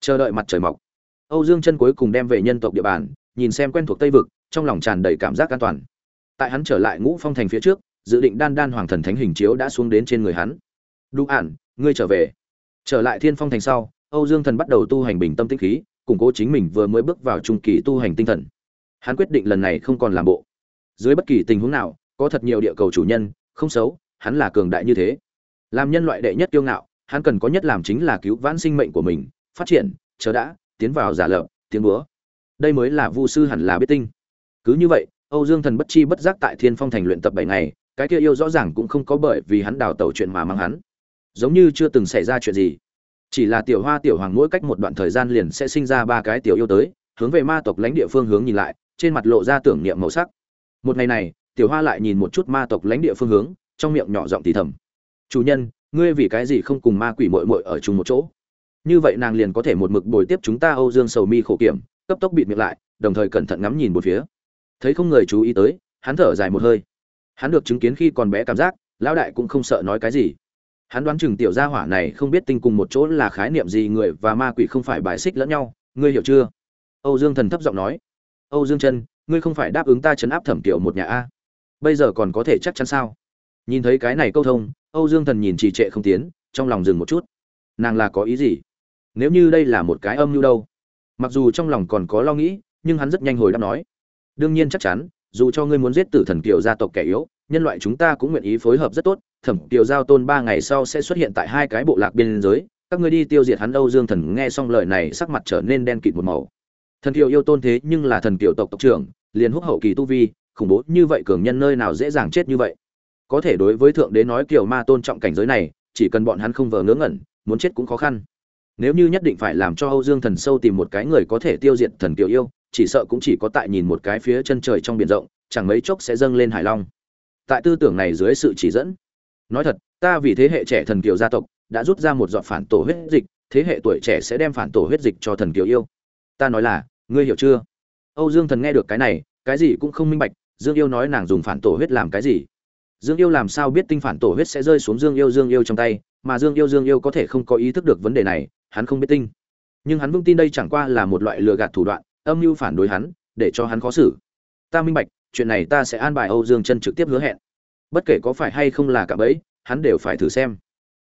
chờ đợi mặt trời mọc. Âu dương chân cuối cùng đem về nhân tộc địa bàn, nhìn xem quen thuộc tây vực, trong lòng tràn đầy cảm giác an toàn. Tại hắn trở lại ngũ phong thành phía trước, dự định đan đan hoàng thần thánh hình chiếu đã xuống đến trên người hắn. Đu ản ngươi trở về. Trở lại thiên phong thành sau, âu dương thần bắt đầu tu hành bình tâm tinh khí, củng cố chính mình vừa mới bước vào trung kỳ tu hành tinh thần. Hắn quyết định lần này không còn làm bộ. Dưới bất kỳ tình huống nào, có thật nhiều địa cầu chủ nhân, không xấu, hắn là cường đại như thế. Làm nhân loại đệ nhất kiêu ngạo, hắn cần có nhất làm chính là cứu vãn sinh mệnh của mình phát triển, chờ đã, tiến vào giả lập tiếng búa. Đây mới là vu sư hẳn là biết tinh. Cứ như vậy, âu dương thần bất chi bất giác tại thiên phong thành luyện tập bảy ngày, cái kia yêu rõ ràng cũng không có bởi vì hắn đào tẩu chuyện mà mang hắn. Giống như chưa từng xảy ra chuyện gì. Chỉ là tiểu hoa tiểu hoàng mỗi cách một đoạn thời gian liền sẽ sinh ra ba cái tiểu yêu tới, hướng về ma tộc lãnh địa phương hướng nhìn lại, trên mặt lộ ra tưởng niệm màu sắc. Một ngày này, tiểu hoa lại nhìn một chút ma tộc lãnh địa phương hướng, trong miệng nhỏ giọng thì thầm. Chủ nhân, ngươi vì cái gì không cùng ma quỷ mội mội ở chung một chỗ? Như vậy nàng liền có thể một mực bồi tiếp chúng ta âu dương sầu mi khổ kiểm, cấp tốc bịt miệng lại, đồng thời cẩn thận ngắm nhìn một phía. Thấy không người chú ý tới, hắn thở dài một hơi. Hắn được chứng kiến khi còn bé cảm giác, lão đại cũng không sợ nói cái gì. Hắn đoán chừng tiểu gia hỏa này không biết tinh cùng một chỗ là khái niệm gì người và ma quỷ không phải bài xích lẫn nhau, ngươi hiểu chưa? Âu dương thần thấp giọng nói. Âu dương chân ngươi không phải đáp ứng ta chấn áp thẩm tiểu một nhà a. Bây giờ còn có thể chắc chắn sao? Nhìn thấy cái này câu thông, âu dương thần nhìn trì trệ không tiến, trong lòng dừng một chút. Nàng là có ý gì? Nếu như đây là một cái âm mưu đâu. Mặc dù trong lòng còn có lo nghĩ, nhưng hắn rất nhanh hồi đáp nói. Đương nhiên chắc chắn, dù cho ngươi muốn giết tử thần kiều gia tộc kẻ yếu, nhân loại chúng ta cũng nguyện ý phối hợp rất tốt. Thẩm kiều giao tôn ba ngày sau sẽ xuất hiện tại hai cái bộ lạc biên giới. Các ngươi đi tiêu diệt hắn âu dương thần nghe xong lời này sắc mặt trở nên đen kịt một màu. Thần kiều yêu tôn thế nhưng là thần kiều tộc tộc trưởng, liền húc hậu kỳ tu vi, khủng bố như vậy cường nhân nơi nào dễ dàng chết như vậy. Có thể đối với thượng đế nói kiều ma tôn trọng cảnh giới này, chỉ cần bọn hắn không vờ ngớ ngẩn, muốn chết cũng khó khăn nếu như nhất định phải làm cho âu dương thần sâu tìm một cái người có thể tiêu diệt thần kiều yêu, chỉ sợ cũng chỉ có tại nhìn một cái phía chân trời trong biển rộng, chẳng mấy chốc sẽ dâng lên hải long. Tại tư tưởng này dưới sự chỉ dẫn, nói thật, ta vì thế hệ trẻ thần kiều gia tộc đã rút ra một giọt phản tổ huyết dịch, thế hệ tuổi trẻ sẽ đem phản tổ huyết dịch cho thần kiều yêu. Ta nói là, ngươi hiểu chưa? Âu dương thần nghe được cái này, cái gì cũng không minh bạch, dương yêu nói nàng dùng phản tổ huyết làm cái gì? Dương yêu làm sao biết tinh phản tổ huyết sẽ rơi xuống dương yêu dương yêu trong tay, mà dương yêu dương yêu có thể không có ý thức được vấn đề này hắn không biết tinh. Nhưng hắn vững tin đây chẳng qua là một loại lừa gạt thủ đoạn, âm mưu phản đối hắn, để cho hắn khó xử. Ta minh bạch, chuyện này ta sẽ an bài âu dương chân trực tiếp hứa hẹn. Bất kể có phải hay không là cả bấy hắn đều phải thử xem.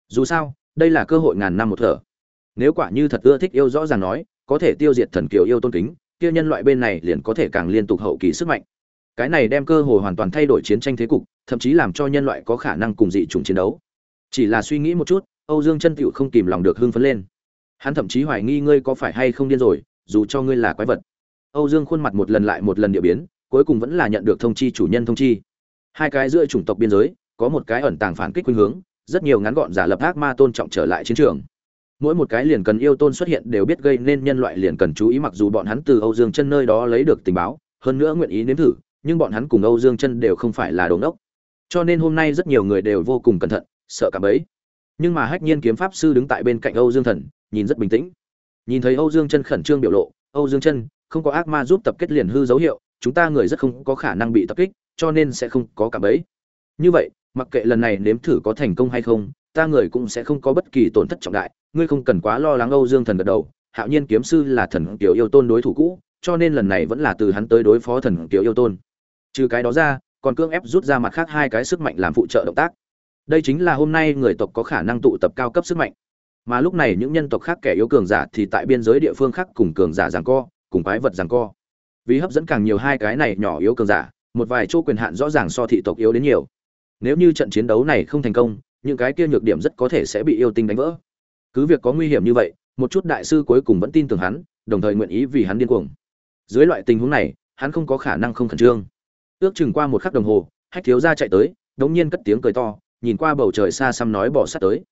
Dù sao, đây là cơ hội ngàn năm một thở. Nếu quả như thật ưa thích yêu rõ ràng nói, có thể tiêu diệt thần kiều yêu tôn kính, kia nhân loại bên này liền có thể càng liên tục hậu kỳ sức mạnh. Cái này đem cơ hội hoàn toàn thay đổi chiến tranh thế cục, thậm chí làm cho nhân loại có khả năng cùng dị chủng chiến đấu. Chỉ là suy nghĩ một chút, âu dương chân tựu không kìm lòng được hưng phấn lên hắn thậm chí hoài nghi ngươi có phải hay không điên rồi, dù cho ngươi là quái vật. Âu dương khuôn mặt một lần lại một lần địa biến, cuối cùng vẫn là nhận được thông chi chủ nhân thông chi. Hai cái giữa chủng tộc biên giới, có một cái ẩn tàng phản kích khuynh hướng, rất nhiều ngắn gọn giả lập ác ma tôn trọng trở lại chiến trường. Mỗi một cái liền cần yêu tôn xuất hiện đều biết gây nên nhân loại liền cần chú ý mặc dù bọn hắn từ âu dương chân nơi đó lấy được tình báo, hơn nữa nguyện ý nếm thử, nhưng bọn hắn cùng âu dương chân đều không phải là đồn đốc cho nên hôm nay rất nhiều người đều vô cùng cẩn thận, sợ cả bấy. Nhưng mà hách nhiên kiếm pháp sư đứng tại bên cạnh âu dương thần nhìn rất bình tĩnh. Nhìn thấy âu dương chân khẩn trương biểu lộ, âu dương chân, không có ác ma giúp tập kết liền hư dấu hiệu, chúng ta người rất không có khả năng bị tập kích, cho nên sẽ không có cả ấy. như vậy, mặc kệ lần này nếm thử có thành công hay không, ta người cũng sẽ không có bất kỳ tổn thất trọng đại, ngươi không cần quá lo lắng. Âu dương thần gật đầu, hạo nhiên kiếm sư là thần kiểu yêu tôn đối thủ cũ, cho nên lần này vẫn là từ hắn tới đối phó thần kiểu yêu tôn. Trừ cái đó ra, còn cương ép rút ra mặt khác hai cái sức mạnh làm phụ trợ động tác. Đây chính là hôm nay người tộc có khả năng tụ tập cao cấp sức mạnh mà lúc này những nhân tộc khác kẻ yếu cường giả thì tại biên giới địa phương khác cùng cường giả giằng co, cùng quái vật giằng co. Vì hấp dẫn càng nhiều hai cái này nhỏ yếu cường giả, một vài chỗ quyền hạn rõ ràng so thị tộc yếu đến nhiều. Nếu như trận chiến đấu này không thành công, những cái kia nhược điểm rất có thể sẽ bị yêu tinh đánh vỡ. Cứ việc có nguy hiểm như vậy, một chút đại sư cuối cùng vẫn tin tưởng hắn, đồng thời nguyện ý vì hắn điên cuồng. Dưới loại tình huống này, hắn không có khả năng không khẩn trương. Ước chừng qua một khắc đồng hồ, hách thiếu gia chạy tới, đống nhiên cất tiếng cười to, nhìn qua bầu trời xa xăm nói bỏ sát tới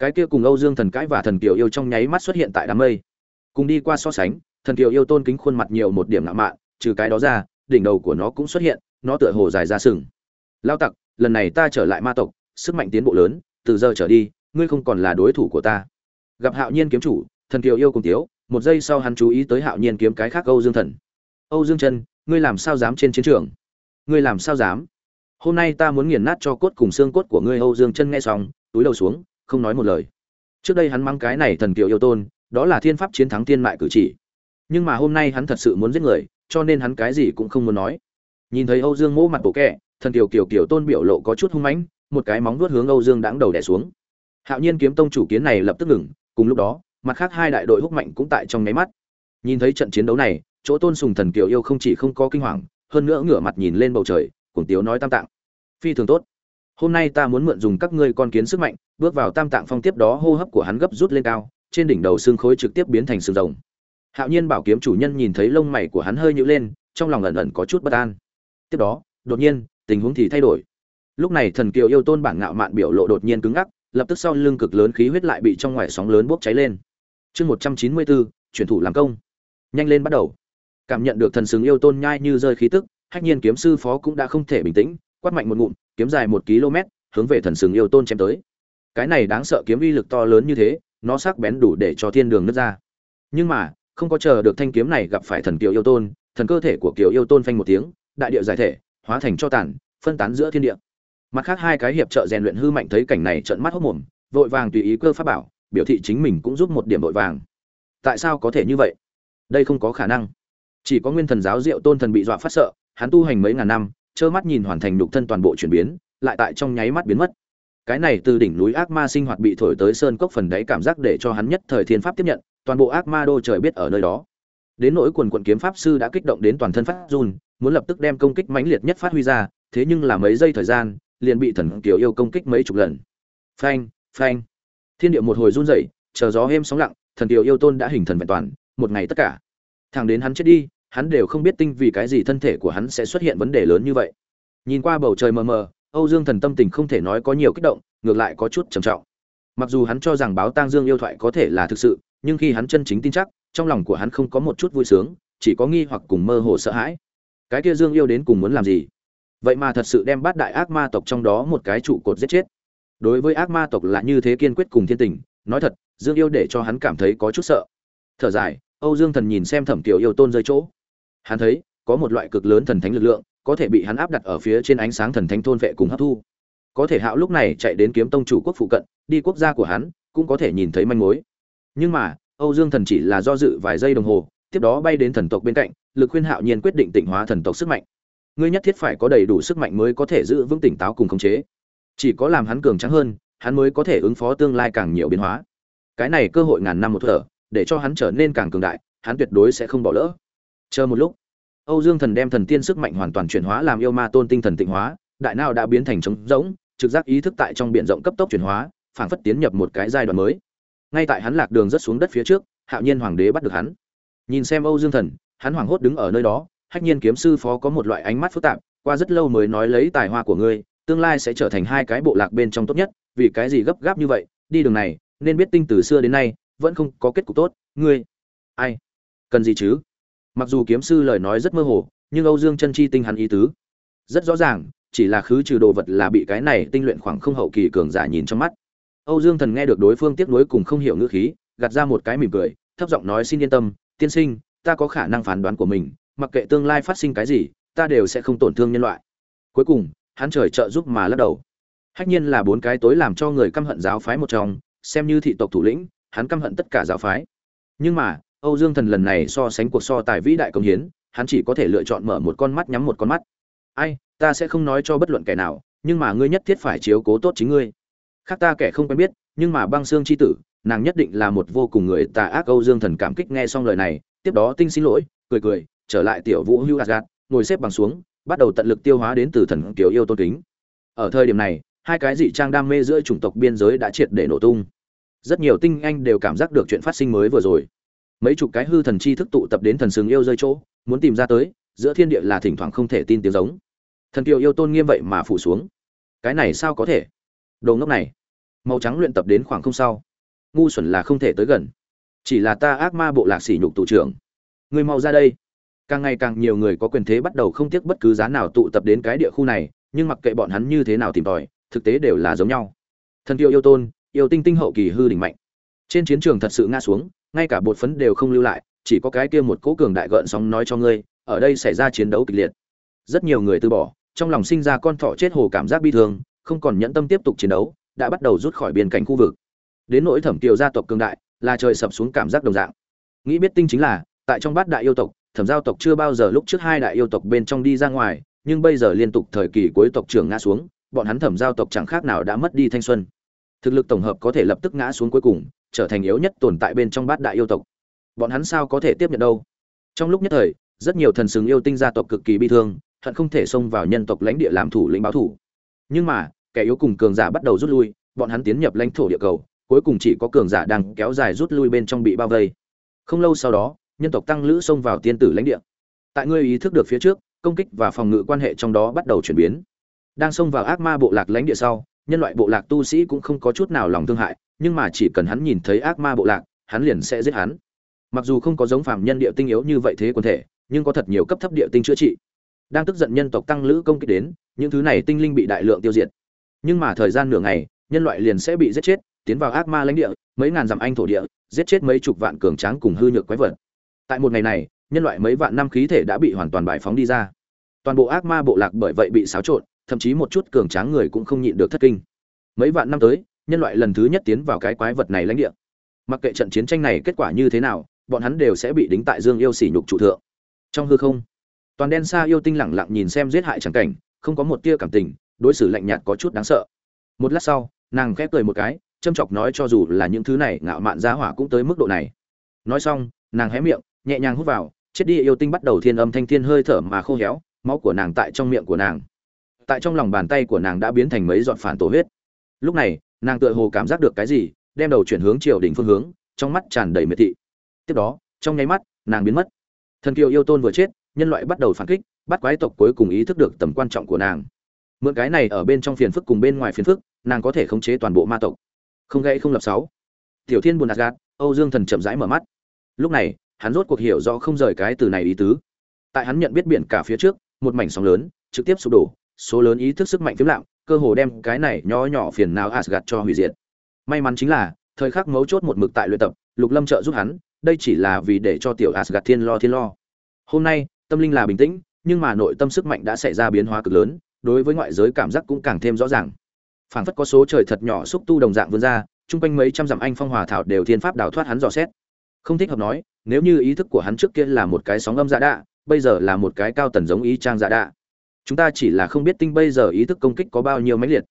cái kia cùng âu dương thần cãi và thần kiều yêu trong nháy mắt xuất hiện tại đám mây. Cùng đi qua so sánh, thần kiều yêu tôn kính khuôn mặt nhiều một điểm lạ mạn, trừ cái đó ra, đỉnh đầu của nó cũng xuất hiện, nó tựa hồ dài ra sừng. Lao tặc, lần này ta trở lại ma tộc, sức mạnh tiến bộ lớn, từ giờ trở đi, ngươi không còn là đối thủ của ta. Gặp hạo nhiên kiếm chủ, thần kiều yêu cùng tiếu, một giây sau hắn chú ý tới hạo nhiên kiếm cái khác âu dương thần. Âu dương chân ngươi làm sao dám trên chiến trường? Ngươi làm sao dám? Hôm nay ta muốn nghiền nát cho cốt cùng xương cốt của ngươi, âu dương chân nghe xong, túi đầu xuống không nói một lời. Trước đây hắn mắng cái này thần kiều yêu tôn, đó là thiên pháp chiến thắng thiên mại cử chỉ. Nhưng mà hôm nay hắn thật sự muốn giết người, cho nên hắn cái gì cũng không muốn nói. Nhìn thấy âu dương mỗ mặt bộ kẹ, thần kiều kiều kiều tôn biểu lộ có chút hung mãnh, một cái móng vuốt hướng âu dương đãng đầu đẻ xuống. Hạo nhiên kiếm tông chủ kiến này lập tức ngừng, cùng lúc đó, mặt khác hai đại đội húc mạnh cũng tại trong nháy mắt. Nhìn thấy trận chiến đấu này, chỗ tôn sùng thần kiều yêu không chỉ không có kinh hoàng, hơn nữa ngửa mặt nhìn lên bầu trời cùng tiếu nói tam tạng. Phi thường tốt hôm nay ta muốn mượn dùng các ngươi con kiến sức mạnh, bước vào tam tạng phong tiếp đó hô hấp của hắn gấp rút lên cao, trên đỉnh đầu xương khối trực tiếp biến thành sừng rồng. Hạo nhiên bảo kiếm chủ nhân nhìn thấy lông mày của hắn hơi nhữ lên, trong lòng ẩn ẩn có chút bất an. Tiếp đó, đột nhiên, tình huống thì thay đổi. Lúc này thần kiều yêu tôn bản ngạo mạn biểu lộ đột nhiên cứng ngắc, lập tức sau lưng cực lớn khí huyết lại bị trong ngoài sóng lớn bốc cháy lên. Chương một trăm chín mươi bốn chuyển thủ làm công. Nhanh lên bắt đầu. Cảm nhận được thần sừng yêu tôn nhai như rơi khí tức, hách nhiên kiếm sư phó cũng đã không thể bình tĩnh quát mạnh một ngụm, kiếm dài một km, hướng về thần sừng yêu tôn chém tới. Cái này đáng sợ kiếm uy lực to lớn như thế, nó sắc bén đủ để cho thiên đường nứt ra. Nhưng mà, không có chờ được thanh kiếm này gặp phải thần kiều yêu tôn, thần cơ thể của kiều yêu tôn phanh một tiếng, đại địa giải thể, hóa thành cho tàn, phân tán giữa thiên địa. Mặt khác hai cái hiệp trợ rèn luyện hư mạnh thấy cảnh này trợn mắt hốt mồm, vội vàng tùy ý cơ pháp bảo, biểu thị chính mình cũng giúp một điểm vội vàng. Tại sao có thể như vậy? Đây không có khả năng. Chỉ có nguyên thần giáo diệu tôn thần bị dọa phát sợ, hắn tu hành mấy ngàn năm trơ mắt nhìn hoàn thành nhục thân toàn bộ chuyển biến, lại tại trong nháy mắt biến mất. Cái này từ đỉnh núi ác ma sinh hoạt bị thổi tới sơn cốc phần đáy cảm giác để cho hắn nhất thời thiên pháp tiếp nhận, toàn bộ ác ma đô trời biết ở nơi đó. Đến nỗi quần quận kiếm pháp sư đã kích động đến toàn thân phát run, muốn lập tức đem công kích mãnh liệt nhất phát huy ra, thế nhưng là mấy giây thời gian, liền bị thần kiều yêu công kích mấy chục lần. Phanh phanh. Thiên địa một hồi run rẩy, chờ gió êm sóng lặng, thần kiều yêu tôn đã hình thần vẹn toàn, một ngày tất cả. Thằng đến hắn chết đi hắn đều không biết tinh vì cái gì thân thể của hắn sẽ xuất hiện vấn đề lớn như vậy. Nhìn qua bầu trời mờ mờ, âu dương thần tâm tình không thể nói có nhiều kích động, ngược lại có chút trầm trọng. Mặc dù hắn cho rằng báo tang dương yêu thoại có thể là thực sự, nhưng khi hắn chân chính tin chắc, trong lòng của hắn không có một chút vui sướng, chỉ có nghi hoặc cùng mơ hồ sợ hãi. Cái kia dương yêu đến cùng muốn làm gì? Vậy mà thật sự đem bát đại ác ma tộc trong đó một cái trụ cột giết chết. Đối với ác ma tộc là như thế kiên quyết cùng thiên tình, nói thật, dương yêu để cho hắn cảm thấy có chút sợ. Thở dài, âu dương thần nhìn xem thẩm tiểu yêu tôn rơi chỗ hắn thấy, có một loại cực lớn thần thánh lực lượng, có thể bị hắn áp đặt ở phía trên ánh sáng thần thánh thôn vệ cùng hấp thu. Có thể hạo lúc này chạy đến kiếm tông chủ quốc phụ cận, đi quốc gia của hắn, cũng có thể nhìn thấy manh mối. Nhưng mà, âu dương thần chỉ là do dự vài giây đồng hồ, tiếp đó bay đến thần tộc bên cạnh, lực khuyên hạo nhiên quyết định tỉnh hóa thần tộc sức mạnh. Ngươi nhất thiết phải có đầy đủ sức mạnh mới có thể giữ vững tỉnh táo cùng khống chế. Chỉ có làm hắn cường trắng hơn, hắn mới có thể ứng phó tương lai càng nhiều biến hóa. Cái này cơ hội ngàn năm một thở, để cho hắn trở nên càng cường đại, hắn tuyệt đối sẽ không bỏ lỡ. Chờ một lúc âu dương thần đem thần tiên sức mạnh hoàn toàn chuyển hóa làm yêu ma tôn tinh thần tịnh hóa, đại não đã biến thành trống rỗng, trực giác ý thức tại trong biển rộng cấp tốc chuyển hóa, phảng phất tiến nhập một cái giai đoạn mới. Ngay tại hắn lạc đường rất xuống đất phía trước, hạo nhiên hoàng đế bắt được hắn. Nhìn xem âu dương thần, hắn hoảng hốt đứng ở nơi đó, hách nhiên kiếm sư phó có một loại ánh mắt phức tạp, qua rất lâu mới nói lấy tài hoa của ngươi, tương lai sẽ trở thành hai cái bộ lạc bên trong tốt nhất, vì cái gì gấp gáp như vậy, đi đường này, nên biết tinh từ xưa đến nay, vẫn không có kết cục tốt. Ngươi, ai? Cần gì chứ? Mặc dù kiếm sư lời nói rất mơ hồ, nhưng âu dương chân chi tinh hắn ý tứ. Rất rõ ràng, chỉ là khứ trừ đồ vật là bị cái này tinh luyện khoảng không hậu kỳ cường giả nhìn trong mắt. Âu dương thần nghe được đối phương tiếp nối cùng không hiểu ngữ khí, gạt ra một cái mỉm cười, thấp giọng nói xin yên tâm, tiên sinh, ta có khả năng phán đoán của mình, mặc kệ tương lai phát sinh cái gì, ta đều sẽ không tổn thương nhân loại. Cuối cùng, hắn trời trợ giúp mà lắc đầu. Hách nhiên là bốn cái tối làm cho người căm hận giáo phái một trong, xem như thị tộc thủ lĩnh, hắn căm hận tất cả giáo phái. Nhưng mà âu dương thần lần này so sánh cuộc so tài vĩ đại công hiến, hắn chỉ có thể lựa chọn mở một con mắt nhắm một con mắt. Ai, ta sẽ không nói cho bất luận kẻ nào, nhưng mà ngươi nhất thiết phải chiếu cố tốt chính ngươi. Khác ta kẻ không quen biết, nhưng mà băng xương chi tử, nàng nhất định là một vô cùng người tà ác âu dương thần cảm kích nghe xong lời này, tiếp đó tinh xin lỗi, cười cười, trở lại tiểu vũ hưu gạt ngồi xếp bằng xuống, bắt đầu tận lực tiêu hóa đến từ thần kiều yêu tôn kính. Ở thời điểm này, hai cái dị trang đam mê giữa chủng tộc biên giới đã triệt để nổ tung. Rất nhiều tinh anh đều cảm giác được chuyện phát sinh mới vừa rồi mấy chục cái hư thần chi thức tụ tập đến thần sừng yêu rơi chỗ, muốn tìm ra tới, giữa thiên địa là thỉnh thoảng không thể tin tiếng giống. Thần kiều yêu tôn nghiêm vậy mà phủ xuống. Cái này sao có thể? Đồ ngốc này. Màu trắng luyện tập đến khoảng không sau. Ngu xuẩn là không thể tới gần. Chỉ là ta ác ma bộ lạc sỉ nhục tụ trưởng. Người mau ra đây. Càng ngày càng nhiều người có quyền thế bắt đầu không tiếc bất cứ giá nào tụ tập đến cái địa khu này, nhưng mặc kệ bọn hắn như thế nào tìm tòi, thực tế đều là giống nhau. Thần kiều yêu tôn, yêu tinh tinh hậu kỳ hư đỉnh mạnh. Trên chiến trường thật sự ngã xuống ngay cả bột phấn đều không lưu lại, chỉ có cái kia một cố cường đại gợn sóng nói cho ngươi, ở đây xảy ra chiến đấu kịch liệt. Rất nhiều người từ bỏ, trong lòng sinh ra con thỏ chết hồ cảm giác bi thương, không còn nhẫn tâm tiếp tục chiến đấu, đã bắt đầu rút khỏi biên cảnh khu vực. Đến nỗi thẩm kiều gia tộc cường đại, là trời sập xuống cảm giác đồng dạng. Nghĩ biết tinh chính là, tại trong bát đại yêu tộc, thẩm giao tộc chưa bao giờ lúc trước hai đại yêu tộc bên trong đi ra ngoài, nhưng bây giờ liên tục thời kỳ cuối tộc trưởng ngã xuống, bọn hắn thẩm giao tộc chẳng khác nào đã mất đi thanh xuân. Thực lực tổng hợp có thể lập tức ngã xuống cuối cùng trở thành yếu nhất tồn tại bên trong bát đại yêu tộc. Bọn hắn sao có thể tiếp nhận đâu? Trong lúc nhất thời, rất nhiều thần sừng yêu tinh gia tộc cực kỳ bi thương thận không thể xông vào nhân tộc lãnh địa làm thủ lĩnh báo thủ. Nhưng mà, kẻ yếu cùng cường giả bắt đầu rút lui, bọn hắn tiến nhập lãnh thổ địa cầu, cuối cùng chỉ có cường giả đang kéo dài rút lui bên trong bị bao vây. Không lâu sau đó, nhân tộc tăng lữ xông vào tiên tử lãnh địa. Tại ngươi ý thức được phía trước, công kích và phòng ngự quan hệ trong đó bắt đầu chuyển biến. Đang xông vào ác ma bộ lạc lãnh địa sau nhân loại bộ lạc tu sĩ cũng không có chút nào lòng thương hại, nhưng mà chỉ cần hắn nhìn thấy ác ma bộ lạc, hắn liền sẽ giết hắn. Mặc dù không có giống phàm nhân địa tinh yếu như vậy thế quần thể, nhưng có thật nhiều cấp thấp địa tinh chữa trị. Đang tức giận nhân tộc tăng lữ công kích đến, những thứ này tinh linh bị đại lượng tiêu diệt. Nhưng mà thời gian nửa ngày, nhân loại liền sẽ bị giết chết, tiến vào ác ma lãnh địa, mấy ngàn dặm anh thổ địa, giết chết mấy chục vạn cường tráng cùng hư nhược quái vật. Tại một ngày này, nhân loại mấy vạn năm khí thể đã bị hoàn toàn bài phóng đi ra. Toàn bộ ác ma bộ lạc bởi vậy bị xáo trộn thậm chí một chút cường tráng người cũng không nhịn được thất kinh. Mấy vạn năm tới, nhân loại lần thứ nhất tiến vào cái quái vật này lãnh địa. Mặc kệ trận chiến tranh này kết quả như thế nào, bọn hắn đều sẽ bị đính tại dương yêu sỉ nhục trụ thượng. Trong hư không, toàn đen xa yêu tinh lẳng lặng nhìn xem giết hại chẳng cảnh, không có một tia cảm tình, đối xử lạnh nhạt có chút đáng sợ. Một lát sau, nàng khép cười một cái, châm chọc nói cho dù là những thứ này ngạo mạn giá hỏa cũng tới mức độ này. Nói xong, nàng hé miệng, nhẹ nhàng hút vào, chết đi yêu tinh bắt đầu thiên âm thanh thiên hơi thở mà khô héo, máu của nàng tại trong miệng của nàng tại trong lòng bàn tay của nàng đã biến thành mấy giọt phản tổ huyết. Lúc này, nàng tựa hồ cảm giác được cái gì, đem đầu chuyển hướng triều đình phương hướng, trong mắt tràn đầy miệt thị. Tiếp đó, trong nháy mắt, nàng biến mất. Thần kiều yêu tôn vừa chết, nhân loại bắt đầu phản kích, bắt quái tộc cuối cùng ý thức được tầm quan trọng của nàng. Mượn cái này ở bên trong phiền phức cùng bên ngoài phiền phức, nàng có thể khống chế toàn bộ ma tộc. Không gãy không lập sáu. Tiểu thiên buồn gạt, âu dương thần chậm rãi mở mắt. Lúc này, hắn rốt cuộc hiểu rõ không rời cái từ này ý tứ. Tại hắn nhận biết biển cả phía trước, một mảnh sóng lớn, trực tiếp sụp đổ số lớn ý thức sức mạnh phiếm lạm cơ hồ đem cái này nho nhỏ phiền não Asgard cho hủy diệt. May mắn chính là, thời khắc mấu chốt một mực tại luyện tập, lục lâm trợ giúp hắn, đây chỉ là vì để cho tiểu Asgard thiên lo thiên lo. Hôm nay, tâm linh là bình tĩnh, nhưng mà nội tâm sức mạnh đã xảy ra biến hóa cực lớn, đối với ngoại giới cảm giác cũng càng thêm rõ ràng. Phảng phất có số trời thật nhỏ xúc tu đồng dạng vươn ra, chung quanh mấy trăm dặm anh phong hòa thảo đều thiên pháp đào thoát hắn dò xét. Không thích hợp nói, nếu như ý thức của hắn trước kia là một cái sóng âm dạ đạ, bây giờ là một cái cao tần giống ý trang dạ đạ chúng ta chỉ là không biết tinh bây giờ ý thức công kích có bao nhiêu mãnh liệt.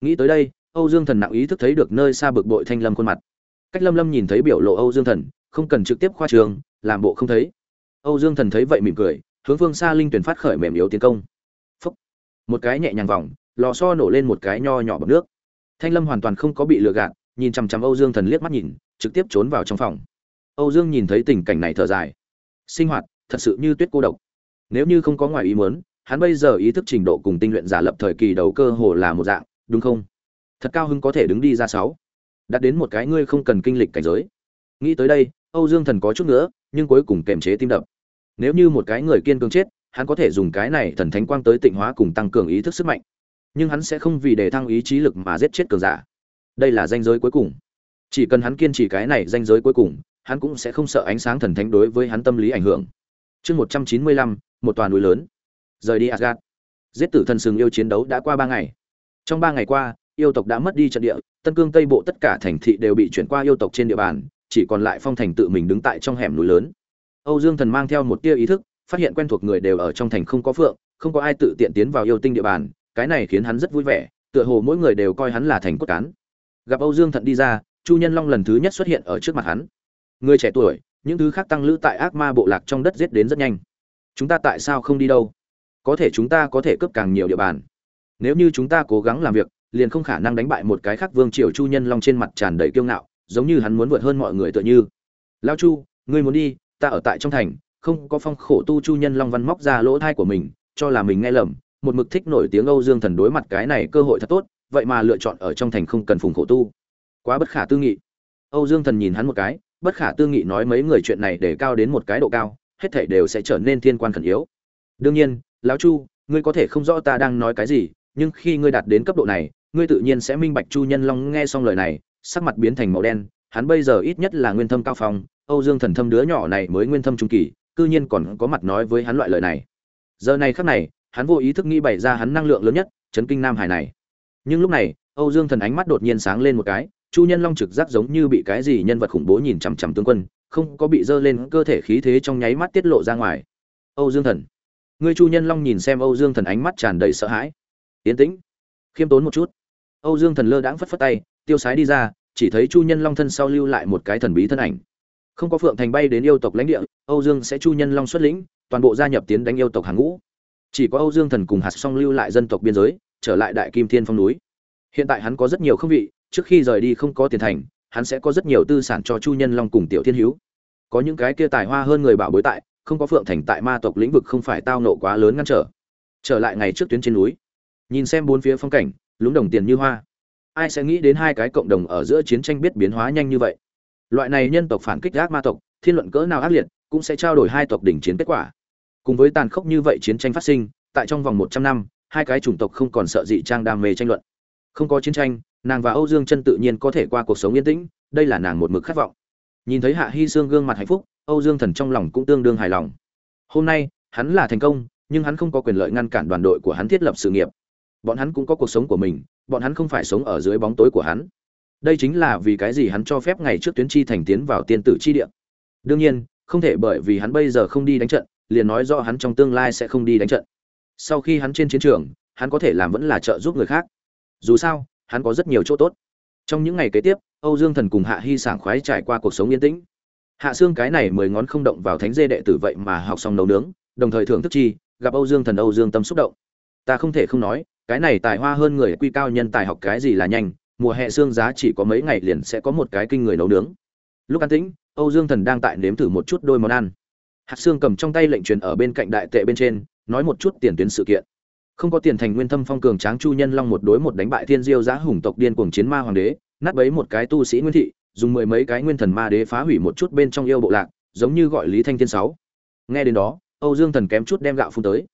Nghĩ tới đây, âu dương thần nặng ý thức thấy được nơi xa bực bội thanh lâm khuôn mặt. Cách lâm lâm nhìn thấy biểu lộ âu dương thần, không cần trực tiếp khoa trường, làm bộ không thấy. Âu dương thần thấy vậy mỉm cười, hướng phương xa linh tuyển phát khởi mềm yếu tiến công. Phúc. một cái nhẹ nhàng vòng, lò xo nổ lên một cái nho nhỏ bọc nước. Thanh lâm hoàn toàn không có bị lừa gạt, nhìn chằm chằm âu dương thần liếc mắt nhìn, trực tiếp trốn vào trong phòng. Âu dương nhìn thấy tình cảnh này thở dài. Sinh hoạt, thật sự như tuyết cô độc. Nếu như không có ngoài ý muốn hắn bây giờ ý thức trình độ cùng tinh luyện giả lập thời kỳ đầu cơ hồ là một dạng, đúng không? Thật cao hưng có thể đứng đi ra sáu. Đạt đến một cái ngươi không cần kinh lịch cảnh giới. Nghĩ tới đây, âu dương thần có chút nữa nhưng cuối cùng kềm chế tim đập. Nếu như một cái người kiên cường chết, hắn có thể dùng cái này thần thánh quang tới tịnh hóa cùng tăng cường ý thức sức mạnh. Nhưng hắn sẽ không vì để thăng ý chí lực mà giết chết cường giả. Đây là danh giới cuối cùng. Chỉ cần hắn kiên trì cái này danh giới cuối cùng, hắn cũng sẽ không sợ ánh sáng thần thánh đối với hắn tâm lý ảnh hưởng. Chương một trăm chín mươi lăm, một tòa núi lớn rời đi Asgard. giết tử thần sừng yêu chiến đấu đã qua ba ngày. Trong ba ngày qua, yêu tộc đã mất đi trận địa, tân cương tây bộ tất cả thành thị đều bị chuyển qua yêu tộc trên địa bàn, chỉ còn lại phong thành tự mình đứng tại trong hẻm núi lớn. Âu dương thần mang theo một tia ý thức, phát hiện quen thuộc người đều ở trong thành không có phượng, không có ai tự tiện tiến vào yêu tinh địa bàn, cái này khiến hắn rất vui vẻ, tựa hồ mỗi người đều coi hắn là thành cốt cán. Gặp âu dương thận đi ra, chu nhân long lần thứ nhất xuất hiện ở trước mặt hắn. Người trẻ tuổi, những thứ khác tăng lữ tại ác ma bộ lạc trong đất giết đến rất nhanh. Chúng ta tại sao không đi đâu? Có thể chúng ta có thể cướp càng nhiều địa bàn. Nếu như chúng ta cố gắng làm việc, liền không khả năng đánh bại một cái khác vương triều chu nhân long trên mặt tràn đầy kiêu ngạo, giống như hắn muốn vượt hơn mọi người tựa như. Lao chu, ngươi muốn đi, ta ở tại trong thành, không có phong khổ tu chu nhân long văn móc ra lỗ thai của mình, cho là mình nghe lầm, một mực thích nổi tiếng âu dương thần đối mặt cái này cơ hội thật tốt, vậy mà lựa chọn ở trong thành không cần phùng khổ tu. Quá bất khả tư nghị. Âu dương thần nhìn hắn một cái, bất khả tư nghị nói mấy người chuyện này để cao đến một cái độ cao, hết thảy đều sẽ trở nên thiên quan khẩn yếu. Đương nhiên lão chu, ngươi có thể không rõ ta đang nói cái gì, nhưng khi ngươi đạt đến cấp độ này, ngươi tự nhiên sẽ minh bạch chu nhân long nghe xong lời này, sắc mặt biến thành màu đen, hắn bây giờ ít nhất là nguyên thâm cao phong, âu dương thần thâm đứa nhỏ này mới nguyên thâm trung kỳ, cư nhiên còn có mặt nói với hắn loại lời này. Giờ này khắc này, hắn vô ý thức nghĩ bày ra hắn năng lượng lớn nhất, chấn kinh nam hải này. Nhưng lúc này, âu dương thần ánh mắt đột nhiên sáng lên một cái, chu nhân long trực giác giống như bị cái gì nhân vật khủng bố nhìn chằm chằm tướng quân, không có bị dơ lên cơ thể khí thế trong nháy mắt tiết lộ ra ngoài. Âu dương thần ngươi chu nhân long nhìn xem âu dương thần ánh mắt tràn đầy sợ hãi. Tiến tĩnh. Khiêm tốn một chút. Âu dương thần lơ đãng phất phất tay, tiêu sái đi ra, chỉ thấy chu nhân long thân sau lưu lại một cái thần bí thân ảnh. Không có phượng thành bay đến yêu tộc lãnh địa, âu dương sẽ chu nhân long xuất lĩnh, toàn bộ gia nhập tiến đánh yêu tộc hàng ngũ. Chỉ có âu dương thần cùng hạt song lưu lại dân tộc biên giới, trở lại đại kim thiên phong núi. Hiện tại hắn có rất nhiều không vị, trước khi rời đi không có tiền thành, hắn sẽ có rất nhiều tư sản cho chu nhân long cùng tiểu thiên hữu có những cái kia tài hoa hơn người bảo bối tại không có phượng thành tại ma tộc lĩnh vực không phải tao nộ quá lớn ngăn trở. Trở lại ngày trước tuyến trên núi. Nhìn xem bốn phía phong cảnh, lúng đồng tiền như hoa. Ai sẽ nghĩ đến hai cái cộng đồng ở giữa chiến tranh biết biến hóa nhanh như vậy? Loại này nhân tộc phản kích gác ma tộc, thiên luận cỡ nào ác liệt, cũng sẽ trao đổi hai tộc đỉnh chiến kết quả. Cùng với tàn khốc như vậy chiến tranh phát sinh, tại trong vòng một trăm năm, hai cái chủng tộc không còn sợ dị trang đam mê tranh luận. Không có chiến tranh, nàng và âu dương chân tự nhiên có thể qua cuộc sống yên tĩnh, đây là nàng một mực khát vọng. Nhìn thấy hạ hy sương gương mặt hạnh phúc âu dương thần trong lòng cũng tương đương hài lòng. Hôm nay, hắn là thành công, nhưng hắn không có quyền lợi ngăn cản đoàn đội của hắn thiết lập sự nghiệp. Bọn hắn cũng có cuộc sống của mình, bọn hắn không phải sống ở dưới bóng tối của hắn. Đây chính là vì cái gì hắn cho phép ngày trước tuyến chi thành tiến vào tiên tử chi địa. Đương nhiên, không thể bởi vì hắn bây giờ không đi đánh trận, liền nói rõ hắn trong tương lai sẽ không đi đánh trận. Sau khi hắn trên chiến trường, hắn có thể làm vẫn là trợ giúp người khác. Dù sao, hắn có rất nhiều chỗ tốt. Trong những ngày kế tiếp, âu dương thần cùng hạ Hi sảng khoái trải qua cuộc sống yên tĩnh hạ xương cái này mười ngón không động vào thánh dê đệ tử vậy mà học xong nấu nướng, đồng thời thưởng thức chi, gặp âu dương thần âu dương tâm xúc động. Ta không thể không nói, cái này tài hoa hơn người quy cao nhân tài học cái gì là nhanh, mùa hè xương giá chỉ có mấy ngày liền sẽ có một cái kinh người nấu nướng. Lúc an tĩnh, âu dương thần đang tại nếm thử một chút đôi món ăn. Hạt xương cầm trong tay lệnh truyền ở bên cạnh đại tệ bên trên, nói một chút tiền tuyến sự kiện. Không có tiền thành nguyên thâm phong cường tráng chu nhân long một đối một đánh bại thiên diêu giá hùng tộc điên cuồng chiến ma hoàng đế, nát bấy một cái tu sĩ nguyên thị dùng mười mấy cái nguyên thần ma đế phá hủy một chút bên trong yêu bộ lạc, giống như gọi lý thanh thiên sáu. Nghe đến đó, âu dương thần kém chút đem gạo phun tới.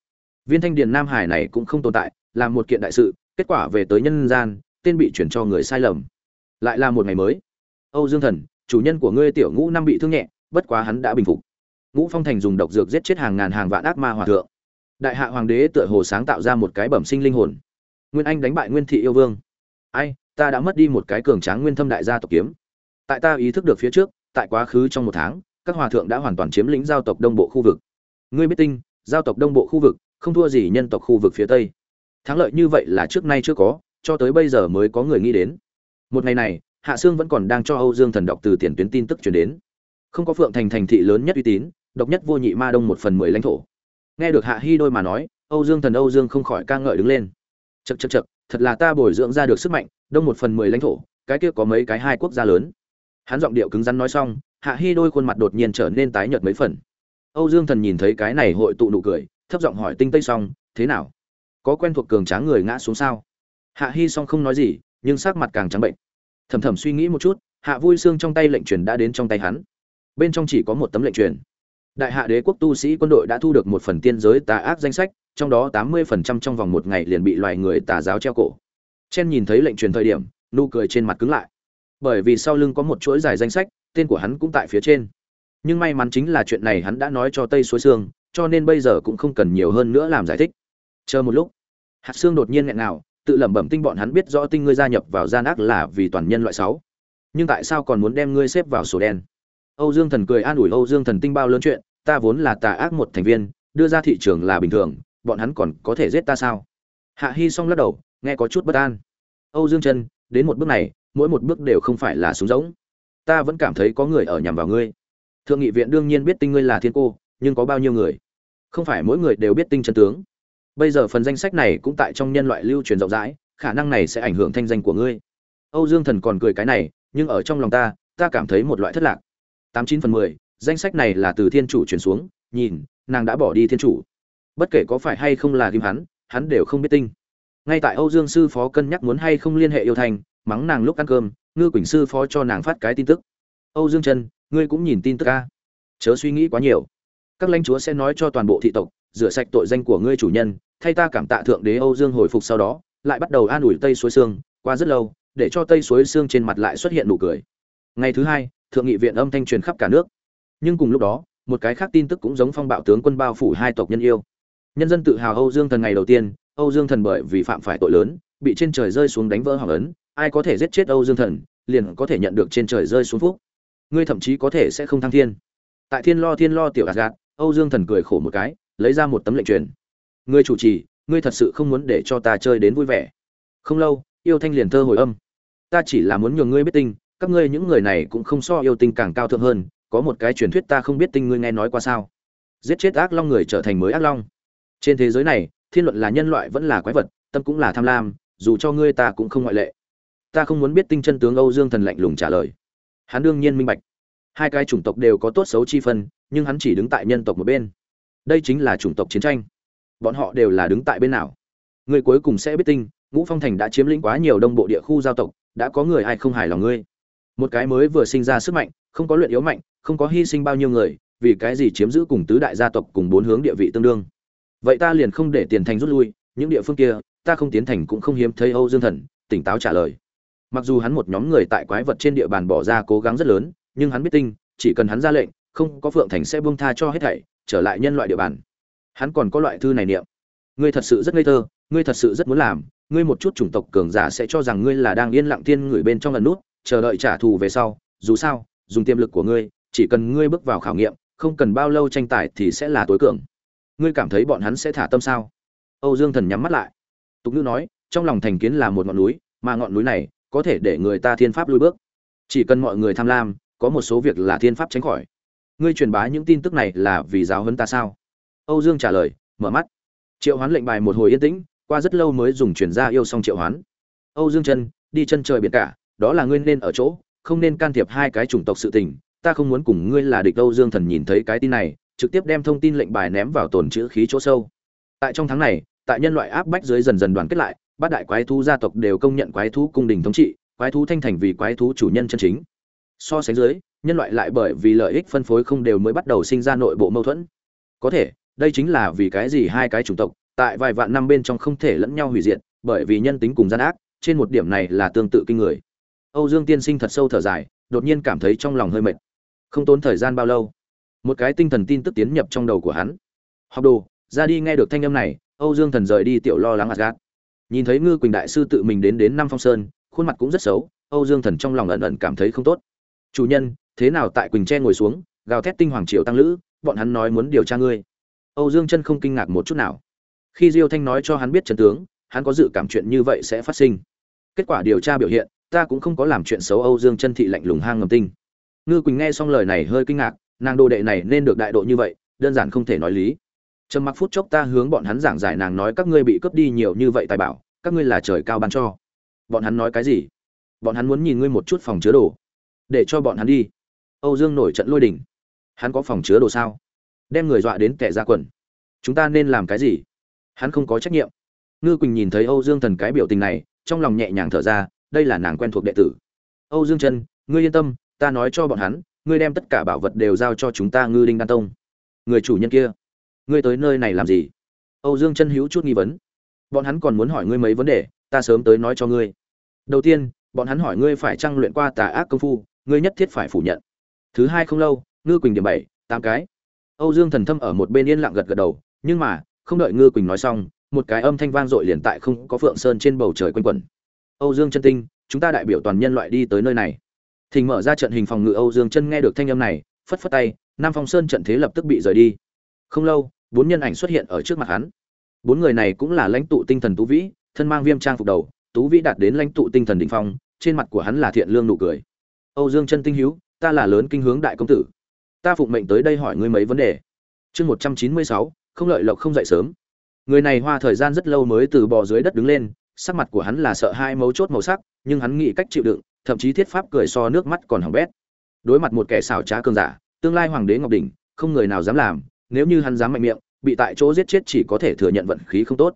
Viên thanh điền nam hải này cũng không tồn tại, là một kiện đại sự, kết quả về tới nhân gian, tên bị chuyển cho người sai lầm. Lại là một ngày mới. Âu dương thần, chủ nhân của ngươi tiểu ngũ năm bị thương nhẹ, bất quá hắn đã bình phục. Ngũ phong thành dùng độc dược giết chết hàng ngàn hàng vạn ác ma hòa thượng. Đại hạ hoàng đế tựa hồ sáng tạo ra một cái bẩm sinh linh hồn. Nguyên anh đánh bại nguyên thị yêu vương. Ai, ta đã mất đi một cái cường tráng nguyên thâm đại gia tộc kiếm tại ta ý thức được phía trước, tại quá khứ trong một tháng, các hòa thượng đã hoàn toàn chiếm lĩnh giao tộc đông bộ khu vực. Ngươi biết tinh, giao tộc đông bộ khu vực, không thua gì nhân tộc khu vực phía tây. Thắng lợi như vậy là trước nay chưa có, cho tới bây giờ mới có người nghĩ đến. Một ngày này, hạ sương vẫn còn đang cho âu dương thần đọc từ tiền tuyến tin tức chuyển đến. Không có phượng thành thành thị lớn nhất uy tín, độc nhất vô nhị ma đông một phần mười lãnh thổ. Nghe được hạ hy đôi mà nói, âu dương thần, âu dương không khỏi ca ngợi đứng lên. Chật chật chật thật là ta bồi dưỡng ra được sức mạnh, đông một phần mười lãnh thổ, cái kia có mấy cái hai quốc gia lớn hắn giọng điệu cứng rắn nói xong, hạ hy đôi khuôn mặt đột nhiên trở nên tái nhợt mấy phần. Âu dương thần nhìn thấy cái này hội tụ nụ cười, thấp giọng hỏi tinh tây xong thế nào? Có quen thuộc cường tráng người ngã xuống sao? Hạ hy xong không nói gì, nhưng sắc mặt càng trắng bệnh. Thầm thầm suy nghĩ một chút, hạ vui xương trong tay lệnh truyền đã đến trong tay hắn. Bên trong chỉ có một tấm lệnh truyền. Đại hạ đế quốc tu sĩ quân đội đã thu được một phần tiên giới tà ác danh sách, trong đó tám mươi phần trăm trong vòng một ngày liền bị loài người tà giáo treo cổ. Chen nhìn thấy lệnh truyền thời điểm, nụ cười trên mặt cứng lại bởi vì sau lưng có một chuỗi dài danh sách, tên của hắn cũng tại phía trên. Nhưng may mắn chính là chuyện này hắn đã nói cho tây suối sương, cho nên bây giờ cũng không cần nhiều hơn nữa làm giải thích. Chờ một lúc. Hạt xương đột nhiên nghẹn nào tự lẩm bẩm tinh bọn hắn biết rõ tinh ngươi gia nhập vào gian ác là vì toàn nhân loại sáu. Nhưng tại sao còn muốn đem ngươi xếp vào sổ đen? Âu dương thần cười an ủi âu dương thần tinh bao lớn chuyện, ta vốn là tà ác một thành viên, đưa ra thị trường là bình thường, bọn hắn còn có thể giết ta sao? Hạ hy xong lắc đầu, nghe có chút bất an. Âu dương chân đến một bước này mỗi một bước đều không phải là súng giống ta vẫn cảm thấy có người ở nhằm vào ngươi. Thượng nghị viện đương nhiên biết tinh ngươi là thiên cô, nhưng có bao nhiêu người? Không phải mỗi người đều biết tinh chân tướng. Bây giờ phần danh sách này cũng tại trong nhân loại lưu truyền rộng rãi, khả năng này sẽ ảnh hưởng thanh danh của ngươi. Âu dương thần còn cười cái này, nhưng ở trong lòng ta ta cảm thấy một loại thất lạc. Tám chín phần mười, danh sách này là từ thiên chủ truyền xuống, nhìn, nàng đã bỏ đi thiên chủ. Bất kể có phải hay không là kim hắn hắn đều không biết tinh. Ngay tại âu dương sư phó cân nhắc muốn hay không liên hệ yêu thành mắng nàng lúc ăn cơm, ngư quỳnh sư phó cho nàng phát cái tin tức. Âu dương chân ngươi cũng nhìn tin tức a? chớ suy nghĩ quá nhiều. Các lãnh chúa sẽ nói cho toàn bộ thị tộc, rửa sạch tội danh của ngươi chủ nhân, thay ta cảm tạ thượng đế âu dương hồi phục sau đó, lại bắt đầu an ủi tây suối sương. Qua rất lâu, để cho tây suối sương trên mặt lại xuất hiện nụ cười. Ngày thứ hai, thượng nghị viện âm thanh truyền khắp cả nước. Nhưng cùng lúc đó, một cái khác tin tức cũng giống phong bạo tướng quân bao phủ hai tộc nhân yêu. Nhân dân tự hào âu dương thần ngày đầu tiên, âu dương thần bởi vì phạm phải tội lớn, bị trên trời rơi xuống đánh vỡ hoàng ấn ai có thể giết chết âu dương thần, liền có thể nhận được trên trời rơi xuống phúc. Ngươi thậm chí có thể sẽ không thăng thiên. Tại thiên lo thiên lo tiểu gạt âu dương thần cười khổ một cái, lấy ra một tấm lệnh truyền. Ngươi chủ trì, ngươi thật sự không muốn để cho ta chơi đến vui vẻ. Không lâu, yêu thanh liền thơ hồi âm. Ta chỉ là muốn nhường ngươi biết tinh, các ngươi những người này cũng không so yêu tinh càng cao thượng hơn, có một cái truyền thuyết ta không biết tinh ngươi nghe nói qua sao. Giết chết ác long người trở thành mới ác long. Trên thế giới này, thiên luận là nhân loại vẫn là quái vật, tâm cũng là tham lam, dù cho ngươi ta cũng không ngoại lệ ta không muốn biết tinh chân tướng âu dương thần lạnh lùng trả lời. Hắn đương nhiên minh bạch. Hai cái chủng tộc đều có tốt xấu chi phân, nhưng hắn chỉ đứng tại nhân tộc một bên. Đây chính là chủng tộc chiến tranh. Bọn họ đều là đứng tại bên nào? Người cuối cùng sẽ biết tinh, ngũ phong thành đã chiếm lĩnh quá nhiều đông bộ địa khu giao tộc, đã có người ai không hài lòng ngươi? Một cái mới vừa sinh ra sức mạnh, không có luyện yếu mạnh, không có hy sinh bao nhiêu người, vì cái gì chiếm giữ cùng tứ đại gia tộc cùng bốn hướng địa vị tương đương? Vậy ta liền không để tiền thành rút lui, những địa phương kia, ta không tiến thành cũng không hiếm thấy âu dương thần, tỉnh táo trả lời mặc dù hắn một nhóm người tại quái vật trên địa bàn bỏ ra cố gắng rất lớn, nhưng hắn biết tinh, chỉ cần hắn ra lệnh, không có phượng thành sẽ buông tha cho hết thảy, trở lại nhân loại địa bàn. Hắn còn có loại thư này niệm. Ngươi thật sự rất ngây thơ, ngươi thật sự rất muốn làm, ngươi một chút chủng tộc cường giả sẽ cho rằng ngươi là đang yên lặng tiên người bên trong lần nút, chờ đợi trả thù về sau, dù sao, dùng tiềm lực của ngươi, chỉ cần ngươi bước vào khảo nghiệm, không cần bao lâu tranh tài thì sẽ là tối cường. Ngươi cảm thấy bọn hắn sẽ thả tâm sao? Âu dương thần nhắm mắt lại. Tục ngữ nói, trong lòng thành kiến là một ngọn núi, mà ngọn núi này có thể để người ta thiên pháp lui bước. Chỉ cần mọi người tham lam, có một số việc là thiên pháp tránh khỏi. Ngươi truyền bá những tin tức này là vì giáo huấn ta sao? Âu dương trả lời, mở mắt. Triệu hoán lệnh bài một hồi yên tĩnh, qua rất lâu mới dùng chuyển ra yêu xong triệu hoán. Âu dương chân, đi chân trời biển cả, đó là ngươi nên ở chỗ, không nên can thiệp hai cái chủng tộc sự tình. Ta không muốn cùng ngươi là địch âu dương thần nhìn thấy cái tin này, trực tiếp đem thông tin lệnh bài ném vào tồn chữ khí chỗ sâu. Tại trong tháng này, tại nhân loại áp bách dưới dần dần đoàn kết lại bát đại quái thú gia tộc đều công nhận quái thú cung đình thống trị, quái thú thanh thành vì quái thú chủ nhân chân chính. So sánh dưới, nhân loại lại bởi vì lợi ích phân phối không đều mới bắt đầu sinh ra nội bộ mâu thuẫn. Có thể, đây chính là vì cái gì hai cái chủng tộc, tại vài vạn năm bên trong không thể lẫn nhau hủy diệt, bởi vì nhân tính cùng gian ác, trên một điểm này là tương tự kinh người. Âu dương tiên sinh thật sâu thở dài, đột nhiên cảm thấy trong lòng hơi mệt. Không tốn thời gian bao lâu, một cái tinh thần tin tức tiến nhập trong đầu của hắn. Học đồ, ra đi nghe được thanh âm này, âu dương thần rời đi tiểu lo lắng ạt gạt nhìn thấy ngư quỳnh đại sư tự mình đến đến năm phong sơn, khuôn mặt cũng rất xấu, âu dương thần trong lòng ẩn ẩn cảm thấy không tốt. Chủ nhân, thế nào tại quỳnh tre ngồi xuống, gào thét tinh hoàng triều tăng lữ, bọn hắn nói muốn điều tra ngươi. Âu dương chân không kinh ngạc một chút nào. Khi diêu thanh nói cho hắn biết trần tướng, hắn có dự cảm chuyện như vậy sẽ phát sinh. Kết quả điều tra biểu hiện, ta cũng không có làm chuyện xấu âu dương chân thị lạnh lùng hang ngầm tinh. Ngư quỳnh nghe xong lời này hơi kinh ngạc, nàng đồ đệ này nên được đại độ như vậy, đơn giản không thể nói lý trầm mặc phút chốc ta hướng bọn hắn giảng giải nàng nói các ngươi bị cướp đi nhiều như vậy tài bảo, các ngươi là trời cao ban cho. Bọn hắn nói cái gì? Bọn hắn muốn nhìn ngươi một chút phòng chứa đồ. Để cho bọn hắn đi. Âu dương nổi trận lôi đỉnh hắn có phòng chứa đồ sao? Đem người dọa đến kẻ ra quần. Chúng ta nên làm cái gì? Hắn không có trách nhiệm. Ngư quỳnh nhìn thấy âu dương thần cái biểu tình này, trong lòng nhẹ nhàng thở ra, đây là nàng quen thuộc đệ tử. Âu dương chân ngươi yên tâm, ta nói cho bọn hắn, ngươi đem tất cả bảo vật đều giao cho chúng ta ngư đinh đan tông. Người chủ nhân kia ngươi tới nơi này làm gì? Âu dương chân hữu chút nghi vấn. Bọn hắn còn muốn hỏi ngươi mấy vấn đề, ta sớm tới nói cho ngươi. Đầu tiên, bọn hắn hỏi ngươi phải trang luyện qua tà ác công phu, ngươi nhất thiết phải phủ nhận. Thứ hai không lâu, ngư quỳnh điểm bảy, tám cái. Âu dương thần thâm ở một bên yên lặng gật gật đầu, nhưng mà, không đợi ngư quỳnh nói xong, một cái âm thanh vang dội liền tại không có phượng sơn trên bầu trời quanh quẩn. Âu dương chân tinh, chúng ta đại biểu toàn nhân loại đi tới nơi này. Thình mở ra trận hình phòng ngự âu dương chân nghe được thanh âm này, phất phất tay, nam phong sơn trận thế lập tức bị rời đi. Không lâu bốn nhân ảnh xuất hiện ở trước mặt hắn. Bốn người này cũng là lãnh tụ tinh thần tú vĩ, thân mang viêm trang phục đầu, tú vĩ đạt đến lãnh tụ tinh thần đỉnh phong, trên mặt của hắn là thiện lương nụ cười. Âu dương chân tinh hữu, ta là lớn kinh hướng đại công tử. Ta phụng mệnh tới đây hỏi ngươi mấy vấn đề. Chương một trăm chín mươi sáu, không lợi lộc không dậy sớm. Người này hoa thời gian rất lâu mới từ bò dưới đất đứng lên, sắc mặt của hắn là sợ hai mấu chốt màu sắc, nhưng hắn nghĩ cách chịu đựng, thậm chí thiết pháp cười so nước mắt còn hỏng bét. Đối mặt một kẻ xảo trá cường giả, tương lai hoàng đế ngọc đỉnh, không người nào dám làm nếu như hắn dám mạnh miệng, bị tại chỗ giết chết chỉ có thể thừa nhận vận khí không tốt.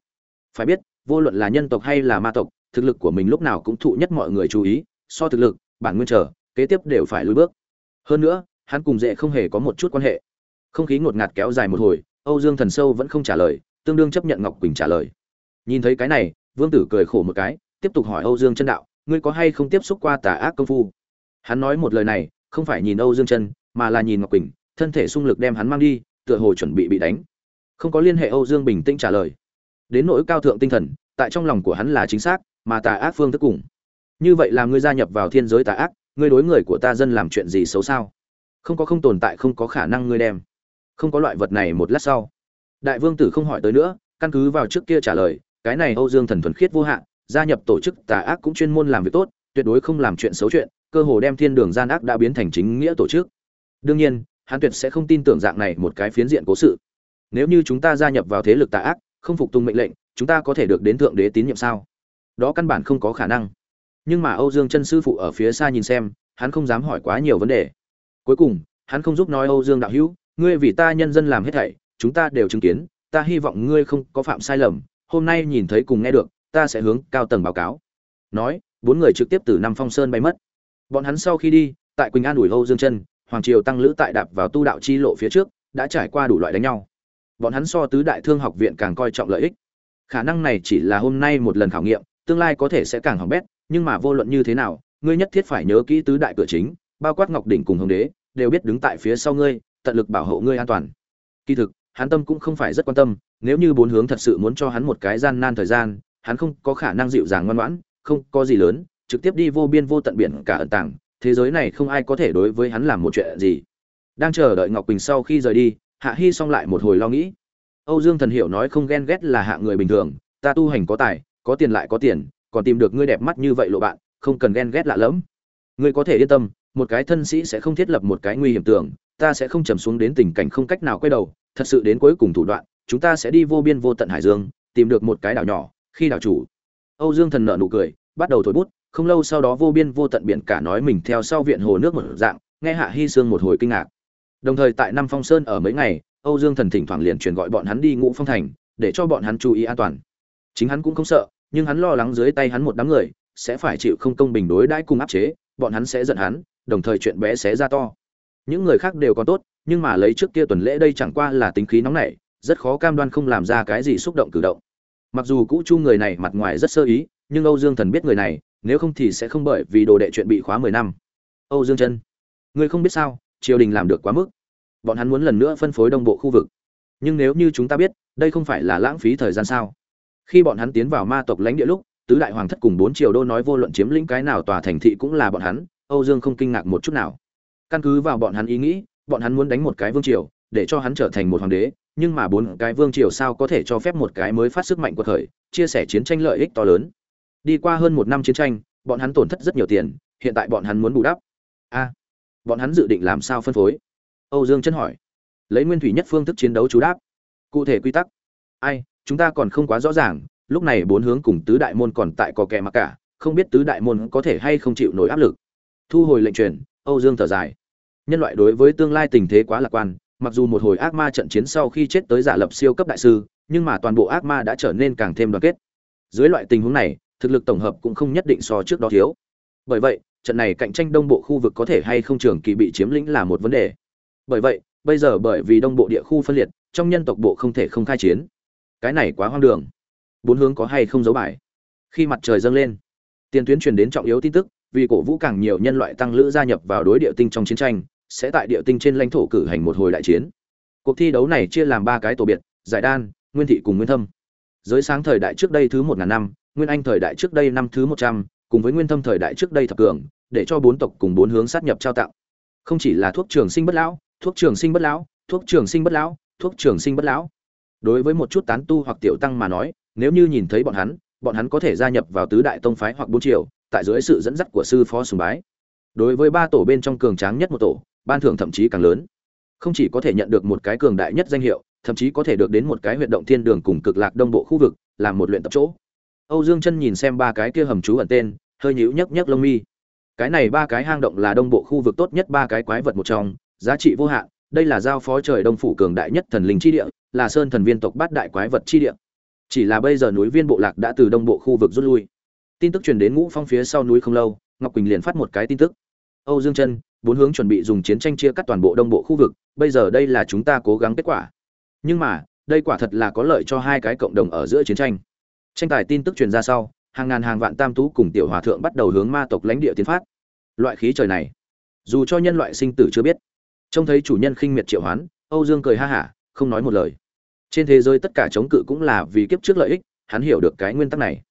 Phải biết, vô luận là nhân tộc hay là ma tộc, thực lực của mình lúc nào cũng thụ nhất mọi người chú ý, so thực lực, bản nguyên trở, kế tiếp đều phải lùi bước. Hơn nữa, hắn cùng dễ không hề có một chút quan hệ. Không khí ngột ngạt kéo dài một hồi, âu dương thần sâu vẫn không trả lời, tương đương chấp nhận ngọc quỳnh trả lời. Nhìn thấy cái này, vương tử cười khổ một cái, tiếp tục hỏi âu dương chân đạo, ngươi có hay không tiếp xúc qua tà ác công phu? Hắn nói một lời này, không phải nhìn âu dương chân, mà là nhìn ngọc quỳnh, thân thể xung lực đem hắn mang đi tựa hồ chuẩn bị bị đánh. Không có liên hệ âu dương bình tĩnh trả lời. Đến nỗi cao thượng tinh thần, tại trong lòng của hắn là chính xác, mà tà ác phương thức cùng. Như vậy là ngươi gia nhập vào thiên giới tà ác, ngươi đối người của ta dân làm chuyện gì xấu sao? Không có không tồn tại, không có khả năng ngươi đem. Không có loại vật này một lát sau. Đại vương tử không hỏi tới nữa, căn cứ vào trước kia trả lời, cái này âu dương thần thuần khiết vô hạn, gia nhập tổ chức tà ác cũng chuyên môn làm việc tốt, tuyệt đối không làm chuyện xấu chuyện, cơ hồ đem thiên đường gian ác đã biến thành chính nghĩa tổ chức. Đương nhiên hắn tuyệt sẽ không tin tưởng dạng này một cái phiến diện cố sự. Nếu như chúng ta gia nhập vào thế lực tà ác, không phục tùng mệnh lệnh, chúng ta có thể được đến thượng đế tín nhiệm sao? Đó căn bản không có khả năng. Nhưng mà âu dương chân sư phụ ở phía xa nhìn xem, hắn không dám hỏi quá nhiều vấn đề. Cuối cùng, hắn không giúp nói âu dương đạo hữu, ngươi vì ta nhân dân làm hết thảy, chúng ta đều chứng kiến, ta hy vọng ngươi không có phạm sai lầm, hôm nay nhìn thấy cùng nghe được, ta sẽ hướng cao tầng báo cáo. Nói, bốn người trực tiếp từ năm phong sơn bay mất. Bọn hắn sau khi đi, tại quỳnh an ủi âu dương chân hoàng triều tăng lữ tại đạp vào tu đạo chi lộ phía trước, đã trải qua đủ loại đánh nhau. Bọn hắn so tứ đại thương học viện càng coi trọng lợi ích. Khả năng này chỉ là hôm nay một lần khảo nghiệm, tương lai có thể sẽ càng hỏng bét, nhưng mà vô luận như thế nào, ngươi nhất thiết phải nhớ kỹ tứ đại cửa chính, bao quát ngọc đỉnh cùng hồng đế, đều biết đứng tại phía sau ngươi, tận lực bảo hộ ngươi an toàn. Kỳ thực, hắn tâm cũng không phải rất quan tâm, nếu như bốn hướng thật sự muốn cho hắn một cái gian nan thời gian, hắn không có khả năng dịu dàng ngoan ngoãn, không có gì lớn, trực tiếp đi vô biên vô tận biển cả ẩn tàng thế giới này không ai có thể đối với hắn làm một chuyện gì. Đang chờ đợi ngọc quỳnh sau khi rời đi, hạ hy xong lại một hồi lo nghĩ. Âu dương thần hiểu nói không ghen ghét là hạ người bình thường, ta tu hành có tài, có tiền lại có tiền, còn tìm được ngươi đẹp mắt như vậy lộ bạn, không cần ghen ghét lạ lẫm. Ngươi có thể yên tâm, một cái thân sĩ sẽ không thiết lập một cái nguy hiểm tưởng, ta sẽ không trầm xuống đến tình cảnh không cách nào quay đầu, thật sự đến cuối cùng thủ đoạn, chúng ta sẽ đi vô biên vô tận hải dương, tìm được một cái đảo nhỏ, khi đảo chủ. Âu dương thần nợ nụ cười, bắt đầu thổi bút không lâu sau đó vô biên vô tận biển cả nói mình theo sau viện hồ nước một dạng, nghe hạ hy sương một hồi kinh ngạc. Đồng thời tại năm phong sơn ở mấy ngày, âu dương thần thỉnh thoảng liền truyền gọi bọn hắn đi ngũ phong thành, để cho bọn hắn chú ý an toàn. Chính hắn cũng không sợ, nhưng hắn lo lắng dưới tay hắn một đám người, sẽ phải chịu không công bình đối đãi cùng áp chế, bọn hắn sẽ giận hắn, đồng thời chuyện bé xé ra to. Những người khác đều còn tốt, nhưng mà lấy trước kia tuần lễ đây chẳng qua là tính khí nóng nảy, rất khó cam đoan không làm ra cái gì xúc động cử động. Mặc dù cũ chu người này mặt ngoài rất sơ ý, nhưng âu dương thần biết người này nếu không thì sẽ không bởi vì đồ đệ chuyện bị khóa mười năm. Âu dương chân ngươi không biết sao triều đình làm được quá mức. Bọn hắn muốn lần nữa phân phối đông bộ khu vực. Nhưng nếu như chúng ta biết đây không phải là lãng phí thời gian sao? Khi bọn hắn tiến vào ma tộc lãnh địa lúc tứ đại hoàng thất cùng bốn triều đô nói vô luận chiếm lĩnh cái nào tòa thành thị cũng là bọn hắn âu dương không kinh ngạc một chút nào. Căn cứ vào bọn hắn ý nghĩ bọn hắn muốn đánh một cái vương triều để cho hắn trở thành một hoàng đế nhưng mà bốn cái vương triều sao có thể cho phép một cái mới phát sức mạnh của thời, chia sẻ chiến tranh lợi ích to lớn? Đi qua hơn một năm chiến tranh, bọn hắn tổn thất rất nhiều tiền, hiện tại bọn hắn muốn bù đắp. A, bọn hắn dự định làm sao phân phối? Âu dương chân hỏi. Lấy nguyên thủy nhất phương thức chiến đấu chú đáp. Cụ thể quy tắc. Ai, chúng ta còn không quá rõ ràng, lúc này bốn hướng cùng tứ đại môn còn tại có kẻ mặc cả, không biết tứ đại môn có thể hay không chịu nổi áp lực. Thu hồi lệnh truyền, âu dương thở dài. Nhân loại đối với tương lai tình thế quá lạc quan, mặc dù một hồi ác ma trận chiến sau khi chết tới giả lập siêu cấp đại sư, nhưng mà toàn bộ ác ma đã trở nên càng thêm đoàn kết. Dưới loại tình huống này thực lực tổng hợp cũng không nhất định so trước đó thiếu. Bởi vậy, trận này cạnh tranh đông bộ khu vực có thể hay không trường kỳ bị chiếm lĩnh là một vấn đề. Bởi vậy, bây giờ bởi vì đông bộ địa khu phân liệt, trong nhân tộc bộ không thể không khai chiến. Cái này quá hoang đường. Bốn hướng có hay không dấu bài? Khi mặt trời dâng lên, tiền tuyến truyền đến trọng yếu tin tức, vì cổ vũ càng nhiều nhân loại tăng lữ gia nhập vào đối địa tinh trong chiến tranh, sẽ tại địa tinh trên lãnh thổ cử hành một hồi đại chiến. Cuộc thi đấu này chia làm ba cái tổ biệt, giải đan, nguyên thị cùng nguyên thâm. Giới sáng thời đại trước đây thứ một ngàn năm nguyên anh thời đại trước đây năm thứ một trăm, cùng với nguyên thâm thời đại trước đây thập cường, để cho bốn tộc cùng bốn hướng sát nhập trao tặng. Không chỉ là thuốc trường sinh bất lão, thuốc trường sinh bất lão, thuốc trường sinh bất lão, thuốc trường sinh bất lão. Đối với một chút tán tu hoặc tiểu tăng mà nói, nếu như nhìn thấy bọn hắn bọn hắn có thể gia nhập vào tứ đại tông phái hoặc bốn triều, tại dưới sự dẫn dắt của sư phó sùng bái. Đối với ba tổ bên trong cường tráng nhất một tổ, ban thưởng thậm chí càng lớn. Không chỉ có thể nhận được một cái cường đại nhất danh hiệu, thậm chí có thể được đến một cái huyệt động thiên đường cùng cực lạc đông bộ khu vực, làm một luyện tập chỗ âu dương chân nhìn xem ba cái kia hầm trú ẩn tên, hơi nhíu nhấc nhấc lông mi. Cái này ba cái hang động là đông bộ khu vực tốt nhất ba cái quái vật một trong, giá trị vô hạn, đây là giao phó trời đông phủ cường đại nhất thần linh chi địa, là sơn thần viên tộc bát đại quái vật chi địa. Chỉ là bây giờ núi viên bộ lạc đã từ đông bộ khu vực rút lui. Tin tức truyền đến ngũ phong phía sau núi không lâu, ngọc quỳnh liền phát một cái tin tức. Âu dương chân, bốn hướng chuẩn bị dùng chiến tranh chia cắt toàn bộ đông bộ khu vực, bây giờ đây là chúng ta cố gắng kết quả. Nhưng mà, đây quả thật là có lợi cho hai cái cộng đồng ở giữa chiến tranh tranh tài tin tức truyền ra sau, hàng ngàn hàng vạn tam tú cùng tiểu hòa thượng bắt đầu hướng ma tộc lãnh địa tiến phát. Loại khí trời này, dù cho nhân loại sinh tử chưa biết, trông thấy chủ nhân khinh miệt triệu hoán, âu dương cười ha hả, không nói một lời. Trên thế giới tất cả chống cự cũng là vì kiếp trước lợi ích, hắn hiểu được cái nguyên tắc này.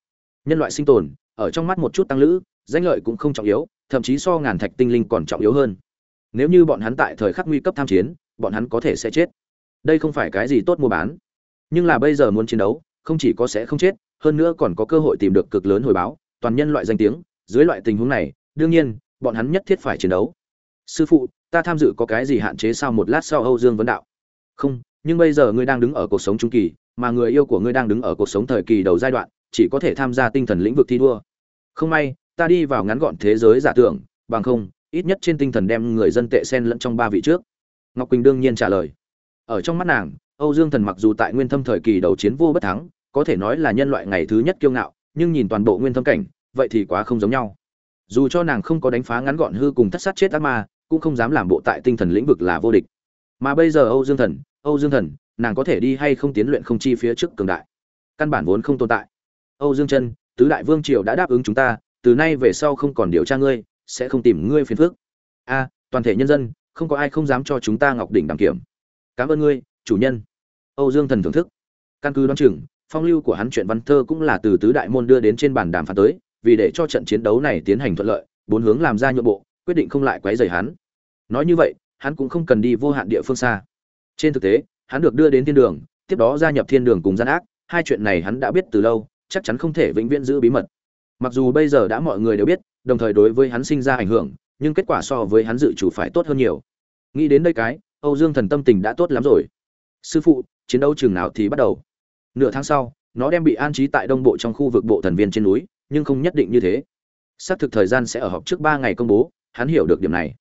Nhân loại sinh tồn, ở trong mắt một chút tăng lữ, danh lợi cũng không trọng yếu, thậm chí so ngàn thạch tinh linh còn trọng yếu hơn. Nếu như bọn hắn tại thời khắc nguy cấp tham chiến, bọn hắn có thể sẽ chết. Đây không phải cái gì tốt mua bán. Nhưng là bây giờ muốn chiến đấu, không chỉ có sẽ không chết hơn nữa còn có cơ hội tìm được cực lớn hồi báo, toàn nhân loại danh tiếng, dưới loại tình huống này, đương nhiên, bọn hắn nhất thiết phải chiến đấu. Sư phụ, ta tham dự có cái gì hạn chế sao một lát sau âu dương vấn đạo? Không, nhưng bây giờ ngươi đang đứng ở cuộc sống trung kỳ, mà người yêu của ngươi đang đứng ở cuộc sống thời kỳ đầu giai đoạn, chỉ có thể tham gia tinh thần lĩnh vực thi đua. Không may, ta đi vào ngắn gọn thế giới giả tưởng, bằng không, ít nhất trên tinh thần đem người dân tệ sen lẫn trong ba vị trước. Ngọc quỳnh đương nhiên trả lời. Ở trong mắt nàng, âu dương thần mặc dù tại nguyên thâm thời kỳ đầu chiến vô bất thắng có thể nói là nhân loại ngày thứ nhất kiêu ngạo, nhưng nhìn toàn bộ nguyên thâm cảnh, vậy thì quá không giống nhau. Dù cho nàng không có đánh phá ngắn gọn hư cùng thất sát chết ác ma, cũng không dám làm bộ tại tinh thần lĩnh vực là vô địch. Mà bây giờ âu dương thần, âu dương thần, nàng có thể đi hay không tiến luyện không chi phía trước cường đại? Căn bản vốn không tồn tại. Âu dương chân, tứ đại vương triều đã đáp ứng chúng ta, từ nay về sau không còn điều tra ngươi, sẽ không tìm ngươi phiền phức. A, toàn thể nhân dân, không có ai không dám cho chúng ta ngọc đỉnh đăng kiểm. Cảm ơn ngươi, chủ nhân. Âu dương thần thưởng thức. Căn cứ đoán chừng phong lưu của hắn chuyện văn thơ cũng là từ tứ đại môn đưa đến trên bàn đàm phán tới, vì để cho trận chiến đấu này tiến hành thuận lợi, bốn hướng làm ra nhượng bộ, quyết định không lại quấy rầy hắn. Nói như vậy, hắn cũng không cần đi vô hạn địa phương xa. Trên thực tế, hắn được đưa đến thiên đường, tiếp đó gia nhập thiên đường cùng gian ác, hai chuyện này hắn đã biết từ lâu, chắc chắn không thể vĩnh viễn giữ bí mật. Mặc dù bây giờ đã mọi người đều biết, đồng thời đối với hắn sinh ra ảnh hưởng, nhưng kết quả so với hắn dự chủ phải tốt hơn nhiều. Nghĩ đến đây cái, âu dương thần tâm tình đã tốt lắm rồi. Sư phụ, chiến đấu chừng nào thì bắt đầu nửa tháng sau, nó đem bị an trí tại đông bộ trong khu vực bộ thần viên trên núi, nhưng không nhất định như thế. Xác thực thời gian sẽ ở họp trước ba ngày công bố, hắn hiểu được điểm này.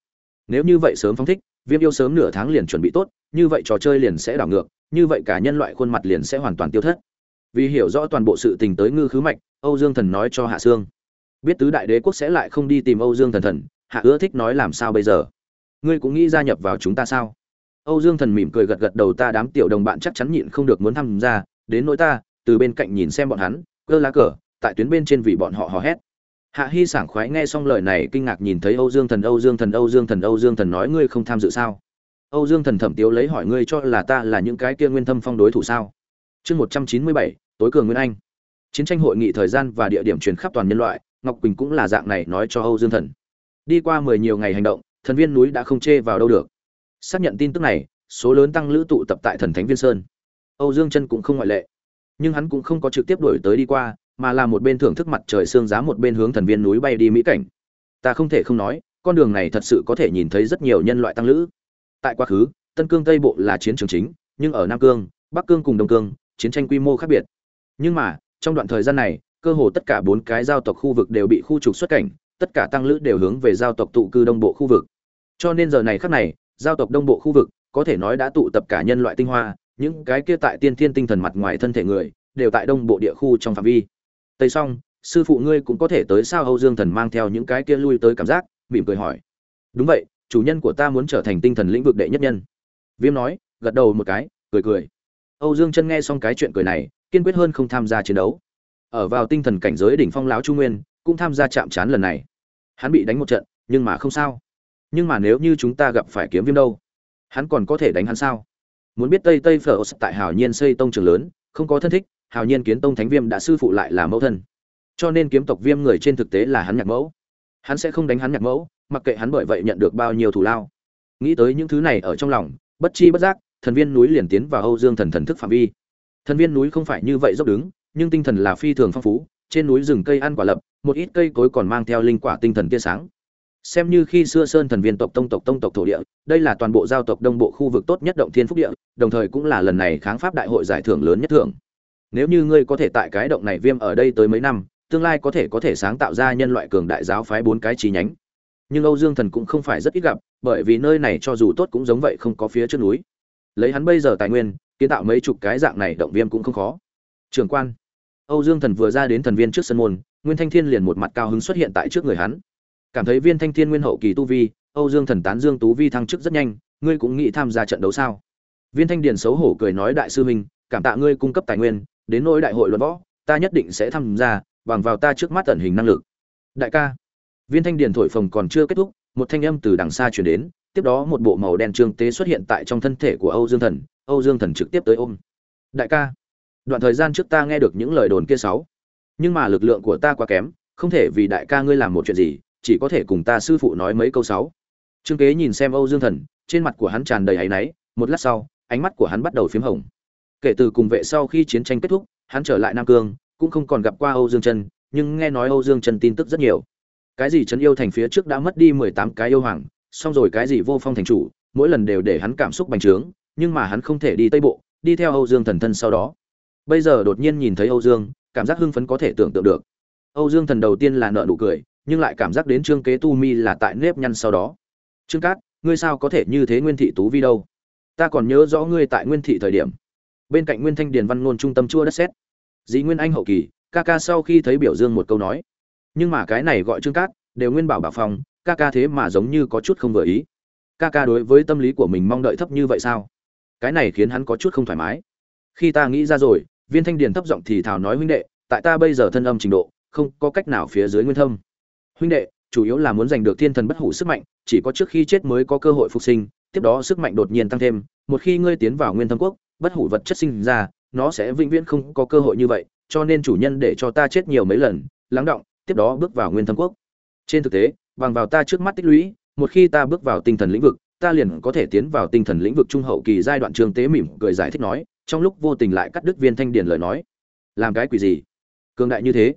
Nếu như vậy sớm phóng thích, viêm yêu sớm nửa tháng liền chuẩn bị tốt, như vậy trò chơi liền sẽ đảo ngược, như vậy cả nhân loại khuôn mặt liền sẽ hoàn toàn tiêu thất. Vì hiểu rõ toàn bộ sự tình tới ngư khứ mạch, âu dương thần nói cho hạ sương. Biết tứ đại đế quốc sẽ lại không đi tìm âu dương thần thần, hạ ưa thích nói làm sao bây giờ? Ngươi cũng nghĩ gia nhập vào chúng ta sao? Âu dương thần mỉm cười gật gật đầu, ta đám tiểu đồng bạn chắc chắn nhịn không được muốn tham gia đến nỗi ta, từ bên cạnh nhìn xem bọn hắn, cơ lá cờ, tại tuyến bên trên vì bọn họ hò hét. Hạ hy sảng khoái nghe xong lời này kinh ngạc nhìn thấy âu dương thần, âu dương thần, âu dương thần, âu dương thần nói ngươi không tham dự sao? Âu dương thần thẩm tiếu lấy hỏi ngươi cho là ta là những cái kia nguyên thâm phong đối thủ sao? Chương một trăm chín mươi bảy, tối cường nguyên anh. Chiến tranh hội nghị thời gian và địa điểm truyền khắp toàn nhân loại, ngọc quỳnh cũng là dạng này nói cho âu dương thần. Đi qua mười nhiều ngày hành động, thần viên núi đã không chê vào đâu được. Xác nhận tin tức này, số lớn tăng lữ tụ tập tại thần thánh viên sơn âu dương chân cũng không ngoại lệ. Nhưng hắn cũng không có trực tiếp đuổi tới đi qua, mà là một bên thưởng thức mặt trời sương giá một bên hướng thần viên núi bay đi mỹ cảnh. Ta không thể không nói, con đường này thật sự có thể nhìn thấy rất nhiều nhân loại tăng lữ. Tại quá khứ, tân cương tây bộ là chiến trường chính, nhưng ở nam cương, bắc cương cùng đông cương, chiến tranh quy mô khác biệt. Nhưng mà, trong đoạn thời gian này, cơ hồ tất cả bốn cái giao tộc khu vực đều bị khu trục xuất cảnh, tất cả tăng lữ đều hướng về giao tộc tụ cư đông bộ khu vực. Cho nên giờ này khắc này, giao tộc đông bộ khu vực, có thể nói đã tụ tập cả nhân loại tinh hoa những cái kia tại tiên thiên tinh thần mặt ngoài thân thể người, đều tại đông bộ địa khu trong phạm vi. Tây xong sư phụ ngươi cũng có thể tới sao âu dương thần mang theo những cái kia lui tới cảm giác, mỉm cười hỏi. Đúng vậy, chủ nhân của ta muốn trở thành tinh thần lĩnh vực đệ nhất nhân. Viêm nói, gật đầu một cái, cười cười. Âu dương chân nghe xong cái chuyện cười này, kiên quyết hơn không tham gia chiến đấu. Ở vào tinh thần cảnh giới đỉnh phong lão trung nguyên, cũng tham gia chạm trán lần này. Hắn bị đánh một trận, nhưng mà không sao. Nhưng mà nếu như chúng ta gặp phải kiếm viêm đâu, hắn còn có thể đánh hắn sao? Muốn biết tây tây phở tại hào nhiên xây tông trường lớn, không có thân thích, hào nhiên kiến tông thánh viêm đã sư phụ lại là mẫu thân. Cho nên kiếm tộc viêm người trên thực tế là hắn nhạc mẫu. Hắn sẽ không đánh hắn nhạc mẫu, mặc kệ hắn bởi vậy nhận được bao nhiêu thù lao. Nghĩ tới những thứ này ở trong lòng, bất chi bất giác, thần viên núi liền tiến vào âu dương thần thần thức phạm vi. Thần viên núi không phải như vậy dốc đứng, nhưng tinh thần là phi thường phong phú, trên núi rừng cây ăn quả lập, một ít cây cối còn mang theo linh quả tinh thần tia sáng xem như khi xưa sơn thần viên tộc tông tộc tông tộc thổ địa, đây là toàn bộ giao tộc đông bộ khu vực tốt nhất động thiên phúc địa, đồng thời cũng là lần này kháng pháp đại hội giải thưởng lớn nhất thưởng. Nếu như ngươi có thể tại cái động này viêm ở đây tới mấy năm, tương lai có thể có thể sáng tạo ra nhân loại cường đại giáo phái bốn cái chi nhánh. Nhưng âu dương thần cũng không phải rất ít gặp, bởi vì nơi này cho dù tốt cũng giống vậy không có phía trước núi. Lấy hắn bây giờ tài nguyên, kiến tạo mấy chục cái dạng này động viêm cũng không khó. Trường quan, âu dương thần vừa ra đến thần viên trước sân môn, nguyên thanh thiên liền một mặt cao hứng xuất hiện tại trước người hắn cảm thấy viên thanh thiên nguyên hậu kỳ tu vi, âu dương thần tán dương tú vi thăng chức rất nhanh, ngươi cũng nghĩ tham gia trận đấu sao? Viên thanh điền xấu hổ cười nói, đại sư huynh, cảm tạ ngươi cung cấp tài nguyên, đến nỗi đại hội luận võ, ta nhất định sẽ tham gia, bằng vào ta trước mắt tận hình năng lực. Đại ca. Viên thanh điền thổi phồng còn chưa kết thúc, một thanh âm từ đằng xa chuyển đến, tiếp đó một bộ màu đen trương tế xuất hiện tại trong thân thể của âu dương thần, âu dương thần trực tiếp tới ôm. Đại ca. Đoạn thời gian trước ta nghe được những lời đồn kia sáu, nhưng mà lực lượng của ta quá kém, không thể vì đại ca ngươi làm một chuyện gì chỉ có thể cùng ta sư phụ nói mấy câu sáu. Trương kế nhìn xem âu dương thần, trên mặt của hắn tràn đầy áy náy, một lát sau, ánh mắt của hắn bắt đầu p h í m hồng. Kể từ cùng vệ sau khi chiến tranh kết thúc, hắn trở lại nam cương, cũng không còn gặp qua âu dương chân nhưng nghe nói âu dương chân tin tức rất nhiều. Cái gì trấn yêu thành phía trước đã mất đi mười tám cái yêu hoàng, xong rồi cái gì vô phong thành chủ, mỗi lần đều để hắn cảm xúc bành trướng, nhưng mà hắn không thể đi tây bộ, đi theo âu dương thần thân sau đó. Bây giờ đột nhiên nhìn thấy âu dương, cảm giác hưng phấn có thể tưởng tượng được. Âu dương thần đầu tiên là nợ nụ cười nhưng lại cảm giác đến trương kế tu mi là tại nếp nhăn sau đó. Trương cát, ngươi sao có thể như thế nguyên thị tú vi đâu? Ta còn nhớ rõ ngươi tại nguyên thị thời điểm. Bên cạnh nguyên thanh điền văn ngôn trung tâm chua đất xét. Dĩ nguyên anh hậu kỳ, ca ca sau khi thấy biểu dương một câu nói. Nhưng mà cái này gọi trương cát, đều nguyên bảo bảo phòng, ca ca thế mà giống như có chút không vừa ý. Ca ca đối với tâm lý của mình mong đợi thấp như vậy sao? Cái này khiến hắn có chút không thoải mái. Khi ta nghĩ ra rồi, viên thanh điền thấp giọng thì thào nói huynh đệ, tại ta bây giờ thân âm trình độ, không có cách nào phía dưới nguyên thâm huynh đệ, chủ yếu là muốn giành được thiên thần bất hủ sức mạnh, chỉ có trước khi chết mới có cơ hội phục sinh, tiếp đó sức mạnh đột nhiên tăng thêm, một khi ngươi tiến vào nguyên thâm quốc, bất hủ vật chất sinh ra, nó sẽ vĩnh viễn không có cơ hội như vậy, cho nên chủ nhân để cho ta chết nhiều mấy lần, lắng động, tiếp đó bước vào nguyên thâm quốc. Trên thực tế, bằng vào ta trước mắt tích lũy, một khi ta bước vào tinh thần lĩnh vực, ta liền có thể tiến vào tinh thần lĩnh vực trung hậu kỳ giai đoạn trường tế mỉm cười giải thích nói, trong lúc vô tình lại cắt đứt viên thanh điền lời nói. Làm cái quỷ gì? Cường đại như thế.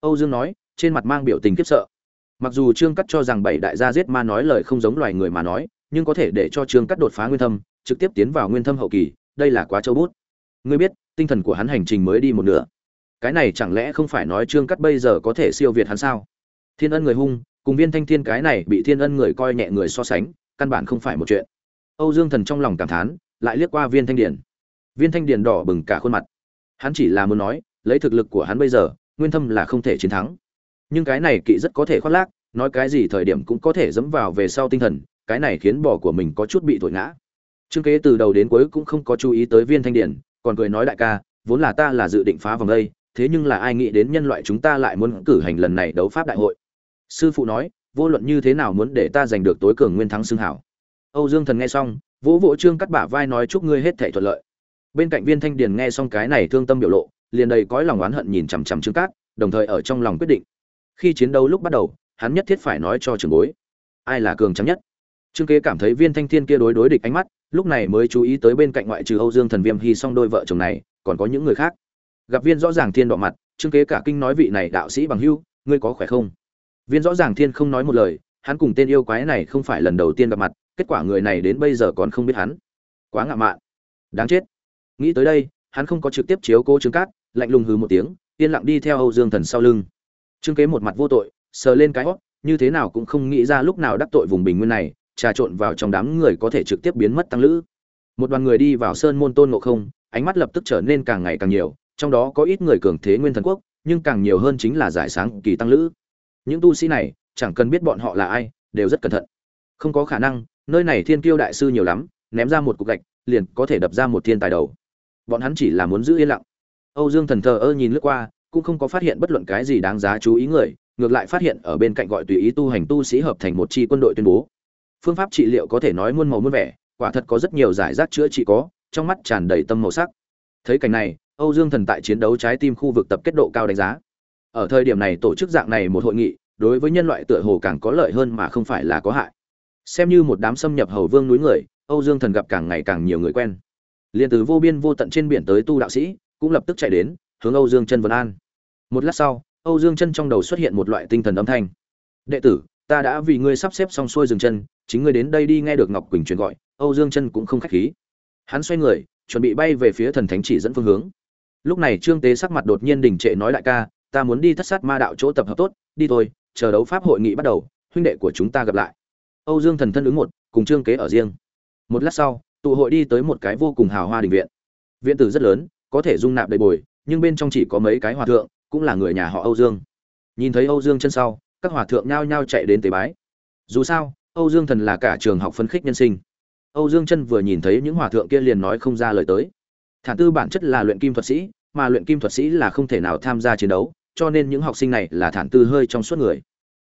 Âu dương nói, trên mặt mang biểu tình khiếp sợ mặc dù trương cắt cho rằng bảy đại gia giết ma nói lời không giống loài người mà nói, nhưng có thể để cho trương cắt đột phá nguyên thâm, trực tiếp tiến vào nguyên thâm hậu kỳ, đây là quá châu bút. Ngươi biết, tinh thần của hắn hành trình mới đi một nửa. Cái này chẳng lẽ không phải nói trương cắt bây giờ có thể siêu việt hắn sao? Thiên ân người hung, cùng viên thanh thiên cái này bị thiên ân người coi nhẹ người so sánh, căn bản không phải một chuyện. Âu dương thần trong lòng cảm thán, lại liếc qua viên thanh điển. Viên thanh điển đỏ bừng cả khuôn mặt. Hắn chỉ là muốn nói, lấy thực lực của hắn bây giờ, nguyên thâm là không thể chiến thắng nhưng cái này kỵ rất có thể khoác lác, nói cái gì thời điểm cũng có thể dẫm vào về sau tinh thần, cái này khiến bò của mình có chút bị thổi ngã. Trương kế từ đầu đến cuối cũng không có chú ý tới viên thanh điển, còn cười nói đại ca, vốn là ta là dự định phá vòng đây, thế nhưng là ai nghĩ đến nhân loại chúng ta lại muốn cử hành lần này đấu pháp đại hội. Sư phụ nói, vô luận như thế nào muốn để ta giành được tối cường nguyên thắng xưng hảo. Âu dương thần nghe xong, vỗ vỗ trương cắt bả vai nói chúc ngươi hết thể thuận lợi. Bên cạnh viên thanh điền nghe xong cái này thương tâm biểu lộ, liền đầy cõi lòng oán hận nhìn chằm chằm trương cát, đồng thời ở trong lòng quyết định khi chiến đấu lúc bắt đầu, hắn nhất thiết phải nói cho trường bối. Ai là cường trắng nhất? Trương kế cảm thấy viên thanh thiên kia đối đối địch ánh mắt, lúc này mới chú ý tới bên cạnh ngoại trừ âu dương thần viêm hy song đôi vợ chồng này, còn có những người khác. Gặp viên rõ ràng thiên đỏ mặt, trương kế cả kinh nói vị này đạo sĩ bằng hưu, ngươi có khỏe không? Viên rõ ràng thiên không nói một lời, hắn cùng tên yêu quái này không phải lần đầu tiên gặp mặt, kết quả người này đến bây giờ còn không biết hắn. Quá ngạo mạn. Đáng chết. Nghĩ tới đây, hắn không có trực tiếp chiếu cố trương cát, lạnh lùng hừ một tiếng, yên lặng đi theo âu dương thần sau lưng trương kế một mặt vô tội sờ lên cái hốc, như thế nào cũng không nghĩ ra lúc nào đắc tội vùng bình nguyên này trà trộn vào trong đám người có thể trực tiếp biến mất tăng lữ. Một đoàn người đi vào sơn môn tôn ngộ không ánh mắt lập tức trở nên càng ngày càng nhiều trong đó có ít người cường thế nguyên thần quốc nhưng càng nhiều hơn chính là giải sáng kỳ tăng lữ. Những tu sĩ này chẳng cần biết bọn họ là ai đều rất cẩn thận. Không có khả năng nơi này thiên kiêu đại sư nhiều lắm ném ra một cục gạch liền có thể đập ra một thiên tài đầu. Bọn hắn chỉ là muốn giữ yên lặng. Âu dương thần thờ ơ nhìn lướt qua cũng không có phát hiện bất luận cái gì đáng giá chú ý người, ngược lại phát hiện ở bên cạnh gọi tùy ý tu hành tu sĩ hợp thành một chi quân đội tuyên bố. Phương pháp trị liệu có thể nói muôn màu muôn vẻ, quả thật có rất nhiều giải rác chữa trị có, trong mắt tràn đầy tâm màu sắc. Thấy cảnh này, âu dương thần tại chiến đấu trái tim khu vực tập kết độ cao đánh giá. Ở thời điểm này tổ chức dạng này một hội nghị, đối với nhân loại tựa hồ càng có lợi hơn mà không phải là có hại. Xem như một đám xâm nhập hầu vương núi người, âu dương thần gặp càng ngày càng nhiều người quen. Liền từ vô biên vô tận trên biển tới tu đạo sĩ, cũng lập tức chạy đến, hướng âu dương chân vân an một lát sau, âu dương chân trong đầu xuất hiện một loại tinh thần âm thanh. Đệ tử, ta đã vì ngươi sắp xếp xong xuôi dừng chân, chính ngươi đến đây đi nghe được ngọc quỳnh truyền gọi. Âu dương chân cũng không khách khí. Hắn xoay người, chuẩn bị bay về phía thần thánh chỉ dẫn phương hướng. Lúc này trương tế sắc mặt đột nhiên đình trệ nói đại ca, ta muốn đi thất sát ma đạo chỗ tập hợp tốt, đi thôi, chờ đấu pháp hội nghị bắt đầu, huynh đệ của chúng ta gặp lại. Âu dương thần thân ứng một, cùng trương kế ở riêng. Một lát sau, tụ hội đi tới một cái vô cùng hào hoa đình viện. Viện tử rất lớn, có thể dung nạp đầy bồi, nhưng bên trong chỉ có mấy cái hòa thượng cũng là người nhà họ âu dương. Nhìn thấy âu dương chân sau, các hòa thượng nhao nhao chạy đến tế bái. Dù sao, âu dương thần là cả trường học phấn khích nhân sinh. Âu dương chân vừa nhìn thấy những hòa thượng kia liền nói không ra lời tới. Thản tư bản chất là luyện kim thuật sĩ, mà luyện kim thuật sĩ là không thể nào tham gia chiến đấu, cho nên những học sinh này là thản tư hơi trong suốt người.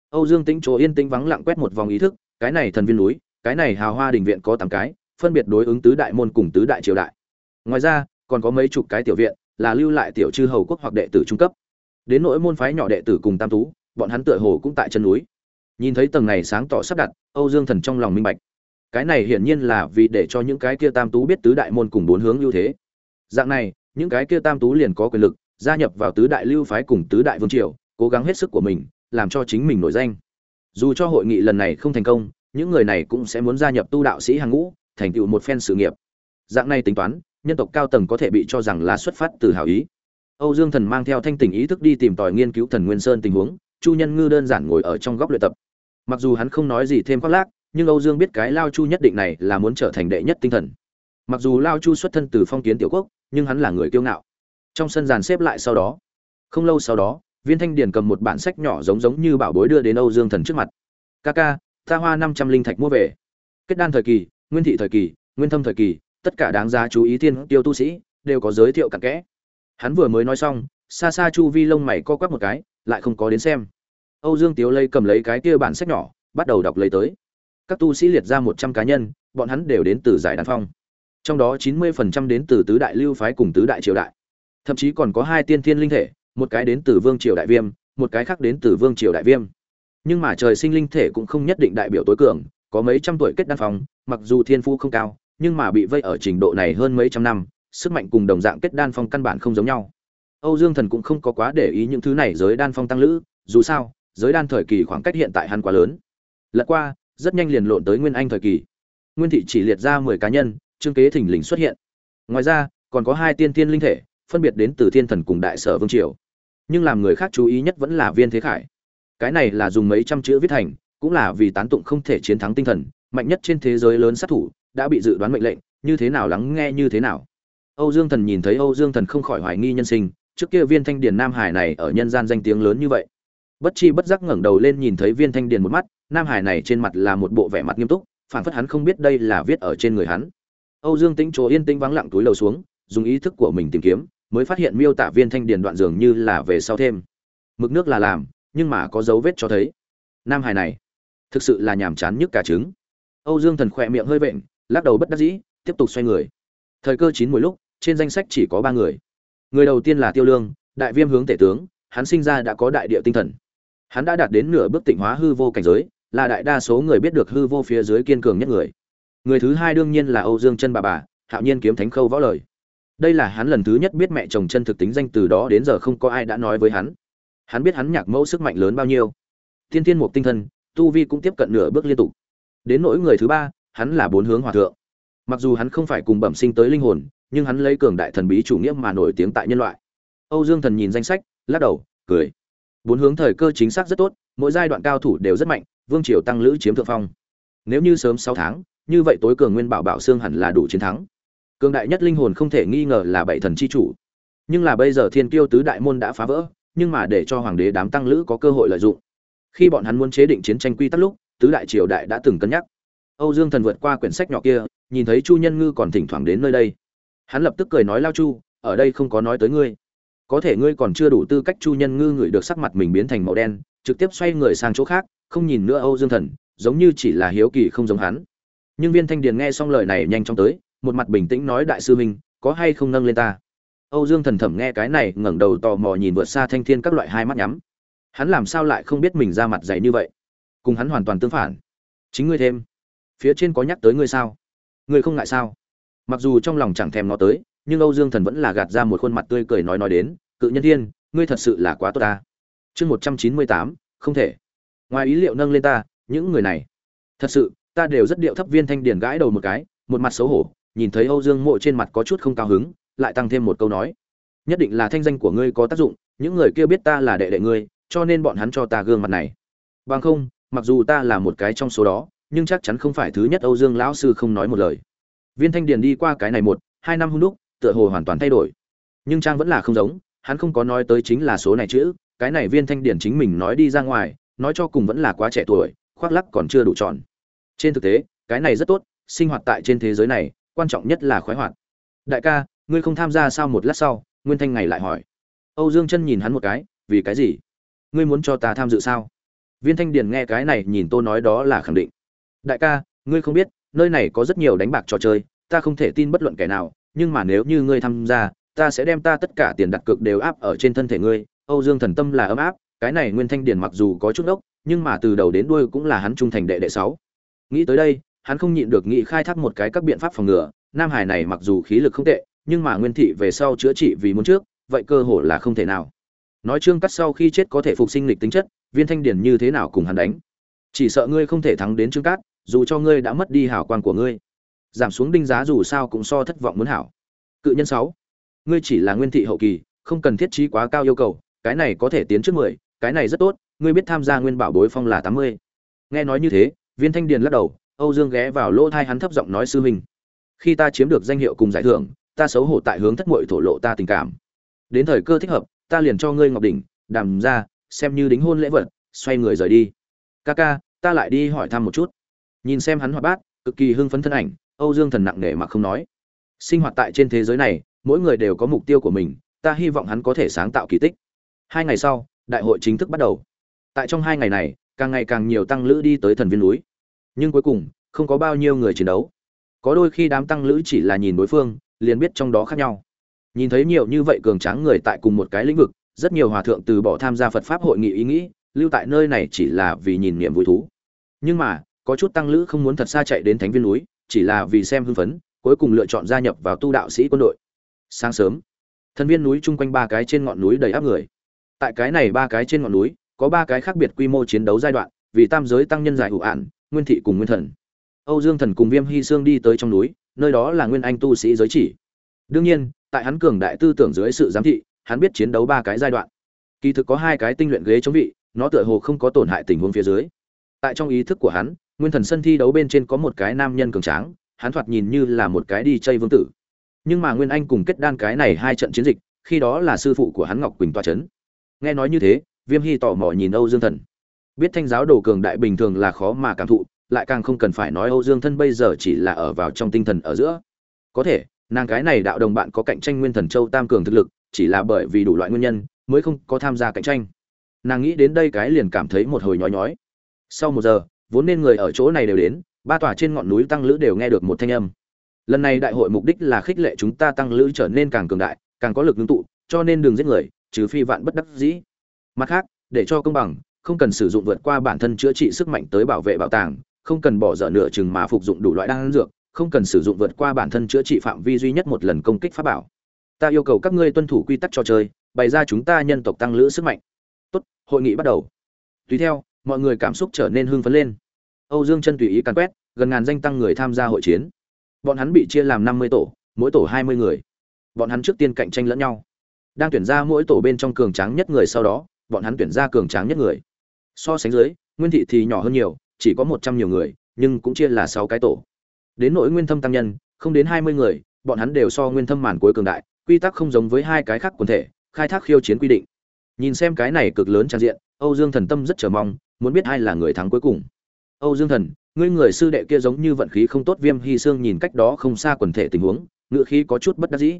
Âu dương tĩnh chỗ yên tĩnh vắng lặng quét một vòng ý thức, cái này thần viên núi, cái này hào hoa đình viện có 8 cái, phân biệt đối ứng tứ đại môn cùng tứ đại triều đại. Ngoài ra, còn có mấy chục cái tiểu viện, là lưu lại tiểu chư hầu quốc hoặc đệ tử trung cấp đến nỗi môn phái nhỏ đệ tử cùng tam tú bọn hắn tựa hồ cũng tại chân núi. Nhìn thấy tầng này sáng tỏ sắp đặt, âu dương thần trong lòng minh bạch. Cái này hiển nhiên là vì để cho những cái kia tam tú biết tứ đại môn cùng bốn hướng ưu thế. Dạng này, những cái kia tam tú liền có quyền lực, gia nhập vào tứ đại lưu phái cùng tứ đại vương triều, cố gắng hết sức của mình, làm cho chính mình nổi danh. Dù cho hội nghị lần này không thành công, những người này cũng sẽ muốn gia nhập tu đạo sĩ hàng ngũ, thành tựu một phen sự nghiệp. Dạng này tính toán, nhân tộc cao tầng có thể bị cho rằng là xuất phát từ hảo ý âu dương thần mang theo thanh tỉnh ý thức đi tìm tòi nghiên cứu thần nguyên sơn tình huống chu nhân ngư đơn giản ngồi ở trong góc luyện tập. Mặc dù hắn không nói gì thêm khoác lác nhưng âu dương biết cái lao chu nhất định này là muốn trở thành đệ nhất tinh thần. Mặc dù lao chu xuất thân từ phong kiến tiểu quốc nhưng hắn là người kiêu ngạo. Trong sân dàn xếp lại sau đó. Không lâu sau đó viên thanh điền cầm một bản sách nhỏ giống giống như bảo bối đưa đến âu dương thần trước mặt. Kaka, ta hoa năm trăm linh thạch mua về. Kết đan thời kỳ nguyên thị thời kỳ nguyên thâm thời kỳ tất cả đáng giá chú ý thiên tiêu tu sĩ đều có giới thiệu cặn kẽ hắn vừa mới nói xong xa xa chu vi lông mày co quắp một cái, lại không có đến xem. Âu dương tiếu lây cầm lấy cái kia bản sách nhỏ, bắt đầu đọc lấy tới. Các tu sĩ liệt ra một trăm cá nhân, bọn hắn đều đến từ giải đàn phong. Trong đó chín mươi phần trăm đến từ tứ đại lưu phái cùng tứ đại triều đại. Thậm chí còn có hai tiên thiên linh thể, một cái đến từ vương triều đại viêm, một cái khác đến từ vương triều đại viêm. Nhưng mà trời sinh linh thể cũng không nhất định đại biểu tối cường, có mấy trăm tuổi kết đan phong, mặc dù thiên phu không cao, nhưng mà bị vây ở trình độ này hơn mấy trăm năm sức mạnh cùng đồng dạng kết đan phong căn bản không giống nhau. Âu dương thần cũng không có quá để ý những thứ này giới đan phong tăng lữ, dù sao, giới đan thời kỳ khoảng cách hiện tại hắn quá lớn. Lật qua, rất nhanh liền lộn tới nguyên anh thời kỳ. Nguyên thị chỉ liệt ra mười cá nhân chương kế thỉnh lình xuất hiện. Ngoài ra, còn có hai tiên tiên linh thể, phân biệt đến từ thiên thần cùng đại sở vương triều. Nhưng làm người khác chú ý nhất vẫn là viên thế khải. Cái này là dùng mấy trăm chữ viết thành, cũng là vì tán tụng không thể chiến thắng tinh thần, mạnh nhất trên thế giới lớn sát thủ, đã bị dự đoán mệnh lệnh, như thế nào lắng nghe như thế nào âu dương thần nhìn thấy âu dương thần không khỏi hoài nghi nhân sinh, trước kia viên thanh điền nam hải này ở nhân gian danh tiếng lớn như vậy. Bất chi bất giác ngẩng đầu lên nhìn thấy viên thanh điền một mắt, nam hải này trên mặt là một bộ vẻ mặt nghiêm túc phản phất hắn không biết đây là viết ở trên người hắn. Âu dương tĩnh chỗ yên tĩnh vắng lặng túi lầu xuống, dùng ý thức của mình tìm kiếm, mới phát hiện miêu tả viên thanh điền đoạn dường như là về sau thêm. Mực nước là làm, nhưng mà có dấu vết cho thấy. Nam hải này, thực sự là nhàm chán nhức cả trứng. Âu dương thần khẽ miệng hơi vện, lắc đầu bất đắc dĩ, tiếp tục xoay người thời cơ chín mỗi lúc, trên danh sách chỉ có ba người. Người đầu tiên là tiêu lương, đại viêm hướng tể tướng, hắn sinh ra đã có đại địa tinh thần. Hắn đã đạt đến nửa bước tịnh hóa hư vô cảnh giới, là đại đa số người biết được hư vô phía dưới kiên cường nhất người. Người thứ hai đương nhiên là âu dương chân bà bà, hạo nhiên kiếm thánh khâu võ lời. Đây là hắn lần thứ nhất biết mẹ chồng chân thực tính danh từ đó đến giờ không có ai đã nói với hắn. Hắn biết hắn nhạc mẫu sức mạnh lớn bao nhiêu. Thiên thiên mục tinh thần, tu vi cũng tiếp cận nửa bước liên tục. Đến nỗi người thứ ba, hắn là bốn hướng hòa thượng mặc dù hắn không phải cùng bẩm sinh tới linh hồn, nhưng hắn lấy cường đại thần bí chủ nghĩa mà nổi tiếng tại nhân loại. Âu dương thần nhìn danh sách, lắc đầu, cười. Bốn hướng thời cơ chính xác rất tốt, mỗi giai đoạn cao thủ đều rất mạnh, vương triều tăng lữ chiếm thượng phong. Nếu như sớm sáu tháng, như vậy tối cường nguyên bảo bảo xương hẳn là đủ chiến thắng. Cường đại nhất linh hồn không thể nghi ngờ là bảy thần chi chủ. Nhưng là bây giờ thiên kiêu tứ đại môn đã phá vỡ, nhưng mà để cho hoàng đế đám tăng lữ có cơ hội lợi dụng. Khi bọn hắn muốn chế định chiến tranh quy tắc lúc, tứ đại triều đại đã từng cân nhắc âu dương thần vượt qua quyển sách nhỏ kia nhìn thấy chu nhân ngư còn thỉnh thoảng đến nơi đây. Hắn lập tức cười nói lao chu ở đây không có nói tới ngươi. Có thể ngươi còn chưa đủ tư cách chu nhân ngư ngửi được sắc mặt mình biến thành màu đen trực tiếp xoay người sang chỗ khác không nhìn nữa âu dương thần giống như chỉ là hiếu kỳ không giống hắn. Nhưng viên thanh điền nghe xong lời này nhanh chóng tới một mặt bình tĩnh nói đại sư huynh, có hay không nâng lên ta? Âu dương thần thẩm nghe cái này ngẩng đầu tò mò nhìn vượt xa thanh thiên các loại hai mắt nhắm. Hắn làm sao lại không biết mình ra mặt dày như vậy? Cùng hắn hoàn toàn tương phản. Chính ngươi thêm phía trên có nhắc tới ngươi sao? Ngươi không ngại sao? Mặc dù trong lòng chẳng thèm nó tới, nhưng âu dương thần vẫn là gạt ra một khuôn mặt tươi cười nói nói đến, cự nhân thiên, ngươi thật sự là quá tốt ta. Chương một trăm chín mươi tám, không thể. Ngoài ý liệu nâng lên ta, những người này. Thật sự, ta đều rất điệu thấp viên thanh điển gãi đầu một cái, một mặt xấu hổ, nhìn thấy âu dương mộ trên mặt có chút không cao hứng, lại tăng thêm một câu nói. Nhất định là thanh danh của ngươi có tác dụng, những người kia biết ta là đệ đệ ngươi, cho nên bọn hắn cho ta gương mặt này. Bằng không, mặc dù ta là một cái trong số đó nhưng chắc chắn không phải thứ nhất âu dương lão sư không nói một lời. Viên thanh điền đi qua cái này một, hai năm hung đúc, tựa hồ hoàn toàn thay đổi. Nhưng trang vẫn là không giống, hắn không có nói tới chính là số này chữ, cái này viên thanh Điền chính mình nói đi ra ngoài, nói cho cùng vẫn là quá trẻ tuổi, khoác lắc còn chưa đủ tròn. Trên thực tế, cái này rất tốt, sinh hoạt tại trên thế giới này, quan trọng nhất là khoái hoạt. Đại ca, ngươi không tham gia sao một lát sau, nguyên thanh ngày lại hỏi. Âu dương chân nhìn hắn một cái, vì cái gì? Ngươi muốn cho ta tham dự sao? Viên thanh điền nghe cái này nhìn tô nói đó là khẳng định đại ca, ngươi không biết, nơi này có rất nhiều đánh bạc trò chơi, ta không thể tin bất luận kẻ nào, nhưng mà nếu như ngươi tham gia, ta sẽ đem ta tất cả tiền đặt cược đều áp ở trên thân thể ngươi. Âu dương thần tâm là ấm áp, cái này nguyên thanh điền mặc dù có chút ốc nhưng mà từ đầu đến đuôi cũng là hắn trung thành đệ đệ sáu. Nghĩ tới đây, hắn không nhịn được nghĩ khai thác một cái các biện pháp phòng ngừa, nam hải này mặc dù khí lực không tệ, nhưng mà nguyên thị về sau chữa trị vì muốn trước, vậy cơ hội là không thể nào. Nói trương cắt sau khi chết có thể phục sinh lịch tính chất, viên thanh điền như thế nào cùng hắn đánh? Chỉ sợ ngươi không thể thắng đến trương cát dù cho ngươi đã mất đi hảo quan của ngươi, giảm xuống đinh giá dù sao cũng so thất vọng muốn hảo. Cự nhân sáu, ngươi chỉ là nguyên thị hậu kỳ, không cần thiết trí quá cao yêu cầu, cái này có thể tiến trước mười, cái này rất tốt, ngươi biết tham gia nguyên bảo bối phong là tám mươi. Nghe nói như thế, viên thanh điền lắc đầu, âu dương ghé vào lỗ thai hắn thấp giọng nói sư huynh, khi ta chiếm được danh hiệu cùng giải thưởng, ta xấu hổ tại hướng thất muội thổ lộ ta tình cảm. Đến thời cơ thích hợp, ta liền cho ngươi ngọc đỉnh, đàm ra, xem như đính hôn lễ vật, xoay người rời đi. Ca ca, ta lại đi hỏi thăm một chút nhìn xem hắn hoạt bát, cực kỳ hưng phấn thân ảnh, âu dương thần nặng nề mà không nói. Sinh hoạt tại trên thế giới này, mỗi người đều có mục tiêu của mình, ta hy vọng hắn có thể sáng tạo kỳ tích. Hai ngày sau, đại hội chính thức bắt đầu. Tại trong hai ngày này, càng ngày càng nhiều tăng lữ đi tới thần viên núi. Nhưng cuối cùng, không có bao nhiêu người chiến đấu. Có đôi khi đám tăng lữ chỉ là nhìn đối phương, liền biết trong đó khác nhau. Nhìn thấy nhiều như vậy cường tráng người tại cùng một cái lĩnh vực, rất nhiều hòa thượng từ bỏ tham gia phật pháp hội nghị ý nghĩ, lưu tại nơi này chỉ là vì nhìn niệm vui thú. Nhưng mà có chút tăng lữ không muốn thật xa chạy đến thánh viên núi, chỉ là vì xem hưng phấn, cuối cùng lựa chọn gia nhập vào tu đạo sĩ quân đội. Sáng sớm, thần viên núi chung quanh ba cái trên ngọn núi đầy áp người. Tại cái này ba cái trên ngọn núi, có ba cái khác biệt quy mô chiến đấu giai đoạn, vì tam giới tăng nhân giải hữu ạn nguyên thị cùng nguyên thần. Âu dương thần cùng viêm hy sương đi tới trong núi, nơi đó là nguyên anh tu sĩ giới chỉ. Đương nhiên, tại hắn cường đại tư tưởng dưới sự giám thị, hắn biết chiến đấu ba cái giai đoạn. Kỳ thực có hai cái tinh luyện ghế chống vị, nó tựa hồ không có tổn hại tình huống phía dưới. Tại trong ý thức của hắn nguyên thần sân thi đấu bên trên có một cái nam nhân cường tráng, hắn thoạt nhìn như là một cái đi chay vương tử. Nhưng mà nguyên anh cùng kết đan cái này hai trận chiến dịch, khi đó là sư phụ của hắn ngọc quỳnh toa c h ấ n nghe nói như thế, viêm hy tò mò nhìn âu dương thần. Biết thanh giáo đồ cường đại bình thường là khó mà cảm thụ, lại càng không cần phải nói âu dương thân bây giờ chỉ là ở vào trong tinh thần ở giữa. Có thể, nàng cái này đạo đồng bạn có cạnh tranh nguyên thần châu tam cường thực lực, chỉ là bởi vì đủ loại nguyên nhân, mới không có tham gia cạnh tranh. Nàng nghĩ đến đây cái liền cảm thấy một hồi nhói nhói. Sau một giờ vốn nên người ở chỗ này đều đến, ba tòa trên ngọn núi tăng lữ đều nghe được một thanh âm. Lần này đại hội mục đích là khích lệ chúng ta tăng lữ trở nên càng cường đại, càng có lực ngưng tụ, cho nên đừng giết người, trừ phi vạn bất đắc dĩ. Mặt khác, để cho công bằng, không cần sử dụng vượt qua bản thân chữa trị sức mạnh tới bảo vệ bảo tàng, không cần bỏ dở nửa chừng mà phục dụng đủ loại đan dược, không cần sử dụng vượt qua bản thân chữa trị phạm vi duy nhất một lần công kích pháp bảo. Ta yêu cầu các ngươi tuân thủ quy tắc trò chơi, bày ra chúng ta nhân tộc tăng lữ sức mạnh. Tốt, hội nghị bắt đầu. Tùy theo mọi người cảm xúc trở nên hưng phấn lên. Âu dương chân tùy ý càn quét, gần ngàn danh tăng người tham gia hội chiến. Bọn hắn bị chia làm năm mươi tổ, mỗi tổ hai mươi người. Bọn hắn trước tiên cạnh tranh lẫn nhau. Đang tuyển ra mỗi tổ bên trong cường tráng nhất người sau đó, bọn hắn tuyển ra cường tráng nhất người. So sánh dưới, nguyên thị thì nhỏ hơn nhiều, chỉ có một trăm nhiều người, nhưng cũng chia là sáu cái tổ. Đến nỗi nguyên thâm tăng nhân, không đến hai mươi người, bọn hắn đều so nguyên thâm màn cuối cường đại, quy tắc không giống với hai cái khác quần thể, khai thác khiêu chiến quy định. Nhìn xem cái này cực lớn trang diện, âu dương thần tâm rất chờ mong muốn biết ai là người thắng cuối cùng. Âu dương thần, ngươi người sư đệ kia giống như vận khí không tốt, viêm hy sương nhìn cách đó không xa quần thể tình huống ngựa khí có chút bất đắc dĩ.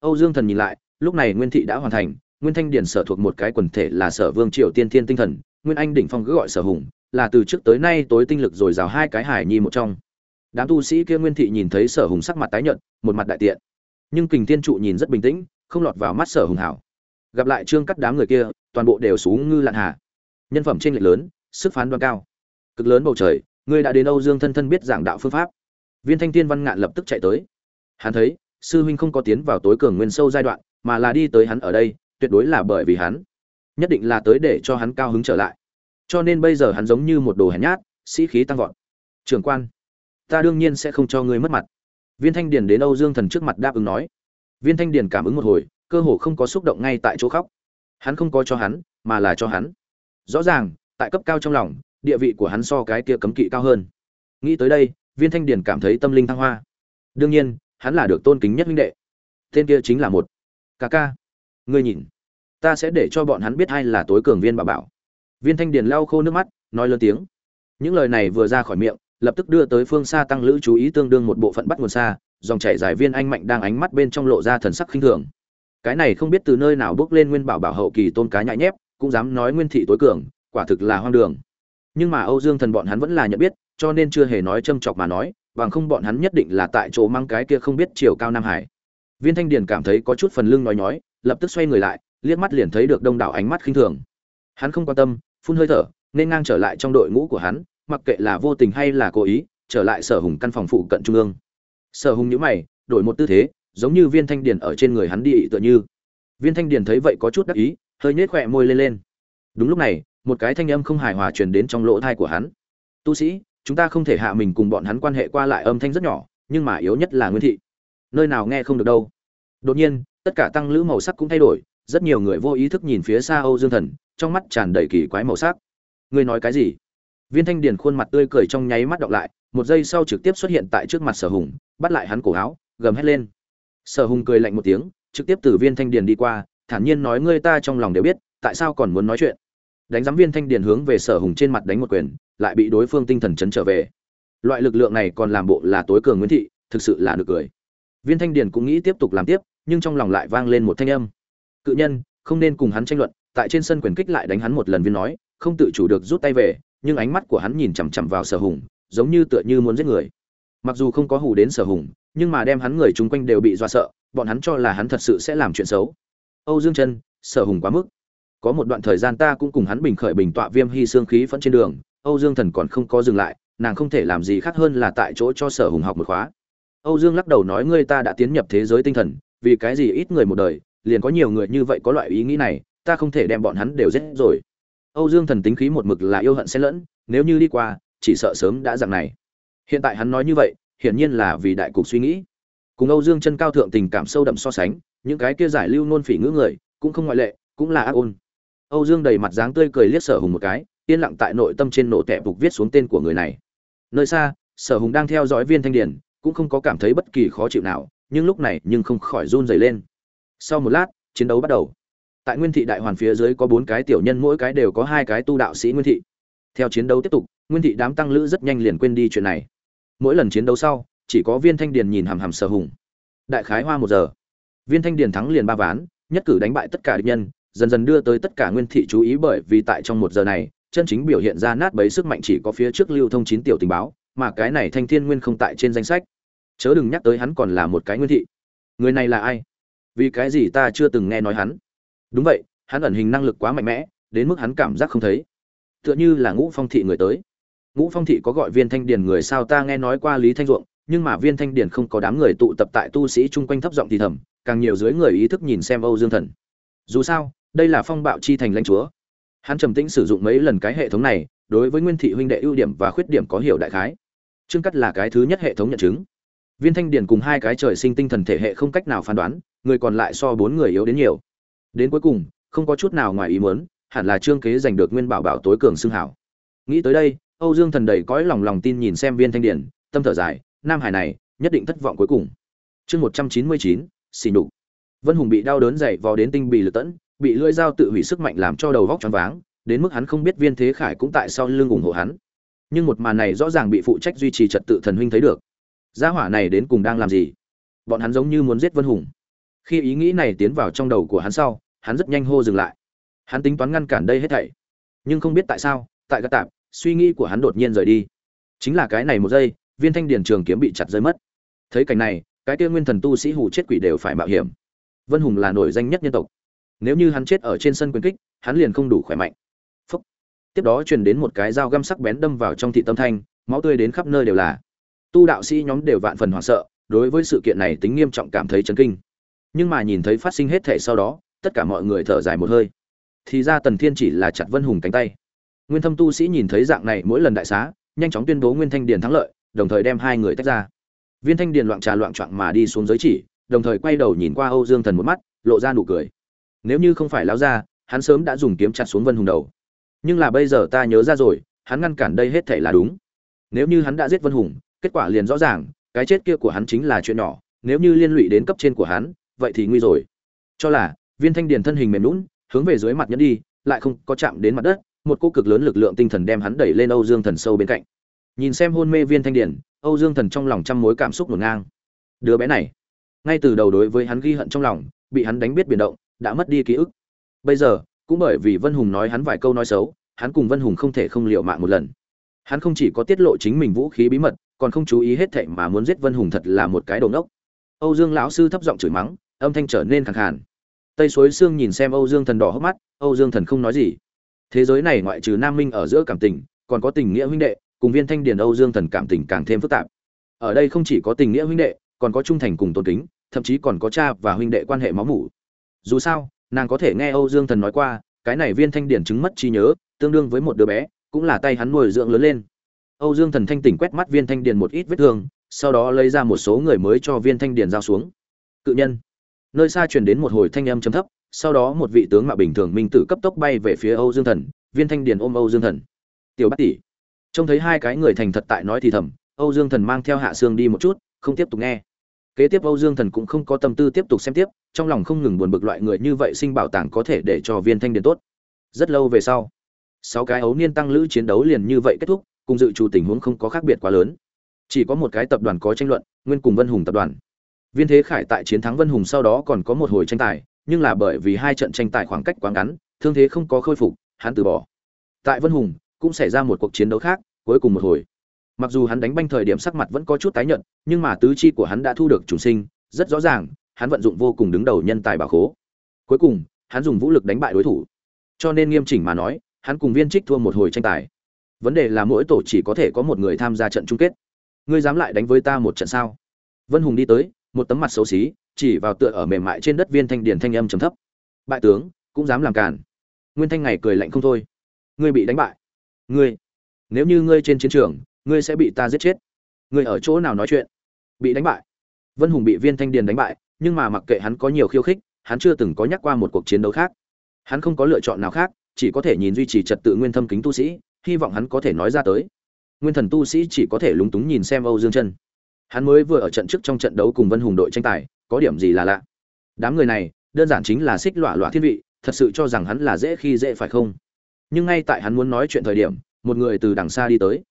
Âu dương thần nhìn lại, lúc này nguyên thị đã hoàn thành, nguyên thanh điển sở thuộc một cái quần thể là sở vương triều tiên thiên tinh thần, nguyên anh đỉnh phong cứ gọi sở hùng, là từ trước tới nay tối tinh lực dồi dào hai cái hải nhi một trong. Đám tu sĩ kia nguyên thị nhìn thấy sở hùng sắc mặt tái nhợt, một mặt đại tiện. Nhưng kình thiên trụ nhìn rất bình tĩnh, không lọt vào mắt sở hùng hảo. Gặp lại trương cắt đám người kia, toàn bộ đều xuống ngư lạn hà. Nhân phẩm trên lệch lớn sức phán đoan cao. Cực lớn bầu trời, ngươi đã đến âu dương thân thân biết giảng đạo phương pháp. Viên thanh tiên văn ngạn lập tức chạy tới. Hắn thấy, sư huynh không có tiến vào tối cường nguyên sâu giai đoạn, mà là đi tới hắn ở đây, tuyệt đối là bởi vì hắn. Nhất định là tới để cho hắn cao hứng trở lại. Cho nên bây giờ hắn giống như một đồ hèn nhát, sĩ khí tăng vọt. Trường quan, ta đương nhiên sẽ không cho ngươi mất mặt. Viên thanh điền đến âu dương thần trước mặt đáp ứng nói. Viên thanh điền cảm ứng một hồi, cơ hồ không có xúc động ngay tại chỗ khóc. Hắn không có cho hắn, mà là cho hắn. Rõ ràng tại cấp cao trong lòng, địa vị của hắn so cái kia cấm kỵ cao hơn. Nghĩ tới đây, viên thanh điền cảm thấy tâm linh thăng hoa. Đương nhiên, hắn là được tôn kính nhất huynh đệ. Tên kia chính là một. Ca ca. Ngươi nhìn. Ta sẽ để cho bọn hắn biết ai là tối cường viên bà bảo. Viên thanh điền lau khô nước mắt, nói lớn tiếng. Những lời này vừa ra khỏi miệng, lập tức đưa tới phương xa tăng lữ chú ý tương đương một bộ phận bắt nguồn xa, dòng chảy dài viên anh mạnh đang ánh mắt bên trong lộ ra thần sắc khinh thường. Cái này không biết từ nơi nào bước lên nguyên bảo bảo hậu kỳ tôn cá nhại nhép, cũng dám nói nguyên thị tối cường quả thực là hoang đường nhưng mà Âu Dương Thần bọn hắn vẫn là nhận biết, cho nên chưa hề nói châm chọc mà nói, bằng không bọn hắn nhất định là tại chỗ mang cái kia không biết chiều cao Nam Hải. Viên Thanh Điền cảm thấy có chút phần lưng nói nhói, lập tức xoay người lại, liếc mắt liền thấy được đông đảo ánh mắt khinh thường. hắn không quan tâm phun hơi thở nên ngang trở lại trong đội ngũ của hắn mặc kệ là vô tình hay là cố ý trở lại sở hùng căn phòng phụ cận trung ương sở hùng nhíu mày đổi một tư thế giống như viên thanh điền ở trên người hắn đi tựa như viên thanh điền thấy vậy có chút đắc ý hơi nhếch khỏe môi lên lên đúng lúc này một cái thanh âm không hài hòa truyền đến trong lỗ thai của hắn. Tu sĩ, chúng ta không thể hạ mình cùng bọn hắn quan hệ qua lại âm thanh rất nhỏ, nhưng mà yếu nhất là nguyên thị. Nơi nào nghe không được đâu. Đột nhiên, tất cả tăng lữ màu sắc cũng thay đổi, rất nhiều người vô ý thức nhìn phía xa âu dương thần, trong mắt tràn đầy kỳ quái màu sắc. Ngươi nói cái gì? Viên thanh điền khuôn mặt tươi cười trong nháy mắt đọc lại, một giây sau trực tiếp xuất hiện tại trước mặt sở hùng, bắt lại hắn cổ áo, gầm hét lên. Sở hùng cười lạnh một tiếng, trực tiếp từ viên thanh điền đi qua, thản nhiên nói, ngươi ta trong lòng đều biết, tại sao còn muốn nói chuyện? Đánh giám viên thanh điền hướng về sở hùng trên mặt đánh một quyền, lại bị đối phương tinh thần chấn trở về. Loại lực lượng này còn làm bộ là tối cường nguyễn thị, thực sự là nực cười. Viên thanh điền cũng nghĩ tiếp tục làm tiếp, nhưng trong lòng lại vang lên một thanh âm. Cự nhân, không nên cùng hắn tranh luận, tại trên sân quyền kích lại đánh hắn một lần viên nói, không tự chủ được rút tay về, nhưng ánh mắt của hắn nhìn chằm chằm vào sở hùng, giống như tựa như muốn giết người. Mặc dù không có hù đến sở hùng, nhưng mà đem hắn người chung quanh đều bị dọa sợ, bọn hắn cho là hắn thật sự sẽ làm chuyện xấu. Âu dương chân, sở hùng quá mức có một đoạn thời gian ta cũng cùng hắn bình khởi bình tọa viêm hy xương khí phẫn trên đường, âu dương thần còn không có dừng lại, nàng không thể làm gì khác hơn là tại chỗ cho sở hùng học một khóa. Âu dương lắc đầu nói ngươi ta đã tiến nhập thế giới tinh thần, vì cái gì ít người một đời, liền có nhiều người như vậy có loại ý nghĩ này, ta không thể đem bọn hắn đều giết rồi. Âu dương thần tính khí một mực là yêu hận xen lẫn, nếu như đi qua, chỉ sợ sớm đã dạng này. Hiện tại hắn nói như vậy, hiển nhiên là vì đại cục suy nghĩ. Cùng âu dương chân cao thượng tình cảm sâu đậm so sánh, những cái kia giải lưu nôn phỉ ngữ người, cũng không ngoại lệ, cũng là ác ôn âu dương đầy mặt dáng tươi cười liếc sở hùng một cái, yên lặng tại nội tâm trên nổ tẹp bục viết xuống tên của người này. Nơi xa, sở hùng đang theo dõi viên thanh điển, cũng không có cảm thấy bất kỳ khó chịu nào, nhưng lúc này nhưng không khỏi run rẩy lên. Sau một lát, chiến đấu bắt đầu. Tại nguyên thị đại hoàn phía dưới có bốn cái tiểu nhân, mỗi cái đều có hai cái tu đạo sĩ nguyên thị. Theo chiến đấu tiếp tục, nguyên thị đám tăng lữ rất nhanh liền quên đi chuyện này. Mỗi lần chiến đấu sau, chỉ có viên thanh điền nhìn hằm hằm sở hùng. Đại khái hoa một giờ. Viên thanh điền thắng liền ba ván, nhất cử đánh bại tất cả địch nhân dần dần đưa tới tất cả nguyên thị chú ý bởi vì tại trong một giờ này, chân chính biểu hiện ra nát bấy sức mạnh chỉ có phía trước lưu thông chín tiểu tình báo, mà cái này thanh thiên nguyên không tại trên danh sách. Chớ đừng nhắc tới hắn còn là một cái nguyên thị. Người này là ai? Vì cái gì ta chưa từng nghe nói hắn? Đúng vậy, hắn ẩn hình năng lực quá mạnh mẽ, đến mức hắn cảm giác không thấy. Tựa như là ngũ phong thị người tới. Ngũ phong thị có gọi viên thanh điền người sao ta nghe nói qua lý thanh ruộng, nhưng mà viên thanh điền không có đám người tụ tập tại tu sĩ chung quanh thấp giọng thì thầm, càng nhiều dưới người ý thức nhìn xem âu dương thần. Dù sao đây là phong bạo chi thành lãnh chúa. Hắn trầm tĩnh sử dụng mấy lần cái hệ thống này, đối với nguyên thị huynh đệ ưu điểm và khuyết điểm có hiểu đại khái. Trương cắt là cái thứ nhất hệ thống nhận chứng. Viên thanh điển cùng hai cái trời sinh tinh thần thể hệ không cách nào phán đoán, người còn lại so bốn người yếu đến nhiều. Đến cuối cùng, không có chút nào ngoài ý muốn, hẳn là trương kế giành được nguyên bảo bảo tối cường xưng hảo. Nghĩ tới đây, âu dương thần đầy cõi lòng lòng tin nhìn xem viên thanh điển tâm thở dài, nam hải này, nhất định thất vọng cuối cùng. Chương một trăm chín mươi chín xì nhục. Vân hùng bị đau đớn dậy vò đến tinh bì lật tẫn bị lưỡi dao tự hủy sức mạnh làm cho đầu vóc choáng váng, đến mức hắn không biết viên thế khải cũng tại sau lưng ủng hộ hắn. Nhưng một màn này rõ ràng bị phụ trách duy trì trật tự thần huynh thấy được. Gia hỏa này đến cùng đang làm gì? Bọn hắn giống như muốn giết vân hùng. Khi ý nghĩ này tiến vào trong đầu của hắn sau, hắn rất nhanh hô dừng lại. Hắn tính toán ngăn cản đây hết thảy. Nhưng không biết tại sao, tại các tạm suy nghĩ của hắn đột nhiên rời đi. Chính là cái này một giây, viên thanh điền trường kiếm bị chặt rơi mất. Thấy cảnh này, cái kia nguyên thần tu sĩ hù chết quỷ đều phải mạo hiểm. Vân hùng là nổi danh nhất nhân tộc nếu như hắn chết ở trên sân quyền kích, hắn liền không đủ khỏe mạnh. Phúc. tiếp đó truyền đến một cái dao găm sắc bén đâm vào trong thị tâm thanh, máu tươi đến khắp nơi đều là. Tu đạo sĩ nhóm đều vạn phần hoảng sợ, đối với sự kiện này tính nghiêm trọng cảm thấy chấn kinh. Nhưng mà nhìn thấy phát sinh hết thể sau đó, tất cả mọi người thở dài một hơi. Thì ra tần thiên chỉ là chặt vân hùng cánh tay. Nguyên thâm tu sĩ nhìn thấy dạng này mỗi lần đại xá, nhanh chóng tuyên bố nguyên thanh điền thắng lợi, đồng thời đem hai người tách ra. Viên thanh điền loạn trà loạn trạng mà đi xuống giới chỉ, đồng thời quay đầu nhìn qua âu dương thần một mắt, lộ ra nụ cười nếu như không phải lão gia, hắn sớm đã dùng kiếm chặt xuống vân hùng đầu. Nhưng là bây giờ ta nhớ ra rồi, hắn ngăn cản đây hết thể là đúng. Nếu như hắn đã giết vân hùng, kết quả liền rõ ràng, cái chết kia của hắn chính là chuyện nhỏ, nếu như liên lụy đến cấp trên của hắn, vậy thì nguy rồi. Cho là, viên thanh điền thân hình mềm lún hướng về dưới mặt nhẫn đi, lại không có chạm đến mặt đất, một cô cực lớn lực lượng tinh thần đem hắn đẩy lên âu dương thần sâu bên cạnh. Nhìn xem hôn mê viên thanh điền, âu dương thần trong lòng trăm mối cảm xúc ngổn ngang. Đứa bé này, ngay từ đầu đối với hắn ghi hận trong lòng, bị hắn đánh biết biển động đã mất đi ký ức. Bây giờ, cũng bởi vì vân hùng nói hắn vài câu nói xấu, hắn cùng vân hùng không thể không liệu mạng một lần. Hắn không chỉ có tiết lộ chính mình vũ khí bí mật, còn không chú ý hết thệ mà muốn giết vân hùng thật là một cái đầu ngốc. Âu dương lão sư thấp giọng chửi mắng, âm thanh trở nên khẳng khàn. Tây suối sương nhìn xem âu dương thần đỏ hốc mắt, âu dương thần không nói gì. Thế giới này ngoại trừ nam minh ở giữa cảm tình, còn có tình nghĩa huynh đệ, cùng viên thanh điền âu dương thần cảm tình càng thêm phức tạp. Ở đây không chỉ có tình nghĩa huynh đệ, còn có trung thành cùng tôn kính, thậm chí còn có cha và huynh đệ quan hệ máu mủ dù sao, nàng có thể nghe âu dương thần nói qua, cái này viên thanh điển chứng mất trí nhớ, tương đương với một đứa bé, cũng là tay hắn nuôi dưỡng lớn lên. Âu dương thần thanh tỉnh quét mắt viên thanh điển một ít vết thương, sau đó lấy ra một số người mới cho viên thanh điển giao xuống. Cự nhân. Nơi xa truyền đến một hồi thanh âm chấm thấp, sau đó một vị tướng mạo bình thường minh tử cấp tốc bay về phía âu dương thần, viên thanh điển ôm âu dương thần. Tiểu bát tỷ. Trông thấy hai cái người thành thật tại nói thì thầm, âu dương thần mang theo hạ sương đi một chút, không tiếp tục nghe kế tiếp âu dương thần cũng không có tâm tư tiếp tục xem tiếp, trong lòng không ngừng buồn bực loại người như vậy sinh bảo tàng có thể để cho viên thanh điền tốt. Rất lâu về sau, sáu cái ấu niên tăng lữ chiến đấu liền như vậy kết thúc, cùng dự trù tình huống không có khác biệt quá lớn. Chỉ có một cái tập đoàn có tranh luận, nguyên cùng vân hùng tập đoàn. Viên thế khải tại chiến thắng vân hùng sau đó còn có một hồi tranh tài, nhưng là bởi vì hai trận tranh tài khoảng cách quá ngắn, thương thế không có khôi phục, hắn từ bỏ. Tại vân hùng, cũng xảy ra một cuộc chiến đấu khác, cuối cùng một hồi mặc dù hắn đánh banh thời điểm sắc mặt vẫn có chút tái nhợt, nhưng mà tứ chi của hắn đã thu được trùng sinh, rất rõ ràng, hắn vận dụng vô cùng đứng đầu nhân tài bà khố. Cuối cùng, hắn dùng vũ lực đánh bại đối thủ. Cho nên nghiêm chỉnh mà nói, hắn cùng viên trích thua một hồi tranh tài. Vấn đề là mỗi tổ chỉ có thể có một người tham gia trận chung kết. Ngươi dám lại đánh với ta một trận sao? Vân hùng đi tới, một tấm mặt xấu xí, chỉ vào tựa ở mềm mại trên đất viên thanh điền thanh âm trầm thấp. Bại tướng, cũng dám làm cản nguyên thanh ngày cười lạnh không thôi. Ngươi bị đánh bại. Ngươi, nếu như ngươi trên chiến trường ngươi sẽ bị ta giết chết. Ngươi ở chỗ nào nói chuyện? Bị đánh bại. Vân hùng bị viên thanh điền đánh bại, nhưng mà mặc kệ hắn có nhiều khiêu khích, hắn chưa từng có nhắc qua một cuộc chiến đấu khác. Hắn không có lựa chọn nào khác, chỉ có thể nhìn duy trì trật tự nguyên thâm kính tu sĩ, hy vọng hắn có thể nói ra tới. Nguyên thần tu sĩ chỉ có thể lúng túng nhìn xem âu dương chân. Hắn mới vừa ở trận trước trong trận đấu cùng vân hùng đội tranh tài, có điểm gì là lạ? Đám người này, đơn giản chính là xích lọa lọa thiên vị, thật sự cho rằng hắn là dễ khi dễ phải không? Nhưng ngay tại hắn muốn nói chuyện thời điểm, một người từ đằng xa đi tới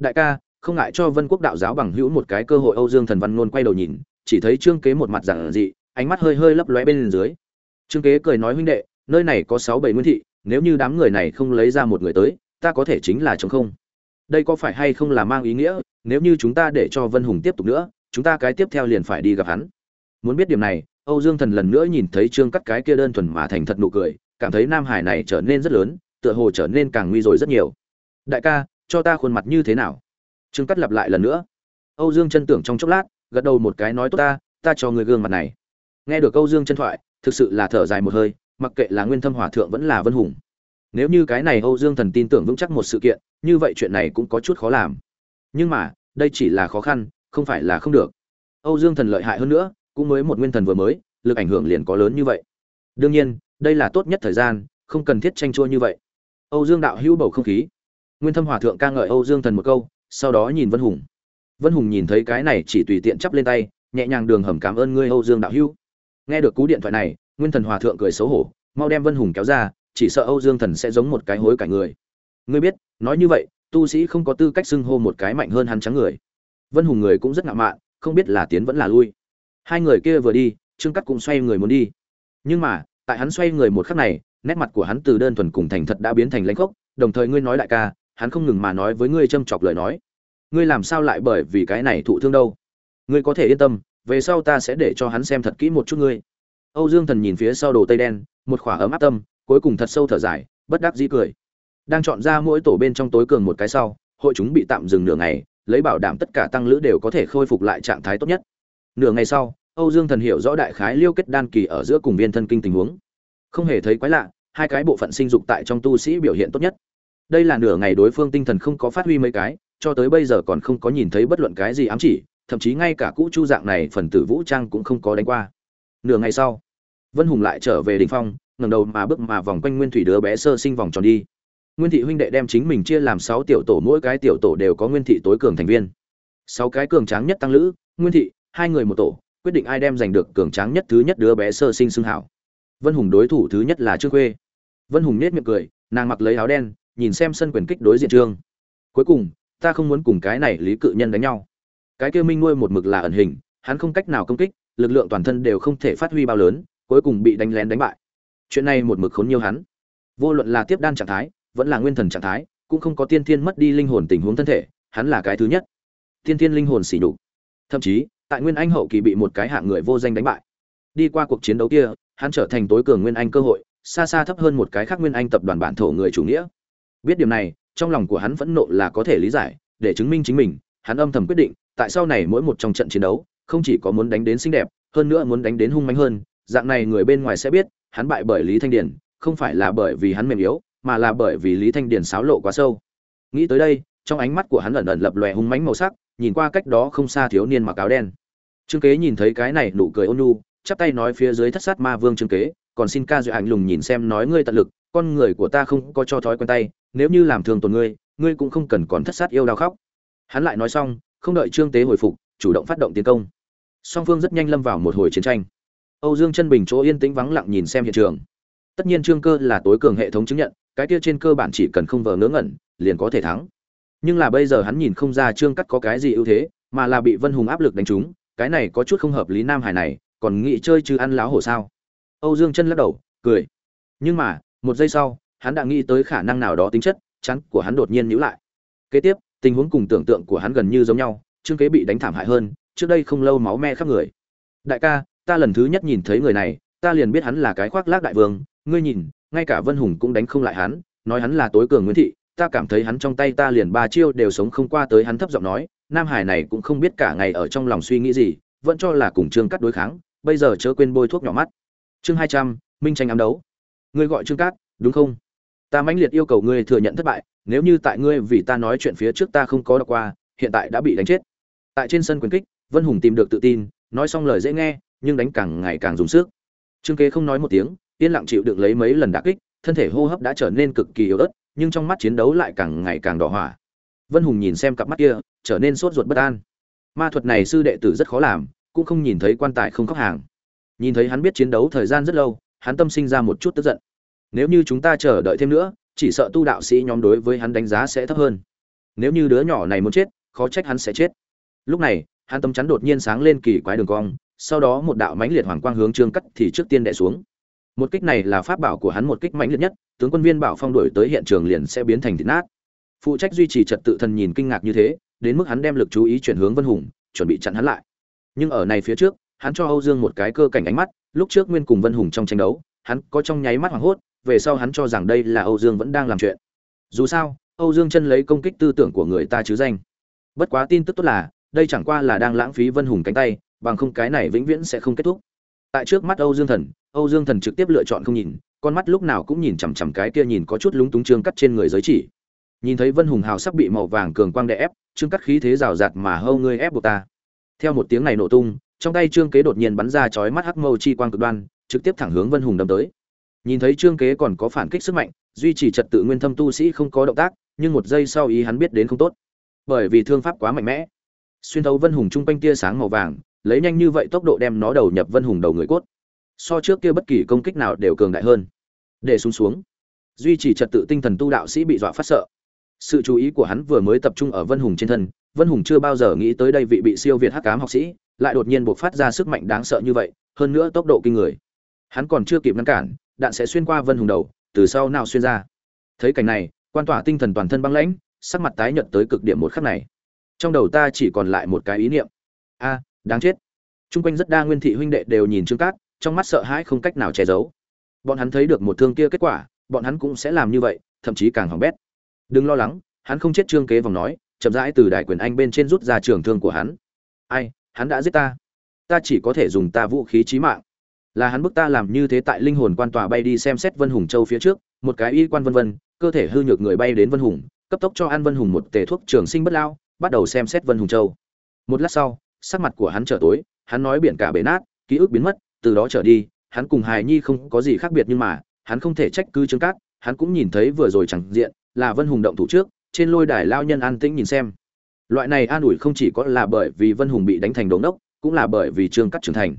đại ca, không ngại cho vân quốc đạo giáo bằng hữu một cái cơ hội. Âu dương thần văn ngôn quay đầu nhìn, chỉ thấy trương kế một mặt giản dị, ánh mắt hơi hơi lấp lóe bên dưới. Trương kế cười nói, huynh đệ, nơi này có sáu bảy nguyên thị, nếu như đám người này không lấy ra một người tới, ta có thể chính là chống không. Đây có phải hay không là mang ý nghĩa, nếu như chúng ta để cho vân hùng tiếp tục nữa, chúng ta cái tiếp theo liền phải đi gặp hắn. Muốn biết điểm này, âu dương thần lần nữa nhìn thấy trương cắt cái kia đơn thuần mà thành thật nụ cười, cảm thấy nam hải này trở nên rất lớn, tựa hồ trở nên càng nguy rồi rất nhiều. Đại ca cho ta khuôn mặt như thế nào? Trương cắt lặp lại lần nữa. Âu dương chân tưởng trong chốc lát, gật đầu một cái nói, tốt ta ta cho người gương mặt này. Nghe được âu dương chân thoại, thực sự là thở dài một hơi, mặc kệ là nguyên thâm hòa thượng vẫn là vân hùng. Nếu như cái này âu dương thần tin tưởng vững chắc một sự kiện, như vậy chuyện này cũng có chút khó làm. Nhưng mà, đây chỉ là khó khăn, không phải là không được. Âu dương thần lợi hại hơn nữa, cũng mới một nguyên thần vừa mới, lực ảnh hưởng liền có lớn như vậy. Đương nhiên, đây là tốt nhất thời gian, không cần thiết tranh chua như vậy. Âu dương đạo hữu bầu không khí nguyên thâm hòa thượng ca ngợi âu dương thần một câu, sau đó nhìn vân hùng. Vân hùng nhìn thấy cái này chỉ tùy tiện chắp lên tay, nhẹ nhàng đường hầm cảm ơn ngươi âu dương đạo hữu. Nghe được cú điện thoại này, nguyên thần hòa thượng cười xấu hổ, mau đem vân hùng kéo ra, chỉ sợ âu dương thần sẽ giống một cái hối cải người. Ngươi biết, nói như vậy, tu sĩ không có tư cách xưng hô một cái mạnh hơn hắn trắng người. Vân hùng người cũng rất ngạo mạn, không biết là tiến vẫn là lui. Hai người kia vừa đi, trương cắt cũng xoay người muốn đi. Nhưng mà, tại hắn xoay người một khắc này, nét mặt của hắn từ đơn thuần cùng thành thật đã biến thành lãnh khốc, đồng thời ngươi nói đại ca hắn không ngừng mà nói với ngươi châm chọc lời nói. Ngươi làm sao lại bởi vì cái này thụ thương đâu? Ngươi có thể yên tâm, về sau ta sẽ để cho hắn xem thật kỹ một chút ngươi. Âu dương thần nhìn phía sau đồ tây đen, một khỏa ấm áp tâm, cuối cùng thật sâu thở dài, bất đắc dĩ cười. Đang chọn ra mỗi tổ bên trong tối cường một cái sau, hội chúng bị tạm dừng nửa ngày, lấy bảo đảm tất cả tăng lữ đều có thể khôi phục lại trạng thái tốt nhất. Nửa ngày sau, âu dương thần hiểu rõ đại khái liêu kết đan kỳ ở giữa cùng viên thân kinh tình huống. Không hề thấy quái lạ, hai cái bộ phận sinh dục tại trong tu sĩ biểu hiện tốt nhất đây là nửa ngày đối phương tinh thần không có phát huy mấy cái, cho tới bây giờ còn không có nhìn thấy bất luận cái gì ám chỉ, thậm chí ngay cả cũ chu dạng này phần tử vũ trang cũng không có đánh qua. Nửa ngày sau, vân hùng lại trở về đình phong, ngẩng đầu mà bước mà vòng quanh nguyên thủy đứa bé sơ sinh vòng tròn đi. Nguyên thị huynh đệ đem chính mình chia làm sáu tiểu tổ, mỗi cái tiểu tổ đều có nguyên thị tối cường thành viên. Sáu cái cường tráng nhất tăng lữ, nguyên thị, hai người một tổ, quyết định ai đem giành được cường tráng nhất thứ nhất đứa bé sơ sinh xưng hảo. Vân hùng đối thủ thứ nhất là trương khuê. Vân hùng nết miệng cười, nàng mặc lấy áo đen nhìn xem sân quyền kích đối diện trương. Cuối cùng, ta không muốn cùng cái này lý cự nhân đánh nhau. Cái kia minh nuôi một mực là ẩn hình, hắn không cách nào công kích, lực lượng toàn thân đều không thể phát huy bao lớn, cuối cùng bị đánh lén đánh bại. Chuyện này một mực khốn nhiều hắn. Vô luận là tiếp đan trạng thái, vẫn là nguyên thần trạng thái, cũng không có tiên thiên mất đi linh hồn tình huống thân thể, hắn là cái thứ nhất. Tiên thiên linh hồn xỉ nhục. Thậm chí, tại nguyên anh hậu kỳ bị một cái hạng người vô danh đánh bại. Đi qua cuộc chiến đấu kia, hắn trở thành tối cường nguyên anh cơ hội, xa xa thấp hơn một cái khác nguyên anh tập đoàn bản thổ người chủ nghĩa biết điểm này, trong lòng của hắn phẫn nộ là có thể lý giải, để chứng minh chính mình, hắn âm thầm quyết định, tại sau này mỗi một trong trận chiến đấu, không chỉ có muốn đánh đến xinh đẹp, hơn nữa muốn đánh đến hung mãnh hơn, dạng này người bên ngoài sẽ biết, hắn bại bởi lý thanh điển không phải là bởi vì hắn mềm yếu, mà là bởi vì lý thanh điển xáo lộ quá sâu. Nghĩ tới đây, trong ánh mắt của hắn ẩn ẩn lập lòe hung mãnh màu sắc, nhìn qua cách đó không xa thiếu niên mặc áo đen. Trương kế nhìn thấy cái này nụ cười ôn nhu, chắp tay nói phía dưới thất sát ma vương trương kế, còn xin ca duyệt ảnh lùng nhìn xem nói ngươi tận lực, con người của ta không có cho thói quen tay nếu như làm thường tổn ngươi ngươi cũng không cần còn thất sát yêu đau khóc. Hắn lại nói xong, không đợi trương tế hồi phục, chủ động phát động tiến công. Song phương rất nhanh lâm vào một hồi chiến tranh. Âu dương chân bình chỗ yên tĩnh vắng lặng nhìn xem hiện trường. Tất nhiên trương cơ là tối cường hệ thống chứng nhận, cái kia trên cơ bản chỉ cần không vờ ngớ ngẩn, liền có thể thắng. Nhưng là bây giờ hắn nhìn không ra trương cắt có cái gì ưu thế, mà là bị vân hùng áp lực đánh trúng, cái này có chút không hợp lý nam hải này, còn nghĩ chơi chứ ăn láo hổ sao? Âu dương chân lắc đầu, cười. Nhưng mà, một giây sau hắn đã nghĩ tới khả năng nào đó tính chất chắn của hắn đột nhiên nhữ lại. Kế tiếp, tình huống cùng tưởng tượng của hắn gần như giống nhau, trương kế bị đánh thảm hại hơn, trước đây không lâu máu me khắp người. Đại ca, ta lần thứ nhất nhìn thấy người này, ta liền biết hắn là cái khoác lác đại vương, ngươi nhìn, ngay cả vân hùng cũng đánh không lại hắn, nói hắn là tối cường nguyễn thị, ta cảm thấy hắn trong tay ta liền ba chiêu đều sống không qua tới hắn thấp giọng nói, nam hải này cũng không biết cả ngày ở trong lòng suy nghĩ gì, vẫn cho là cùng trương cắt đối kháng, bây giờ chớ quên bôi thuốc nhỏ mắt. Chương hai trăm, minh tranh ám đấu. Ngươi gọi trương cát, đúng không? Ta mãnh liệt yêu cầu ngươi thừa nhận thất bại, nếu như tại ngươi vì ta nói chuyện phía trước ta không có đọc qua, hiện tại đã bị đánh chết. Tại trên sân quyền kích, vân hùng tìm được tự tin, nói xong lời dễ nghe, nhưng đánh càng ngày càng dùng sức. Trương kế không nói một tiếng, yên lặng chịu đựng lấy mấy lần đả kích, thân thể hô hấp đã trở nên cực kỳ yếu ớt, nhưng trong mắt chiến đấu lại càng ngày càng đỏ hỏa. Vân hùng nhìn xem cặp mắt kia, trở nên sốt ruột bất an. Ma thuật này sư đệ tử rất khó làm, cũng không nhìn thấy quan tài không khóc hàng. Nhìn thấy hắn biết chiến đấu thời gian rất lâu, hắn tâm sinh ra một chút tức giận nếu như chúng ta chờ đợi thêm nữa, chỉ sợ tu đạo sĩ nhóm đối với hắn đánh giá sẽ thấp hơn. Nếu như đứa nhỏ này muốn chết, khó trách hắn sẽ chết. Lúc này, hắn tâm chắn đột nhiên sáng lên kỳ quái đường cong, sau đó một đạo mãnh liệt hoàng quang hướng trương cắt thì trước tiên đẻ xuống. Một kích này là pháp bảo của hắn một kích mãnh liệt nhất, tướng quân viên bảo phong đổi tới hiện trường liền sẽ biến thành thịt nát. Phụ trách duy trì trật tự thần nhìn kinh ngạc như thế, đến mức hắn đem lực chú ý chuyển hướng vân hùng, chuẩn bị chặn hắn lại. Nhưng ở này phía trước, hắn cho âu dương một cái cơ cảnh ánh mắt, lúc trước nguyên cùng vân hùng trong tranh đấu, hắn có trong nháy mắt hoảng hốt về sau hắn cho rằng đây là âu dương vẫn đang làm chuyện. Dù sao, âu dương chân lấy công kích tư tưởng của người ta chứ danh. Bất quá tin tức tốt là, đây chẳng qua là đang lãng phí vân hùng cánh tay, bằng không cái này vĩnh viễn sẽ không kết thúc. Tại trước mắt âu dương thần, âu dương thần trực tiếp lựa chọn không nhìn, con mắt lúc nào cũng nhìn chằm chằm cái kia nhìn có chút lúng túng trương cắt trên người giới chỉ. Nhìn thấy vân hùng hào sắp bị màu vàng cường quang đè ép trương cắt khí thế rào rạt mà hâu ngươi ép buộc ta. Theo một tiếng này nổ tung, trong tay trương kế đột nhiên bắn ra chói mắt hắc mâu chi quang cực đoan, trực tiếp thẳng hướng vân hùng đâm tới nhìn thấy trương kế còn có phản kích sức mạnh, duy trì trật tự nguyên thâm tu sĩ không có động tác, nhưng một giây sau ý hắn biết đến không tốt. Bởi vì thương pháp quá mạnh mẽ. Xuyên thấu vân hùng trung quanh tia sáng màu vàng, lấy nhanh như vậy tốc độ đem nó đầu nhập vân hùng đầu người cốt. So trước kia bất kỳ công kích nào đều cường đại hơn. Để xuống xuống. Duy trì trật tự tinh thần tu đạo sĩ bị dọa phát sợ. Sự chú ý của hắn vừa mới tập trung ở vân hùng trên thân, vân hùng chưa bao giờ nghĩ tới đây vị bị siêu việt hắc cám học sĩ, lại đột nhiên buộc phát ra sức mạnh đáng sợ như vậy, hơn nữa tốc độ kinh người. Hắn còn chưa kịp ngăn cản đạn sẽ xuyên qua vân hùng đầu từ sau nào xuyên ra thấy cảnh này quan tỏa tinh thần toàn thân băng lãnh sắc mặt tái nhợt tới cực điểm một khắc này trong đầu ta chỉ còn lại một cái ý niệm a à, đáng chết Trung quanh rất đa nguyên thị huynh đệ đều nhìn Trương Cát, trong mắt sợ hãi không cách nào che giấu. Bọn hắn thấy được một thương kia kết quả, bọn hắn cũng sẽ làm như vậy, thậm chí càng hỏng bét. Đừng lo lắng, hắn không chết Trương Kế vòng nói, chậm rãi từ đại quyền anh bên trên rút ra trường thương của hắn. Ai, hắn đã giết ta. Ta chỉ có thể dùng ta vũ khí chí mạng. Là hắn bức ta làm như thế tại linh hồn quan tòa bay đi xem xét Vân Hùng Châu phía trước, một cái y quan vân vân, cơ thể hư nhược người bay đến Vân Hùng, cấp tốc cho An Vân Hùng một tề thuốc trường sinh bất lao, bắt đầu xem xét Vân Hùng Châu. Một lát sau, sắc mặt của hắn trở tối, hắn nói biển cả bể nát ký ức biến mất từ đó trở đi hắn cùng hài nhi không có gì khác biệt nhưng mà hắn không thể trách cứ trương cát hắn cũng nhìn thấy vừa rồi chẳng diện là vân hùng động thủ trước trên lôi đài lao nhân an tĩnh nhìn xem loại này an ủi không chỉ có là bởi vì vân hùng bị đánh thành đống đốc cũng là bởi vì trương cát trưởng thành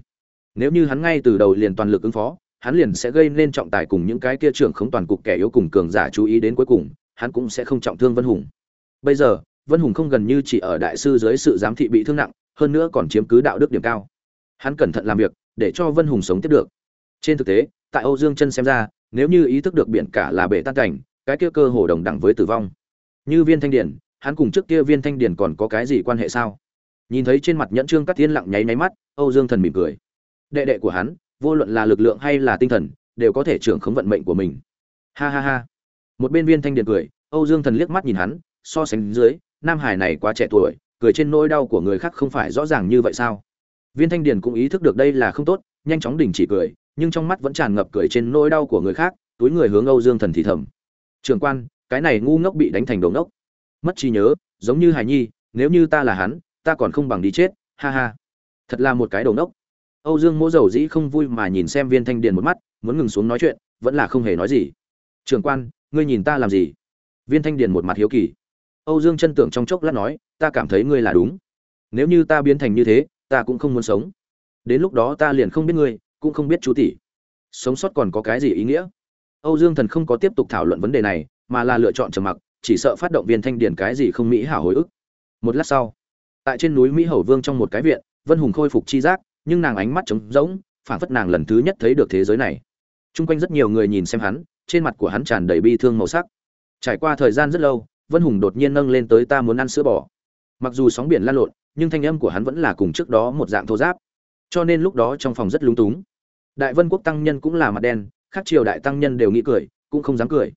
nếu như hắn ngay từ đầu liền toàn lực ứng phó, hắn liền sẽ gây nên trọng tài cùng những cái kia trưởng không toàn cục kẻ yếu cùng cường giả chú ý đến cuối cùng, hắn cũng sẽ không trọng thương vân hùng. Bây giờ, vân hùng không gần như chỉ ở đại sư dưới sự giám thị bị thương nặng, hơn nữa còn chiếm cứ đạo đức điểm cao. Hắn cẩn thận làm việc, để cho vân hùng sống tiếp được. Trên thực tế, tại âu dương chân xem ra, nếu như ý thức được biển cả là bể tan cảnh, cái kia cơ hồ đồng đẳng với tử vong. Như viên thanh điển hắn cùng trước kia viên thanh điển còn có cái gì quan hệ sao? Nhìn thấy trên mặt nhẫn trương các thiên lặng nháy nháy mắt, âu dương thần mỉm cười đệ đệ của hắn, vô luận là lực lượng hay là tinh thần, đều có thể trưởng khống vận mệnh của mình. Ha ha ha. Một bên viên thanh điền cười, âu dương thần liếc mắt nhìn hắn, so sánh dưới, nam hải này quá trẻ tuổi, cười trên nỗi đau của người khác không phải rõ ràng như vậy sao? Viên thanh điền cũng ý thức được đây là không tốt, nhanh chóng đình chỉ cười, nhưng trong mắt vẫn tràn ngập cười trên nỗi đau của người khác, túi người hướng âu dương thần thì thầm. Trường quan, cái này ngu ngốc bị đánh thành đồ ngốc. Mất trí nhớ, giống như hải nhi, nếu như ta là hắn, ta còn không bằng đi chết, ha ha. Thật là một cái đồ ngốc âu dương mỗ dầu dĩ không vui mà nhìn xem viên thanh điền một mắt, muốn ngừng xuống nói chuyện, vẫn là không hề nói gì. Trường quan, ngươi nhìn ta làm gì? Viên thanh điền một mặt hiếu kỳ. Âu dương chân tưởng trong chốc lát nói, ta cảm thấy ngươi là đúng. Nếu như ta biến thành như thế, ta cũng không muốn sống. Đến lúc đó ta liền không biết ngươi, cũng không biết chú tỷ sống sót còn có cái gì ý nghĩa? Âu dương thần không có tiếp tục thảo luận vấn đề này, mà là lựa chọn trầm mặc, chỉ sợ phát động viên thanh điền cái gì không mỹ hảo hồi ức. Một lát sau, tại trên núi mỹ hầu vương trong một cái viện, vân hùng khôi phục chi giác nhưng nàng ánh mắt trống rỗng phảng phất nàng lần thứ nhất thấy được thế giới này Trung quanh rất nhiều người nhìn xem hắn, trên mặt của hắn tràn đầy bi thương màu sắc. Trải qua thời gian rất lâu, Vân Hùng đột nhiên nâng lên tới ta muốn ăn sữa bò. Mặc dù sóng biển lan lộn, nhưng thanh âm của hắn vẫn là cùng trước đó một dạng thô giáp. Cho nên lúc đó trong phòng rất lúng túng. Đại Vân Quốc tăng nhân cũng là mặt đen, khác triều đại tăng nhân đều nghĩ cười, cũng không dám cười.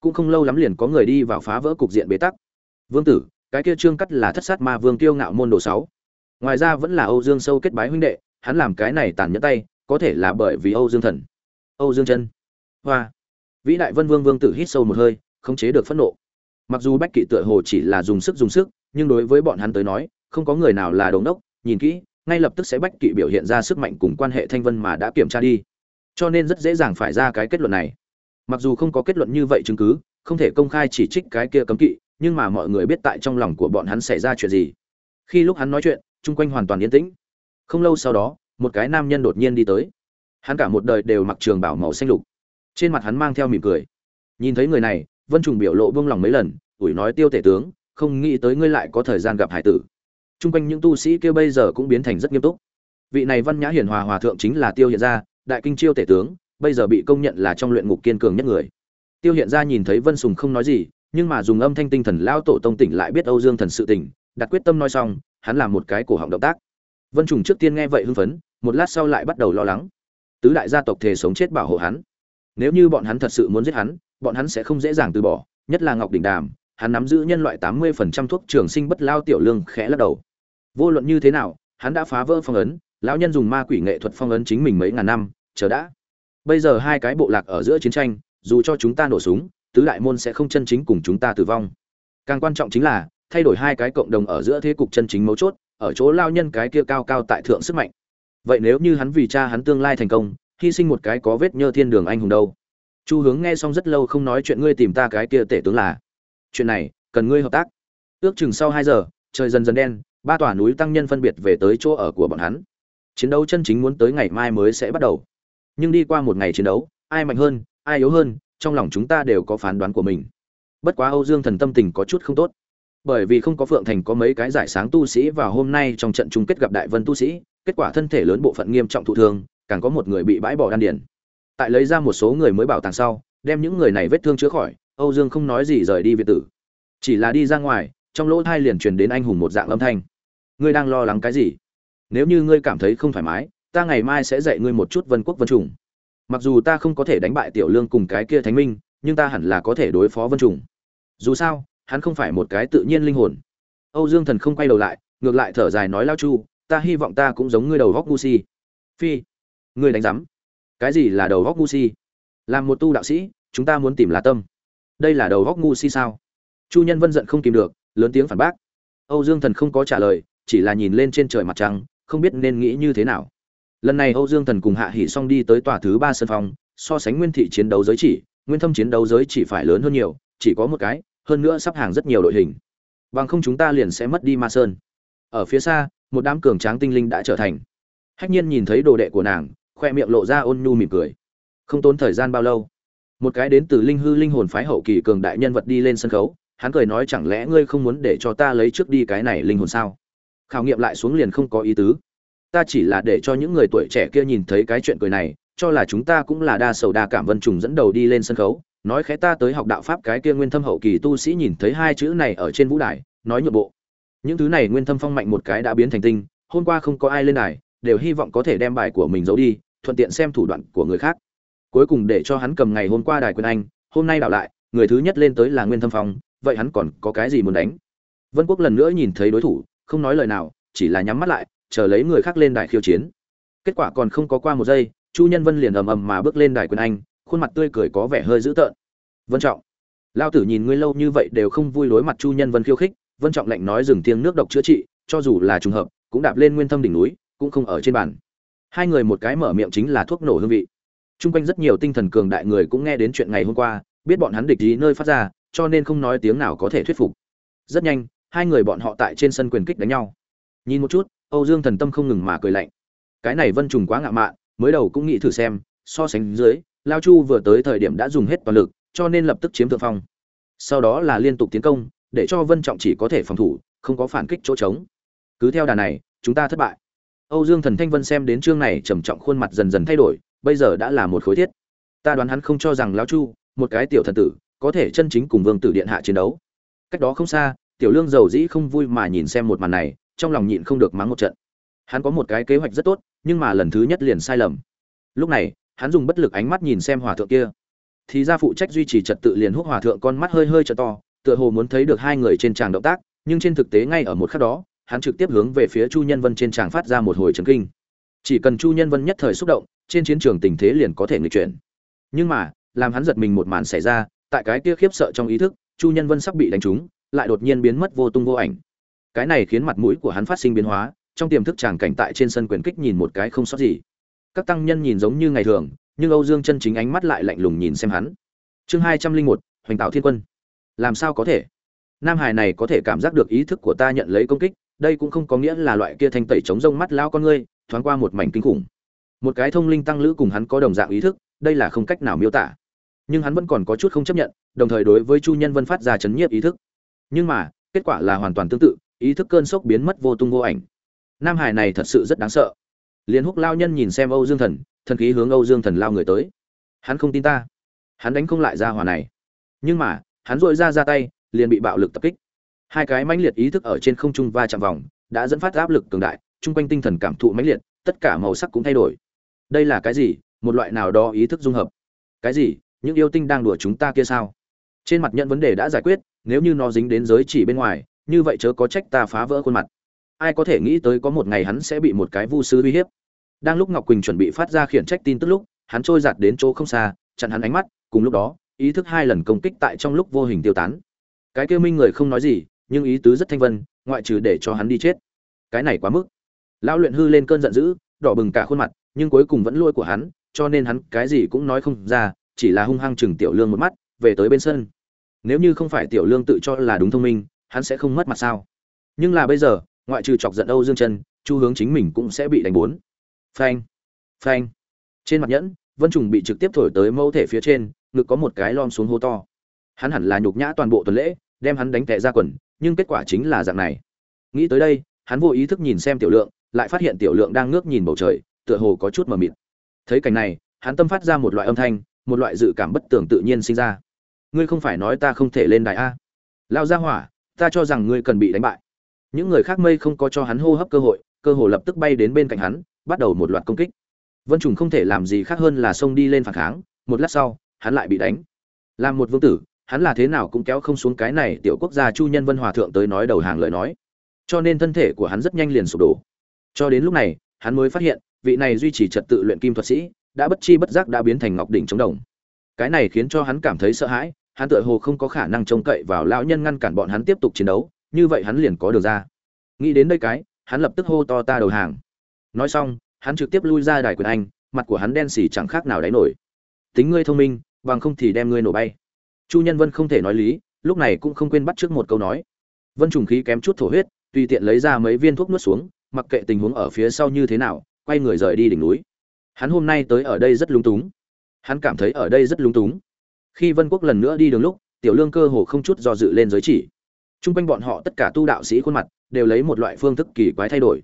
Cũng không lâu lắm liền có người đi vào phá vỡ cục diện bế tắc. Vương tử, cái kia trương cắt là thất sát ma vương tiêu ngạo môn đồ 6. Ngoài ra vẫn là Âu Dương sâu kết bái huynh đệ, hắn làm cái này tàn nhẫn tay, có thể là bởi vì Âu Dương thần. Âu Dương Chân. Hoa. Vĩ đại Vân Vương Vương tử hít sâu một hơi, khống chế được phẫn nộ. Mặc dù Bách Kỵ tựa hồ chỉ là dùng sức dùng sức, nhưng đối với bọn hắn tới nói, không có người nào là đồng đốc, nhìn kỹ, ngay lập tức sẽ Bách Kỵ biểu hiện ra sức mạnh cùng quan hệ thanh vân mà đã kiểm tra đi. Cho nên rất dễ dàng phải ra cái kết luận này. Mặc dù không có kết luận như vậy chứng cứ, không thể công khai chỉ trích cái kia cấm kỵ, nhưng mà mọi người biết tại trong lòng của bọn hắn xảy ra chuyện gì. Khi lúc hắn nói chuyện, chung quanh hoàn toàn yên tĩnh. Không lâu sau đó, một cái nam nhân đột nhiên đi tới. Hắn cả một đời đều mặc trường bảo màu xanh lục. Trên mặt hắn mang theo mỉm cười. Nhìn thấy người này vân trùng biểu lộ buông lòng mấy lần ủi nói tiêu tể tướng không nghĩ tới ngươi lại có thời gian gặp hải tử. T r u n g quanh những tu sĩ kia bây giờ cũng biến thành rất nghiêm túc. Vị này văn nhã hiền hòa hòa thượng chính là tiêu hiện gia đại kinh chiêu tể tướng bây giờ bị công nhận là trong luyện ngục kiên cường nhất người. Tiêu hiện gia nhìn thấy vân sùng không nói gì nhưng mà dùng âm thanh tinh thần lao tổ tông tỉnh lại biết âu dương thần sự tỉnh đặt quyết tâm nói xong hắn làm một cái cổ họng động tác vân trùng trước tiên nghe vậy hưng phấn, một lát sau lại bắt đầu lo lắng. Tứ đại gia tộc thể sống chết bảo hộ hắn. Nếu như bọn hắn thật sự muốn giết hắn, bọn hắn sẽ không dễ dàng từ bỏ, nhất là ngọc đỉnh đàm, hắn nắm giữ nhân loại tám mươi phần trăm thuốc trường sinh bất lao tiểu lương khẽ lắc đầu. Vô luận như thế nào, hắn đã phá vỡ phong ấn, lão nhân dùng ma quỷ nghệ thuật phong ấn chính mình mấy ngàn năm, chờ đã. Bây giờ hai cái bộ lạc ở giữa chiến tranh, dù cho chúng ta nổ súng, tứ đại môn sẽ không chân chính cùng chúng ta tử vong. Càng quan trọng chính là, thay đổi hai cái cộng đồng ở giữa thế cục chân chính mấu chốt ở chỗ lao nhân cái kia cao cao tại thượng sức mạnh. Vậy nếu như hắn vì cha hắn tương lai thành công, hy sinh một cái có vết nhơ thiên đường anh hùng đâu? Chu hướng nghe xong rất lâu không nói chuyện ngươi tìm ta cái kia tể tướng là. Chuyện này, cần ngươi hợp tác. Ước chừng sau hai giờ, trời dần dần đen, ba tòa núi tăng nhân phân biệt về tới chỗ ở của bọn hắn. Chiến đấu chân chính muốn tới ngày mai mới sẽ bắt đầu. Nhưng đi qua một ngày chiến đấu, ai mạnh hơn, ai yếu hơn, trong lòng chúng ta đều có phán đoán của mình. Bất quá âu dương thần tâm tình có chút không tốt bởi vì không có phượng thành có mấy cái giải sáng tu sĩ và hôm nay trong trận chung kết gặp đại vân tu sĩ, kết quả thân thể lớn bộ phận nghiêm trọng thụ thương, càng có một người bị bãi bỏ đan điền. Tại lấy ra một số người mới bảo tàng sau, đem những người này vết thương chữa khỏi, âu dương không nói gì rời đi việt tử. Chỉ là đi ra ngoài, trong lỗ thai liền truyền đến anh hùng một dạng âm thanh. Ngươi đang lo lắng cái gì? Nếu như ngươi cảm thấy không thoải mái, ta ngày mai sẽ dạy ngươi một chút vân quốc vân trùng. Mặc dù ta không có thể đánh bại tiểu lương cùng cái kia thánh minh, nhưng ta hẳn là có thể đối phó vân trùng. Dù sao hắn không phải một cái tự nhiên linh hồn. Âu dương thần không quay đầu lại, ngược lại thở dài nói, lao chu, ta hy vọng ta cũng giống ngươi đầu góc ngu si. Phi, ngươi đánh giám? Cái gì là đầu góc ngu si? Làm một tu đạo sĩ, chúng ta muốn tìm là tâm. Đây là đầu góc ngu si sao? Chu nhân vân giận không kìm được, lớn tiếng phản bác. Âu dương thần không có trả lời, chỉ là nhìn lên trên trời mặt trăng, không biết nên nghĩ như thế nào. Lần này âu dương thần cùng hạ hỷ xong đi tới tòa thứ ba sân phòng, so sánh nguyên thị chiến đấu giới chỉ, nguyên thâm chiến đấu giới chỉ phải lớn hơn nhiều, chỉ có một cái hơn nữa sắp hàng rất nhiều đội hình. Bằng không chúng ta liền sẽ mất đi ma sơn. Ở phía xa, một đám cường tráng tinh linh đã trở thành. Hách nhiên nhìn thấy đồ đệ của nàng, khoe miệng lộ ra ôn nhu mỉm cười. Không tốn thời gian bao lâu, một cái đến từ linh hư linh hồn phái hậu kỳ cường đại nhân vật đi lên sân khấu, hắn cười nói chẳng lẽ ngươi không muốn để cho ta lấy trước đi cái này linh hồn sao? Khảo nghiệm lại xuống liền không có ý tứ. Ta chỉ là để cho những người tuổi trẻ kia nhìn thấy cái chuyện cười này, cho là chúng ta cũng là đa sầu đa cảm vân trùng dẫn đầu đi lên sân khấu nói khẽ ta tới học đạo pháp cái kia nguyên thâm hậu kỳ tu sĩ nhìn thấy hai chữ này ở trên vũ đài, nói nhượng bộ. Những thứ này nguyên thâm phong mạnh một cái đã biến thành tinh, hôm qua không có ai lên đài, đều hy vọng có thể đem bài của mình giấu đi, thuận tiện xem thủ đoạn của người khác. Cuối cùng để cho hắn cầm ngày hôm qua đài quyền anh, hôm nay đảo lại, người thứ nhất lên tới là nguyên thâm phong, vậy hắn còn có cái gì muốn đánh? Vân quốc lần nữa nhìn thấy đối thủ, không nói lời nào, chỉ là nhắm mắt lại, chờ lấy người khác lên đài khiêu chiến. Kết quả còn không có qua một giây, chu nhân vân liền ầm ầm mà bước lên đài quyền anh khuôn mặt tươi cười có vẻ hơi dữ tợn vân trọng lao tử nhìn ngươi lâu như vậy đều không vui đối mặt chu nhân vân khiêu khích vân trọng lạnh nói dừng tiếng nước độc chữa trị cho dù là trùng hợp cũng đạp lên nguyên thâm đỉnh núi cũng không ở trên bàn hai người một cái mở miệng chính là thuốc nổ hương vị Trung quanh rất nhiều tinh thần cường đại người cũng nghe đến chuyện ngày hôm qua, biết bọn hắn địch ý nơi phát ra, cho nên không nói tiếng nào có thể thuyết phục. Rất nhanh, hai người bọn họ tại trên sân quyền kích đánh nhau. Nhìn một chút, Âu Dương Thần Tâm không ngừng mà cười lạnh. Cái này Vân Trùng quá ngạo mạn, mới đầu cũng nghĩ thử xem, so sánh dưới, Lao Chu vừa tới thời điểm đã dùng hết toàn lực, cho nên lập tức chiếm thượng phong. Sau đó là liên tục tiến công, để cho Vân Trọng chỉ có thể phòng thủ, không có phản kích chỗ trống. Cứ theo đà này, chúng ta thất bại. Âu Dương Thần Thanh Vân xem đến chương này trầm trọng khuôn mặt dần dần thay đổi, bây giờ đã là một khối thiết ta đoán hắn không cho rằng lão chu một cái tiểu thần tử có thể chân chính cùng vương tử điện hạ chiến đấu cách đó không xa tiểu lương giàu dĩ không vui mà nhìn xem một màn này trong lòng nhịn không được mắng một trận hắn có một cái kế hoạch rất tốt nhưng mà lần thứ nhất liền sai lầm lúc này hắn dùng bất lực ánh mắt nhìn xem hòa thượng kia. Thì ra phụ trách duy trì trật tự liền hút hòa thượng con mắt hơi hơi t to, tựa hồ muốn thấy được hai người trên tràng động tác, nhưng trên thực tế ngay ở một khắc đó, hắn trực tiếp hướng về phía chu nhân vân trên tràng phát ra một hồi trấn kinh. Chỉ cần chu nhân vân nhất thời xúc động, trên chiến trường tình thế liền có thể nghịch chuyển. Nhưng mà, làm hắn giật mình một màn xảy ra, tại cái kia khiếp sợ trong ý thức, chu nhân vân sắp bị đánh trúng, lại đột nhiên biến mất vô tung vô ảnh. Cái này khiến mặt mũi của hắn phát sinh biến hóa, trong tiềm thức tràng cảnh tại trên sân quyền kích nhìn một cái không sót gì các tăng nhân nhìn giống như ngày thường, nhưng âu dương chân chính ánh mắt lại lạnh lùng nhìn xem hắn. Chương hai trăm linh một, hoành tạo thiên quân. Làm sao có thể? Nam hải này có thể cảm giác được ý thức của ta nhận lấy công kích, đây cũng không có nghĩa là loại kia thanh tẩy chống rông mắt lao con ngươi, thoáng qua một mảnh kinh khủng. Một cái thông linh tăng lữ cùng hắn có đồng dạng ý thức, đây là không cách nào miêu tả. Nhưng hắn vẫn còn có chút không chấp nhận, đồng thời đối với chu nhân vân phát ra chấn nhiếp ý thức. Nhưng mà, kết quả là hoàn toàn tương tự, ý thức cơn sốc biến mất vô tung vô ảnh. Nam hải này thật sự rất đáng sợ liền húc lao nhân nhìn xem âu dương thần thần khí hướng âu dương thần lao người tới. Hắn không tin ta. Hắn đánh không lại ra hòa này. Nhưng mà, hắn dội ra ra tay, liền bị bạo lực tập kích. Hai cái mãnh liệt ý thức ở trên không trung va chạm vòng, đã dẫn phát áp lực cường đại, chung quanh tinh thần cảm thụ mãnh liệt, tất cả màu sắc cũng thay đổi. Đây là cái gì? Một loại nào đó ý thức dung hợp. Cái gì? Những yêu tinh đang đùa chúng ta kia sao? Trên mặt nhận vấn đề đã giải quyết, nếu như nó dính đến giới chỉ bên ngoài, như vậy chớ có trách ta phá vỡ khuôn mặt ai có thể nghĩ tới có một ngày hắn sẽ bị một cái vu sư uy hiếp. Đang lúc ngọc quỳnh chuẩn bị phát ra khiển trách tin tức lúc, hắn trôi giạt đến chỗ không xa, chặn hắn ánh mắt, cùng lúc đó, ý thức hai lần công kích tại trong lúc vô hình tiêu tán. Cái kêu minh người không nói gì, nhưng ý tứ rất thanh vân, ngoại trừ để cho hắn đi chết. Cái này quá mức. Lão luyện hư lên cơn giận dữ, đỏ bừng cả khuôn mặt, nhưng cuối cùng vẫn lôi của hắn, cho nên hắn cái gì cũng nói không ra, chỉ là hung hăng chừng tiểu lương một mắt, về tới bên sân. Nếu như không phải tiểu lương tự cho là đúng thông minh, hắn sẽ không mất mặt sao. Nhưng là bây giờ ngoại trừ chọc giận âu dương Trần, chu hướng chính mình cũng sẽ bị đánh bốn. Phanh phanh. Trên mặt nhẫn vân trùng bị trực tiếp thổi tới mẫu thể phía trên ngực có một cái lom xuống hô to. Hắn hẳn là nhục nhã toàn bộ tuần lễ đem hắn đánh tè ra quần nhưng kết quả chính là dạng này. Nghĩ tới đây hắn vô ý thức nhìn xem tiểu lượng lại phát hiện tiểu lượng đang ngước nhìn bầu trời tựa hồ có chút mờ mịt. Thấy cảnh này hắn tâm phát ra một loại âm thanh một loại dự cảm bất tưởng tự nhiên sinh ra. Ngươi không phải nói ta không thể lên đài a. Lao ra hỏa ta cho rằng ngươi cần bị đánh bại những người khác mây không có cho hắn hô hấp cơ hội, cơ hồ lập tức bay đến bên cạnh hắn, bắt đầu một loạt công kích. Vân trùng không thể làm gì khác hơn là xông đi lên phản kháng, một lát sau, hắn lại bị đánh. Làm một vương tử, hắn là thế nào cũng kéo không xuống cái này tiểu quốc gia chu nhân vân hòa thượng tới nói đầu hàng lời nói. Cho nên thân thể của hắn rất nhanh liền sụp đổ. Cho đến lúc này, hắn mới phát hiện, vị này duy trì trật tự luyện kim thuật sĩ, đã bất chi bất giác đã biến thành ngọc đỉnh chống đồng. Cái này khiến cho hắn cảm thấy sợ hãi, hắn tựa hồ không có khả năng trông cậy vào lão nhân ngăn cản bọn hắn tiếp tục chiến đấu như vậy hắn liền có được ra. Nghĩ đến đây cái, hắn lập tức hô to ta đầu hàng. Nói xong, hắn trực tiếp lui ra đài quyền anh, mặt của hắn đen xỉ chẳng khác nào đáy nổi. Tính ngươi thông minh, bằng không thì đem ngươi nổ bay. Chu nhân vân không thể nói lý, lúc này cũng không quên bắt trước một câu nói. Vân trùng khí kém chút thổ huyết, tùy tiện lấy ra mấy viên thuốc nuốt xuống, mặc kệ tình huống ở phía sau như thế nào, quay người rời đi đỉnh núi. Hắn hôm nay tới ở đây rất lúng túng. Hắn cảm thấy ở đây rất lúng túng. Khi vân quốc lần nữa đi đường lúc, tiểu lương cơ hồ không chút do dự lên giới chỉ. Trung quanh bọn họ tất cả tu đạo sĩ khuôn mặt đều lấy một loại phương thức kỳ quái thay đổi.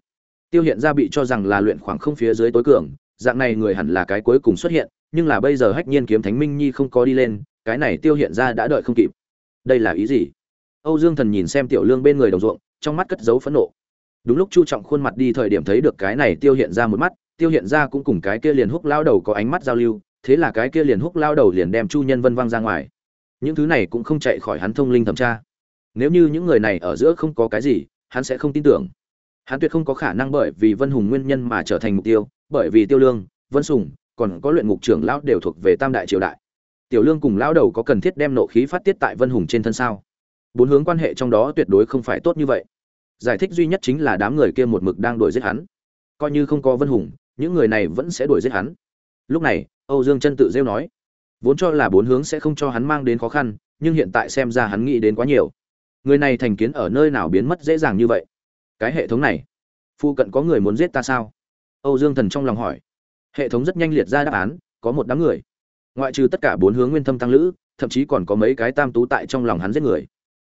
Tiêu hiện ra bị cho rằng là luyện khoảng không phía dưới tối cường, dạng này người hẳn là cái cuối cùng xuất hiện, nhưng là bây giờ hách nhiên kiếm thánh minh nhi không có đi lên, cái này tiêu hiện ra đã đợi không kịp. Đây là ý gì? Âu dương thần nhìn xem tiểu lương bên người đồng ruộng, trong mắt cất giấu phẫn nộ. Đúng lúc chu trọng khuôn mặt đi thời điểm thấy được cái này tiêu hiện ra một mắt, tiêu hiện ra cũng cùng cái kia liền húc lao đầu có ánh mắt giao lưu, thế là cái kia liền húc lao đầu liền đem chu nhân vân văng ra ngoài. Những thứ này cũng không chạy khỏi hắn thông linh thẩm tra nếu như những người này ở giữa không có cái gì, hắn sẽ không tin tưởng. Hắn tuyệt không có khả năng bởi vì vân hùng nguyên nhân mà trở thành mục tiêu, bởi vì tiêu lương, vân sùng, còn có luyện ngục trưởng lão đều thuộc về tam đại triều đại. Tiểu lương cùng lão đầu có cần thiết đem nộ khí phát tiết tại vân hùng trên thân sao? Bốn hướng quan hệ trong đó tuyệt đối không phải tốt như vậy. Giải thích duy nhất chính là đám người kia một mực đang đuổi giết hắn. Coi như không có vân hùng, những người này vẫn sẽ đuổi giết hắn. Lúc này, âu dương chân tự rêu nói, vốn cho là bốn hướng sẽ không cho hắn mang đến khó khăn, nhưng hiện tại xem ra hắn nghĩ đến quá nhiều người này thành kiến ở nơi nào biến mất dễ dàng như vậy? Cái hệ thống này phụ cận có người muốn giết ta sao? Âu dương thần trong lòng hỏi. Hệ thống rất nhanh liệt ra đáp án, có một đám người. Ngoại trừ tất cả bốn hướng nguyên thâm tăng lữ, thậm chí còn có mấy cái tam tú tại trong lòng hắn giết người.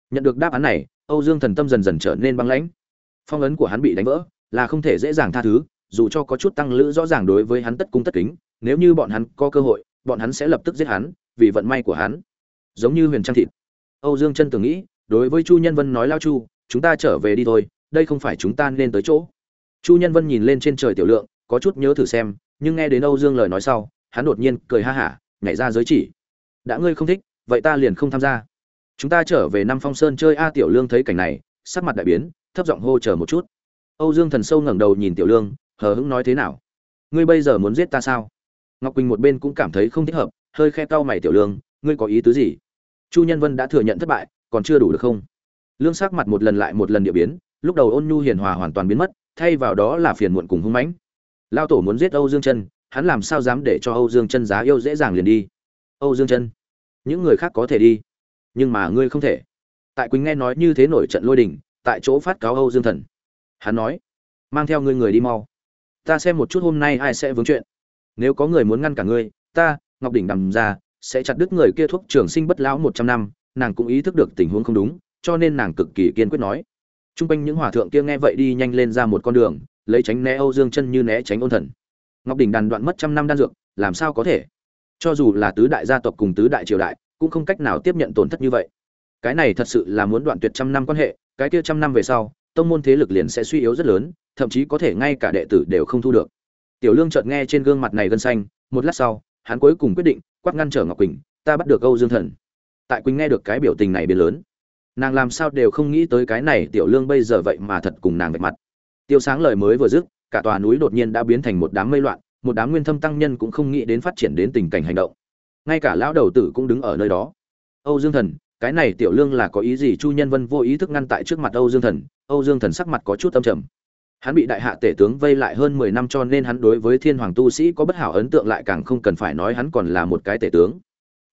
Nhận được đáp án này, âu dương thần tâm dần dần trở nên băng lãnh. Phong ấn của hắn bị đánh vỡ, là không thể dễ dàng tha thứ, dù cho có chút tăng lữ rõ ràng đối với hắn tất cung tất kính, nếu như bọn hắn có cơ hội, bọn hắn sẽ lập tức giết hắn, vì vận may của hắn. Giống như huyền trang thịt. Âu dương chân từng nghĩ đối với chu nhân vân nói, lao chu, chúng ta trở về đi thôi, đây không phải chúng ta nên tới chỗ. Chu nhân vân nhìn lên trên trời tiểu lượng, có chút nhớ thử xem, nhưng nghe đến âu dương lời nói sau, hắn đột nhiên cười ha hả, nhảy ra giới chỉ. Đã ngươi không thích, vậy ta liền không tham gia. Chúng ta trở về năm phong sơn chơi. A tiểu lương thấy cảnh này, sắc mặt đại biến, thấp giọng hô chờ một chút. Âu dương thần sâu ngẩng đầu nhìn tiểu lương, hờ hững nói thế nào? Ngươi bây giờ muốn giết ta sao? Ngọc quỳnh một bên cũng cảm thấy không thích hợp, hơi khe cau mày tiểu lương, ngươi có ý tứ gì? Chu nhân vân đã thừa nhận thất bại còn chưa đủ được không? Lương sắc mặt một lần lại một lần địa biến, lúc đầu ôn nhu hiền hòa hoàn toàn biến mất, thay vào đó là phiền muộn cùng hung mãnh. Lao tổ muốn giết âu dương chân, hắn làm sao dám để cho âu dương chân giá yêu dễ dàng liền đi? Âu dương chân, những người khác có thể đi, nhưng mà ngươi không thể. Tại quỳnh nghe nói như thế nổi trận lôi đình, tại chỗ phát cáo âu dương thần. Hắn nói, mang theo ngươi người đi mau. Ta xem một chút hôm nay ai sẽ vướng chuyện. Nếu có người muốn ngăn cả ngươi, ta, ngọc đỉnh đầm ra, sẽ chặt đứt người kia thuốc trường sinh bất lão một trăm năm nàng cũng ý thức được tình huống không đúng, cho nên nàng cực kỳ kiên quyết nói. T r u n g quanh những hòa thượng kia nghe vậy đi nhanh lên ra một con đường, lấy tránh né âu dương chân như né tránh ôn thần. Ngọc đỉnh đàn đoạn mất trăm năm đan dược, làm sao có thể? Cho dù là tứ đại gia tộc cùng tứ đại triều đại, cũng không cách nào tiếp nhận tổn thất như vậy. Cái này thật sự là muốn đoạn tuyệt trăm năm quan hệ, cái kia trăm năm về sau, tông môn thế lực liền sẽ suy yếu rất lớn, thậm chí có thể ngay cả đệ tử đều không thu được. Tiểu lương chợt nghe trên gương mặt này gân xanh, một lát sau, hắn cuối cùng quyết định quát ngăn trở ngọc quỳnh, ta bắt được âu dương thần tại quỳnh nghe được cái biểu tình này biến lớn. Nàng làm sao đều không nghĩ tới cái này tiểu lương bây giờ vậy mà thật cùng nàng vạch mặt. Tiêu sáng lời mới vừa dứt cả tòa núi đột nhiên đã biến thành một đám mây loạn một đám nguyên thâm tăng nhân cũng không nghĩ đến phát triển đến tình cảnh hành động. Ngay cả lão đầu tử cũng đứng ở nơi đó. Âu dương thần cái này tiểu lương là có ý gì? Chu nhân vân vô ý thức ngăn tại trước mặt âu dương thần âu dương thần sắc mặt có chút âm trầm. Hắn bị đại hạ tể tướng vây lại hơn 10 năm cho nên hắn đối với thiên hoàng tu sĩ có bất hảo ấn tượng lại càng không cần phải nói hắn còn là một cái tể tướng.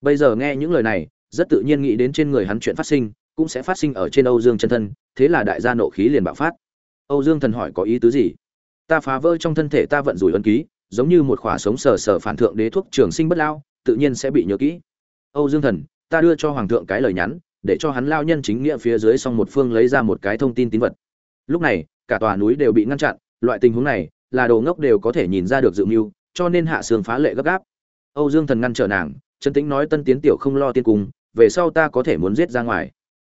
Bây giờ nghe những lời này, rất tự nhiên nghĩ đến trên người hắn chuyện phát sinh, cũng sẽ phát sinh ở trên Âu Dương chân thân, thế là đại gia nộ khí liền bạo phát. Âu Dương thần hỏi có ý tứ gì? Ta phá vỡ trong thân thể ta vận rủi ấn ký, giống như một khỏa sống sờ sờ phản thượng đế thuốc trường sinh bất lao, tự nhiên sẽ bị nhớ kỹ. Âu Dương thần, ta đưa cho hoàng thượng cái lời nhắn, để cho hắn lao nhân chính nghĩa phía dưới xong một phương lấy ra một cái thông tin tín vật. Lúc này, cả tòa núi đều bị ngăn chặn loại tình huống này là đồ ngốc đều có thể nhìn ra được dự mưu cho nên hạ sương phá lệ gấp gáp âu dương thần ngăn trở nàng trấn tĩnh nói tân tiến tiểu không lo tiên cung về sau ta có thể muốn giết ra ngoài.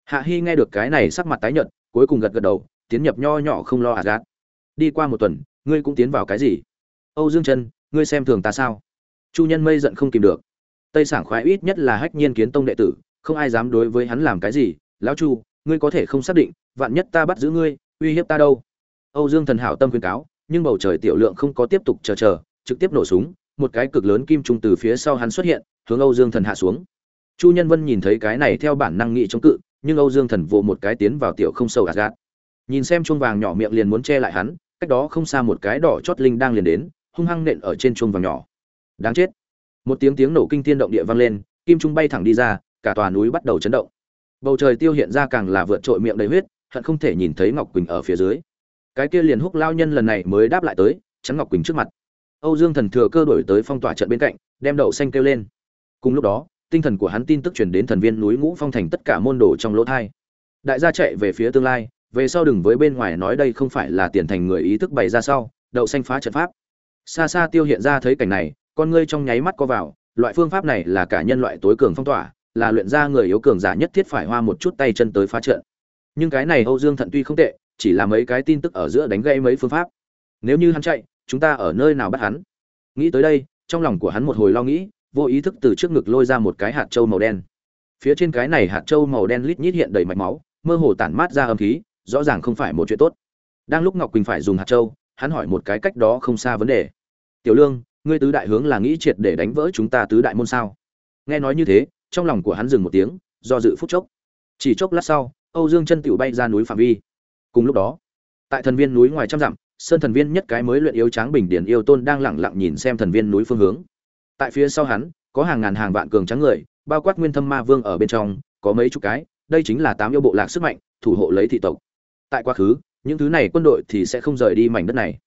Hạ hy nghe được cái này sắc mặt tái nhợt, cuối cùng gật gật đầu, tiến nhập nho nhỏ không lo ạt gạt đi qua một tuần, ngươi cũng tiến vào cái gì? Âu dương chân ngươi xem thường ta sao? Chu nhân mây giận không kìm được. Tây sảng khoái ít nhất là hách nhiên kiến tông đệ tử, không ai dám đối với hắn làm cái gì. Lão chu, ngươi có thể không xác định, vạn nhất ta bắt giữ ngươi, uy hiếp ta đâu? Âu dương thần hảo tâm khuyên cáo, nhưng bầu trời tiểu lượng không có tiếp tục chờ chờ, trực tiếp nổ súng, một cái cực lớn kim trung từ phía sau hắn xuất hiện, hướng âu dương thần hạ xuống chu nhân vân nhìn thấy cái này theo bản năng nghị chống cự, nhưng âu dương thần vồ một cái tiến vào tiểu không sâu ạt gạt nhìn xem chuông vàng nhỏ miệng liền muốn che lại hắn, cách đó không xa một cái đỏ chót linh đang liền đến, hung hăng nện ở trên chuông vàng nhỏ. Đáng chết. Một tiếng tiếng nổ kinh thiên động địa vang lên, kim trung bay thẳng đi ra, cả tòa núi bắt đầu chấn động. Bầu trời tiêu hiện ra càng là vượt trội miệng đầy huyết, hận không thể nhìn thấy ngọc quỳnh ở phía dưới. Cái kia liền húc lao nhân lần này mới đáp lại tới, chắn ngọc quỳnh trước mặt. Âu dương thần thừa cơ đổi tới phong tỏa trận bên cạnh, đem đậu xanh kêu lên. Cùng lúc đó tinh thần của hắn tin tức truyền đến thần viên núi ngũ phong thành tất cả môn đồ trong lỗ thai. Đại gia chạy về phía tương lai, về sau đừng với bên ngoài nói đây không phải là tiền thành người ý thức bày ra sau, đậu xanh phá trận pháp. Xa xa tiêu hiện ra thấy cảnh này, con ngươi trong nháy mắt co vào, loại phương pháp này là cả nhân loại tối cường phong tỏa, là luyện ra người yếu cường giả nhất thiết phải hoa một chút tay chân tới phá trận. Nhưng cái này âu dương thận tuy không tệ, chỉ là mấy cái tin tức ở giữa đánh gây mấy phương pháp. Nếu như hắn chạy, chúng ta ở nơi nào bắt hắn? Nghĩ tới đây, trong lòng của hắn một hồi lo nghĩ vô ý thức từ trước ngực lôi ra một cái hạt trâu màu đen. Phía trên cái này hạt trâu màu đen lít nhít hiện đầy mạch máu, mơ hồ tản mát ra âm khí, rõ ràng không phải một chuyện tốt. Đang lúc ngọc quỳnh phải dùng hạt trâu, hắn hỏi một cái cách đó không xa vấn đề. Tiểu lương, ngươi tứ đại hướng là nghĩ triệt để đánh vỡ chúng ta tứ đại môn sao? Nghe nói như thế, trong lòng của hắn dừng một tiếng, do dự phút chốc. Chỉ chốc lát sau, âu dương chân tựu bay ra núi phạm vi. Cùng lúc đó, tại thần viên núi ngoài trăm dặm, sơn thần viên nhất cái mới luyện yếu tráng bình điển yêu tôn đang lẳng lặng nhìn xem thần viên núi phương hướng tại phía sau hắn, có hàng ngàn hàng vạn cường trắng người, bao quát nguyên thâm ma vương ở bên trong, có mấy chục cái, đây chính là tám yêu bộ lạc sức mạnh, thủ hộ lấy thị tộc. Tại quá khứ, những thứ này quân đội thì sẽ không rời đi mảnh đất này.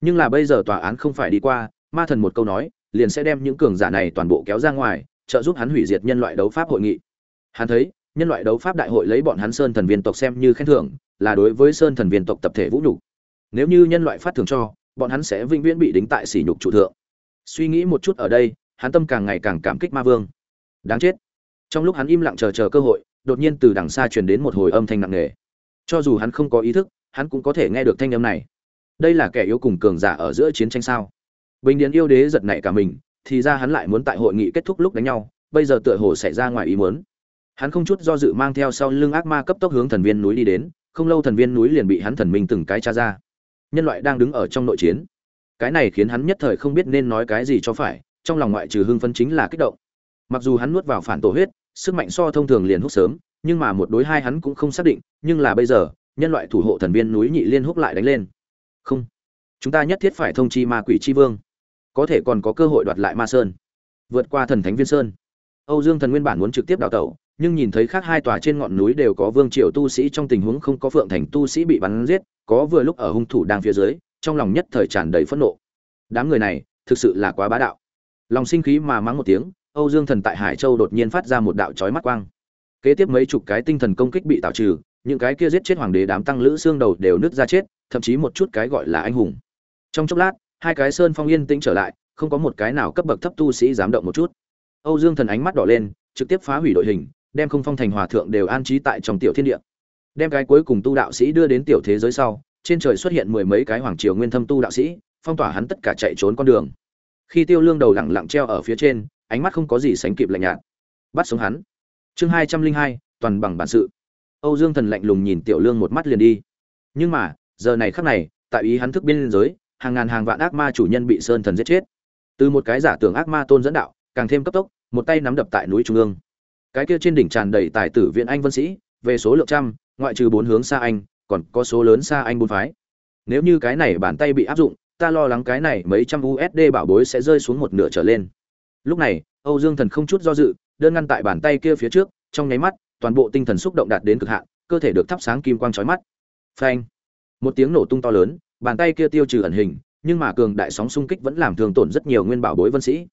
Nhưng là bây giờ tòa án không phải đi qua, ma thần một câu nói, liền sẽ đem những cường giả này toàn bộ kéo ra ngoài, trợ giúp hắn hủy diệt nhân loại đấu pháp hội nghị. Hắn thấy, nhân loại đấu pháp đại hội lấy bọn hắn sơn thần viên tộc xem như khen thưởng, là đối với sơn thần viên tộc tập thể vũ nhục. Nếu như nhân loại phát thưởng cho, bọn hắn sẽ vĩnh viễn bị đính tại sỉ nhục trụ thượng suy nghĩ một chút ở đây, hắn tâm càng ngày càng cảm kích ma vương. Đáng chết. Trong lúc hắn im lặng chờ chờ cơ hội, đột nhiên từ đằng xa truyền đến một hồi âm thanh nặng nề. Cho dù hắn không có ý thức, hắn cũng có thể nghe được thanh âm này. Đây là kẻ yếu cùng cường giả ở giữa chiến tranh sao? Bình điền yêu đế giật nảy cả mình, thì ra hắn lại muốn tại hội nghị kết thúc lúc đánh nhau, bây giờ tựa hồ xảy ra ngoài ý muốn. Hắn không chút do dự mang theo sau lưng ác ma cấp tốc hướng thần viên núi đi đến, không lâu thần viên núi liền bị hắn thần minh từng cái tra ra. Nhân loại đang đứng ở trong nội chiến cái này khiến hắn nhất thời không biết nên nói cái gì cho phải, trong lòng ngoại trừ hưng phấn chính là kích động. Mặc dù hắn nuốt vào phản tổ huyết, sức mạnh so thông thường liền hút sớm, nhưng mà một đối hai hắn cũng không xác định, nhưng là bây giờ, nhân loại thủ hộ thần viên núi nhị liên húc lại đánh lên. Không. Chúng ta nhất thiết phải thông chi ma quỷ chi vương. Có thể còn có cơ hội đoạt lại ma sơn. Vượt qua thần thánh viên sơn. Âu dương thần nguyên bản muốn trực tiếp đào tẩu, nhưng nhìn thấy khác hai tòa trên ngọn núi đều có vương triều tu sĩ trong tình huống không có phượng thành tu sĩ bị bắn giết, có vừa lúc ở hung thủ đang phía dưới trong lòng nhất thời tràn đầy phẫn nộ. Đám người này, thực sự là quá bá đạo. Lòng sinh khí mà mắng một tiếng, âu dương thần tại hải châu đột nhiên phát ra một đạo chói mắt quang. Kế tiếp mấy chục cái tinh thần công kích bị tạo trừ, những cái kia giết chết hoàng đế đám tăng lữ xương đầu đều nứt ra chết, thậm chí một chút cái gọi là anh hùng. Trong chốc lát, hai cái sơn phong yên tĩnh trở lại, không có một cái nào cấp bậc thấp tu sĩ dám động một chút. Âu dương thần ánh mắt đỏ lên, trực tiếp phá hủy đội hình, đem không phong thành hòa thượng đều an trí tại trong tiểu thiên địa. Đem cái cuối cùng tu đạo sĩ đưa đến tiểu thế giới sau trên trời xuất hiện mười mấy cái hoàng triều nguyên thâm tu đạo sĩ, phong tỏa hắn tất cả chạy trốn con đường. Khi tiêu lương đầu lẳng lặng treo ở phía trên, ánh mắt không có gì sánh kịp lạnh nhạt. Bắt sống hắn. Chương hai trăm linh hai, toàn bằng bản sự. Âu dương thần lạnh lùng nhìn tiểu lương một mắt liền đi. Nhưng mà, giờ này khắc này, tại ý hắn thức biên giới, hàng ngàn hàng vạn ác ma chủ nhân bị sơn thần giết chết. Từ một cái giả tưởng ác ma tôn dẫn đạo, càng thêm cấp tốc, một tay nắm đập tại núi trung ương. Cái kia trên đỉnh tràn đầy tài tử viện anh vân sĩ, về số lượng trăm, ngoại trừ bốn hướng xa anh còn có số lớn xa anh bốn phái. Nếu như cái này bàn tay bị áp dụng, ta lo lắng cái này mấy trăm usd bảo bối sẽ rơi xuống một nửa trở lên. Lúc này, âu dương thần không chút do dự, đơn ngăn tại bàn tay kia phía trước, trong nháy mắt, toàn bộ tinh thần xúc động đạt đến cực hạn, cơ thể được thắp sáng kim quang chói mắt. Phanh! Một tiếng nổ tung to lớn, bàn tay kia tiêu trừ ẩn hình, nhưng mà cường đại sóng xung kích vẫn làm thương tổn rất nhiều nguyên bảo bối vân sĩ.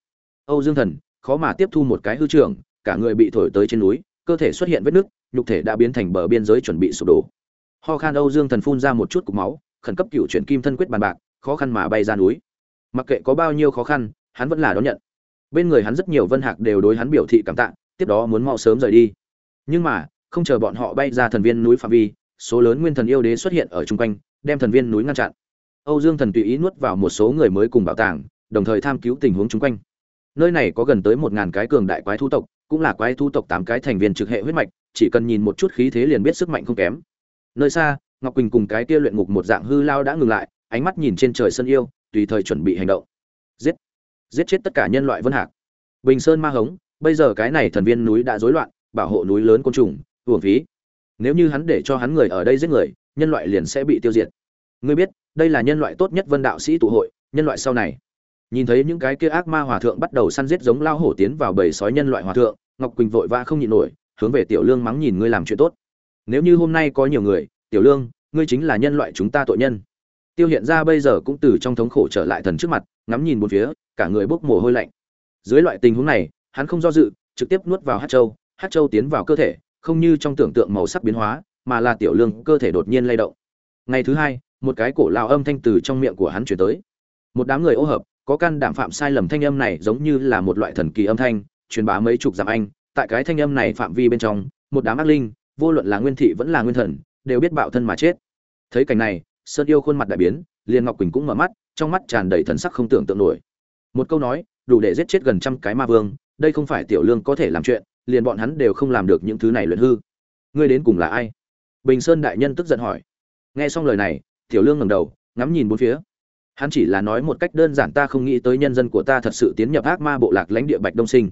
Âu dương thần, khó mà tiếp thu một cái hư trưởng, cả người bị thổi tới trên núi, cơ thể xuất hiện vết nứt, nhục thể đã biến thành bờ biên giới chuẩn bị sụp đổ ho khan âu dương thần phun ra một chút cục máu, khẩn cấp cựu chuyển kim thân quyết bàn bạc, khó khăn mà bay ra núi. Mặc kệ có bao nhiêu khó khăn, hắn vẫn là đón nhận. Bên người hắn rất nhiều vân hạc đều đối hắn biểu thị cảm tạ, tiếp đó muốn mau sớm rời đi. Nhưng mà, không chờ bọn họ bay ra thần viên núi phạm vi, số lớn nguyên thần yêu đế xuất hiện ở chung quanh, đem thần viên núi ngăn chặn. Âu dương thần tùy ý nuốt vào một số người mới cùng bảo tàng, đồng thời tham cứu tình huống chung quanh. Nơi này có gần tới một ngàn cái cường đại quái thu tộc, cũng là quái thu tộc tám cái thành viên trực hệ huyết mạch, chỉ cần nhìn một chút khí thế liền biết sức mạnh không kém nơi xa, ngọc quỳnh cùng cái kia luyện ngục một dạng hư lao đã ngừng lại, ánh mắt nhìn trên trời sân yêu, tùy thời chuẩn bị hành động. Giết! Giết chết tất cả nhân loại vân hạc. Bình sơn ma hống, bây giờ cái này thần viên núi đã rối loạn, bảo hộ núi lớn côn trùng uổng phí. Nếu như hắn để cho hắn người ở đây giết người, nhân loại liền sẽ bị tiêu diệt. Ngươi biết, đây là nhân loại tốt nhất vân đạo sĩ tụ hội, nhân loại sau này. Nhìn thấy những cái kia ác ma hòa thượng bắt đầu săn giết giống lao hổ tiến vào bầy sói nhân loại hòa thượng, ngọc quỳnh vội vã không nhịn nổi, hướng về tiểu lương mắng nhìn ngươi làm chuyện tốt nếu như hôm nay có nhiều người, tiểu lương, ngươi chính là nhân loại chúng ta tội nhân. Tiêu hiện ra bây giờ cũng từ trong thống khổ trở lại thần trước mặt, ngắm nhìn một phía, cả người bốc mồ hôi lạnh. Dưới loại tình huống này, hắn không do dự, trực tiếp nuốt vào hát châu hát châu tiến vào cơ thể, không như trong tưởng tượng màu sắc biến hóa, mà là tiểu lương cơ thể đột nhiên lay động. Ngày thứ hai, một cái cổ lao âm thanh từ trong miệng của hắn chuyển tới. Một đám người ô hợp, có căn đảm phạm sai lầm thanh âm này giống như là một loại thần kỳ âm thanh, truyền bá mấy chục dặm anh, tại cái thanh âm này phạm vi bên trong, một đám ác linh vô luận là nguyên thị vẫn là nguyên thần, đều biết bạo thân mà chết. Thấy cảnh này, sơn yêu khuôn mặt đại biến, liền ngọc quỳnh cũng mở mắt, trong mắt tràn đầy thần sắc không tưởng tượng nổi. Một câu nói, đủ để giết chết gần trăm cái ma vương, đây không phải tiểu lương có thể làm chuyện, liền bọn hắn đều không làm được những thứ này luyện hư. Ngươi đến cùng là ai? Bình sơn đại nhân tức giận hỏi. Nghe xong lời này, tiểu lương ngẩng đầu, ngắm nhìn bốn phía. Hắn chỉ là nói một cách đơn giản ta không nghĩ tới nhân dân của ta thật sự tiến nhập ác ma bộ lạc lãnh địa bạch đông sinh.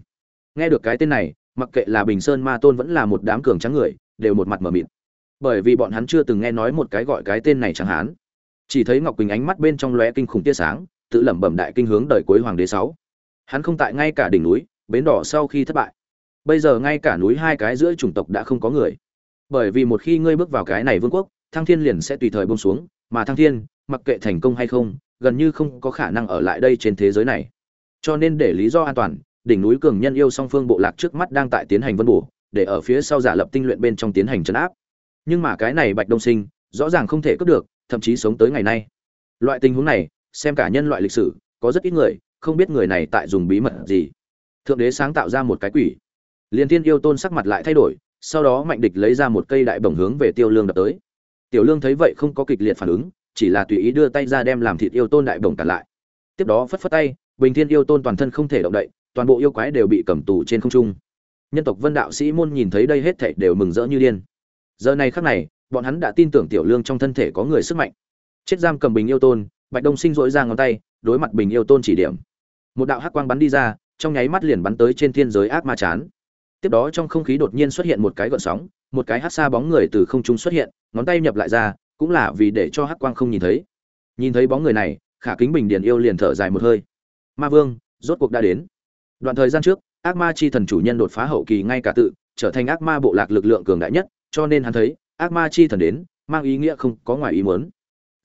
Nghe được cái tên này, mặc kệ là bình sơn ma tôn vẫn là một đám cường trắng người đều một mặt mờ mịt. Bởi vì bọn hắn chưa từng nghe nói một cái gọi cái tên này chẳng hán chỉ thấy ngọc quỳnh ánh mắt bên trong lóe kinh khủng tia sáng, tự lẩm bẩm đại kinh hướng đời cuối hoàng đế sáu. Hắn không tại ngay cả đỉnh núi, bến đỏ sau khi thất bại. Bây giờ ngay cả núi hai cái giữa chủng tộc đã không có người. Bởi vì một khi ngươi bước vào cái này vương quốc, thăng thiên liền sẽ tùy thời bông xuống, mà thăng thiên, mặc kệ thành công hay không, gần như không có khả năng ở lại đây trên thế giới này. Cho nên để lý do an toàn, đỉnh núi cường nhân yêu song phương bộ lạc trước mắt đang tại tiến hành vân bổ để ở phía sau giả lập tinh luyện bên trong tiến hành trấn áp. Nhưng mà cái này bạch đông sinh, rõ ràng không thể cướp được, thậm chí sống tới ngày nay. Loại tình huống này, xem cả nhân loại lịch sử, có rất ít người, không biết người này tại dùng bí mật gì. Thượng đế sáng tạo ra một cái quỷ. Liền thiên yêu tôn sắc mặt lại thay đổi, sau đó mạnh địch lấy ra một cây đại bổng hướng về tiêu lương đập tới. Tiểu lương thấy vậy không có kịch liệt phản ứng, chỉ là tùy ý đưa tay ra đem làm thịt yêu tôn đại bổng cản lại. Tiếp đó phất phất tay, bình thiên yêu tôn toàn thân không thể động đậy, toàn bộ yêu quái đều bị cầm tù trên không trung nhân tộc vân đạo sĩ môn nhìn thấy đây hết thảy đều mừng rỡ như điên. Giờ này khắc này, bọn hắn đã tin tưởng tiểu lương trong thân thể có người sức mạnh. Chết giam cầm bình yêu tôn, bạch đông sinh dỗi ra ngón tay, đối mặt bình yêu tôn chỉ điểm. Một đạo hắc quang bắn đi ra, trong nháy mắt liền bắn tới trên thiên giới ác ma chán. Tiếp đó trong không khí đột nhiên xuất hiện một cái gợn sóng, một cái hắc xa bóng người từ không trung xuất hiện, ngón tay nhập lại ra, cũng là vì để cho hắc quang không nhìn thấy. Nhìn thấy bóng người này, khả kính bình điền yêu liền thở dài một hơi. Ma vương, rốt cuộc đã đến. Đoạn thời gian trước ác ma chi thần chủ nhân đột phá hậu kỳ ngay cả tự, trở thành ác ma bộ lạc lực lượng cường đại nhất, cho nên hắn thấy, ác ma chi thần đến, mang ý nghĩa không có ngoài ý muốn.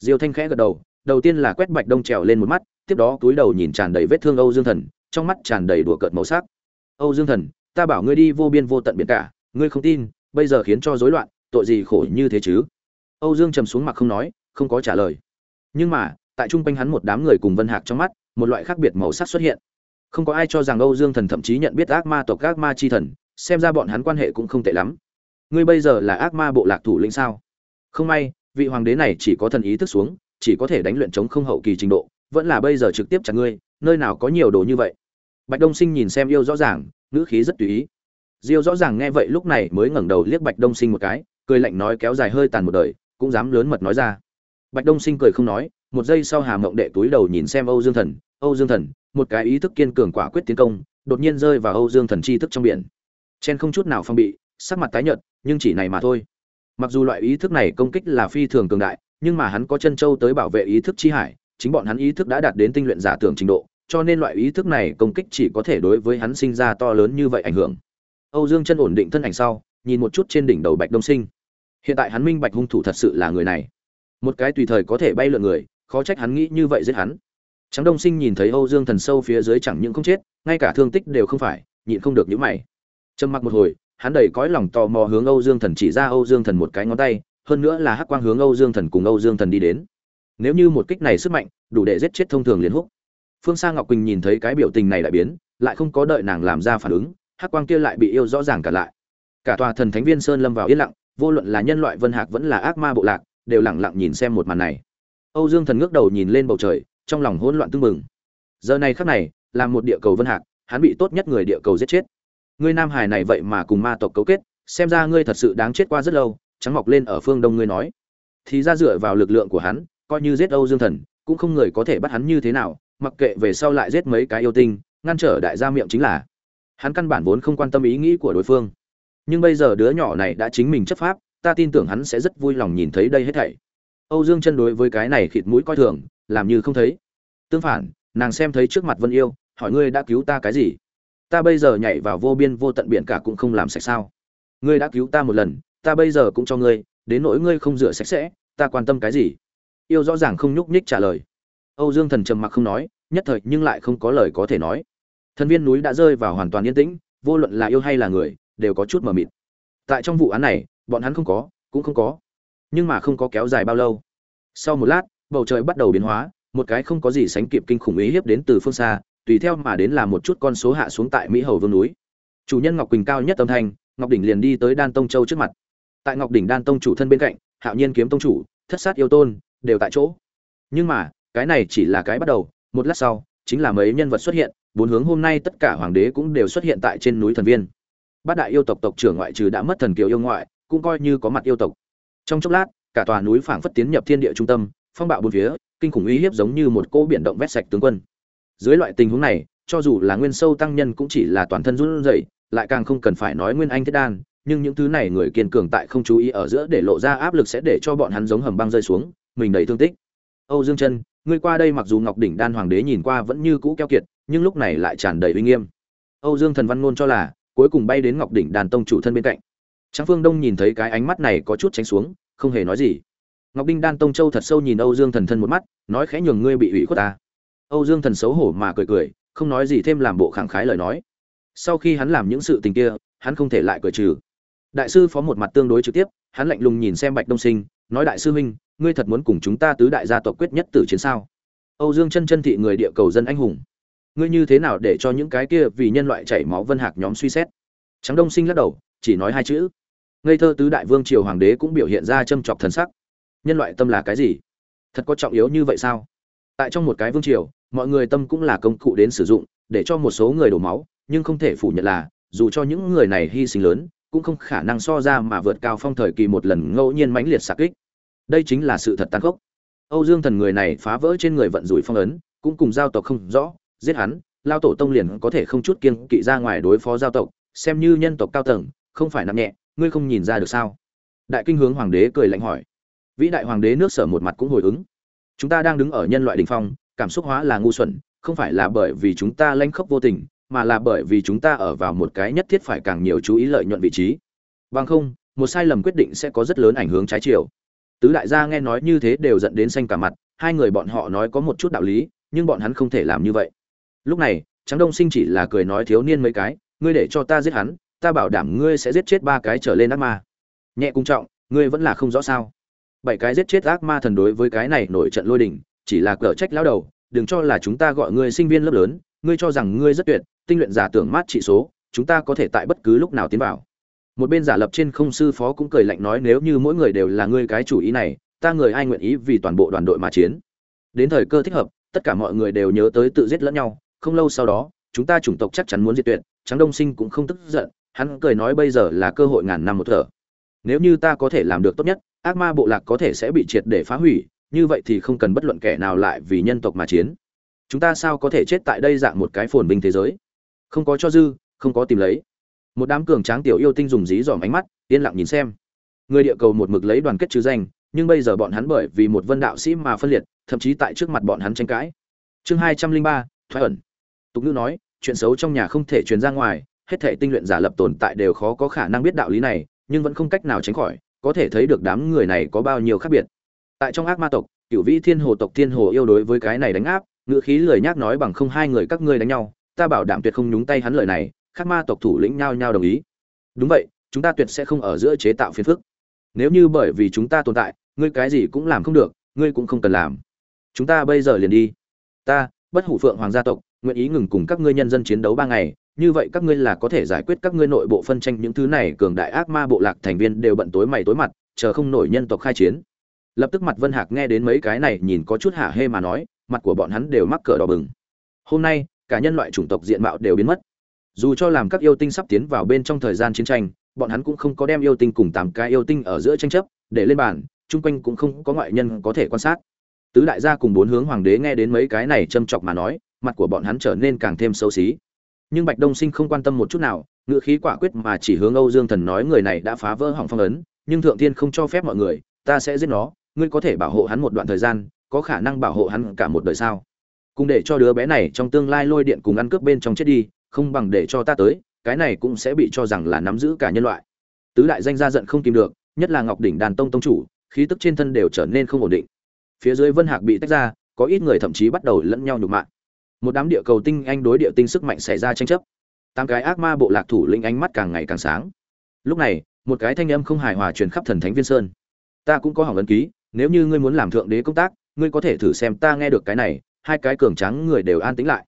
Diêu thanh khẽ gật đầu đầu tiên là quét bạch đông trèo lên một mắt, tiếp đó túi đầu nhìn tràn đầy vết thương âu dương thần, trong mắt tràn đầy đùa cợt màu sắc. Âu dương thần, ta bảo ngươi đi vô biên vô tận biển cả, ngươi không tin, bây giờ khiến cho rối loạn, tội gì khổ như thế chứ? Âu dương trầm xuống mặt không nói, không có trả lời. Nhưng mà, tại trung quanh hắn một đám người cùng vân hạc trong mắt, một loại khác biệt màu sắc xuất hiện không có ai cho rằng âu dương thần thậm chí nhận biết ác ma tộc ác ma chi thần, xem ra bọn hắn quan hệ cũng không tệ lắm. Ngươi bây giờ là ác ma bộ lạc thủ lĩnh sao? Không may, vị hoàng đế này chỉ có thần ý thức xuống, chỉ có thể đánh luyện chống không hậu kỳ trình độ, vẫn là bây giờ trực tiếp chặt ngươi, nơi nào có nhiều đồ như vậy. Bạch đông sinh nhìn xem yêu rõ ràng, ngữ khí rất tùy ý. Diêu rõ ràng nghe vậy lúc này mới ngẩng đầu liếc bạch đông sinh một cái, cười lạnh nói kéo dài hơi tàn một đời, cũng dám lớn mật nói ra. Bạch đông sinh cười không nói, một giây sau hà mộng đệ túi đầu nhìn xem âu dương thần, âu dương thần một cái ý thức kiên cường quả quyết tiến công, đột nhiên rơi vào âu dương thần chi thức trong biển. Chen không chút nào phong bị, sắc mặt tái nhợt, nhưng chỉ này mà thôi. Mặc dù loại ý thức này công kích là phi thường cường đại, nhưng mà hắn có chân châu tới bảo vệ ý thức chi hải, chính bọn hắn ý thức đã đạt đến tinh luyện giả tưởng trình độ, cho nên loại ý thức này công kích chỉ có thể đối với hắn sinh ra to lớn như vậy ảnh hưởng. Âu dương chân ổn định thân ảnh sau, nhìn một chút trên đỉnh đầu bạch đông sinh. Hiện tại hắn minh bạch hung thủ thật sự là người này. Một cái tùy thời có thể bay lượn người, khó trách hắn nghĩ như vậy giết hắn. Tráng đông sinh nhìn thấy âu dương thần sâu phía dưới chẳng những không chết, ngay cả thương tích đều không phải, nhịn không được nhíu mày. Trầm mặc một hồi, hắn đầy cõi lòng tò mò hướng âu dương thần chỉ ra âu dương thần một cái ngón tay, hơn nữa là hắc quang hướng âu dương thần cùng âu dương thần đi đến. Nếu như một kích này sức mạnh, đủ để giết chết thông thường liền húc. Phương sa ngọc quỳnh nhìn thấy cái biểu tình này lại biến, lại không có đợi nàng làm ra phản ứng, hắc quang kia lại bị yêu rõ ràng cả lại. Cả tòa thần thánh viên sơn lâm vào yên lặng, vô luận là nhân loại vân hạc vẫn là ác ma bộ lạc, đều lặng lặng nhìn xem một màn này. Âu dương thần ngước đầu nhìn lên bầu trời trong lòng hỗn loạn tưng bừng. Giờ này khắc này làm một địa cầu vân hạc, hắn bị tốt nhất người địa cầu giết chết. Ngươi nam hải này vậy mà cùng ma tộc cấu kết, xem ra ngươi thật sự đáng chết qua rất lâu, trắng mọc lên ở phương đông ngươi nói. Thì ra dựa vào lực lượng của hắn, coi như giết âu dương thần, cũng không người có thể bắt hắn như thế nào, mặc kệ về sau lại giết mấy cái yêu tinh, ngăn trở đại gia miệng chính là. Hắn căn bản vốn không quan tâm ý nghĩ của đối phương. Nhưng bây giờ đứa nhỏ này đã chính mình chấp pháp, ta tin tưởng hắn sẽ rất vui lòng nhìn thấy đây hết thảy. Âu dương chân đối với cái này khịt mũi coi thường làm như không thấy. Tương phản, nàng xem thấy trước mặt vân yêu, hỏi ngươi đã cứu ta cái gì? Ta bây giờ nhảy vào vô biên vô tận biển cả cũng không làm sạch sao. Ngươi đã cứu ta một lần, ta bây giờ cũng cho ngươi, đến nỗi ngươi không rửa sạch sẽ, ta quan tâm cái gì? Yêu rõ ràng không nhúc nhích trả lời. Âu dương thần trầm mặc không nói, nhất thời nhưng lại không có lời có thể nói. Thần viên núi đã rơi vào hoàn toàn yên tĩnh, vô luận là yêu hay là người, đều có chút mờ mịt. Tại trong vụ án này, bọn hắn không có, cũng không có, nhưng mà không có kéo dài bao lâu. Sau một lát bầu trời bắt đầu biến hóa, một cái không có gì sánh kịp kinh khủng ý hiếp đến từ phương xa, tùy theo mà đến là một chút con số hạ xuống tại mỹ hầu vương núi. Chủ nhân ngọc quỳnh cao nhất âm thanh, ngọc đỉnh liền đi tới đan tông châu trước mặt. Tại ngọc đỉnh đan tông chủ thân bên cạnh, hạo nhiên kiếm tông chủ, thất sát yêu tôn, đều tại chỗ. Nhưng mà, cái này chỉ là cái bắt đầu, một lát sau, chính là mấy nhân vật xuất hiện, bốn hướng hôm nay tất cả hoàng đế cũng đều xuất hiện tại trên núi thần viên. Bát đại yêu tộc tộc trưởng ngoại trừ đã mất thần kiều yêu ngoại, cũng coi như có mặt yêu tộc. Trong chốc lát, cả tòa núi phảng phất tiến nhập thiên địa trung tâm phong bạo bốn phía kinh khủng uy hiếp giống như một cỗ biển động vét sạch tướng quân. Dưới loại tình huống này cho dù là nguyên sâu tăng nhân cũng chỉ là toàn thân run rẩy lại càng không cần phải nói nguyên anh thiết đan nhưng những thứ này người kiên cường tại không chú ý ở giữa để lộ ra áp lực sẽ để cho bọn hắn giống hầm băng rơi xuống mình đầy thương tích. Âu dương chân ngươi qua đây mặc dù ngọc đỉnh đan hoàng đế nhìn qua vẫn như cũ keo kiệt nhưng lúc này lại tràn đầy uy nghiêm. Âu dương thần văn ngôn cho là cuối cùng bay đến ngọc đỉnh đàn tông chủ thân bên cạnh. Trang Phương Đông nhìn thấy cái ánh mắt này có chút tránh xuống, không hề nói gì. Ngọc Đinh Đan Tông Châu thật sâu nhìn Âu Dương Thần thân một mắt, nói khẽ nhường ngươi bị ủy khuất ta. Âu Dương Thần xấu hổ mà cười cười, không nói gì thêm làm bộ khẳng khái lời nói. Sau khi hắn làm những sự tình kia, hắn không thể lại cười trừ. Đại sư phó một mặt tương đối trực tiếp, hắn lạnh lùng nhìn xem Bạch Đông Sinh, nói đại sư huynh, ngươi thật muốn cùng chúng ta tứ đại gia tộc quyết nhất tử chiến sao? Âu Dương chân chân thị người địa cầu dân anh hùng. Ngươi như thế nào để cho những cái kia vì nhân loại chảy máu vân hạc nhóm suy xét? Trắng Đông Sinh lắc đầu, chỉ nói hai chữ ngây thơ tứ đại vương triều hoàng đế cũng biểu hiện ra châm chọc thần sắc nhân loại tâm là cái gì? Thật có trọng yếu như vậy sao? Tại trong một cái vương triều, mọi người tâm cũng là công cụ đến sử dụng, để cho một số người đổ máu, nhưng không thể phủ nhận là, dù cho những người này hy sinh lớn, cũng không khả năng so ra mà vượt cao phong thời kỳ một lần ngẫu nhiên mãnh liệt xạ kích. Đây chính là sự thật tàn khốc. Âu dương thần người này phá vỡ trên người vận rủi phong ấn, cũng cùng giao tộc không rõ, giết hắn, lao tổ tông liền có thể không chút kiên kỵ ra ngoài đối phó giao tộc, xem như nhân tộc cao tầng, không phải nặng nhẹ, ngươi không nhìn ra được sao? Đại kinh hướng hoàng đế cười lạnh hỏi vĩ đại hoàng đế nước sở một mặt cũng hồi ứng. Chúng ta đang đứng ở nhân loại đ ỉ n h phong, cảm xúc hóa là ngu xuẩn, không phải là bởi vì chúng ta lanh khốc vô tình, mà là bởi vì chúng ta ở vào một cái nhất thiết phải càng nhiều chú ý lợi nhuận vị trí. Bằng không, một sai lầm quyết định sẽ có rất lớn ảnh hướng trái chiều. Tứ đại gia nghe nói như thế đều dẫn đến xanh cả mặt, hai người bọn họ nói có một chút đạo lý, nhưng bọn hắn không thể làm như vậy. Lúc này trắng đông sinh chỉ là cười nói thiếu niên mấy cái, ngươi để cho ta giết hắn, ta bảo đảm ngươi sẽ giết chết ba cái trở lên ác ma. Nhẹ cung trọng, ngươi vẫn là không rõ sao? Bảy cái giết chết ác ma thần đối với cái này nổi trận lôi đình, chỉ là cờ trách lão đầu, đừng cho là chúng ta gọi ngươi sinh viên lớp lớn, ngươi cho rằng ngươi rất tuyệt, tinh luyện giả tưởng mát trị số, chúng ta có thể tại bất cứ lúc nào tiến vào. Một bên giả lập trên không sư phó cũng cười lạnh nói nếu như mỗi người đều là ngươi cái chủ ý này, ta người ai nguyện ý vì toàn bộ đoàn đội mà chiến. Đến thời cơ thích hợp, tất cả mọi người đều nhớ tới tự giết lẫn nhau, không lâu sau đó, chúng ta chủng tộc chắc chắn muốn diệt tuyệt trắng đông sinh cũng không tức giận, hắn cười nói bây giờ là cơ hội ngàn năm một thở nếu như ta có thể làm được tốt nhất ác ma bộ lạc có thể sẽ bị triệt để phá hủy như vậy thì không cần bất luận kẻ nào lại vì nhân tộc mà chiến. Chúng ta sao có thể chết tại đây dạng một cái phồn binh thế giới? Không có cho dư không có tìm lấy. Một đám cường tráng tiểu yêu tinh dùng dí dỏm ánh mắt yên lặng nhìn xem. Người địa cầu một mực lấy đoàn kết chứ danh nhưng bây giờ bọn hắn bởi vì một vân đạo sĩ mà phân liệt thậm chí tại trước mặt bọn hắn tranh cãi. Chương hai trăm linh ba thoái ẩn. Tục ngữ nói chuyện xấu trong nhà không thể truyền ra ngoài hết thể tinh luyện giả lập tồn tại đều khó có khả năng biết đạo lý này, nhưng vẫn không cách nào tránh khỏi, có thể thấy được đám người này có bao nhiêu khác biệt. Tại trong ác ma tộc, Cửu Vĩ Thiên Hồ tộc Thiên Hồ yêu đối với cái này đánh áp, ngựa khí lười nhác nói bằng không hai người các ngươi đánh nhau, ta bảo đảm tuyệt không nhúng tay hắn lời này, khác ma tộc thủ lĩnh nhao nhao đồng ý. Đúng vậy, chúng ta tuyệt sẽ không ở giữa chế tạo phiền phức. Nếu như bởi vì chúng ta tồn tại, ngươi cái gì cũng làm không được, ngươi cũng không cần làm. Chúng ta bây giờ liền đi. Ta, Bất Hủ Phượng Hoàng gia tộc, nguyện ý ngừng cùng các ngươi nhân dân chiến đấu ba ngày, như vậy các ngươi là có thể giải quyết các ngươi nội bộ phân tranh những thứ này, cường đại ác ma bộ lạc thành viên đều bận tối mày tối mặt, chờ không nổi nhân tộc khai chiến. Lập tức mặt vân hạc nghe đến mấy cái này nhìn có chút hạ hê mà nói, mặt của bọn hắn đều mắc cỡ đỏ bừng. Hôm nay, cả nhân loại chủng tộc diện mạo đều biến mất. Dù cho làm các yêu tinh sắp tiến vào bên trong thời gian chiến tranh, bọn hắn cũng không có đem yêu tinh cùng tám cái yêu tinh ở giữa tranh chấp, để lên bàn, chung quanh cũng không có ngoại nhân có thể quan sát. Tứ đại gia cùng bốn hướng hoàng đế nghe đến mấy cái này châm chọc mà nói, mặt của bọn hắn trở nên càng thêm xấu xí nhưng bạch đông sinh không quan tâm một chút nào ngựa khí quả quyết mà chỉ hướng âu dương thần nói người này đã phá vỡ hỏng phong ấn, nhưng thượng thiên không cho phép mọi người, ta sẽ giết nó, ngươi có thể bảo hộ hắn một đoạn thời gian, có khả năng bảo hộ hắn cả một đời sao? Cùng để cho đứa bé này trong tương lai lôi điện cùng ăn cướp bên trong chết đi, không bằng để cho ta tới, cái này cũng sẽ bị cho rằng là nắm giữ cả nhân loại. Tứ đại danh gia giận không tìm được, nhất là ngọc đỉnh đàn tông tông chủ, khí tức trên thân đều trở nên không ổn định. Phía dưới vân hạc bị tách ra, có ít người thậm chí bắt đầu lẫn nhau nhục mạ một đám địa cầu tinh anh đối địa tinh sức mạnh xảy ra tranh chấp. Tám cái ác ma bộ lạc thủ lĩnh ánh mắt càng ngày càng sáng. Lúc này, một cái thanh âm không hài hòa truyền khắp thần thánh viên sơn. Ta cũng có hỏng ấn ký, nếu như ngươi muốn làm thượng đế công tác, ngươi có thể thử xem ta nghe được cái này, hai cái cường trắng người đều an tĩnh lại.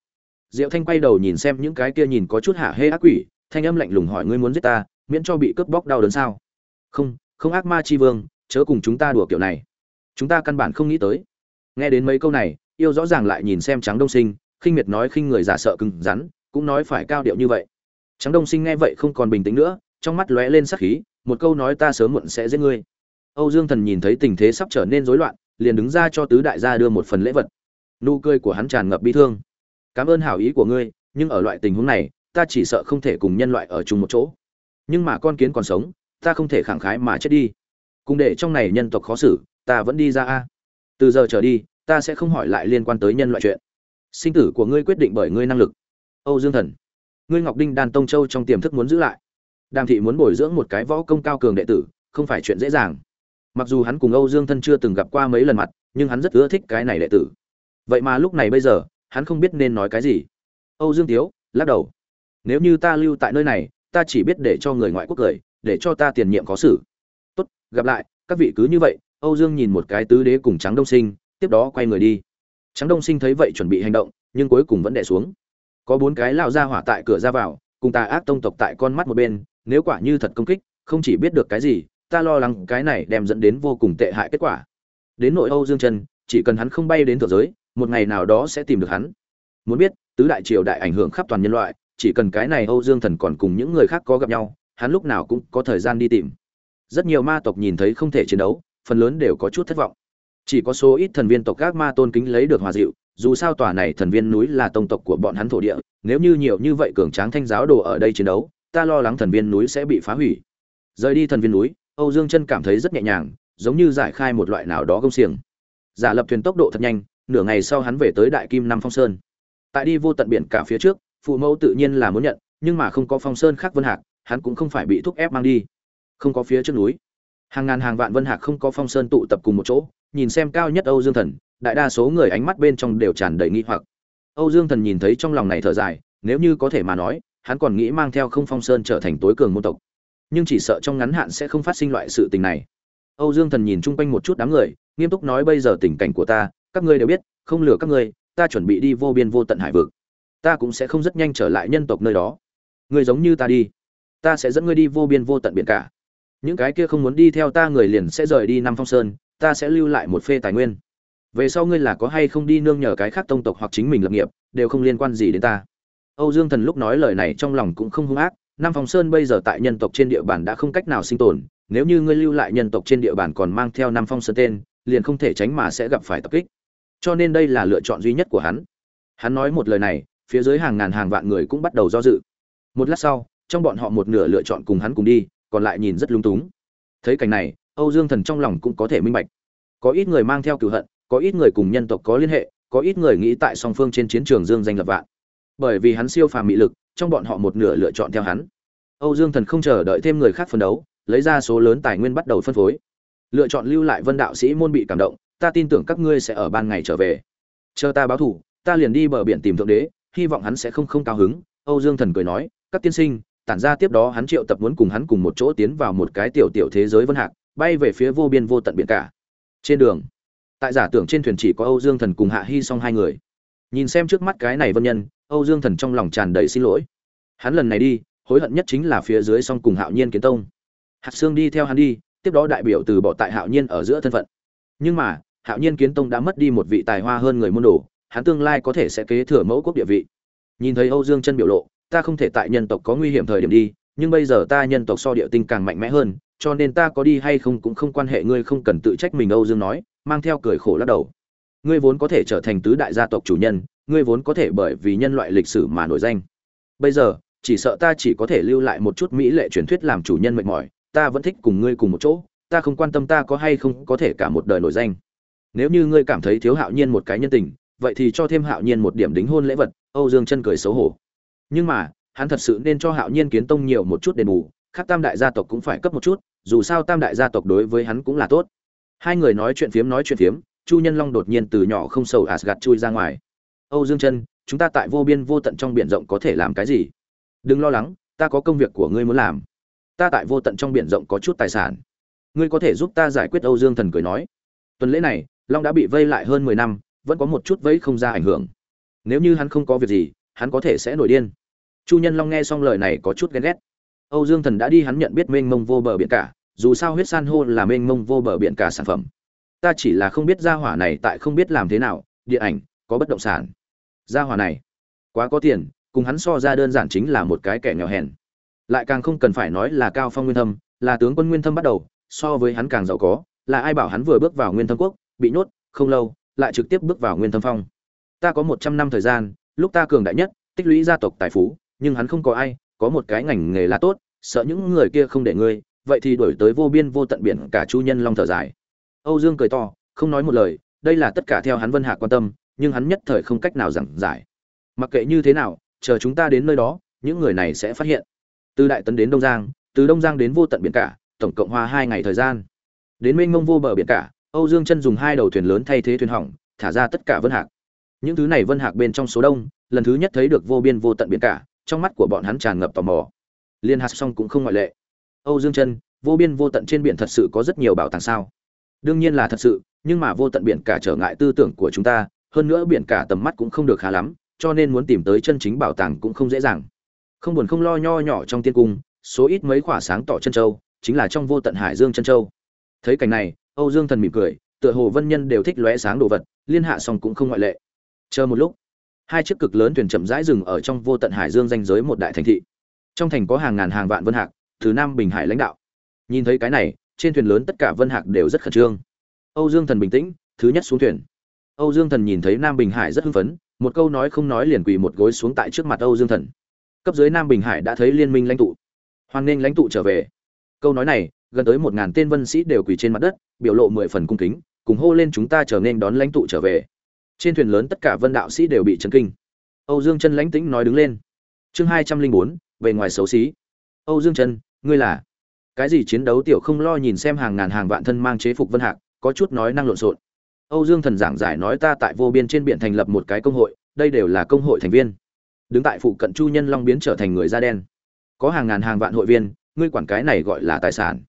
Diệu thanh quay đầu nhìn xem những cái kia nhìn có chút hạ hê ác quỷ, thanh âm lạnh lùng hỏi ngươi muốn giết ta, miễn cho bị cướp bóc đau đớn sao? Không không ác ma chi vương, chớ cùng chúng ta đùa kiểu này. Chúng ta căn bản không nghĩ tới. Nghe đến mấy câu này, yêu rõ ràng lại nhìn xem trắng đông sinh khinh miệt nói khinh người giả sợ cứng rắn, cũng nói phải cao điệu như vậy. Tráng đông sinh nghe vậy không còn bình tĩnh nữa, trong mắt lóe lên sát khí, một câu nói ta sớm muộn sẽ giết ngươi. Âu dương thần nhìn thấy tình thế sắp trở nên rối loạn, liền đứng ra cho tứ đại gia đưa một phần lễ vật. Nụ cười của hắn tràn ngập bi thương. Cảm ơn hảo ý của ngươi, nhưng ở loại tình huống này, ta chỉ sợ không thể cùng nhân loại ở chung một chỗ. Nhưng mà con kiến còn sống, ta không thể khẳng khái mà chết đi. Cùng để trong này nhân tộc khó xử, ta vẫn đi ra a. Từ giờ trở đi, ta sẽ không hỏi lại liên quan tới nhân loại chuyện sinh tử của ngươi quyết định bởi ngươi năng lực. Âu dương thần, ngươi ngọc đinh đan tông châu trong tiềm thức muốn giữ lại. Đàm thị muốn bồi dưỡng một cái võ công cao cường đệ tử, không phải chuyện dễ dàng. Mặc dù hắn cùng âu dương thân chưa từng gặp qua mấy lần mặt, nhưng hắn rất ưa thích cái này đệ tử. Vậy mà lúc này bây giờ, hắn không biết nên nói cái gì. Âu dương tiếu, lắc đầu. Nếu như ta lưu tại nơi này, ta chỉ biết để cho người ngoại quốc cười, để cho ta tiền nhiệm có xử. Tốt, gặp lại, các vị cứ như vậy. Âu dương nhìn một cái tứ đế cùng trắng đông sinh, tiếp đó quay người đi trắng đông sinh thấy vậy chuẩn bị hành động nhưng cuối cùng vẫn đẻ xuống. Có bốn cái lao ra hỏa tại cửa ra vào cùng tà ác tông tộc tại con mắt một bên nếu quả như thật công kích không chỉ biết được cái gì ta lo lắng cái này đem dẫn đến vô cùng tệ hại kết quả. Đến nội âu dương Trần, chỉ cần hắn không bay đến thượng giới một ngày nào đó sẽ tìm được hắn. Muốn biết tứ đại triều đại ảnh hưởng khắp toàn nhân loại chỉ cần cái này âu dương thần còn cùng những người khác có gặp nhau hắn lúc nào cũng có thời gian đi tìm. Rất nhiều ma tộc nhìn thấy không thể chiến đấu phần lớn đều có chút thất vọng chỉ có số ít thần viên tộc các ma tôn kính lấy được hòa dịu, dù sao tòa này thần viên núi là tông tộc của bọn hắn thổ địa, nếu như nhiều như vậy cường tráng thanh giáo đồ ở đây chiến đấu, ta lo lắng thần viên núi sẽ bị phá hủy. Rời đi thần viên núi, âu dương chân cảm thấy rất nhẹ nhàng, giống như giải khai một loại nào đó công xiềng. Giả lập thuyền tốc độ thật nhanh, nửa ngày sau hắn về tới đại kim năm phong sơn. Tại đi vô tận biển cả phía trước, phụ mẫu tự nhiên là muốn nhận, nhưng mà không có phong sơn khác vân hạc, hắn cũng không phải bị thúc ép mang đi. Không có phía trước núi. Hàng ngàn hàng vạn vân hạc không có phong sơn tụ tập cùng một chỗ nhìn xem cao nhất âu dương thần, đại đa số người ánh mắt bên trong đều tràn đầy nghi hoặc. Âu dương thần nhìn thấy trong lòng này thở dài, nếu như có thể mà nói, hắn còn nghĩ mang theo không phong sơn trở thành tối cường môn tộc. Nhưng chỉ sợ trong ngắn hạn sẽ không phát sinh loại sự tình này. Âu dương thần nhìn chung quanh một chút đám người, nghiêm túc nói bây giờ tình cảnh của ta, các ngươi đều biết, không lừa các ngươi, ta chuẩn bị đi vô biên vô tận hải vực. Ta cũng sẽ không rất nhanh trở lại nhân tộc nơi đó. Ngươi giống như ta đi. Ta sẽ dẫn ngươi đi vô biên vô tận biển cả. Những cái kia không muốn đi theo ta người liền sẽ rời đi Nam phong sơn ta sẽ lưu lại một phê tài nguyên. Về sau ngươi là có hay không đi nương nhờ cái khác tông tộc hoặc chính mình lập nghiệp, đều không liên quan gì đến ta. Âu dương thần lúc nói lời này trong lòng cũng không hung ác, nam phong sơn bây giờ tại nhân tộc trên địa bàn đã không cách nào sinh tồn, nếu như ngươi lưu lại nhân tộc trên địa bàn còn mang theo nam phong sơn tên, liền không thể tránh mà sẽ gặp phải tập kích. Cho nên đây là lựa chọn duy nhất của hắn. Hắn nói một lời này, phía dưới hàng ngàn hàng vạn người cũng bắt đầu do dự. Một lát sau, trong bọn họ một nửa lựa chọn cùng hắn cùng đi, còn lại nhìn rất lung túng. Thấy cảnh này âu dương thần trong lòng cũng có thể minh bạch. Có ít người mang theo cửu hận, có ít người cùng nhân tộc có liên hệ, có ít người nghĩ tại song phương trên chiến trường dương danh lập vạn. Bởi vì hắn siêu phàm mị lực, trong bọn họ một nửa lựa chọn theo hắn. Âu dương thần không chờ đợi thêm người khác phân đấu, lấy ra số lớn tài nguyên bắt đầu phân phối. Lựa chọn lưu lại vân đạo sĩ môn bị cảm động, ta tin tưởng các ngươi sẽ ở ban ngày trở về. Chờ ta báo thủ, ta liền đi bờ biển tìm thượng đế, hy vọng hắn sẽ không không cao hứng. Âu dương thần cười nói, các tiên sinh, tản ra tiếp đó hắn triệu tập muốn cùng hắn cùng một chỗ tiến vào một cái tiểu tiểu thế giới vân hạc bay về phía vô biên vô tận biển cả. Trên đường, tại giả tưởng trên thuyền chỉ có âu dương thần cùng hạ hy song hai người. Nhìn xem trước mắt cái này vân nhân, âu dương thần trong lòng tràn đầy xin lỗi. Hắn lần này đi, hối hận nhất chính là phía dưới song cùng hạo nhiên kiến tông. Hạt sương đi theo hắn đi, tiếp đó đại biểu từ bỏ tại hạo nhiên ở giữa thân phận. Nhưng mà, hạo nhiên kiến tông đã mất đi một vị tài hoa hơn người môn đồ, hắn tương lai có thể sẽ kế thừa mẫu quốc địa vị. Nhìn thấy âu dương chân biểu lộ, ta không thể tại nhân tộc có nguy hiểm thời điểm đi nhưng bây giờ ta nhân tộc so địa tinh càng mạnh mẽ hơn, cho nên ta có đi hay không cũng không quan hệ, ngươi không cần tự trách mình, âu dương nói, mang theo cười khổ lắc đầu. Ngươi vốn có thể trở thành tứ đại gia tộc chủ nhân, ngươi vốn có thể bởi vì nhân loại lịch sử mà nổi danh. Bây giờ, chỉ sợ ta chỉ có thể lưu lại một chút mỹ lệ truyền thuyết làm chủ nhân mệt mỏi, ta vẫn thích cùng ngươi cùng một chỗ, ta không quan tâm ta có hay không có thể cả một đời nổi danh. Nếu như ngươi cảm thấy thiếu hạo nhiên một cái nhân tình, vậy thì cho thêm hạo nhiên một điểm đính hôn lễ vật, âu dương chân cười xấu hổ. Nhưng mà hắn thật sự nên cho hạo nhiên kiến tông nhiều một chút đền bù, khác tam đại gia tộc cũng phải cấp một chút, dù sao tam đại gia tộc đối với hắn cũng là tốt. Hai người nói chuyện phiếm nói chuyện phiếm, chu nhân long đột nhiên từ nhỏ không sầu asgad chui ra ngoài. Âu dương chân, chúng ta tại vô biên vô tận trong biển rộng có thể làm cái gì? Đừng lo lắng, ta có công việc của ngươi muốn làm. Ta tại vô tận trong biển rộng có chút tài sản. Ngươi có thể giúp ta giải quyết âu dương thần cười nói. Tuần lễ này, long đã bị vây lại hơn mười năm, vẫn có một chút vây không ra ảnh hưởng. Nếu như hắn không có việc gì, hắn có thể sẽ nổi điên chu nhân long nghe xong lời này có chút ghen ghét. Âu dương thần đã đi hắn nhận biết mênh mông vô bờ biển cả, dù sao huyết san hô là mênh mông vô bờ biển cả sản phẩm. Ta chỉ là không biết gia hỏa này tại không biết làm thế nào, điện ảnh, có bất động sản. Gia hỏa này, quá có tiền, cùng hắn so ra đơn giản chính là một cái kẻ nghèo hèn. Lại càng không cần phải nói là cao phong nguyên thâm, là tướng quân nguyên thâm bắt đầu, so với hắn càng giàu có, là ai bảo hắn vừa bước vào nguyên thâm quốc, bị nhốt, không lâu, lại trực tiếp bước vào nguyên thâm phong. Ta có một trăm năm thời gian, lúc ta cường đại nhất, tích lũy gia tộc tài phú nhưng hắn không có ai, có một cái ngành nghề là tốt, sợ những người kia không để ngươi, vậy thì đổi tới vô biên vô tận biển, cả chu nhân long thở dài. Âu dương cười to, không nói một lời, đây là tất cả theo hắn vân hạ quan tâm, nhưng hắn nhất thời không cách nào giảng giải. Mặc kệ như thế nào, chờ chúng ta đến nơi đó, những người này sẽ phát hiện. Từ đại tấn đến đông giang, từ đông giang đến vô tận biển cả, tổng cộng hoa hai ngày thời gian. Đến mênh mông vô bờ biển cả, âu dương chân dùng hai đầu thuyền lớn thay thế thuyền hỏng, thả ra tất cả vân hạc những thứ này vân hạc bên trong số đông, lần thứ nhất thấy được vô biên vô tận biển cả trong mắt của bọn hắn tràn ngập tò mò. Liên hạt song cũng không ngoại lệ. Âu dương chân vô biên vô tận trên biển thật sự có rất nhiều bảo tàng sao? Đương nhiên là thật sự, nhưng mà vô tận biển cả trở ngại tư tưởng của chúng ta, hơn nữa biển cả tầm mắt cũng không được khá lắm, cho nên muốn tìm tới chân chính bảo tàng cũng không dễ dàng. Không buồn không lo nho nhỏ trong tiên cung, số ít mấy khỏa sáng tỏ chân châu, chính là trong vô tận hải dương chân châu. Thấy cảnh này, âu dương thần mỉm cười, tựa hồ vân nhân đều thích lóe sáng đồ vật, liên hạ song cũng không ngoại lệ. Chờ một lúc hai chiếc cực lớn thuyền chậm rãi dừng ở trong vô tận hải dương danh giới một đại thành thị. Trong thành có hàng ngàn hàng vạn vân hạc, từ nam bình hải lãnh đạo. Nhìn thấy cái này, trên thuyền lớn tất cả vân hạc đều rất khẩn trương. Âu dương thần bình tĩnh, thứ nhất xuống thuyền. Âu dương thần nhìn thấy nam bình hải rất hưng phấn, một câu nói không nói liền quỳ một gối xuống tại trước mặt âu dương thần. Cấp dưới nam bình hải đã thấy liên minh lãnh tụ. Hoan nghênh lãnh tụ trở về. Câu nói này, gần tới một ngàn tên vân sĩ đều quỳ trên mặt đất, biểu lộ mười phần cung kính, cùng hô lên chúng ta trở nên đón lãnh tụ trở về trên thuyền lớn tất cả vân đạo sĩ đều bị chấn kinh. Âu dương chân lãnh tĩnh nói đứng lên. Chương hai trăm linh bốn về ngoài xấu xí. Âu dương chân, ngươi là? Cái gì chiến đấu tiểu không lo nhìn xem hàng ngàn hàng vạn thân mang chế phục vân hạc, có chút nói năng lộn xộn. Âu dương thần giảng giải nói ta tại vô biên trên biển thành lập một cái công hội, đây đều là công hội thành viên. Đứng tại phụ cận chu nhân long biến trở thành người da đen. Có hàng ngàn hàng vạn hội viên, ngươi quản cái này gọi là tài sản.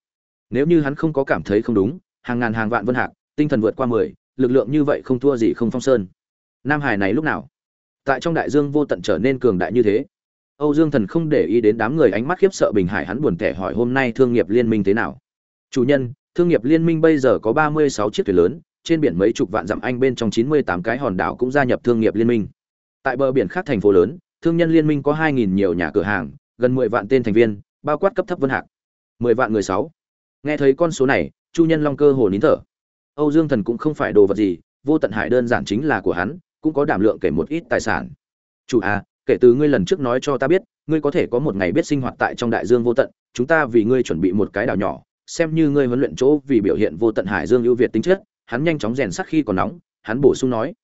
Nếu như hắn không có cảm thấy không đúng, hàng ngàn hàng vạn vân hạc, tinh thần vượt qua mười lực lượng như vậy không thua gì không phong sơn. Nam hải này lúc nào? Tại trong đại dương vô tận trở nên cường đại như thế. Âu dương thần không để ý đến đám người ánh mắt khiếp sợ bình hải, hắn buồn tẻ hỏi hôm nay thương nghiệp liên minh thế nào? Chủ nhân, thương nghiệp liên minh bây giờ có ba mươi sáu chiếc thuyền lớn, trên biển mấy chục vạn dặm anh bên trong chín mươi tám cái hòn đảo cũng gia nhập thương nghiệp liên minh. Tại bờ biển khác thành phố lớn, thương nhân liên minh có hai nghìn nhiều nhà cửa hàng, gần mười vạn tên thành viên, bao quát cấp thấp vân hạc. mười vạn người sáu. Nghe thấy con số này, chu nhân long cơ hồ nín thở âu dương thần cũng không phải đồ vật gì, vô tận hải đơn giản chính là của hắn, cũng có đảm lượng kể một ít tài sản. Chủ à kể từ ngươi lần trước nói cho ta biết, ngươi có thể có một ngày biết sinh hoạt tại trong đại dương vô tận, chúng ta vì ngươi chuẩn bị một cái đảo nhỏ, xem như ngươi huấn luyện chỗ vì biểu hiện vô tận hải dương ưu việt tính chất, hắn nhanh chóng rèn sắc khi còn nóng, hắn bổ sung nói.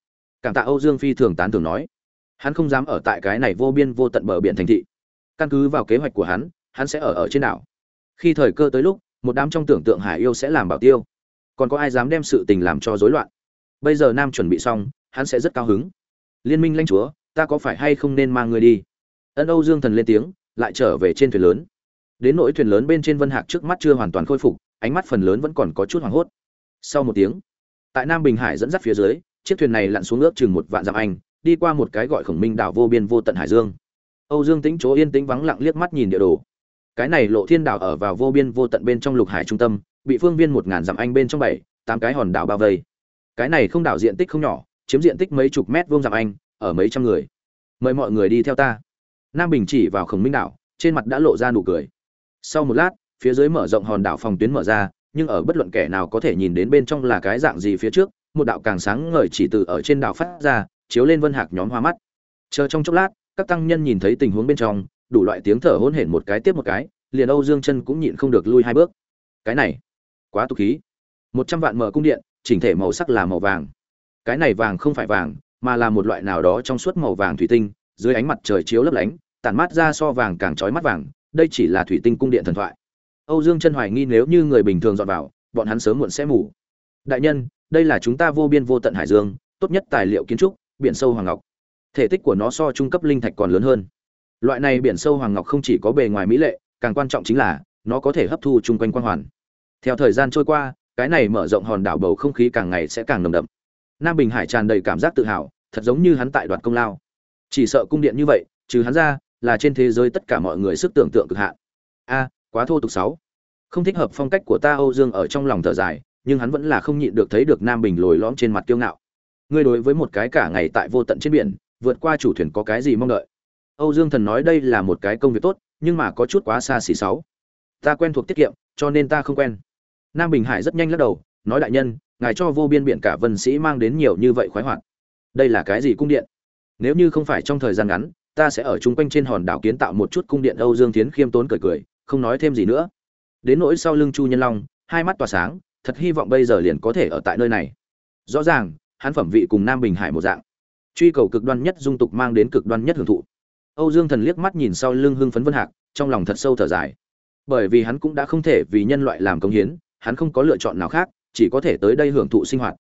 Cảm tạ âu dương phi thường tán thưởng nói. Hắn không dám ở tại cái này vô biên vô tận bờ biển thành thị. Căn cứ vào kế hoạch của hắn hắn sẽ ở ở trên đảo. Khi thời cơ tới lúc, một đám trong tưởng tượng hải yêu sẽ làm bảo tiêu còn có ai dám đem sự tình làm cho rối loạn? Bây giờ nam chuẩn bị xong, hắn sẽ rất cao hứng. Liên minh lãnh chúa, ta có phải hay không nên mang người đi? Ân âu dương thần lên tiếng, lại trở về trên thuyền lớn. Đến nỗi thuyền lớn bên trên vân hạc trước mắt chưa hoàn toàn khôi phục, ánh mắt phần lớn vẫn còn có chút hoảng hốt. Sau một tiếng, tại nam bình hải dẫn dắt phía dưới, chiếc thuyền này lặn xuống ước chừng một vạn dặm anh, đi qua một cái gọi khổng minh đảo vô biên vô tận hải dương. Âu dương tính chỗ yên tĩnh vắng lặng liếc mắt nhìn địa đồ. Cái này lộ thiên đảo ở vào vô biên vô tận bên trong lục hải trung tâm bị phương viên một ngàn dặm anh bên trong bảy, tám cái hòn đảo bao vây. Cái này không đảo diện tích không nhỏ, chiếm diện tích mấy chục mét vuông dặm anh, ở mấy trăm người. Mời mọi người đi theo ta. Nam bình chỉ vào khổng minh đảo, trên mặt đã lộ ra nụ cười. Sau một lát, phía dưới mở rộng hòn đảo phòng tuyến mở ra, nhưng ở bất luận kẻ nào có thể nhìn đến bên trong là cái dạng gì phía trước, một đạo càng sáng ngời chỉ từ ở trên đảo phát ra, chiếu lên vân hạc nhóm hoa mắt. Chờ trong chốc lát, các tăng nhân nhìn thấy tình huống bên trong, đủ loại tiếng thở hôn hển một cái tiếp một cái, liền âu dương chân cũng nhịn không được lui hai bước. Cái này quá tục khí. Một trăm vạn mở cung điện, chỉnh thể màu sắc là màu vàng. Cái này vàng không phải vàng, mà là một loại nào đó trong suốt màu vàng thủy tinh, dưới ánh mặt trời chiếu lấp lánh, tản mát ra so vàng càng trói mắt vàng, đây chỉ là thủy tinh cung điện thần thoại. Âu dương chân hoài nghi nếu như người bình thường dọn vào, bọn hắn sớm muộn sẽ mù. Đại nhân, đây là chúng ta vô biên vô tận hải dương, tốt nhất tài liệu kiến trúc, biển sâu hoàng ngọc. Thể tích của nó so trung cấp linh thạch còn lớn hơn. Loại này biển sâu hoàng ngọc không chỉ có bề ngoài mỹ lệ, càng quan trọng chính là, nó có thể hấp thu chung quanh quan hoàn theo thời gian trôi qua, cái này mở rộng hòn đảo bầu không khí càng ngày sẽ càng nồng đậm. Nam bình hải tràn đầy cảm giác tự hào, thật giống như hắn tại đoạt công lao. Chỉ sợ cung điện như vậy, trừ hắn ra, là trên thế giới tất cả mọi người sức tưởng tượng cực hạn. A, quá thô tục sáu. Không thích hợp phong cách của ta âu dương ở trong lòng thở dài, nhưng hắn vẫn là không nhịn được thấy được nam bình lồi lõm trên mặt kiêu ngạo. Ngươi đối với một cái cả ngày tại vô tận trên biển, vượt qua chủ thuyền có cái gì mong đợi? Âu dương thần nói đây là một cái công việc tốt, nhưng mà có chút quá xa xỉ sáu. Ta quen thuộc tiết kiệm, cho nên ta không quen nam bình hải rất nhanh lắc đầu, nói đại nhân, ngài cho vô biên biển cả vân sĩ mang đến nhiều như vậy khoái hoạt. Đây là cái gì cung điện? Nếu như không phải trong thời gian ngắn, ta sẽ ở chung quanh trên hòn đảo kiến tạo một chút cung điện âu dương tiến khiêm tốn cười cười, không nói thêm gì nữa. Đến nỗi sau lưng chu nhân long, hai mắt tỏa sáng, thật hy vọng bây giờ liền có thể ở tại nơi này. Rõ ràng, hắn phẩm vị cùng nam bình hải một dạng. Truy cầu cực đoan nhất dung tục mang đến cực đoan nhất hưởng thụ. Âu dương thần liếc mắt nhìn sau lưng hưng phấn vân hạc, trong lòng thật sâu thở dài. Bởi vì hắn cũng đã không thể vì nhân loại làm công hiến hắn không có lựa chọn nào khác, chỉ có thể tới đây hưởng thụ sinh hoạt.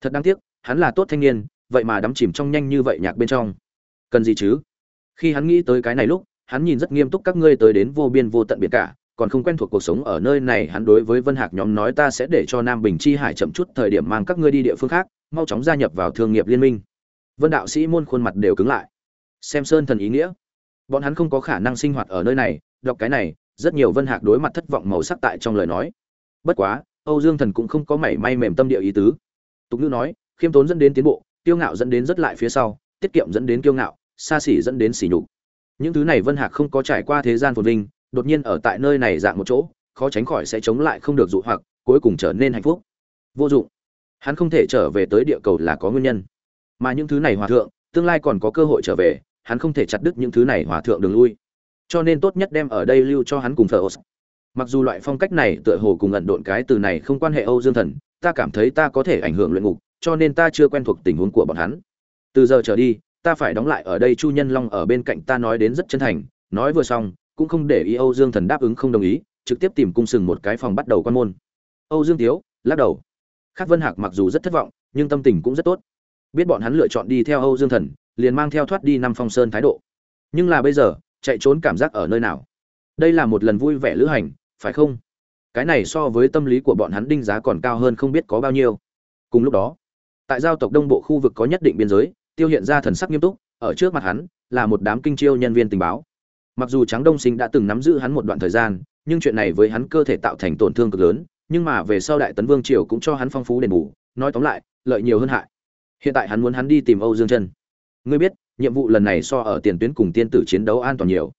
Thật đáng tiếc, hắn là tốt thanh niên, vậy mà đắm chìm trong nhanh như vậy nhạc bên trong. Cần gì chứ? Khi hắn nghĩ tới cái này lúc, hắn nhìn rất nghiêm túc các ngươi tới đến vô biên vô tận biển cả, còn không quen thuộc cuộc sống ở nơi này, hắn đối với vân hạc nhóm nói ta sẽ để cho nam bình chi hải chậm chút thời điểm mang các ngươi đi địa phương khác, mau chóng gia nhập vào thương nghiệp liên minh. Vân đạo sĩ môn khuôn mặt đều cứng lại. Xem sơn thần ý nghĩa. Bọn hắn không có khả năng sinh hoạt ở nơi này, đọc cái này, rất nhiều vân hạc đối mặt thất vọng màu sắc tại trong lời nói bất quá, âu dương thần cũng không có mảy may mềm tâm địa ý tứ. Tục ngữ nói, khiêm tốn dẫn đến tiến bộ tiêu ngạo dẫn đến rất lại phía sau, tiết kiệm dẫn đến kiêu ngạo, xa xỉ dẫn đến xỉ nhục. Những thứ này vân hạc không có trải qua thế gian phồn vinh, đột nhiên ở tại nơi này dạng một chỗ, khó tránh khỏi sẽ chống lại không được dụ hoặc, cuối cùng trở nên hạnh phúc. Vô dụng. Hắn không thể trở về tới địa cầu là có nguyên nhân. Mà những thứ này hòa thượng, tương lai còn có cơ hội trở về, hắn không thể chặt đứt những thứ này hòa thượng đường lui. Cho nên tốt nhất đem ở đây lưu cho hắn cùng thờ mặc dù loại phong cách này tựa hồ cùng ẩn độn cái từ này không quan hệ âu dương thần, ta cảm thấy ta có thể ảnh hưởng luyện ngục, cho nên ta chưa quen thuộc tình huống của bọn hắn. Từ giờ trở đi, ta phải đóng lại ở đây chu nhân long ở bên cạnh ta nói đến rất chân thành, nói vừa xong, cũng không để ý âu dương thần đáp ứng không đồng ý, trực tiếp tìm cung sừng một cái phòng bắt đầu quan môn. Âu dương tiếu, lắc đầu. Khắc vân hạc mặc dù rất thất vọng, nhưng tâm tình cũng rất tốt. Biết bọn hắn lựa chọn đi theo âu dương thần, liền mang theo thoát đi năm phong sơn thái độ. Nhưng là bây giờ, chạy trốn cảm giác ở nơi nào? Đây là một lần vui vẻ lữ hành phải không? Cái này so với tâm lý của bọn hắn đinh giá còn cao hơn không biết có bao nhiêu. Cùng lúc đó, tại giao tộc đông bộ khu vực có nhất định biên giới, tiêu hiện ra thần sắc nghiêm túc, ở trước mặt hắn là một đám kinh chiêu nhân viên tình báo. Mặc dù trắng đông sinh đã từng nắm giữ hắn một đoạn thời gian, nhưng chuyện này với hắn cơ thể tạo thành tổn thương cực lớn, nhưng mà về sau đại tấn vương triều cũng cho hắn phong phú đền bù, nói tóm lại, lợi nhiều hơn hại. Hiện tại hắn muốn hắn đi tìm âu dương chân ngươi biết, nhiệm vụ lần này so ở tiền tuyến cùng tiên tử chiến đấu an toàn nhiều.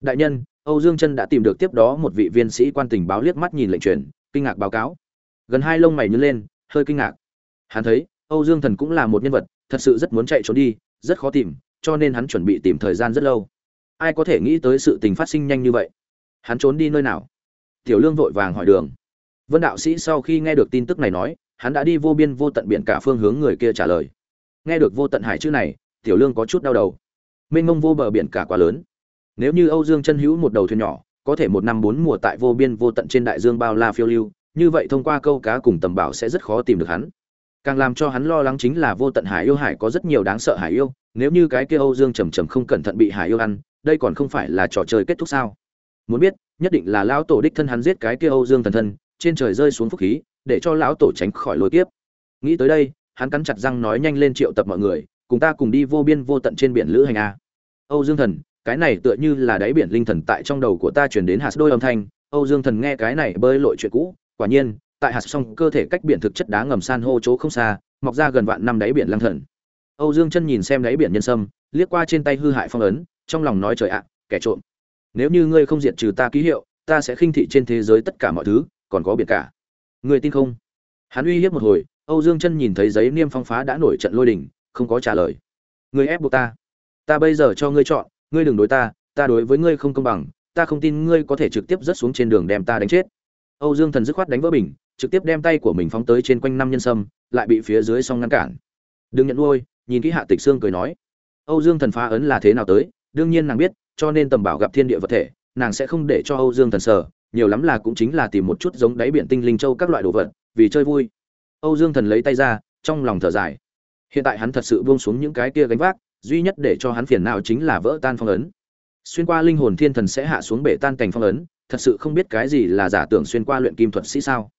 Đại nhân âu dương chân đã tìm được tiếp đó một vị viên sĩ quan tình báo liếc mắt nhìn lệnh truyền, kinh ngạc báo cáo. Gần hai lông mày nhướng lên, hơi kinh ngạc. Hắn thấy, âu dương thần cũng là một nhân vật, thật sự rất muốn chạy trốn đi, rất khó tìm, cho nên hắn chuẩn bị tìm thời gian rất lâu. Ai có thể nghĩ tới sự tình phát sinh nhanh như vậy? Hắn trốn đi nơi nào? Tiểu lương vội vàng hỏi đường. Vân đạo sĩ sau khi nghe được tin tức này nói, hắn đã đi vô biên vô tận biển cả phương hướng người kia trả lời. Nghe được vô tận hải chữ này, tiểu lương có chút đau đầu. Mênh mông vô bờ biển cả quá lớn nếu như âu dương chân hữu một đầu thuyền nhỏ, có thể một năm bốn mùa tại vô biên vô tận trên đại dương bao la phiêu lưu, như vậy thông qua câu cá cùng tầm bảo sẽ rất khó tìm được hắn. Càng làm cho hắn lo lắng chính là vô tận hải yêu hải có rất nhiều đáng sợ hải yêu, nếu như cái kia âu dương trầm trầm không cẩn thận bị hải yêu ăn, đây còn không phải là trò chơi kết thúc sao? Muốn biết, nhất định là lão tổ đích thân hắn giết cái kia âu dương thần thân, trên trời rơi xuống phúc khí, để cho lão tổ tránh khỏi lối tiếp nghĩ tới đây, hắn cắn chặt răng nói nhanh lên triệu tập mọi người, cùng ta cùng đi vô biên vô tận trên biển lữ hành a. Âu dương thần cái này tựa như là đáy biển linh thần tại trong đầu của ta truyền đến hạt đôi âm thanh, âu dương thần nghe cái này bơi lội chuyện cũ, quả nhiên, tại hạt song cơ thể cách biển thực chất đá ngầm san hô chỗ không xa, mọc ra gần vạn năm đáy biển lang thần. Âu dương chân nhìn xem đáy biển nhân sâm, liếc qua trên tay hư hại phong ấn, trong lòng nói trời ạ, kẻ trộm. Nếu như ngươi không diệt trừ ta ký hiệu, ta sẽ khinh thị trên thế giới tất cả mọi thứ, còn có biển cả. Ngươi tin không? Hắn uy hiếp một hồi, âu dương chân nhìn thấy giấy niêm phong phá đã nổi trận lôi đình, không có trả lời. Ngươi ép buộc ta. Ta bây giờ cho ngươi chọn ngươi đừng đối ta ta đối với ngươi không công bằng, ta không tin ngươi có thể trực tiếp rớt xuống trên đường đem ta đánh chết. Âu dương thần dứt khoát đánh vỡ bình, trực tiếp đem tay của mình phóng tới trên quanh năm nhân sâm, lại bị phía dưới song ngăn cản. Đừng nhận nuôi, nhìn kỹ hạ tịch xương cười nói. Âu dương thần phá ấn là thế nào tới, đương nhiên nàng biết, cho nên tầm bảo gặp thiên địa vật thể, nàng sẽ không để cho âu dương thần sở nhiều lắm là cũng chính là tìm một chút giống đáy biển tinh linh châu các loại đồ vật, vì chơi vui. Âu dương thần lấy tay ra, trong lòng thở dài. Hiện tại hắn thật sự buông xuống những cái kia gánh vác duy nhất để cho hắn phiền não chính là vỡ tan phong ấn. Xuyên qua linh hồn thiên thần sẽ hạ xuống bể tan cảnh phong ấn, thật sự không biết cái gì là giả tưởng xuyên qua luyện kim thuật sĩ sao.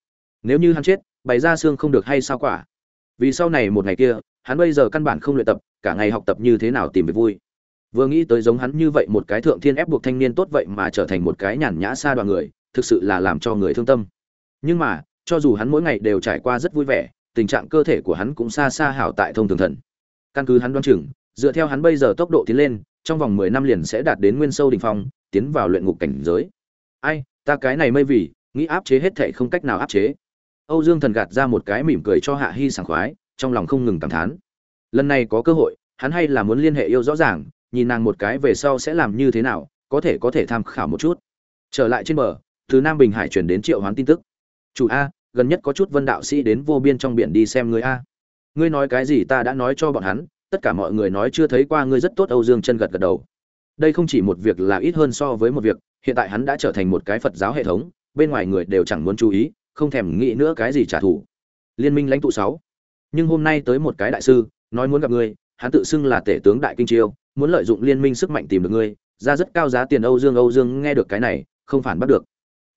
Nếu như hắn chết, bày ra xương không được hay sao quả? Vì sau này một ngày kia, hắn bây giờ căn bản không luyện tập, cả ngày học tập như thế nào tìm về vui. Vừa nghĩ tới giống hắn như vậy một cái thượng thiên ép buộc thanh niên tốt vậy mà trở thành một cái nhàn nhã xa đoàn người, thực sự là làm cho người thương tâm. Nhưng mà, cho dù hắn mỗi ngày đều trải qua rất vui vẻ, tình trạng cơ thể của hắn cũng xa xa hảo tại thông thường thần. Căn cứ hắn đoán chừng dựa theo hắn bây giờ tốc độ tiến lên, trong vòng mười năm liền sẽ đạt đến nguyên sâu đỉnh phong, tiến vào luyện ngục cảnh giới. Ai, ta cái này mây vì, nghĩ áp chế hết thảy không cách nào áp chế. Âu dương thần gạt ra một cái mỉm cười cho hạ Hi sảng khoái, trong lòng không ngừng cảm thán. Lần này có cơ hội, hắn hay là muốn liên hệ yêu rõ ràng, nhìn nàng một cái về sau sẽ làm như thế nào, có thể có thể tham khảo một chút. Trở lại trên bờ, từ nam bình hải chuyển đến triệu hoán tin tức. Chủ a, gần nhất có chút vân đạo sĩ đến vô biên trong biển đi xem người a. Ngươi nói cái gì ta đã nói cho bọn hắn tất cả mọi người nói chưa thấy qua ngươi rất tốt, âu dương chân gật gật đầu. Đây không chỉ một việc là ít hơn so với một việc, hiện tại hắn đã trở thành một cái phật giáo hệ thống, bên ngoài người đều chẳng muốn chú ý, không thèm nghĩ nữa cái gì trả thù. Liên minh lãnh tụ sáu. Nhưng hôm nay tới một cái đại sư, nói muốn gặp ngươi, hắn tự xưng là tể tướng đại kinh chiêu, muốn lợi dụng liên minh sức mạnh tìm được ngươi, ra rất cao giá tiền âu dương âu dương nghe được cái này, không phản bắt được.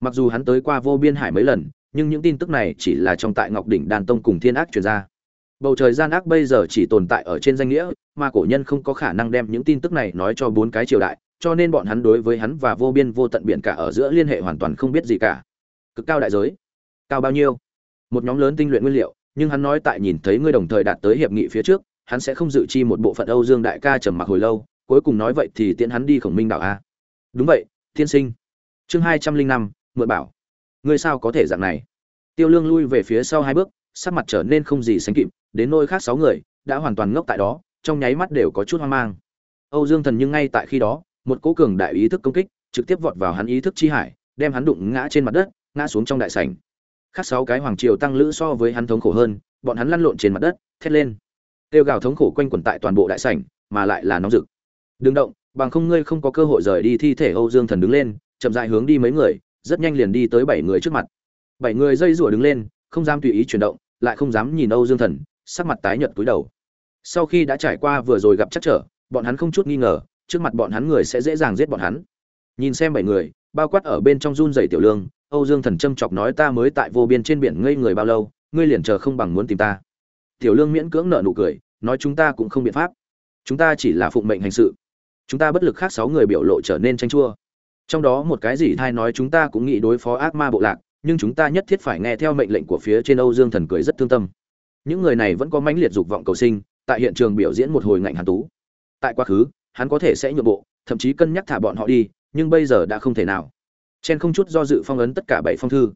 Mặc dù hắn tới qua vô biên hải mấy lần, nhưng những tin tức này chỉ là trong tại ngọc đỉnh đàn tông cùng thiên ác truyền ra bầu trời gian ác bây giờ chỉ tồn tại ở trên danh nghĩa, mà cổ nhân không có khả năng đem những tin tức này nói cho bốn cái triều đại, cho nên bọn hắn đối với hắn và vô biên vô tận biển cả ở giữa liên hệ hoàn toàn không biết gì cả. Cực cao đại giới, cao bao nhiêu? Một nhóm lớn tinh luyện nguyên liệu, nhưng hắn nói tại nhìn thấy ngươi đồng thời đạt tới hiệp nghị phía trước, hắn sẽ không dự chi một bộ phận âu dương đại ca trầm mặc hồi lâu, cuối cùng nói vậy thì tiễn hắn đi khổng minh đảo a. Đúng vậy, Thiên sinh. Chương hai trăm linh năm, mượn bảo. Ngươi sao có thể dạng này? Tiêu lương lui về phía sau hai bước sắc mặt trở nên không gì sánh kịp, đến nôi khác sáu người đã hoàn toàn ngốc tại đó, trong nháy mắt đều có chút hoang mang. Âu dương thần nhưng ngay tại khi đó, một cỗ cường đại ý thức công kích trực tiếp vọt vào hắn ý thức chi hải, đem hắn đụng ngã trên mặt đất, ngã xuống trong đại sảnh. Khác sáu cái hoàng triều tăng lữ so với hắn thống khổ hơn, bọn hắn lăn lộn trên mặt đất, thét lên. Tiêu gào thống khổ quanh quẩn tại toàn bộ đại sảnh, mà lại là nóng rực. Đừng động, bằng không ngươi không có cơ hội rời đi thi thể. Âu dương thần đứng lên, chậm rãi hướng đi mấy người, rất nhanh liền đi tới bảy người trước mặt. Bảy người dây rủa đứng lên, không dám tùy ý chuyển động lại không dám nhìn âu dương thần, sắc mặt tái nhợt cúi đầu. Sau khi đã trải qua vừa rồi gặp chắc trở, bọn hắn không chút nghi ngờ, trước mặt bọn hắn người sẽ dễ dàng giết bọn hắn. Nhìn xem bảy người, bao quát ở bên trong run rẩy tiểu lương, âu dương thần châm chọc nói ta mới tại vô biên trên biển ngây người bao lâu, ngươi liền chờ không bằng muốn tìm ta. Tiểu lương miễn cưỡng nở nụ cười, nói chúng ta cũng không biện pháp. Chúng ta chỉ là phụng mệnh hành sự. Chúng ta bất lực khác sáu người biểu lộ trở nên tranh chua. Trong đó một cái gì thai nói chúng ta cũng nghĩ đối phó ác ma bộ lạc nhưng chúng ta nhất thiết phải nghe theo mệnh lệnh của phía trên âu dương thần cười rất thương tâm. Những người này vẫn có mãnh liệt dục vọng cầu sinh, tại hiện trường biểu diễn một hồi ngạnh hàn tú. Tại quá khứ, hắn có thể sẽ nhượng bộ, thậm chí cân nhắc thả bọn họ đi, nhưng bây giờ đã không thể nào. Chen không chút do dự phong ấn tất cả bảy phong thư.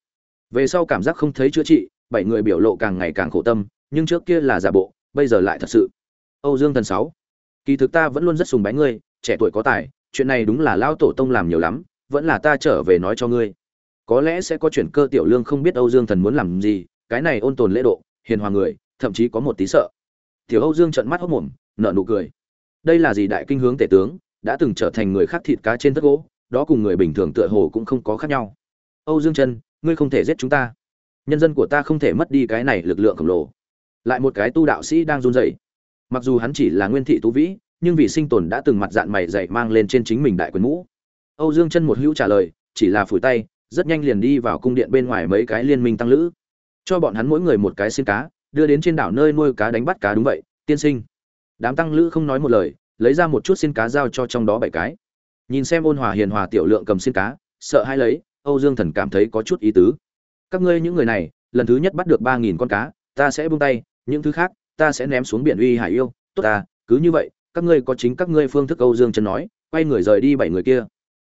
Về sau cảm giác không thấy chữa trị, bảy người biểu lộ càng ngày càng khổ tâm, nhưng trước kia là giả bộ, bây giờ lại thật sự. Âu dương thần sáu, kỳ thực ta vẫn luôn rất sùng bái ngươi, trẻ tuổi có tài, chuyện này đúng là lao tổ tông làm nhiều lắm, vẫn là ta trở về nói cho ngươi có lẽ sẽ có chuyển cơ tiểu lương không biết âu dương thần muốn làm gì, cái này ôn tồn lễ độ, hiền hòa người, thậm chí có một tí sợ. Tiểu âu dương trợn mắt hốc mồm, nở nụ cười. Đây là gì đại kinh hướng tể tướng, đã từng trở thành người khác thịt cá trên tất gỗ, đó cùng người bình thường tựa hồ cũng không có khác nhau. Âu dương chân ngươi không thể giết chúng ta. Nhân dân của ta không thể mất đi cái này lực lượng khổng lồ. Lại một cái tu đạo sĩ đang run rẩy. Mặc dù hắn chỉ là nguyên thị tú vĩ, nhưng vì sinh tồn đã từng mặt dạng mày dày mang lên trên chính mình đại quyền mũ. Âu dương chân một hữu trả lời, chỉ là phủi tay rất nhanh liền đi vào cung điện bên ngoài mấy cái liên minh tăng lữ. Cho bọn hắn mỗi người một cái xin cá, đưa đến trên đảo nơi nuôi cá đánh bắt cá đúng vậy, tiên sinh. Đám tăng lữ không nói một lời, lấy ra một chút xin cá giao cho trong đó bảy cái. Nhìn xem ôn hòa hiền hòa tiểu lượng cầm xin cá, sợ hay lấy, âu dương thần cảm thấy có chút ý tứ. Các ngươi những người này, lần thứ nhất bắt được ba nghìn con cá, ta sẽ buông tay, những thứ khác, ta sẽ ném xuống biển uy hải yêu. Tốt ta, cứ như vậy, các ngươi có chính các ngươi phương thức âu dương trần nói, quay người rời đi bảy người kia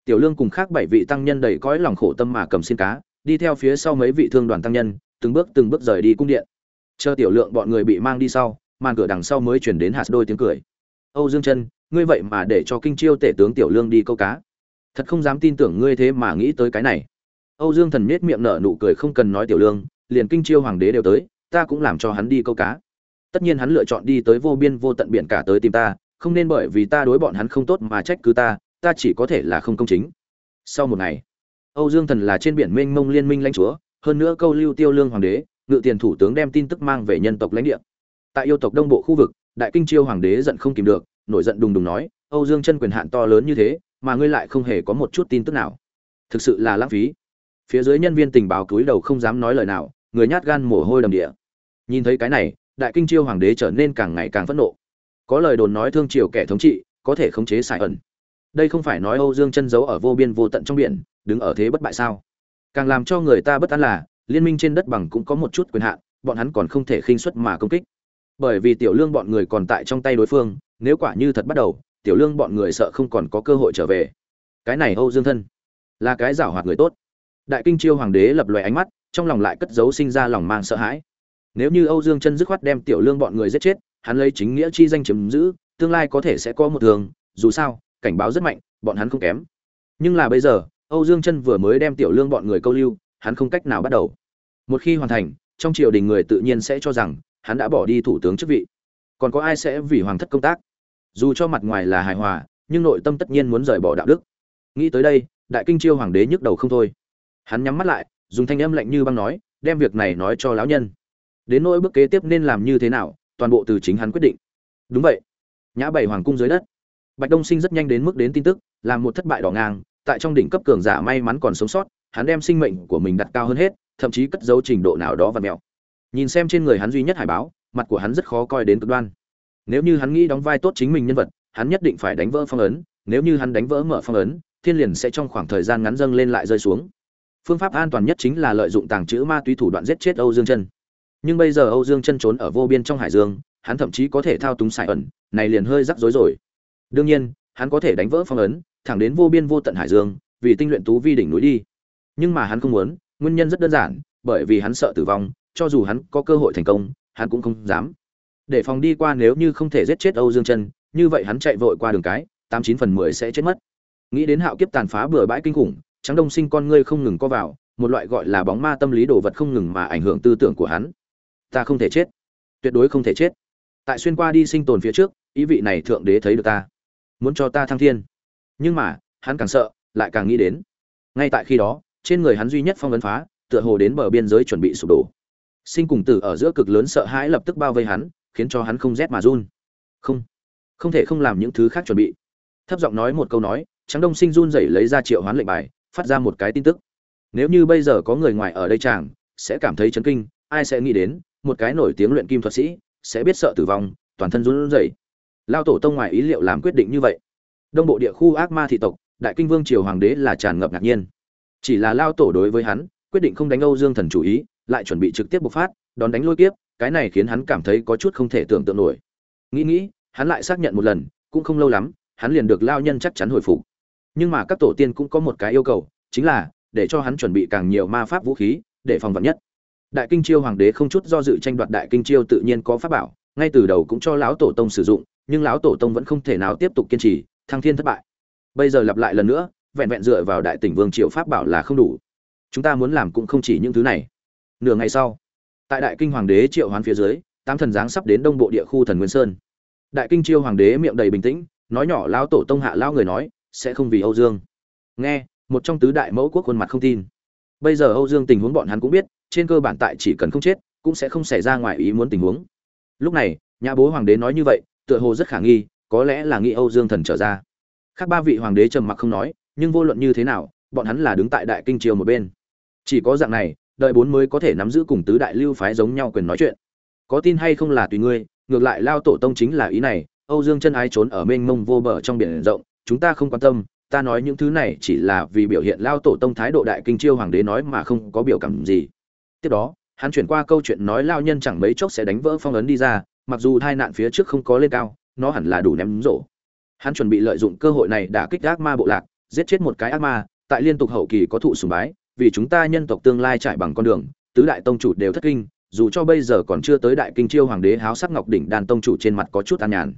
tiểu lương cùng khác bảy vị tăng nhân đầy cõi lòng khổ tâm mà cầm xin cá, đi theo phía sau mấy vị thương đoàn tăng nhân, từng bước từng bước rời đi cung điện. Chờ tiểu lượng bọn người bị mang đi sau, màn cửa đằng sau mới chuyển đến hạt đôi tiếng cười. Âu dương chân, ngươi vậy mà để cho kinh chiêu tể tướng tiểu lương đi câu cá. Thật không dám tin tưởng ngươi thế mà nghĩ tới cái này. Âu dương thần nết miệng nở nụ cười không cần nói tiểu lương, liền kinh chiêu hoàng đế đều tới, ta cũng làm cho hắn đi câu cá. Tất nhiên hắn lựa chọn đi tới vô biên vô tận biển cả tới tìm ta, không nên bởi vì ta đối bọn hắn không tốt mà trách cứ ta ta chỉ có thể là không công chính. Sau một ngày, âu dương thần là trên biển mênh mông liên minh lãnh chúa, hơn nữa câu lưu tiêu lương hoàng đế, ngự tiền thủ tướng đem tin tức mang về nhân tộc lãnh địa. Tại yêu tộc đông bộ khu vực, đại kinh chiêu hoàng đế giận không kìm được, nổi giận đùng đùng nói, âu dương chân quyền hạn to lớn như thế, mà ngươi lại không hề có một chút tin tức nào. Thực sự là lãng phí. Phía dưới nhân viên tình báo cúi đầu không dám nói lời nào, người nhát gan mồ hôi đầm địa. Nhìn thấy cái này, đại kinh chiêu hoàng đế trở nên càng ngày càng phẫn nộ. Có lời đồn nói thương triều kẻ thống trị, có thể khống chế xài ẩn đây không phải nói âu dương chân giấu ở vô biên vô tận trong biển, đứng ở thế bất bại sao? Càng làm cho người ta bất an là, liên minh trên đất bằng cũng có một chút quyền hạn, bọn hắn còn không thể khinh suất mà công kích. Bởi vì tiểu lương bọn người còn tại trong tay đối phương, nếu quả như thật bắt đầu, tiểu lương bọn người sợ không còn có cơ hội trở về. Cái này âu dương thân, là cái giảo hoạt người tốt. Đại kinh chiêu hoàng đế lập loè ánh mắt, trong lòng lại cất giấu sinh ra lòng mang sợ hãi. Nếu như âu dương chân dứt khoát đem tiểu lương bọn người giết chết, hắn lấy chính nghĩa chi danh chiếm giữ, tương lai có thể sẽ có một thường dù sao cảnh báo rất mạnh, bọn hắn không kém. Nhưng là bây giờ, âu dương chân vừa mới đem tiểu lương bọn người câu lưu, hắn không cách nào bắt đầu. Một khi hoàn thành, trong triều đình người tự nhiên sẽ cho rằng hắn đã bỏ đi thủ tướng chức vị. Còn có ai sẽ vì hoàng thất công tác? Dù cho mặt ngoài là hài hòa, nhưng nội tâm tất nhiên muốn rời bỏ đạo đức. Nghĩ tới đây, đại kinh chiêu hoàng đế nhức đầu không thôi. Hắn nhắm mắt lại, dùng thanh âm lạnh như băng nói, đem việc này nói cho lão nhân. Đến nỗi bước kế tiếp nên làm như thế nào, toàn bộ từ chính hắn quyết định. Đúng vậy. Nhã bảy hoàng cung dưới đất bạch đông sinh rất nhanh đến mức đến tin tức làm một thất bại đỏ ngang, tại trong đỉnh cấp cường giả may mắn còn sống sót, hắn đem sinh mệnh của mình đặt cao hơn hết, thậm chí cất dấu trình độ nào đó và mèo nhìn xem trên người hắn duy nhất hải báo, mặt của hắn rất khó coi đến cực đoan. Nếu như hắn nghĩ đóng vai tốt chính mình nhân vật, hắn nhất định phải đánh vỡ phong ấn, nếu như hắn đánh vỡ mở phong ấn, thiên liền sẽ trong khoảng thời gian ngắn dâng lên lại rơi xuống. Phương pháp an toàn nhất chính là lợi dụng tàng trữ ma túy thủ đoạn giết chết âu dương chân. Nhưng bây giờ âu dương chân trốn ở vô biên trong hải dương, hắn thậm chí có thể thao túng sải ẩn, này liền hơi rắc rối rồi đương nhiên, hắn có thể đánh vỡ phong ấn, thẳng đến vô biên vô tận hải dương, vì tinh luyện tú vi đỉnh núi đi. Nhưng mà hắn không muốn, nguyên nhân rất đơn giản, bởi vì hắn sợ tử vong, cho dù hắn có cơ hội thành công, hắn cũng không dám. Để phòng đi qua nếu như không thể giết chết âu dương chân, như vậy hắn chạy vội qua đường cái, tám chín phần mười sẽ chết mất. Nghĩ đến hạo kiếp tàn phá bừa bãi kinh khủng trắng đông sinh con ngươi không ngừng co vào, một loại gọi là bóng ma tâm lý đồ vật không ngừng mà ảnh hưởng tư tưởng của hắn. Ta không thể chết. Tuyệt đối không thể chết. Tại xuyên qua đi sinh tồn phía trước, ý vị này thượng đế thấy được ta muốn cho ta thăng thiên. Nhưng mà, hắn càng sợ, lại càng nghĩ đến. Ngay tại khi đó, trên người hắn duy nhất phong ấn phá, tựa hồ đến bờ biên giới chuẩn bị sụp đổ. Sinh cùng tử ở giữa cực lớn sợ hãi lập tức bao vây hắn, khiến cho hắn không rét mà run. Không không thể không làm những thứ khác chuẩn bị. Thấp giọng nói một câu nói trắng đông sinh run rẩy lấy ra triệu hoán lệnh bài, phát ra một cái tin tức. Nếu như bây giờ có người ngoài ở đây chàng, sẽ cảm thấy chấn kinh, ai sẽ nghĩ đến, một cái nổi tiếng luyện kim thuật sĩ, sẽ biết sợ tử vong, toàn thân run rẩy lao tổ tông ngoài ý liệu làm quyết định như vậy. Đông bộ địa khu ác ma thị tộc, đại kinh vương triều hoàng đế là tràn ngập ngạc nhiên. Chỉ là lao tổ đối với hắn, quyết định không đánh âu dương thần chủ ý, lại chuẩn bị trực tiếp bộc phát, đón đánh lôi kiếp, cái này khiến hắn cảm thấy có chút không thể tưởng tượng nổi. Nghĩ nghĩ, hắn lại xác nhận một lần, cũng không lâu lắm, hắn liền được lao nhân chắc chắn hồi phục. Nhưng mà các tổ tiên cũng có một cái yêu cầu, chính là để cho hắn chuẩn bị càng nhiều ma pháp vũ khí, để phòng vật nhất. Đại kinh chiêu hoàng đế không chút do dự tranh đoạt đại kinh chiêu tự nhiên có pháp bảo, ngay từ đầu cũng cho lão tổ tông sử dụng nhưng lão tổ tông vẫn không thể nào tiếp tục kiên trì, thăng thiên thất bại. Bây giờ lặp lại lần nữa, vẹn vẹn dựa vào đại tỉnh vương triều pháp bảo là không đủ. Chúng ta muốn làm cũng không chỉ những thứ này. Nửa ngày sau, tại đại kinh hoàng đế triệu hoán phía dưới, tám thần giáng sắp đến đông bộ địa khu thần nguyên sơn. Đại kinh chiêu hoàng đế miệng đầy bình tĩnh, nói nhỏ lão tổ tông hạ lão người nói, sẽ không vì âu dương. Nghe, một trong tứ đại mẫu quốc khuôn mặt không tin. Bây giờ âu dương tình huống bọn hắn cũng biết, trên cơ bản tại chỉ cần không chết, cũng sẽ không xảy ra ngoài ý muốn tình huống. Lúc này nhà bố hoàng đế nói như vậy tựa hồ rất khả nghi, có lẽ là nghĩ âu dương thần trở ra. Khác ba vị hoàng đế trầm mặc không nói, nhưng vô luận như thế nào, bọn hắn là đứng tại đại kinh triều một bên. Chỉ có dạng này, đợi bốn mới có thể nắm giữ cùng tứ đại lưu phái giống nhau quyền nói chuyện. Có tin hay không là tùy ngươi, ngược lại lao tổ tông chính là ý này, âu dương chân ái trốn ở mênh mông vô bờ trong biển rộng, chúng ta không quan tâm, ta nói những thứ này chỉ là vì biểu hiện lao tổ tông thái độ đại kinh chiêu hoàng đế nói mà không có biểu cảm gì. Tiếp đó, hắn chuyển qua câu chuyện nói lao nhân chẳng mấy chốc sẽ đánh vỡ phong ấn đi ra mặc dù tai nạn phía trước không có lên cao, nó hẳn là đủ ném rổ. Hắn chuẩn bị lợi dụng cơ hội này đả kích ác ma bộ lạc, giết chết một cái ác ma, tại liên tục hậu kỳ có thụ sùng bái, vì chúng ta nhân tộc tương lai trải bằng con đường, tứ đại tông chủ đều thất kinh, dù cho bây giờ còn chưa tới đại kinh chiêu hoàng đế háo sắc ngọc đỉnh đàn tông chủ trên mặt có chút an nhàn.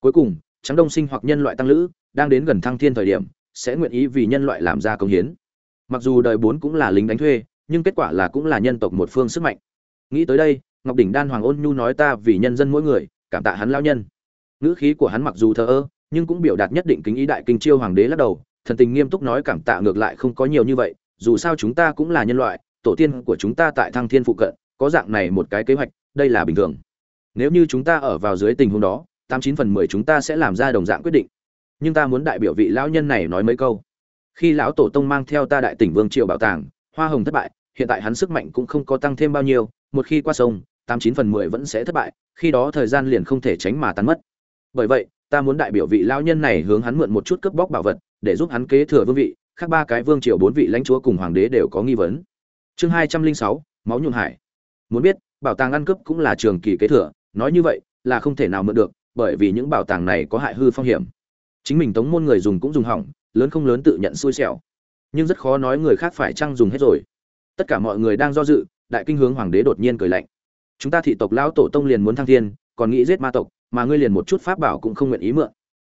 Cuối cùng trắng đông sinh hoặc nhân loại tăng lữ, đang đến gần thăng thiên thời điểm, sẽ nguyện ý vì nhân loại làm ra công hiến. Mặc dù đời bốn cũng là lính đánh thuê, nhưng kết quả là cũng là nhân tộc một phương sức mạnh. Nghĩ tới đây ngọc đỉnh đan hoàng ôn nhu nói ta vì nhân dân mỗi người, cảm tạ hắn lao nhân. Ngữ khí của hắn mặc dù thờ ơ, nhưng cũng biểu đạt nhất định kính ý đại kinh chiêu hoàng đế lắc đầu, thần tình nghiêm túc nói cảm tạ ngược lại không có nhiều như vậy, dù sao chúng ta cũng là nhân loại, tổ tiên của chúng ta tại thăng thiên phụ cận, có dạng này một cái kế hoạch, đây là bình thường. Nếu như chúng ta ở vào dưới tình huống đó, tám chín phần mười chúng ta sẽ làm ra đồng dạng quyết định. Nhưng ta muốn đại biểu vị lão nhân này nói mấy câu. Khi lão tổ tông mang theo ta đại tỉnh vương triều bảo tàng, hoa hồng thất bại, hiện tại hắn sức mạnh cũng không có tăng thêm bao nhiêu, một khi qua sông tám chín phần mười vẫn sẽ thất bại, khi đó thời gian liền không thể tránh mà tan mất. Bởi vậy, ta muốn đại biểu vị lão nhân này hướng hắn mượn một chút cướp bóc bảo vật, để giúp hắn kế thừa vương vị, khác ba cái vương triều bốn vị lãnh chúa cùng hoàng đế đều có nghi vấn. Chương hai trăm linh sáu, máu nhuộm hải. Muốn biết, bảo tàng ăn cướp cũng là trường kỳ kế thừa, nói như vậy là không thể nào mượn được, bởi vì những bảo tàng này có hại hư phong hiểm. Chính mình tống môn người dùng cũng dùng hỏng, lớn không lớn tự nhận xui xẻo. Nhưng rất khó nói người khác phải chăng dùng hết rồi. Tất cả mọi người đang do dự, đại kinh hướng hoàng đế đột nhiên cười lạnh chúng ta thị tộc lão tổ tông liền muốn thăng thiên, còn nghĩ giết ma tộc, mà ngươi liền một chút pháp bảo cũng không nguyện ý mượn.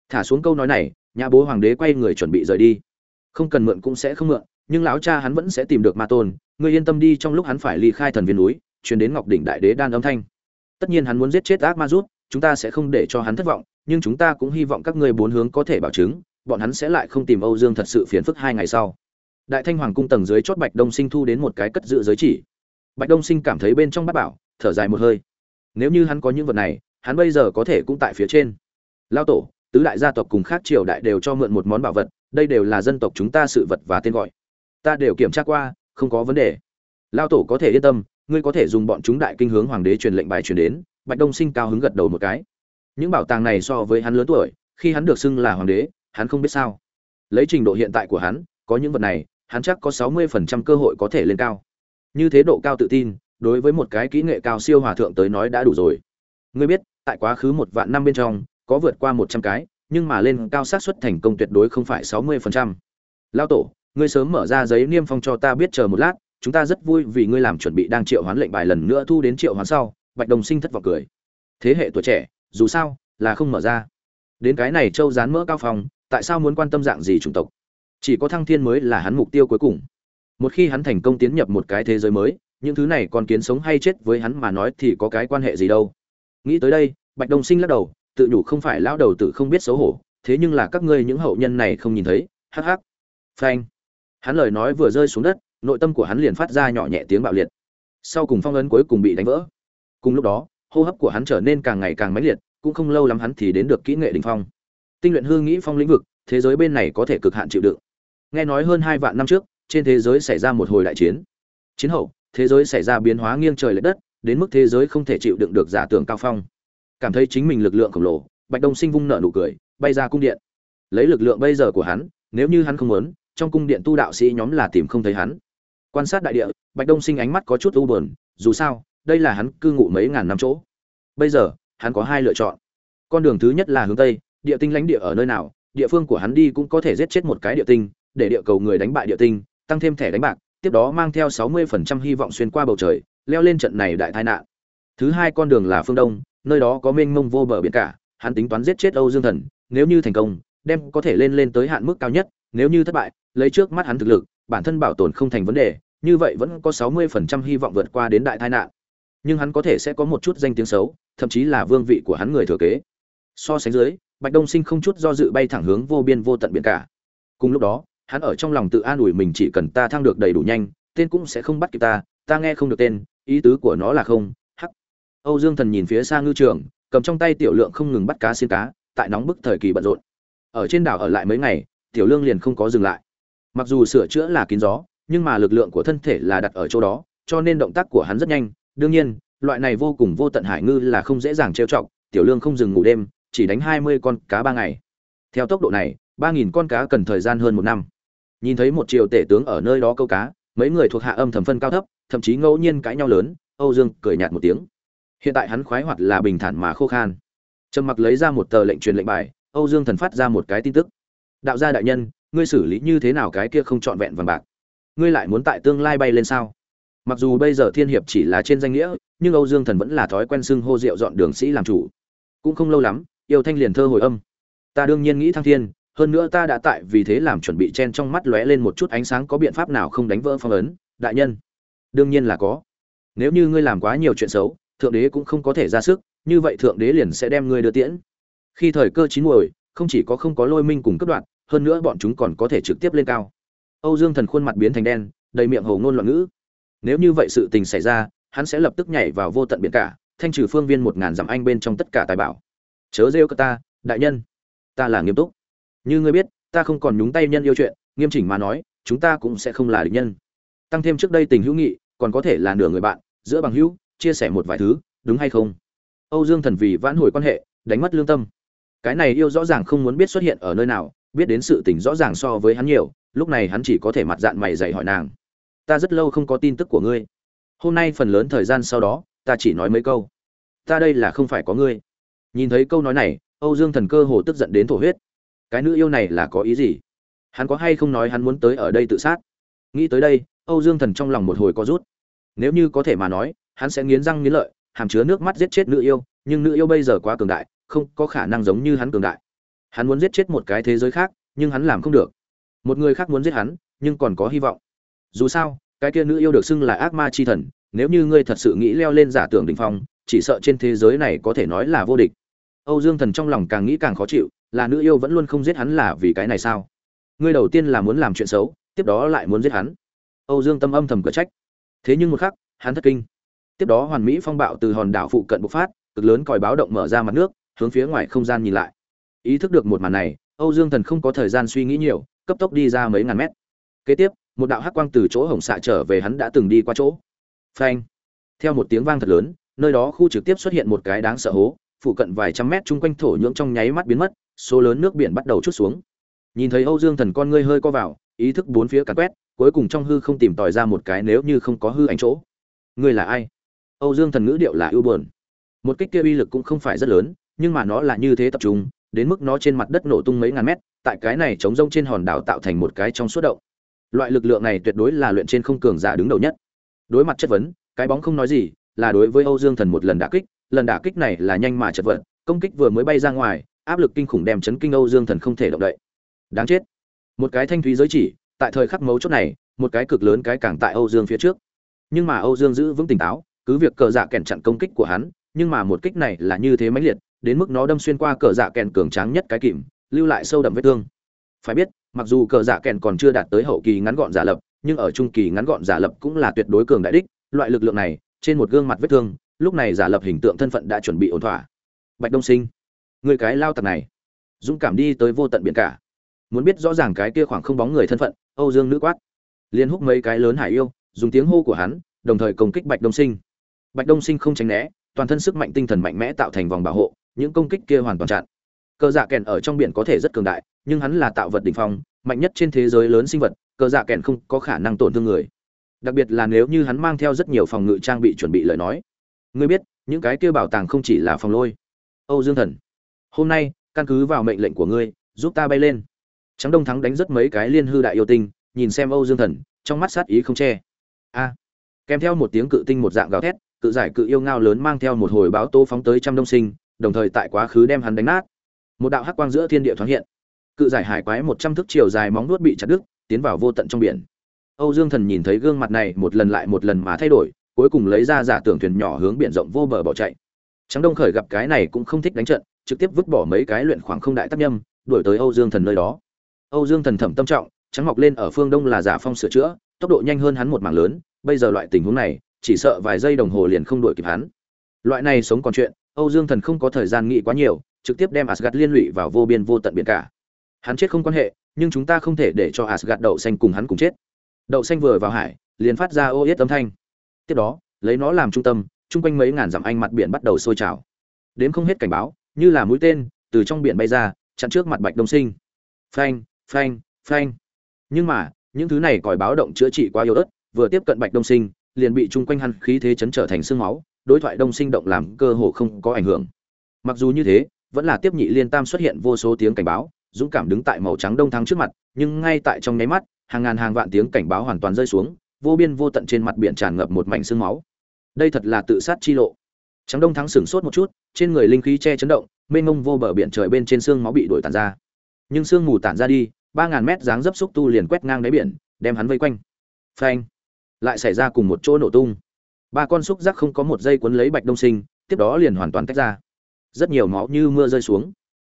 Thả xuống câu nói này nhà bố hoàng đế quay người chuẩn bị rời đi. Không cần mượn cũng sẽ không mượn, nhưng lão cha hắn vẫn sẽ tìm được ma tôn, ngươi yên tâm đi, trong lúc hắn phải ly khai thần viên núi chuyển đến ngọc đỉnh đại đế đan âm thanh. Tất nhiên hắn muốn giết chết ác ma rút, chúng ta sẽ không để cho hắn thất vọng, nhưng chúng ta cũng hy vọng các ngươi bốn hướng có thể bảo chứng, bọn hắn sẽ lại không tìm âu dương thật sự phiền phức hai ngày sau. Đại thanh hoàng cung tầng dưới chót bạch đông sinh thu đến một cái cất giữ giới chỉ. Bạch đông sinh cảm thấy bên trong bát bảo thở dài một hơi. Nếu như hắn có những vật này, hắn bây giờ có thể cũng tại phía trên. Lao tổ, tứ đại gia tộc cùng khác triều đại đều cho mượn một món bảo vật, đây đều là dân tộc chúng ta sự vật và tên gọi. Ta đều kiểm tra qua, không có vấn đề. Lao tổ có thể yên tâm, ngươi có thể dùng bọn chúng đại kinh hướng hoàng đế truyền lệnh bài truyền đến, bạch đông sinh cao hứng gật đầu một cái. Những bảo tàng này so với hắn lớn tuổi, khi hắn được xưng là hoàng đế, hắn không biết sao. Lấy trình độ hiện tại của hắn, có những vật này, hắn chắc có sáu mươi phần trăm cơ hội có thể lên cao. Như thế độ cao tự tin đối với một cái kỹ nghệ cao siêu hòa thượng tới nói đã đủ rồi. Ngươi biết, tại quá khứ một vạn năm bên trong, có vượt qua một trăm cái, nhưng mà lên cao xác suất thành công tuyệt đối không phải sáu mươi phần trăm. Lao tổ, ngươi sớm mở ra giấy niêm phong cho ta biết chờ một lát, chúng ta rất vui vì ngươi làm chuẩn bị đang triệu hoán lệnh bài lần nữa thu đến triệu hoán sau, bạch đồng sinh thất vọng cười. Thế hệ tuổi trẻ, dù sao là không mở ra. Đến cái này châu dán mỡ cao phòng tại sao muốn quan tâm dạng gì chủng tộc? Chỉ có thăng thiên mới là hắn mục tiêu cuối cùng. Một khi hắn thành công tiến nhập một cái thế giới mới những thứ này còn kiến sống hay chết với hắn mà nói thì có cái quan hệ gì đâu. Nghĩ tới đây, bạch đông sinh lắc đầu, tự nhủ không phải lão đầu tự không biết xấu hổ, thế nhưng là các ngươi những hậu nhân này không nhìn thấy, hắc hắc. Phanh. Hắn lời nói vừa rơi xuống đất, nội tâm của hắn liền phát ra nhỏ nhẹ tiếng bạo liệt. Sau cùng phong ấn cuối cùng bị đánh vỡ. Cùng lúc đó, hô hấp của hắn trở nên càng ngày càng mãnh liệt, cũng không lâu lắm hắn thì đến được kỹ nghệ đỉnh phong. Tinh luyện hư nghĩ phong lĩnh vực, thế giới bên này có thể cực hạn chịu đựng. Nghe nói hơn hai vạn năm trước, trên thế giới xảy ra một hồi đại chiến. Chiến hậu thế giới xảy ra biến hóa nghiêng trời lệch đất, đến mức thế giới không thể chịu đựng được giả tưởng cao phong. Cảm thấy chính mình lực lượng khổng lồ, bạch đông sinh vung nợ nụ cười, bay ra cung điện. Lấy lực lượng bây giờ của hắn, nếu như hắn không muốn, trong cung điện tu đạo sĩ nhóm là tìm không thấy hắn. Quan sát đại địa, bạch đông sinh ánh mắt có chút u buồn, dù sao, đây là hắn cư ngụ mấy ngàn năm chỗ. Bây giờ, hắn có hai lựa chọn. Con đường thứ nhất là hướng tây, địa tinh lãnh địa ở nơi nào, địa phương của hắn đi cũng có thể giết chết một cái địa tinh, để địa cầu người đánh bại địa tinh, tăng thêm thẻ đánh bạc tiếp đó mang theo 60% hy vọng xuyên qua bầu trời, leo lên trận này đại tai nạn. Thứ hai con đường là phương đông, nơi đó có mênh mông vô bờ biển cả, hắn tính toán giết chết âu dương thần, nếu như thành công, đem có thể lên lên tới hạn mức cao nhất, nếu như thất bại, lấy trước mắt hắn thực lực, bản thân bảo tồn không thành vấn đề, như vậy vẫn có 60% hy vọng vượt qua đến đại tai nạn. Nhưng hắn có thể sẽ có một chút danh tiếng xấu, thậm chí là vương vị của hắn người thừa kế. So sánh dưới, bạch đông sinh không chút do dự bay thẳng hướng vô biên vô tận biển cả. Cùng lúc đó hắn ở trong lòng tự an ủi mình chỉ cần ta thăng được đầy đủ nhanh, tên cũng sẽ không bắt kịp ta ta nghe không được tên, ý tứ của nó là không, hắc. Âu dương thần nhìn phía xa ngư trường, cầm trong tay tiểu lượng không ngừng bắt cá xin cá, tại nóng bức thời kỳ bận rộn. Ở trên đảo ở lại mấy ngày, tiểu lương liền không có dừng lại. Mặc dù sửa chữa là kín gió, nhưng mà lực lượng của thân thể là đặt ở chỗ đó, cho nên động tác của hắn rất nhanh. Đương nhiên, loại này vô cùng vô tận hải ngư là không dễ dàng trêu chọc, tiểu lương không dừng ngủ đêm, chỉ đánh hai mươi con cá ba ngày. Theo tốc độ này, ba nghìn con cá cần thời gian hơn một năm nhìn thấy một triều tể tướng ở nơi đó câu cá, mấy người thuộc hạ âm thầm phân cao thấp, thậm chí ngẫu nhiên cãi nhau lớn, âu dương cười nhạt một tiếng. Hiện tại hắn khoái hoạt là bình thản mà khô khan. Trầm mặc lấy ra một tờ lệnh truyền lệnh bài, âu dương thần phát ra một cái tin tức. Đạo gia đại nhân, ngươi xử lý như thế nào cái kia không trọn vẹn vàng bạc? Ngươi lại muốn tại tương lai bay lên sao? Mặc dù bây giờ thiên hiệp chỉ là trên danh nghĩa, nhưng âu dương thần vẫn là thói quen xưng hô rượu dọn đường sĩ làm chủ. Cũng không lâu lắm, yêu thanh liền thơ hồi âm. Ta đương nhiên nghĩ thăng thiên hơn nữa ta đã tại vì thế làm chuẩn bị chen trong mắt lóe lên một chút ánh sáng có biện pháp nào không đánh vỡ phong ấn, đại nhân. Đương nhiên là có. Nếu như ngươi làm quá nhiều chuyện xấu, thượng đế cũng không có thể ra sức, như vậy thượng đế liền sẽ đem ngươi đưa tiễn. Khi thời cơ chín muồi, không chỉ có không có lôi minh cùng cấp đoạn hơn nữa bọn chúng còn có thể trực tiếp lên cao. Âu dương thần khuôn mặt biến thành đen, đầy miệng hồ ngôn loạn ngữ. Nếu như vậy sự tình xảy ra, hắn sẽ lập tức nhảy vào vô tận biển cả, thanh trừ phương viên một ngàn dặm anh bên trong tất cả tài bảo. Chớ rêu cơ ta, đại nhân. Ta là nghiêm túc như ngươi biết, ta không còn nhúng tay nhân yêu chuyện, nghiêm chỉnh mà nói, chúng ta cũng sẽ không là địch nhân. Tăng thêm trước đây tình hữu nghị, còn có thể là nửa người bạn, giữa bằng hữu, chia sẻ một vài thứ, đúng hay không? Âu dương thần vì vãn hồi quan hệ, đánh mất lương tâm. Cái này yêu rõ ràng không muốn biết xuất hiện ở nơi nào, biết đến sự tình rõ ràng so với hắn nhiều, lúc này hắn chỉ có thể mặt dạng mày dạy hỏi nàng. Ta rất lâu không có tin tức của ngươi. Hôm nay phần lớn thời gian sau đó, ta chỉ nói mấy câu. Ta đây là không phải có ngươi. Nhìn thấy câu nói này, âu dương thần cơ hồ tức giận đến thổ huyết cái nữ yêu này là có ý gì? Hắn có hay không nói hắn muốn tới ở đây tự sát? Nghĩ tới đây, âu dương thần trong lòng một hồi có rút. Nếu như có thể mà nói, hắn sẽ nghiến răng nghiến lợi, hàm chứa nước mắt giết chết nữ yêu, nhưng nữ yêu bây giờ quá cường đại, không có khả năng giống như hắn cường đại. Hắn muốn giết chết một cái thế giới khác, nhưng hắn làm không được. Một người khác muốn giết hắn, nhưng còn có hy vọng. Dù sao, cái kia nữ yêu được xưng là ác ma chi thần, nếu như ngươi thật sự nghĩ leo lên giả tưởng đ ỉ n h phong, chỉ sợ trên thế giới này có thể nói là vô địch. Âu dương thần trong lòng càng nghĩ càng khó chịu là nữ yêu vẫn luôn không giết hắn là vì cái này sao? Ngươi đầu tiên là muốn làm chuyện xấu, tiếp đó lại muốn giết hắn. Âu dương tâm âm thầm cửa trách. Thế nhưng một khắc, hắn thất kinh. Tiếp đó hoàn mỹ phong bạo từ hòn đảo phụ cận bộc phát, cực lớn còi báo động mở ra mặt nước, hướng phía ngoài không gian nhìn lại. Ý thức được một màn này, âu dương thần không có thời gian suy nghĩ nhiều, cấp tốc đi ra mấy ngàn mét. Kế tiếp, một đạo hắc quang từ chỗ hồng xạ trở về hắn đã từng đi qua chỗ. Phanh! Theo một tiếng vang thật lớn, nơi đó khu trực tiếp xuất hiện một cái đáng sợ hố, phụ cận vài trăm mét chung quanh thổ nhưỡng trong nháy mắt biến mất số lớn nước biển bắt đầu chút xuống. Nhìn thấy âu dương thần con ngươi hơi co vào, ý thức bốn phía càn quét, cuối cùng trong hư không tìm tòi ra một cái nếu như không có hư ảnh chỗ. Ngươi là ai? Âu dương thần ngữ điệu là ưu buồn. Một kích kia uy lực cũng không phải rất lớn, nhưng mà nó là như thế tập trung, đến mức nó trên mặt đất nổ tung mấy ngàn mét, tại cái này chống rông trên hòn đảo tạo thành một cái trong suốt động. Loại lực lượng này tuyệt đối là luyện trên không cường giả đứng đầu nhất. Đối mặt chất vấn, cái bóng không nói gì, là đối với âu dương thần một lần đả kích, lần đả kích này là nhanh mà chật vật, công kích vừa mới bay ra ngoài áp lực kinh khủng đem chấn kinh âu dương thần không thể động đậy. Đáng chết. Một cái thanh thúy giới chỉ, tại thời khắc mấu chốt này, một cái cực lớn cái càng tại âu dương phía trước. Nhưng mà âu dương giữ vững tỉnh táo, cứ việc cờ dạ kèn chặn công kích của hắn, nhưng mà một kích này là như thế mãnh liệt, đến mức nó đâm xuyên qua cờ dạ kèn cường tráng nhất cái kìm, lưu lại sâu đậm vết thương. Phải biết, mặc dù cờ dạ kèn còn chưa đạt tới hậu kỳ ngắn gọn giả lập, nhưng ở trung kỳ ngắn gọn giả lập cũng là tuyệt đối cường đại đích, loại lực lượng này, trên một gương mặt vết thương, lúc này giả lập hình tượng thân phận đã chuẩn bị ổn thỏa. Bạch đông sinh người cái lao tặc này. Dũng cảm đi tới vô tận biển cả. Muốn biết rõ ràng cái kia khoảng không bóng người thân phận, âu dương nữ quát. Liên húc mấy cái lớn hải yêu, dùng tiếng hô của hắn, đồng thời công kích bạch đông sinh. Bạch đông sinh không tránh né, toàn thân sức mạnh tinh thần mạnh mẽ tạo thành vòng bảo hộ, những công kích kia hoàn toàn chặn. Cờ dạ kèn ở trong biển có thể rất cường đại, nhưng hắn là tạo vật đỉnh phong, mạnh nhất trên thế giới lớn sinh vật, cờ dạ kèn không có khả năng tổn thương người. Đặc biệt là nếu như hắn mang theo rất nhiều phòng ngự trang bị chuẩn bị lời nói. Ngươi biết, những cái kia bảo tàng không chỉ là phòng lôi. Âu dương thần hôm nay, căn cứ vào mệnh lệnh của ngươi, giúp ta bay lên. Trắng đông thắng đánh rất mấy cái liên hư đại yêu tinh, nhìn xem âu dương thần, trong mắt sát ý không che. A. Kèm theo một tiếng cự tinh một dạng gào thét, cự giải cự yêu ngao lớn mang theo một hồi báo tô phóng tới trăm đông sinh, đồng thời tại quá khứ đem hắn đánh nát. Một đạo hắc quang giữa thiên địa thoáng hiện. Cự giải hải quái một trăm thước chiều dài móng nuốt bị chặt đứt, tiến vào vô tận trong biển. Âu dương thần nhìn thấy gương mặt này một lần lại một lần mà thay đổi, cuối cùng lấy ra giả tưởng thuyền nhỏ hướng biển rộng vô bờ bỏ chạy. Trắng đông khởi gặp cái này cũng không thích đánh trận trực tiếp vứt bỏ mấy cái luyện khoảng không đại tác nhâm, đuổi tới âu dương thần nơi đó. Âu dương thần thẩm tâm trọng, trắng mọc lên ở phương đông là giả phong sửa chữa, tốc độ nhanh hơn hắn một mảng lớn, bây giờ loại tình huống này, chỉ sợ vài giây đồng hồ liền không đuổi kịp hắn. Loại này sống còn chuyện, âu dương thần không có thời gian nghĩ quá nhiều, trực tiếp đem asgad liên lụy vào vô biên vô tận biển cả. Hắn chết không quan hệ, nhưng chúng ta không thể để cho asgad đậu xanh cùng hắn cùng chết. Đậu xanh vừa vào hải, liền phát ra ô yết âm thanh. Tiếp đó, lấy nó làm trung tâm, chung quanh mấy ngàn dặm anh mặt biển bắt đầu sôi trào. Đến không hết cảnh báo như là mũi tên từ trong biển bay ra, chặn trước mặt bạch đông sinh. Phanh phanh phanh. Nhưng mà, những thứ này còi báo động chữa trị quá yếu ớt, vừa tiếp cận bạch đông sinh, liền bị chung quanh hắn khí thế chấn trở thành xương máu, đối thoại đông sinh động làm cơ hồ không có ảnh hưởng. Mặc dù như thế, vẫn là tiếp nhị liên tam xuất hiện vô số tiếng cảnh báo, dũng cảm đứng tại màu trắng đông thắng trước mặt, nhưng ngay tại trong nháy mắt, hàng ngàn hàng vạn tiếng cảnh báo hoàn toàn rơi xuống, vô biên vô tận trên mặt biển tràn ngập một mảnh xương máu. Đây thật là tự sát chi lộ trắng đông thắng sửng sốt một chút, trên người linh khí che chấn động, mênh mông vô bờ biển trời bên trên xương máu bị đuổi tàn ra. Nhưng xương mù tản ra đi, ba ngàn mét dáng dấp xúc tu liền quét ngang đáy biển, đem hắn vây quanh. Phanh! Lại xảy ra cùng một chỗ nổ tung. Ba con xúc giác không có một dây cuốn lấy bạch đông sinh, tiếp đó liền hoàn toàn tách ra. Rất nhiều máu như mưa rơi xuống,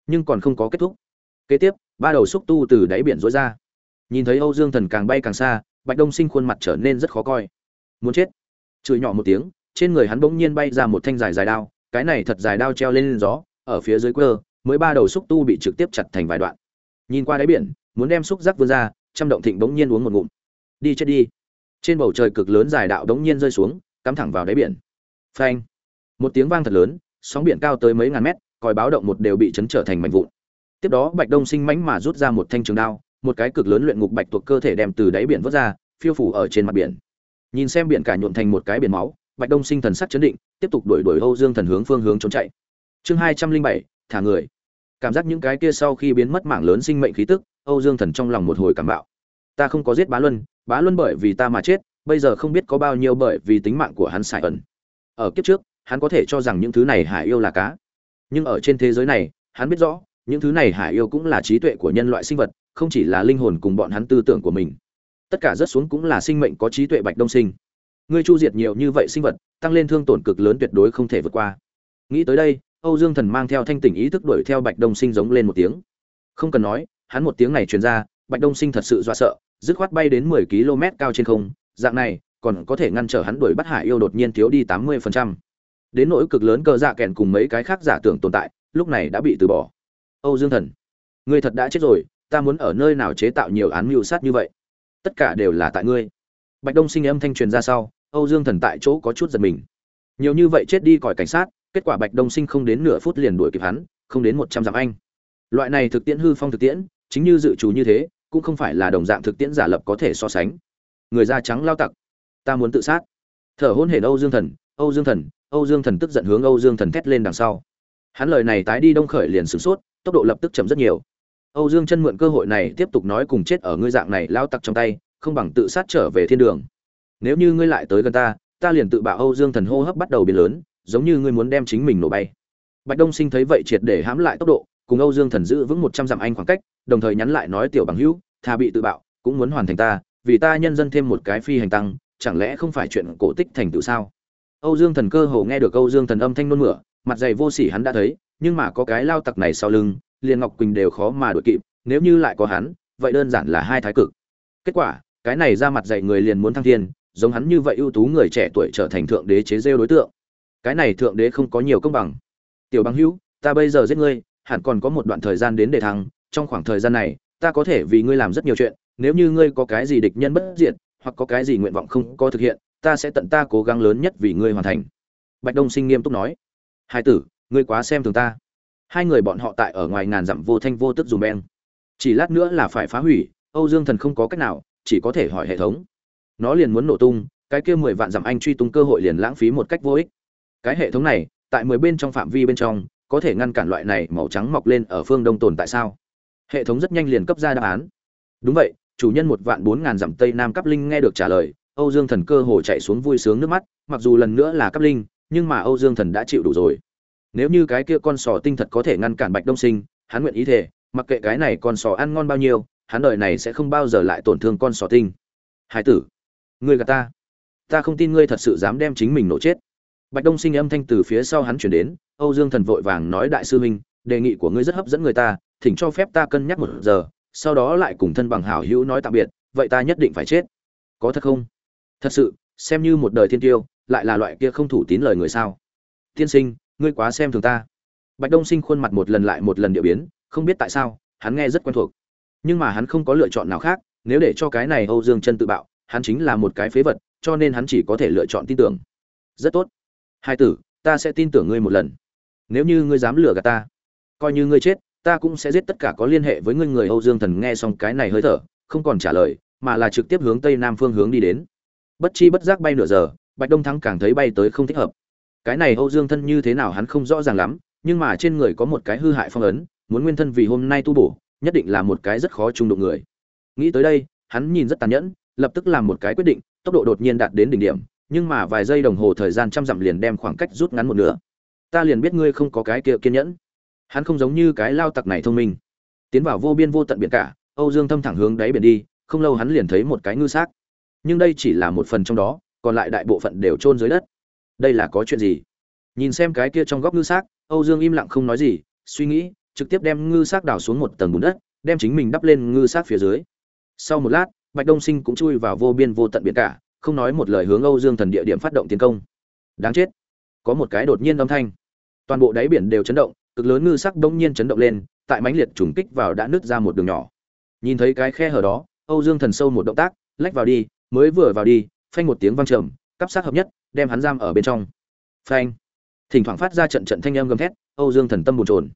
nhưng còn không có kết thúc. Kế tiếp, ba đầu xúc tu từ đáy biển rối ra. Nhìn thấy âu dương thần càng bay càng xa, bạch đông sinh khuôn mặt trở nên rất khó coi. Muốn chết. Chửi nhỏ một tiếng trên người hắn bỗng nhiên bay ra một thanh dài dài đao, cái này thật dài đao treo lên gió, ở phía dưới quơ, mới ba đầu xúc tu bị trực tiếp chặt thành vài đoạn. Nhìn qua đáy biển, muốn đem xúc giác vươn ra, trăm động thịnh bỗng nhiên uống một ngụm. Đi chết đi. Trên bầu trời cực lớn dài đạo đống nhiên rơi xuống, cắm thẳng vào đáy biển. Phanh. Một tiếng vang thật lớn, sóng biển cao tới mấy ngàn mét, còi báo động một đều bị chấn trở thành mảnh vụn. Tiếp đó, bạch đông sinh mãnh mà rút ra một thanh trường đao, một cái cực lớn luyện ngục bạch thuộc cơ thể đem từ đáy biển vớt ra, phiêu phủ ở trên mặt biển. Nhìn xem biển cả nhuộn thành một cái biển máu bạch đông sinh thần sắc chấn định, tiếp tục đuổi đuổi âu dương thần hướng phương hướng trốn chạy. Chương hai trăm linh bảy, thả người. Cảm giác những cái kia sau khi biến mất mảng lớn sinh mệnh khí tức, âu dương thần trong lòng một hồi cảm bạo. Ta không có giết bá luân bá luân bởi vì ta mà chết, bây giờ không biết có bao nhiêu bởi vì tính mạng của hắn xài ẩn. Ở kiếp trước, hắn có thể cho rằng những thứ này hải yêu là cá. Nhưng ở trên thế giới này, hắn biết rõ, những thứ này hải yêu cũng là trí tuệ của nhân loại sinh vật, không chỉ là linh hồn cùng bọn hắn tư tưởng của mình. Tất cả rất xuống cũng là sinh mệnh có trí tuệ bạch đông sinh ngươi chu diệt nhiều như vậy sinh vật, tăng lên thương tổn cực lớn tuyệt đối không thể vượt qua. Nghĩ tới đây, âu dương thần mang theo thanh tỉnh ý thức đuổi theo bạch đông sinh giống lên một tiếng. Không cần nói, hắn một tiếng này truyền ra, bạch đông sinh thật sự do sợ, dứt khoát bay đến mười km cao trên không, dạng này, còn có thể ngăn trở hắn đuổi bắt hải yêu đột nhiên thiếu đi tám mươi phần trăm. Đến nỗi cực lớn cờ dạ kèn cùng mấy cái khác giả tưởng tồn tại, lúc này đã bị từ bỏ. Âu dương thần, ngươi thật đã chết rồi, ta muốn ở nơi nào chế tạo nhiều án mưu sát như vậy? Tất cả đều là tại ngươi. Bạch đông sinh âm thanh truyền ra sau âu dương thần tại chỗ có chút giật mình. Nhiều như vậy chết đi còi cảnh sát, kết quả bạch đông sinh không đến nửa phút liền đuổi kịp hắn, không đến một trăm dặm anh. Loại này thực tiễn hư phong thực tiễn, chính như dự chủ như thế, cũng không phải là đồng dạng thực tiễn giả lập có thể so sánh. Người da trắng lao tặc, ta muốn tự sát. Thở hôn hển âu dương thần, âu dương thần, âu dương thần tức giận hướng âu dương thần thét lên đằng sau. Hắn lời này tái đi đông khởi liền sửng sốt, tốc độ lập tức chậm rất nhiều. Âu dương chân mượn cơ hội này tiếp tục nói cùng chết ở ngươi dạng này lao tặc trong tay, không bằng tự sát trở về thiên đường nếu như ngươi lại tới gần ta ta liền tự bạo âu dương thần hô hấp bắt đầu biến lớn, giống như ngươi muốn đem chính mình nổ bay. Bạch đông sinh thấy vậy triệt để hãm lại tốc độ, cùng âu dương thần giữ vững một trăm dặm anh khoảng cách, đồng thời nhắn lại nói tiểu bằng hữu thà bị tự bạo, cũng muốn hoàn thành ta, vì ta nhân dân thêm một cái phi hành tăng, chẳng lẽ không phải chuyện cổ tích thành tựu sao? Âu dương thần cơ hồ nghe được âu dương thần âm thanh nôn mửa, mặt dày vô sỉ hắn đã thấy, nhưng mà có cái lao tặc này sau lưng, liền ngọc quỳnh đều khó mà đuổi kịp, nếu như lại có hắn, vậy đơn giản là hai thái cực. Kết quả, cái này ra mặt dạy người liền muốn thăng thiên giống hắn như vậy ưu tú người trẻ tuổi trở thành thượng đế chế rêu đối tượng. Cái này thượng đế không có nhiều công bằng. Tiểu bằng hữu, ta bây giờ giết ngươi, hẳn còn có một đoạn thời gian đến để thăng trong khoảng thời gian này, ta có thể vì ngươi làm rất nhiều chuyện, nếu như ngươi có cái gì địch nhân bất diệt, hoặc có cái gì nguyện vọng không có thực hiện, ta sẽ tận ta cố gắng lớn nhất vì ngươi hoàn thành. Bạch đông sinh nghiêm túc nói. Hai tử, ngươi quá xem thường ta. Hai người bọn họ tại ở ngoài ngàn dặm vô thanh vô tức dùm beng. Chỉ lát nữa là phải phá hủy, âu dương thần không có cách nào, chỉ có thể hỏi hệ thống nó liền muốn nổ tung, cái kia mười vạn dặm anh truy tung cơ hội liền lãng phí một cách vô ích. Cái hệ thống này, tại mười bên trong phạm vi bên trong, có thể ngăn cản loại này màu trắng mọc lên ở phương đông tồn tại sao? Hệ thống rất nhanh liền cấp ra đáp án. Đúng vậy, chủ nhân một vạn bốn ngàn dặm tây nam cấp linh nghe được trả lời, âu dương thần cơ hồ chạy xuống vui sướng nước mắt, mặc dù lần nữa là cấp linh, nhưng mà âu dương thần đã chịu đủ rồi. Nếu như cái kia con sò tinh thật có thể ngăn cản bạch đông sinh, hắn nguyện ý thể mặc kệ cái này con sò ăn ngon bao nhiêu, hắn đời này sẽ không bao giờ lại tổn thương con sò tinh. Hải tử ngươi gạt ta. Ta không tin ngươi thật sự dám đem chính mình nổ chết. Bạch đông sinh âm thanh từ phía sau hắn chuyển đến, âu dương thần vội vàng nói đại sư huynh, đề nghị của ngươi rất hấp dẫn người ta, thỉnh cho phép ta cân nhắc một giờ, sau đó lại cùng thân bằng hảo hữu nói tạm biệt, vậy ta nhất định phải chết. Có thật không? Thật sự, xem như một đời thiên tiêu, lại là loại kia không thủ tín lời người sao? Tiên sinh, ngươi quá xem thường ta. Bạch đông sinh khuôn mặt một lần lại một lần điệu biến, không biết tại sao, hắn nghe rất quen thuộc. Nhưng mà hắn không có lựa chọn nào khác, nếu để cho cái này âu dương chân tự bạo hắn chính là một cái phế vật, cho nên hắn chỉ có thể lựa chọn tin tưởng. Rất tốt. Hai tử, ta sẽ tin tưởng ngươi một lần. Nếu như ngươi dám lừa gạt ta, coi như ngươi chết, ta cũng sẽ giết tất cả có liên hệ với ngươi người âu dương thần nghe xong cái này hơi thở, không còn trả lời, mà là trực tiếp hướng tây nam phương hướng đi đến. Bất chi bất giác bay nửa giờ, bạch đông thắng càng thấy bay tới không thích hợp. Cái này âu dương thân như thế nào hắn không rõ ràng lắm, nhưng mà trên người có một cái hư hại phong ấn, muốn nguyên thân vì hôm nay tu bổ, nhất định là một cái rất khó trung đụng người. Nghĩ tới đây, hắn nhìn rất tàn nhẫn lập tức làm một cái quyết định, tốc độ đột nhiên đạt đến đỉnh điểm, nhưng mà vài giây đồng hồ thời gian trăm dặm liền đem khoảng cách rút ngắn một nửa. Ta liền biết ngươi không có cái kia kiên nhẫn. Hắn không giống như cái lao tặc này thông minh. Tiến vào vô biên vô tận biển cả, âu dương thâm thẳng hướng đáy biển đi, không lâu hắn liền thấy một cái ngư xác. Nhưng đây chỉ là một phần trong đó, còn lại đại bộ phận đều chôn dưới đất. Đây là có chuyện gì? Nhìn xem cái kia trong góc ngư xác, âu dương im lặng không nói gì, suy nghĩ, trực tiếp đem ngư xác đào xuống một tầng bùn đất, đem chính mình đắp lên ngư xác phía dưới. Sau một lát bạch đông sinh cũng chui vào vô biên vô tận biển cả, không nói một lời hướng âu dương thần địa điểm phát động tiến công. Đáng chết. Có một cái đột nhiên âm thanh. Toàn bộ đáy biển đều chấn động, cực lớn ngư sắc đông nhiên chấn động lên, tại mãnh liệt trùng kích vào đã nứt ra một đường nhỏ. Nhìn thấy cái khe hở đó, âu dương thần sâu một động tác, lách vào đi, mới vừa vào đi, phanh một tiếng vang trầm, cắp sát hợp nhất, đem hắn giam ở bên trong. Phanh. Thỉnh thoảng phát ra trận trận thanh âm gầm thét, âu dương thần tâm bồn trồn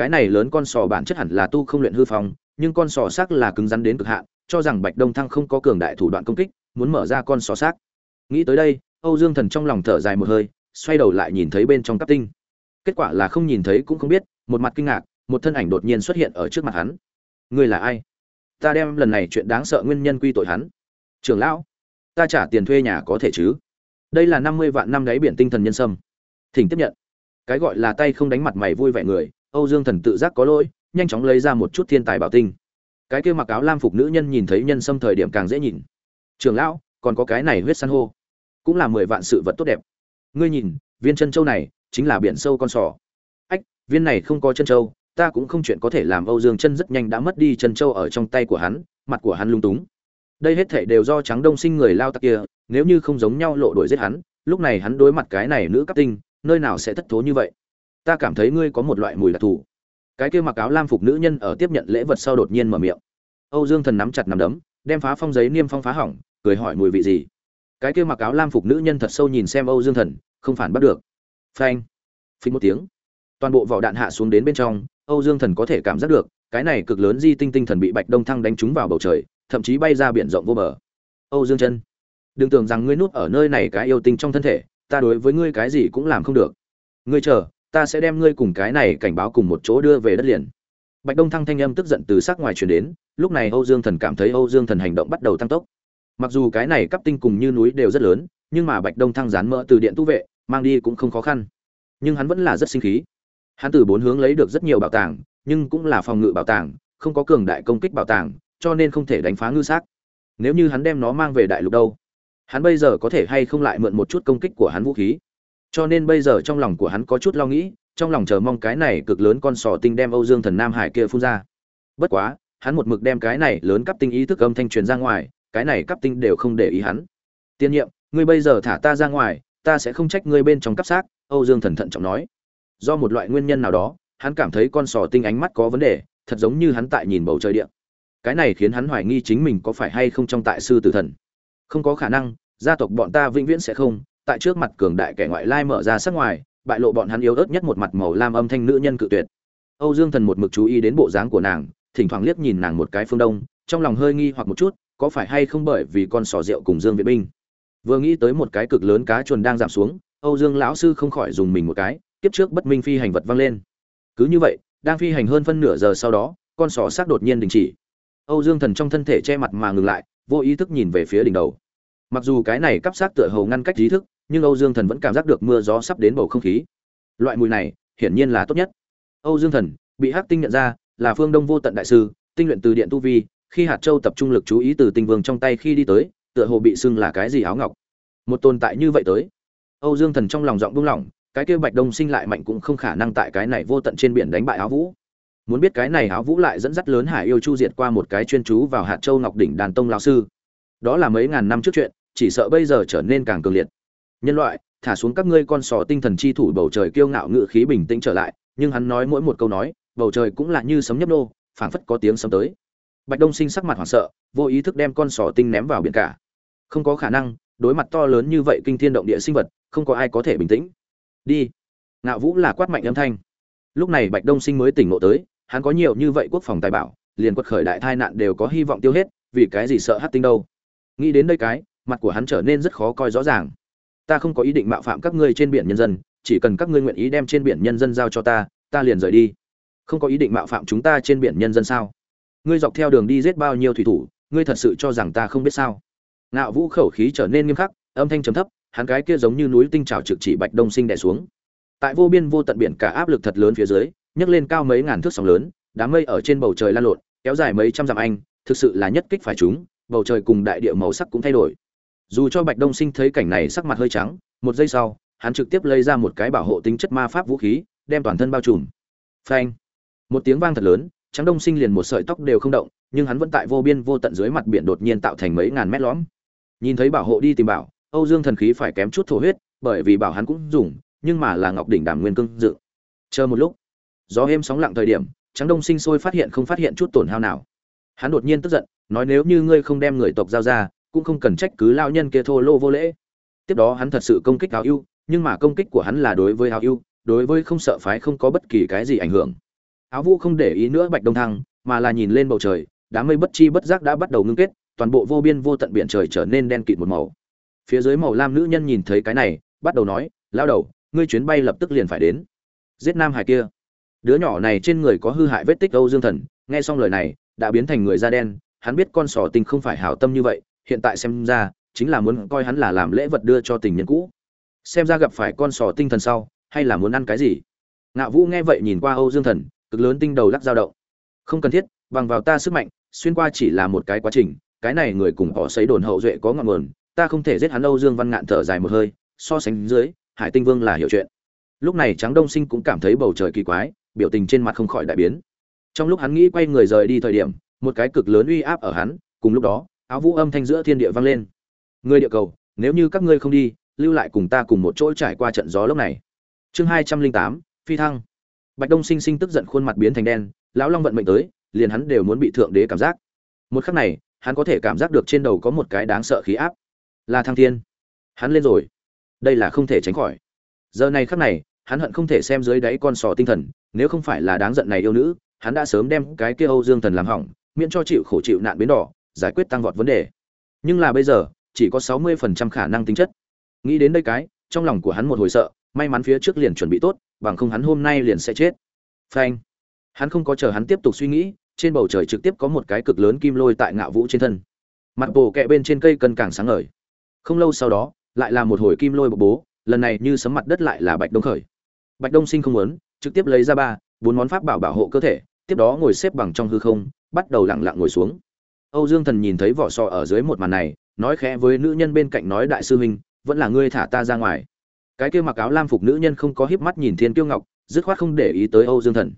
cái này lớn con sò bản chất hẳn là tu không luyện hư phong, nhưng con sò xác là cứng rắn đến cực hạn cho rằng bạch đông thăng không có cường đại thủ đoạn công kích, muốn mở ra con sò xác. Nghĩ tới đây, âu dương thần trong lòng thở dài một hơi, xoay đầu lại nhìn thấy bên trong cấp tinh. Kết quả là không nhìn thấy cũng không biết, một mặt kinh ngạc, một thân ảnh đột nhiên xuất hiện ở trước mặt hắn. Ngươi là ai? Ta đem lần này chuyện đáng sợ nguyên nhân quy tội hắn. Trưởng lão, ta trả tiền thuê nhà có thể chứ? Đây là năm mươi vạn năm đáy biển tinh thần nhân sâm. Thỉnh tiếp nhận. Cái gọi là tay không đánh mặt mày vui vẻ người, âu dương thần tự giác có lỗi, nhanh chóng lấy ra một chút thiên tài bảo tinh cái kia mặc áo lam phục nữ nhân nhìn thấy nhân sâm thời điểm càng dễ nhìn. Trường lão, còn có cái này huyết san hô. Cũng là mười vạn sự vật tốt đẹp. Ngươi nhìn, viên chân châu này, chính là biển sâu con sò. Ách, viên này không có chân châu, ta cũng không chuyện có thể làm âu dương chân rất nhanh đã mất đi chân châu ở trong tay của hắn, mặt của hắn lung túng. Đây hết thể đều do trắng đông sinh người lao tặc kia, nếu như không giống nhau lộ đuổi giết hắn, lúc này hắn đối mặt cái này nữ cấp tinh, nơi nào sẽ thất thố như vậy? Ta cảm thấy ngươi có một loại mùi đặc thù cái kia mặc áo lam phục nữ nhân ở tiếp nhận lễ vật sau đột nhiên mở miệng. Âu dương thần nắm chặt nắm đấm, đem phá phong giấy niêm phong phá hỏng, cười hỏi mùi vị gì. Cái kia mặc áo lam phục nữ nhân thật sâu nhìn xem âu dương thần, không phản bắt được. Phanh, phình một tiếng. Toàn bộ vỏ đạn hạ xuống đến bên trong, âu dương thần có thể cảm giác được, cái này cực lớn di tinh tinh thần bị bạch đông thăng đánh trúng vào bầu trời, thậm chí bay ra biển rộng vô bờ. Âu dương chân, đừng tưởng rằng ngươi nuốt ở nơi này cái yêu tinh trong thân thể, ta đối với ngươi cái gì cũng làm không được. Ngươi chờ ta sẽ đem ngươi cùng cái này cảnh báo cùng một chỗ đưa về đất liền. Bạch đông thăng thanh âm tức giận từ sắc ngoài truyền đến, lúc này âu dương thần cảm thấy âu dương thần hành động bắt đầu tăng tốc. Mặc dù cái này cấp tinh cùng như núi đều rất lớn, nhưng mà bạch đông thăng dán mỡ từ điện tu vệ, mang đi cũng không khó khăn. Nhưng hắn vẫn là rất sinh khí. Hắn từ bốn hướng lấy được rất nhiều bảo tàng, nhưng cũng là phòng ngự bảo tàng, không có cường đại công kích bảo tàng, cho nên không thể đánh phá ngư xác nếu như hắn đem nó mang về đại lục đâu, hắn bây giờ có thể hay không lại mượn một chút công kích của hắn vũ khí? Cho nên bây giờ trong lòng của hắn có chút lo nghĩ, trong lòng chờ mong cái này cực lớn con sò tinh đem âu dương thần nam hải kia phun ra. Bất quá, hắn một mực đem cái này lớn cấp tinh ý thức âm thanh truyền ra ngoài, cái này cấp tinh đều không để ý hắn. Tiên nhiệm, ngươi bây giờ thả ta ra ngoài, ta sẽ không trách ngươi bên trong cấp xác, âu dương thần thận trọng nói. Do một loại nguyên nhân nào đó, hắn cảm thấy con sò tinh ánh mắt có vấn đề, thật giống như hắn tại nhìn bầu trời điện cái này khiến hắn hoài nghi chính mình có phải hay không trong tại sư tử thần. Không có khả năng, gia tộc bọn ta vĩnh viễn sẽ không tại trước mặt cường đại kẻ ngoại lai mở ra sắc ngoài, bại lộ bọn hắn yếu ớt nhất một mặt màu lam âm thanh nữ nhân cự tuyệt. Âu dương thần một mực chú ý đến bộ dáng của nàng, thỉnh thoảng liếc nhìn nàng một cái phương đông, trong lòng hơi nghi hoặc một chút, có phải hay không bởi vì con sò rượu cùng dương viện binh. Vừa nghĩ tới một cái cực lớn cá chuồn đang giảm xuống, âu dương lão sư không khỏi dùng mình một cái tiếp trước bất minh phi hành vật văng lên. Cứ như vậy, đang phi hành hơn phân nửa giờ sau đó, con sò xác đột nhiên đình chỉ. Âu dương thần trong thân thể che mặt mà ngừng lại, vô ý thức nhìn về phía đỉnh đầu. Mặc dù cái này cắp xác tựa hầu ngăn cách trí thức nhưng âu dương thần vẫn cảm giác được mưa gió sắp đến bầu không khí. Loại mùi này, hiển nhiên là tốt nhất. Âu dương thần, bị hắc tinh nhận ra, là phương đông vô tận đại sư, tinh luyện từ điện tu vi, khi hạt châu tập trung lực chú ý từ tinh vương trong tay khi đi tới, tựa hồ bị xưng là cái gì áo ngọc. Một tồn tại như vậy tới. Âu dương thần trong lòng giọng buông lỏng, cái kia bạch đông sinh lại mạnh cũng không khả năng tại cái này vô tận trên biển đánh bại áo vũ. Muốn biết cái này áo vũ lại dẫn dắt lớn hải yêu chu diệt qua một cái chuyên chú vào hạt châu ngọc đỉnh đàn tông lão sư. Đó là mấy ngàn năm trước chuyện, chỉ sợ bây giờ trở nên càng cường liệt nhân loại, thả xuống các ngươi con sò tinh thần chi thủ bầu trời kiêu ngạo ngự khí bình tĩnh trở lại, nhưng hắn nói mỗi một câu nói, bầu trời cũng là như sấm nhấp nô, phảng phất có tiếng sấm tới. Bạch đông sinh sắc mặt hoảng sợ, vô ý thức đem con sò tinh ném vào biển cả. Không có khả năng, đối mặt to lớn như vậy kinh thiên động địa sinh vật, không có ai có thể bình tĩnh. Đi. Ngạo vũ là quát mạnh âm thanh. Lúc này bạch đông sinh mới tỉnh ngộ tới, hắn có nhiều như vậy quốc phòng tài bảo, liền quật khởi đại tai nạn đều có hy vọng tiêu hết, vì cái gì sợ hát tinh đâu? Nghĩ đến đây cái, mặt của hắn trở nên rất khó coi rõ ràng ta không có ý định mạo phạm các ngươi trên biển nhân dân, chỉ cần các ngươi nguyện ý đem trên biển nhân dân giao cho ta ta liền rời đi. Không có ý định mạo phạm chúng ta trên biển nhân dân sao? Ngươi dọc theo đường đi giết bao nhiêu thủy thủ, ngươi thật sự cho rằng ta không biết sao? Ngạo vũ khẩu khí trở nên nghiêm khắc, âm thanh trầm thấp, hắn cái kia giống như núi tinh trào trực chỉ bạch đông sinh đè xuống. Tại vô biên vô tận biển cả áp lực thật lớn phía dưới, nhấc lên cao mấy ngàn thước sóng lớn, đám mây ở trên bầu trời lan lộn, kéo dài mấy trăm dặm anh, thực sự là nhất kích phải chúng, bầu trời cùng đại địa màu sắc cũng thay đổi dù cho bạch đông sinh thấy cảnh này sắc mặt hơi trắng, một giây sau, hắn trực tiếp lấy ra một cái bảo hộ tính chất ma pháp vũ khí, đem toàn thân bao trùm. Phanh! Một tiếng vang thật lớn trắng đông sinh liền một sợi tóc đều không động, nhưng hắn vẫn tại vô biên vô tận dưới mặt biển đột nhiên tạo thành mấy ngàn mét lõm. Nhìn thấy bảo hộ đi tìm bảo, âu dương thần khí phải kém chút thổ huyết, bởi vì bảo hắn cũng dùng, nhưng mà là ngọc đỉnh đàm nguyên cương dự. Chờ một lúc, gió êm sóng lặng thời điểm trắng đông sinh sôi phát hiện không phát hiện chút tổn hao nào. Hắn đột nhiên tức giận, nói nếu như ngươi không đem người tộc giao ra cũng không cần trách cứ lao nhân kia thô lô vô lễ. Tiếp đó hắn thật sự công kích áo ưu nhưng mà công kích của hắn là đối với áo ưu đối với không sợ phái không có bất kỳ cái gì ảnh hưởng. Áo vũ không để ý nữa bạch đông thăng, mà là nhìn lên bầu trời, đám mây bất chi bất giác đã bắt đầu ngưng kết, toàn bộ vô biên vô tận biển trời trở nên đen kịt một màu. Phía dưới màu lam nữ nhân nhìn thấy cái này, bắt đầu nói, lao đầu, ngươi chuyến bay lập tức liền phải đến. Giết nam hải kia. Đứa nhỏ này trên người có hư hại vết tích âu dương thần, nghe xong lời này, đã biến thành người da đen, hắn biết con sò tinh không phải hảo tâm như vậy hiện tại xem ra, chính là muốn coi hắn là làm lễ vật đưa cho tình nhân cũ. Xem ra gặp phải con sò tinh thần sau, hay là muốn ăn cái gì? Ngạo vũ nghe vậy nhìn qua âu dương thần, cực lớn tinh đầu lắc dao động. Không cần thiết, bằng vào ta sức mạnh, xuyên qua chỉ là một cái quá trình, cái này người cùng họ xấy đồn hậu duệ có ngọn nguồn, ta không thể giết hắn âu dương văn ngạn thở dài một hơi, so sánh dưới, hải tinh vương là hiểu chuyện. Lúc này trắng đông sinh cũng cảm thấy bầu trời kỳ quái, biểu tình trên mặt không khỏi đại biến. Trong lúc hắn nghĩ quay người rời đi thời điểm, một cái cực lớn uy áp ở hắn, cùng lúc đó áo vũ âm thanh giữa thiên địa vang lên. Người địa cầu, nếu như các ngươi không đi, lưu lại cùng ta cùng một chỗ trải qua trận gió lúc này. Chương hai trăm linh tám, phi thăng. Bạch đông sinh sinh tức giận khuôn mặt biến thành đen, lão long vận mệnh tới, liền hắn đều muốn bị thượng đế cảm giác. Một khắc này, hắn có thể cảm giác được trên đầu có một cái đáng sợ khí áp. Là thăng thiên. Hắn lên rồi. Đây là không thể tránh khỏi. Giờ này khắc này, hắn hận không thể xem dưới đáy con sò tinh thần, nếu không phải là đáng giận này yêu nữ, hắn đã sớm đem cái kia âu dương thần làm hỏng, miễn cho chịu khổ chịu nạn biến đỏ giải quyết tăng vọt vấn đề. Nhưng là bây giờ, chỉ có sáu mươi phần trăm khả năng tính chất. Nghĩ đến đây cái, trong lòng của hắn một hồi sợ, may mắn phía trước liền chuẩn bị tốt, bằng không hắn hôm nay liền sẽ chết. Phanh. Hắn không có chờ hắn tiếp tục suy nghĩ, trên bầu trời trực tiếp có một cái cực lớn kim lôi tại ngạo vũ trên thân. Mặt bồ kẹ bên trên cây cân càng sáng ngời. Không lâu sau đó, lại là một hồi kim lôi bộc bố, lần này như sấm mặt đất lại là bạch đông khởi. Bạch đông sinh không muốn, trực tiếp lấy ra ba, bốn món pháp bảo bảo hộ cơ thể, tiếp đó ngồi xếp bằng trong hư không, bắt đầu lặng lặng ngồi xuống âu dương thần nhìn thấy vỏ sò ở dưới một màn này, nói khẽ với nữ nhân bên cạnh nói, đại sư huynh, vẫn là ngươi thả ta ra ngoài. Cái kia mặc áo lam phục nữ nhân không có híp mắt nhìn thiên kiêu ngọc, dứt khoát không để ý tới âu dương thần.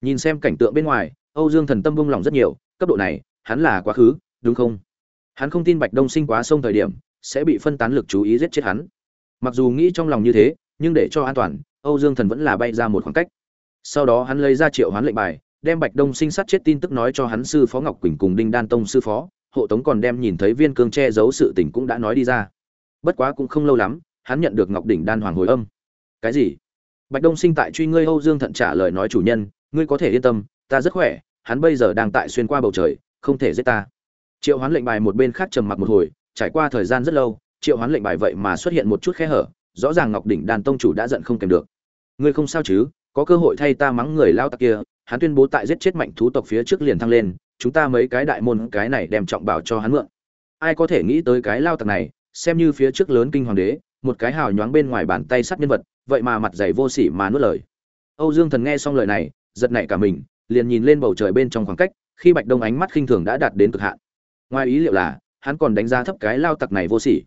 Nhìn xem cảnh tượng bên ngoài, âu dương thần tâm bông lòng rất nhiều, cấp độ này, hắn là quá khứ, đúng không? Hắn không tin bạch đông sinh quá sông thời điểm, sẽ bị phân tán lực chú ý giết chết hắn. Mặc dù nghĩ trong lòng như thế, nhưng để cho an toàn, âu dương thần vẫn là bay ra một khoảng cách. Sau đó hắn lấy ra triệu hoán lệnh bài đem bạch đông sinh sát chết tin tức nói cho hắn sư phó ngọc quỳnh cùng đinh đan tông sư phó, hộ tống còn đem nhìn thấy viên cương che giấu sự tình cũng đã nói đi ra. Bất quá cũng không lâu lắm, hắn nhận được ngọc đỉnh đan hoàng hồi âm. Cái gì? Bạch đông sinh tại truy ngươi âu dương thận trả lời nói chủ nhân, ngươi có thể yên tâm, ta rất khỏe, hắn bây giờ đang tại xuyên qua bầu trời, không thể giết ta. Triệu hoán lệnh bài một bên khác trầm mặc một hồi, trải qua thời gian rất lâu, triệu hoán lệnh bài vậy mà xuất hiện một chút khe hở, rõ ràng ngọc đỉnh đan tông chủ đã giận không kèm được. Ngươi không sao chứ, có cơ hội thay ta mắng người lao tặc kia hắn tuyên bố tại giết chết mạnh thú tộc phía trước liền thăng lên, chúng ta mấy cái đại môn cái này đem trọng bảo cho hắn mượn. Ai có thể nghĩ tới cái lao tặc này, xem như phía trước lớn kinh hoàng đế, một cái hào nhoáng bên ngoài bàn tay sắt nhân vật, vậy mà mặt dày vô sỉ mà nuốt lời. Âu dương thần nghe xong lời này, giật nảy cả mình, liền nhìn lên bầu trời bên trong khoảng cách, khi bạch đông ánh mắt khinh thường đã đạt đến cực hạn. Ngoài ý liệu là, hắn còn đánh giá thấp cái lao tặc này vô sỉ.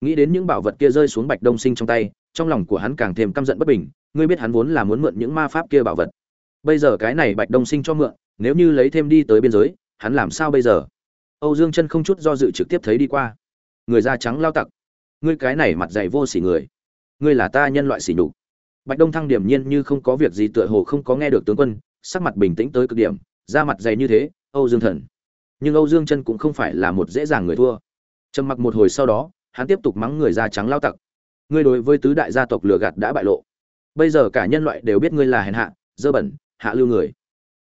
Nghĩ đến những bảo vật kia rơi xuống bạch đông sinh trong tay, trong lòng của hắn càng thêm căm giận bất bình, ngươi biết hắn vốn là muốn mượn những ma pháp kia bảo vật bây giờ cái này bạch đông sinh cho mượn, nếu như lấy thêm đi tới biên giới, hắn làm sao bây giờ? Âu dương chân không chút do dự trực tiếp thấy đi qua. Người da trắng lao tặc. Ngươi cái này mặt dày vô sỉ người. Ngươi là ta nhân loại sỉ nhục. Bạch đông thăng điểm nhiên như không có việc gì tựa hồ không có nghe được tướng quân, sắc mặt bình tĩnh tới cực điểm, da mặt dày như thế, âu dương thần. Nhưng âu dương chân cũng không phải là một dễ dàng người thua. Trầm mặc một hồi sau đó, hắn tiếp tục mắng người da trắng lao tặc. Ngươi đối với tứ đại gia tộc lừa gạt đã bại lộ. Bây giờ cả nhân loại đều biết ngươi là hèn hạ, dơ bẩn hạ lưu người.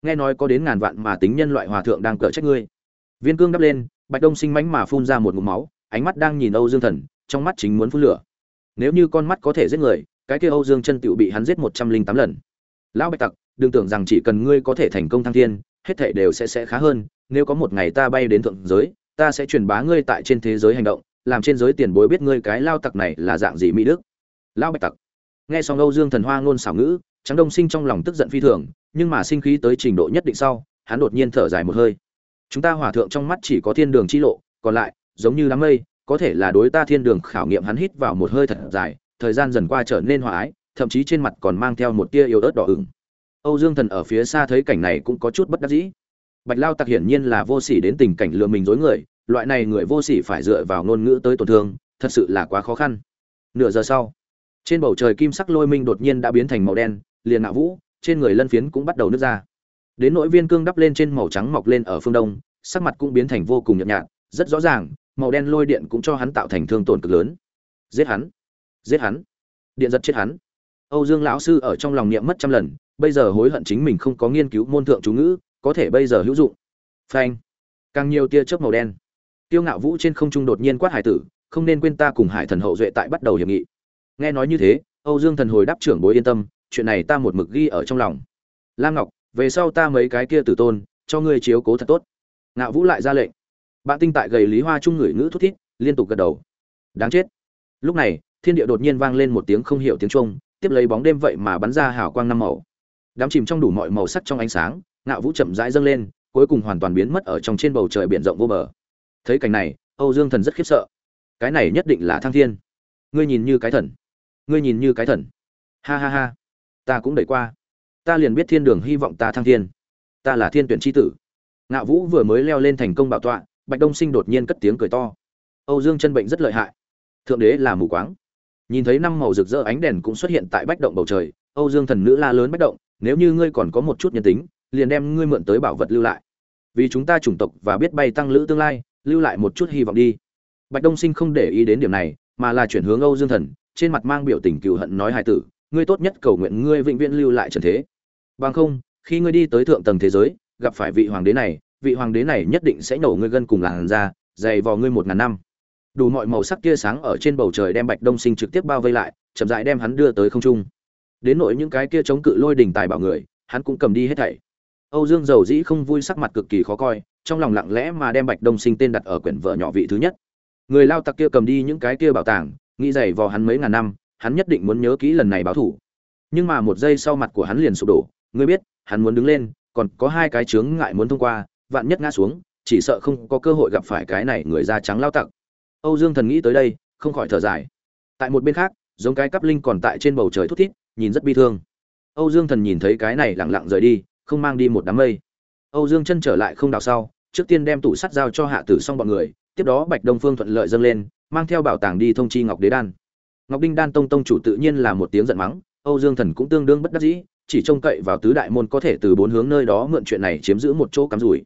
Nghe nói có đến ngàn vạn mà tính nhân loại hòa thượng đang cỡ trách ngươi. Viên cương đắp lên, bạch đông sinh mánh mà phun ra một ngụm máu, ánh mắt đang nhìn âu dương thần, trong mắt chính muốn phun lửa. Nếu như con mắt có thể giết người, cái kia âu dương chân tựu bị hắn giết một trăm linh tám lần. Lão bạch tặc, đừng tưởng rằng chỉ cần ngươi có thể thành công thăng thiên, hết thảy đều sẽ sẽ khá hơn, nếu có một ngày ta bay đến thượng giới, ta sẽ truyền bá ngươi tại trên thế giới hành động, làm trên giới tiền bối biết ngươi cái lao tặc này là dạng gì mỹ đức. Lao bạch tặc. Nghe xong âu dương thần hoa ngôn xảo ngữ trắng đông sinh trong lòng tức giận phi thường nhưng mà sinh khí tới trình độ nhất định sau, hắn đột nhiên thở dài một hơi. Chúng ta hòa thượng trong mắt chỉ có thiên đường chi lộ, còn lại, giống như đám mây, có thể là đối ta thiên đường khảo nghiệm hắn hít vào một hơi thật dài, thời gian dần qua trở nên hòa ái, thậm chí trên mặt còn mang theo một tia yếu ớt đỏ ửng. Âu dương thần ở phía xa thấy cảnh này cũng có chút bất đắc dĩ. Bạch lao tặc hiển nhiên là vô sỉ đến tình cảnh lừa mình dối người, loại này người vô sỉ phải dựa vào ngôn ngữ tới tổn thương, thật sự là quá khó khăn. Nửa giờ sau, trên bầu trời kim sắc lôi minh đột nhiên đã biến thành màu đen, liền ngạo vũ trên người lân phiến cũng bắt đầu nứt ra. Đến nỗi viên cương đắp lên trên màu trắng mọc lên ở phương đông, sắc mặt cũng biến thành vô cùng nhợt nhạt, rất rõ ràng, màu đen lôi điện cũng cho hắn tạo thành thương tổn cực lớn. Giết hắn! Giết hắn! Điện giật chết hắn! Âu dương lão sư ở trong lòng niệm mất trăm lần, bây giờ hối hận chính mình không có nghiên cứu môn thượng chú ngữ, có thể bây giờ hữu dụng. Phanh! Càng nhiều tia chớp màu đen. Tiêu ngạo vũ trên không trung đột nhiên quát hải tử, không nên quên ta cùng hải thần hậu duệ tại bắt đầu hiệp nghị. Nghe nói như thế, âu dương thần hồi đáp trưởng bối yên tâm chuyện này ta một mực ghi ở trong lòng. Lam ngọc, về sau ta mấy cái kia tử tôn, cho ngươi chiếu cố thật tốt. Ngạo vũ lại ra lệnh. Bạn tinh tại gầy lý hoa trung ngửi ngữ thút thít, liên tục gật đầu. Đáng chết. Lúc này, thiên địa đột nhiên vang lên một tiếng không hiểu tiếng trung tiếp lấy bóng đêm vậy mà bắn ra hào quang năm màu. Đám chìm trong đủ mọi màu sắc trong ánh sáng, ngạo vũ chậm rãi dâng lên, cuối cùng hoàn toàn biến mất ở trong trên bầu trời biển rộng vô bờ. Thấy cảnh này, âu dương thần rất khiếp sợ. Cái này nhất định là thăng thiên. Ngươi nhìn như cái thần. Ngươi nhìn như cái thần. Ha ha ha ta cũng đẩy qua. Ta liền biết thiên đường hy vọng ta thăng thiên. Ta là thiên tuyển tri tử. Ngạo vũ vừa mới leo lên thành công bảo tọa, bạch đông sinh đột nhiên cất tiếng cười to. Âu dương chân bệnh rất lợi hại. Thượng đế là mù quáng. Nhìn thấy năm màu rực rỡ ánh đèn cũng xuất hiện tại bách động bầu trời, âu dương thần nữ la lớn bách động, nếu như ngươi còn có một chút nhân tính, liền đem ngươi mượn tới bảo vật lưu lại. Vì chúng ta chủng tộc và biết bay tăng lữ tương lai, lưu lại một chút hy vọng đi. Bạch đông sinh không để ý đến điểm này, mà là chuyển hướng âu dương thần, trên mặt mang biểu tình cựu hận nói hài tử ngươi tốt nhất cầu nguyện ngươi vĩnh viễn lưu lại trần thế. Bằng không, khi ngươi đi tới thượng tầng thế giới, gặp phải vị hoàng đế này, vị hoàng đế này nhất định sẽ nổ ngươi gân cùng làn ra dày vò ngươi một ngàn năm. Đủ mọi màu sắc tia sáng ở trên bầu trời đem bạch đông sinh trực tiếp bao vây lại, chậm rãi đem hắn đưa tới không trung. Đến nỗi những cái kia chống cự lôi đỉnh tài bảo người, hắn cũng cầm đi hết thảy. Âu dương dầu dĩ không vui sắc mặt cực kỳ khó coi, trong lòng lặng lẽ mà đem bạch đông sinh tên đặt ở quyển vợ nhỏ vị thứ nhất. Người lao tặc kia cầm đi những cái kia bảo tàng, nghĩ dày vò hắn mấy ngàn năm hắn nhất định muốn nhớ kỹ lần này báo thủ. Nhưng mà một giây sau mặt của hắn liền sụp đổ, ngươi biết, hắn muốn đứng lên, còn có hai cái chướng ngại muốn thông qua, vạn nhất ngã xuống, chỉ sợ không có cơ hội gặp phải cái này người da trắng lao tặc. Âu dương thần nghĩ tới đây, không khỏi thở dài. Tại một bên khác, giống cái cắp linh còn tại trên bầu trời thút thít, nhìn rất bi thương. Âu dương thần nhìn thấy cái này lặng lặng rời đi, không mang đi một đám mây. Âu dương chân trở lại không đào sau, trước tiên đem tủ sắt giao cho hạ tử xong bọn người, tiếp đó bạch đông phương thuận lợi dâng lên, mang theo bảo tàng đi thông chi ngọc đế đan ngọc đinh đan tông tông chủ tự nhiên là một tiếng giận mắng, âu dương thần cũng tương đương bất đắc dĩ, chỉ trông cậy vào tứ đại môn có thể từ bốn hướng nơi đó mượn chuyện này chiếm giữ một chỗ cắm rủi.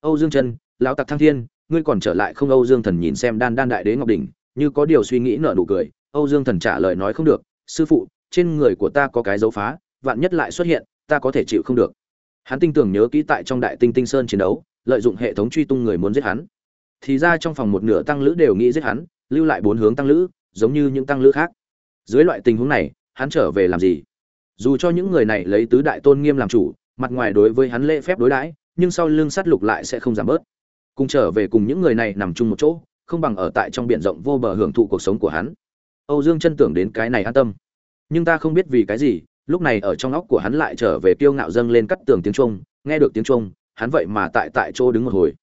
Âu dương chân lão tặc thăng thiên, ngươi còn trở lại không? Âu dương thần nhìn xem đan đan đại đế ngọc đỉnh, như có điều suy nghĩ nở nụ cười, âu dương thần trả lời nói không được, sư phụ, trên người của ta có cái dấu phá, vạn nhất lại xuất hiện, ta có thể chịu không được. Hắn tinh tưởng nhớ kỹ tại trong đại tinh tinh sơn chiến đấu, lợi dụng hệ thống truy tung người muốn giết hắn. Thì ra trong phòng một nửa tăng lữ đều nghĩ giết hắn, lưu lại bốn hướng tăng lữ giống như những tăng lữ khác. Dưới loại tình huống này, hắn trở về làm gì? Dù cho những người này lấy tứ đại tôn nghiêm làm chủ, mặt ngoài đối với hắn lễ phép đối đãi, nhưng sau lưng sát lục lại sẽ không giảm bớt. Cùng trở về cùng những người này nằm chung một chỗ, không bằng ở tại trong biển rộng vô bờ hưởng thụ cuộc sống của hắn. Âu dương chân tưởng đến cái này an tâm. Nhưng ta không biết vì cái gì, lúc này ở trong óc của hắn lại trở về kiêu ngạo dâng lên cắt tường tiếng trung, nghe được tiếng trung, hắn vậy mà tại tại chỗ đứng một hồi.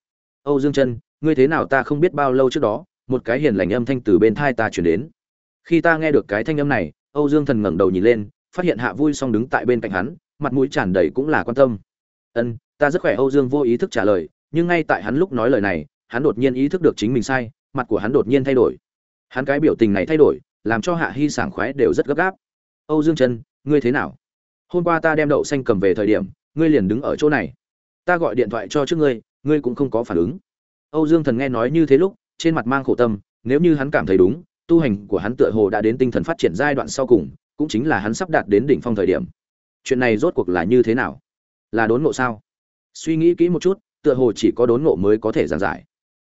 Âu dương chân, ngươi thế nào ta không biết bao lâu trước đó một cái hiền lành âm thanh từ bên thai ta chuyển đến. Khi ta nghe được cái thanh âm này, âu dương thần ngẩng đầu nhìn lên, phát hiện hạ vui song đứng tại bên cạnh hắn, mặt mũi tràn đầy cũng là quan tâm. Ân, ta rất khỏe. Âu dương vô ý thức trả lời, nhưng ngay tại hắn lúc nói lời này, hắn đột nhiên ý thức được chính mình sai, mặt của hắn đột nhiên thay đổi. Hắn cái biểu tình này thay đổi, làm cho hạ hy sảng khoái đều rất gấp gáp. Âu dương chân ngươi thế nào? Hôm qua ta đem đậu xanh cầm về thời điểm, ngươi liền đứng ở chỗ này. Ta gọi điện thoại cho trước ngươi ngươi cũng không có phản ứng. Âu dương thần nghe nói như thế lúc trên mặt mang khổ tâm, nếu như hắn cảm thấy đúng, tu hành của hắn tựa hồ đã đến tinh thần phát triển giai đoạn sau cùng, cũng chính là hắn sắp đạt đến đỉnh phong thời điểm. Chuyện này rốt cuộc là như thế nào? Là đốn ngộ sao? Suy nghĩ kỹ một chút, tựa hồ chỉ có đốn ngộ mới có thể giảng giải.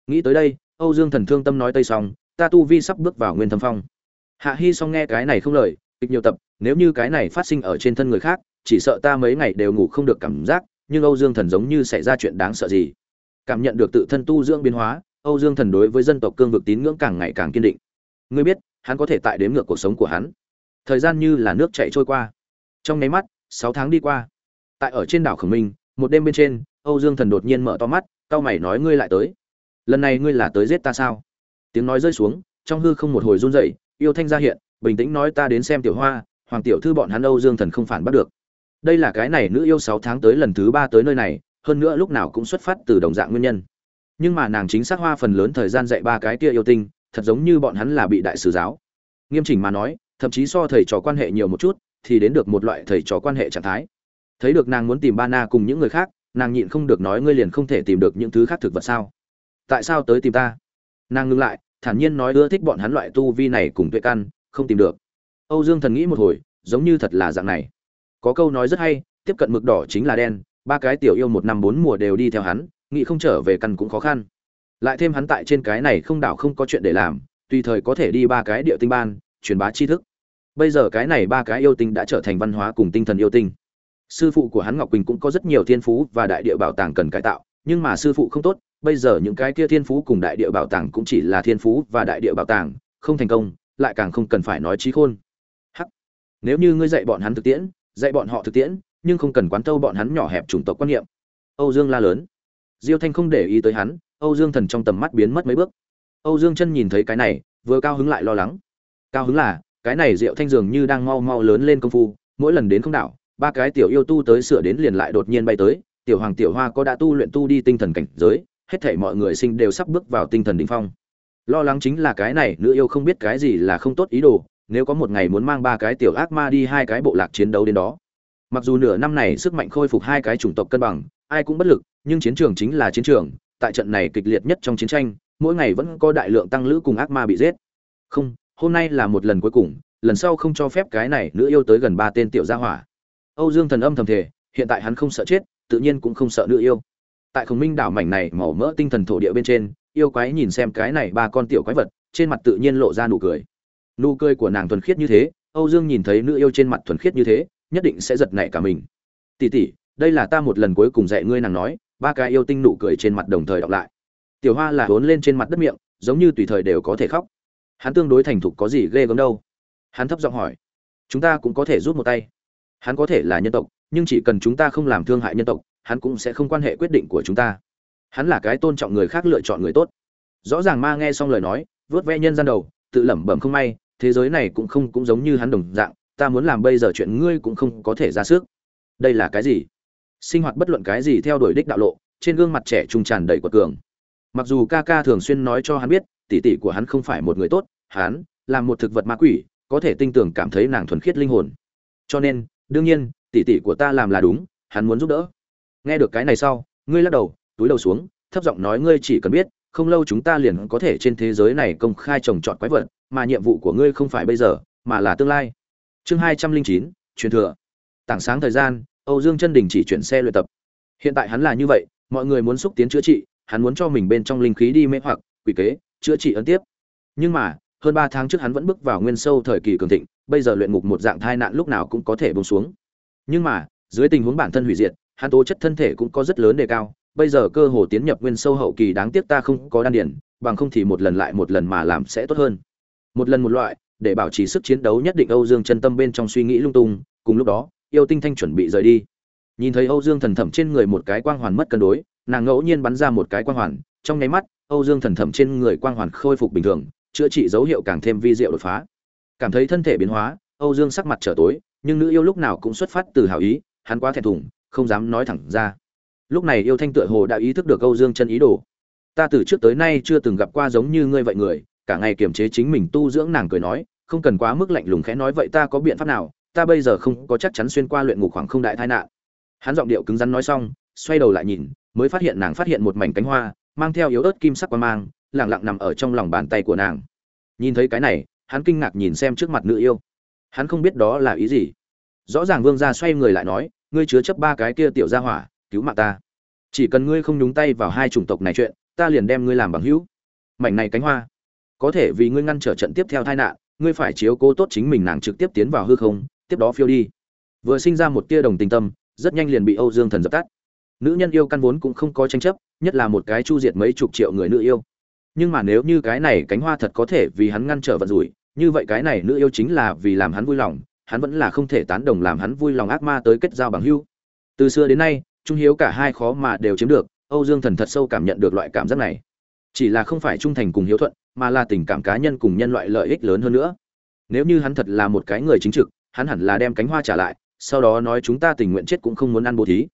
Nghĩ tới đây, âu dương thần thương tâm nói tây xong, ta tu vi sắp bước vào nguyên thâm phong. Hạ Hi xong nghe cái này không lời, kịch nhiều tập, nếu như cái này phát sinh ở trên thân người khác, chỉ sợ ta mấy ngày đều ngủ không được cảm giác, nhưng âu dương thần giống như xảy ra chuyện đáng sợ gì. Cảm nhận được tự thân tu dưỡng biến hóa âu dương thần đối với dân tộc cương vực tín ngưỡng càng ngày càng kiên định. Ngươi biết, hắn có thể tại đếm ngược cuộc sống của hắn. Thời gian như là nước chảy trôi qua. Trong nháy mắt, sáu tháng đi qua. Tại ở trên đảo khổng minh, một đêm bên trên, âu dương thần đột nhiên mở to mắt, cau mày nói ngươi lại tới. Lần này ngươi là tới giết ta sao? Tiếng nói rơi xuống, trong hư không một hồi run rẩy, yêu thanh ra hiện, bình tĩnh nói ta đến xem tiểu hoa, hoàng tiểu thư bọn hắn âu dương thần không phản bắt được. Đây là cái này nữ yêu sáu tháng tới lần thứ ba tới nơi này, hơn nữa lúc nào cũng xuất phát từ đồng dạng nguyên nhân nhưng mà nàng chính xác hoa phần lớn thời gian dạy ba cái kia yêu tinh, thật giống như bọn hắn là bị đại sứ giáo. Nghiêm chỉnh mà nói, thậm chí so thầy trò quan hệ nhiều một chút, thì đến được một loại thầy trò quan hệ trạng thái. Thấy được nàng muốn tìm ba na cùng những người khác, nàng nhịn không được nói ngươi liền không thể tìm được những thứ khác thực vật sao? Tại sao tới tìm ta? Nàng ngưng lại, thản nhiên nói ưa thích bọn hắn loại tu vi này cùng tuệ căn, không tìm được. Âu dương thần nghĩ một hồi, giống như thật là dạng này. Có câu nói rất hay, tiếp cận mực đỏ chính là đen, ba cái tiểu yêu một năm bốn mùa đều đi theo hắn nghĩ không trở về căn cũng khó khăn. Lại thêm hắn tại trên cái này không đảo không có chuyện để làm, tùy thời có thể đi ba cái địa tinh ban, truyền bá tri thức. Bây giờ cái này ba cái yêu tinh đã trở thành văn hóa cùng tinh thần yêu tinh. Sư phụ của hắn ngọc quỳnh cũng có rất nhiều thiên phú và đại địa bảo tàng cần cải tạo, nhưng mà sư phụ không tốt, bây giờ những cái kia thiên phú cùng đại địa bảo tàng cũng chỉ là thiên phú và đại địa bảo tàng, không thành công, lại càng không cần phải nói trí khôn. Hắc! Nếu như ngươi dạy bọn hắn thực tiễn, dạy bọn họ thực tiễn, nhưng không cần quán tâu bọn hắn nhỏ hẹp chủng tộc quan niệm. Âu dương la lớn diêu thanh không để ý tới hắn, âu dương thần trong tầm mắt biến mất mấy bước. Âu dương chân nhìn thấy cái này, vừa cao hứng lại lo lắng. Cao hứng là, cái này diệu thanh dường như đang mau mau lớn lên công phu, mỗi lần đến không đảo, ba cái tiểu yêu tu tới sửa đến liền lại đột nhiên bay tới, tiểu hoàng tiểu hoa có đã tu luyện tu đi tinh thần cảnh giới, hết thảy mọi người sinh đều sắp bước vào tinh thần đỉnh phong. Lo lắng chính là cái này, nữ yêu không biết cái gì là không tốt ý đồ, nếu có một ngày muốn mang ba cái tiểu ác ma đi hai cái bộ lạc chiến đấu đến đó. Mặc dù nửa năm này sức mạnh khôi phục hai cái chủng tộc cân bằng ai cũng bất lực, nhưng chiến trường chính là chiến trường, tại trận này kịch liệt nhất trong chiến tranh, mỗi ngày vẫn có đại lượng tăng lữ cùng ác ma bị giết. Không, hôm nay là một lần cuối cùng, lần sau không cho phép cái này nữ yêu tới gần ba tên tiểu gia hỏa. Âu dương thần âm thầm thể hiện tại hắn không sợ chết, tự nhiên cũng không sợ nữ yêu. Tại khổng minh đảo mảnh này màu mỡ tinh thần thổ địa bên trên, yêu quái nhìn xem cái này ba con tiểu quái vật, trên mặt tự nhiên lộ ra nụ cười. Nụ cười của nàng thuần khiết như thế, âu dương nhìn thấy nữ yêu trên mặt thuần khiết như thế, nhất định sẽ giật nảy cả mình. Tỉ tỉ đây là ta một lần cuối cùng dạy ngươi nàng nói, ba cái yêu tinh nụ cười trên mặt đồng thời đọc lại. Tiểu hoa là hốn lên trên mặt đất miệng, giống như tùy thời đều có thể khóc. Hắn tương đối thành thục có gì ghê gớm đâu. Hắn thấp giọng hỏi, chúng ta cũng có thể rút một tay. Hắn có thể là nhân tộc, nhưng chỉ cần chúng ta không làm thương hại nhân tộc, hắn cũng sẽ không quan hệ quyết định của chúng ta. Hắn là cái tôn trọng người khác lựa chọn người tốt. Rõ ràng ma nghe xong lời nói, vớt ve nhân gian đầu, tự lẩm bẩm không may, thế giới này cũng không cũng giống như hắn đồng dạng, ta muốn làm bây giờ chuyện ngươi cũng không có thể ra sức. Đây là cái gì? Sinh hoạt bất luận cái gì theo đuổi đích đạo lộ, trên gương mặt trẻ trung tràn đầy quật cường. Mặc dù ca ca thường xuyên nói cho hắn biết, tỷ tỷ của hắn không phải một người tốt, hắn là một thực vật ma quỷ, có thể tinh tưởng cảm thấy nàng thuần khiết linh hồn. Cho nên, đương nhiên, tỷ tỷ của ta làm là đúng, hắn muốn giúp đỡ. Nghe được cái này sau, ngươi lắc đầu, túi đầu xuống, thấp giọng nói ngươi chỉ cần biết, không lâu chúng ta liền có thể trên thế giới này công khai trồng trọt quái vật, mà nhiệm vụ của ngươi không phải bây giờ, mà là tương lai. Chương hai trăm linh chín, truyền thừa. Tảng sáng thời gian âu dương chân đình chỉ chuyển xe luyện tập. Hiện tại hắn là như vậy mọi người muốn xúc tiến chữa trị hắn muốn cho mình bên trong linh khí đi mê hoặc quỷ kế chữa trị ấn tiếp. Nhưng mà hơn ba tháng trước hắn vẫn bước vào nguyên sâu thời kỳ cường thịnh bây giờ luyện ngục một dạng thai nạn lúc nào cũng có thể buông xuống. Nhưng mà dưới tình huống bản thân hủy diệt hắn tố chất thân thể cũng có rất lớn đề cao bây giờ cơ hồ tiến nhập nguyên sâu hậu kỳ đáng tiếc ta không có đan điền, bằng không thì một lần lại một lần mà làm sẽ tốt hơn. Một lần một loại để bảo trì sức chiến đấu nhất định âu dương chân tâm bên trong suy nghĩ lung tung cùng lúc đó yêu tinh thanh chuẩn bị rời đi. Nhìn thấy âu dương thần thẩm trên người một cái quang hoàn mất cân đối, nàng ngẫu nhiên bắn ra một cái quang hoàn, trong nháy mắt, âu dương thần thẩm trên người quang hoàn khôi phục bình thường, chữa trị dấu hiệu càng thêm vi diệu đột phá. Cảm thấy thân thể biến hóa, âu dương sắc mặt trở tối, nhưng nữ yêu lúc nào cũng xuất phát từ hảo ý, hắn quá thẹn thùng, không dám nói thẳng ra. Lúc này yêu thanh tựa hồ đã ý thức được âu dương chân ý đồ. Ta từ trước tới nay chưa từng gặp qua giống như ngươi vậy người, cả ngày kiềm chế chính mình tu dưỡng nàng cười nói, không cần quá mức lạnh lùng khẽ nói vậy ta có biện pháp nào ta bây giờ không có chắc chắn xuyên qua luyện ngục khoảng không đại tai nạn. Hắn giọng điệu cứng rắn nói xong, xoay đầu lại nhìn, mới phát hiện nàng phát hiện một mảnh cánh hoa, mang theo yếu ớt kim sắc qua mang lẳng lặng nằm ở trong lòng bàn tay của nàng. Nhìn thấy cái này, hắn kinh ngạc nhìn xem trước mặt nữ yêu. Hắn không biết đó là ý gì. Rõ ràng vương gia xoay người lại nói, ngươi chứa chấp ba cái kia tiểu gia hỏa, cứu mạng ta. Chỉ cần ngươi không nhúng tay vào hai chủng tộc này chuyện, ta liền đem ngươi làm bằng hữu. Mảnh này cánh hoa. Có thể vì ngươi ngăn trở trận tiếp theo tai nạn, ngươi phải chiếu cố tốt chính mình nàng trực tiếp tiến vào hư không tiếp đó phiêu đi. Vừa sinh ra một tia đồng tình tâm, rất nhanh liền bị âu dương thần dập tắt. Nữ nhân yêu căn vốn cũng không có tranh chấp, nhất là một cái chu diệt mấy chục triệu người nữ yêu. Nhưng mà nếu như cái này cánh hoa thật có thể vì hắn ngăn trở vận rủi, như vậy cái này nữ yêu chính là vì làm hắn vui lòng, hắn vẫn là không thể tán đồng làm hắn vui lòng ác ma tới kết giao bằng hưu từ xưa đến nay, trung hiếu cả hai khó mà đều chiếm được, âu dương thần thật sâu cảm nhận được loại cảm giác này. Chỉ là không phải trung thành cùng hiếu thuận, mà là tình cảm cá nhân cùng nhân loại lợi ích lớn hơn nữa. Nếu như hắn thật là một cái người chính trực hắn hẳn là đem cánh hoa trả lại, sau đó nói chúng ta tình nguyện chết cũng không muốn ăn bố thí.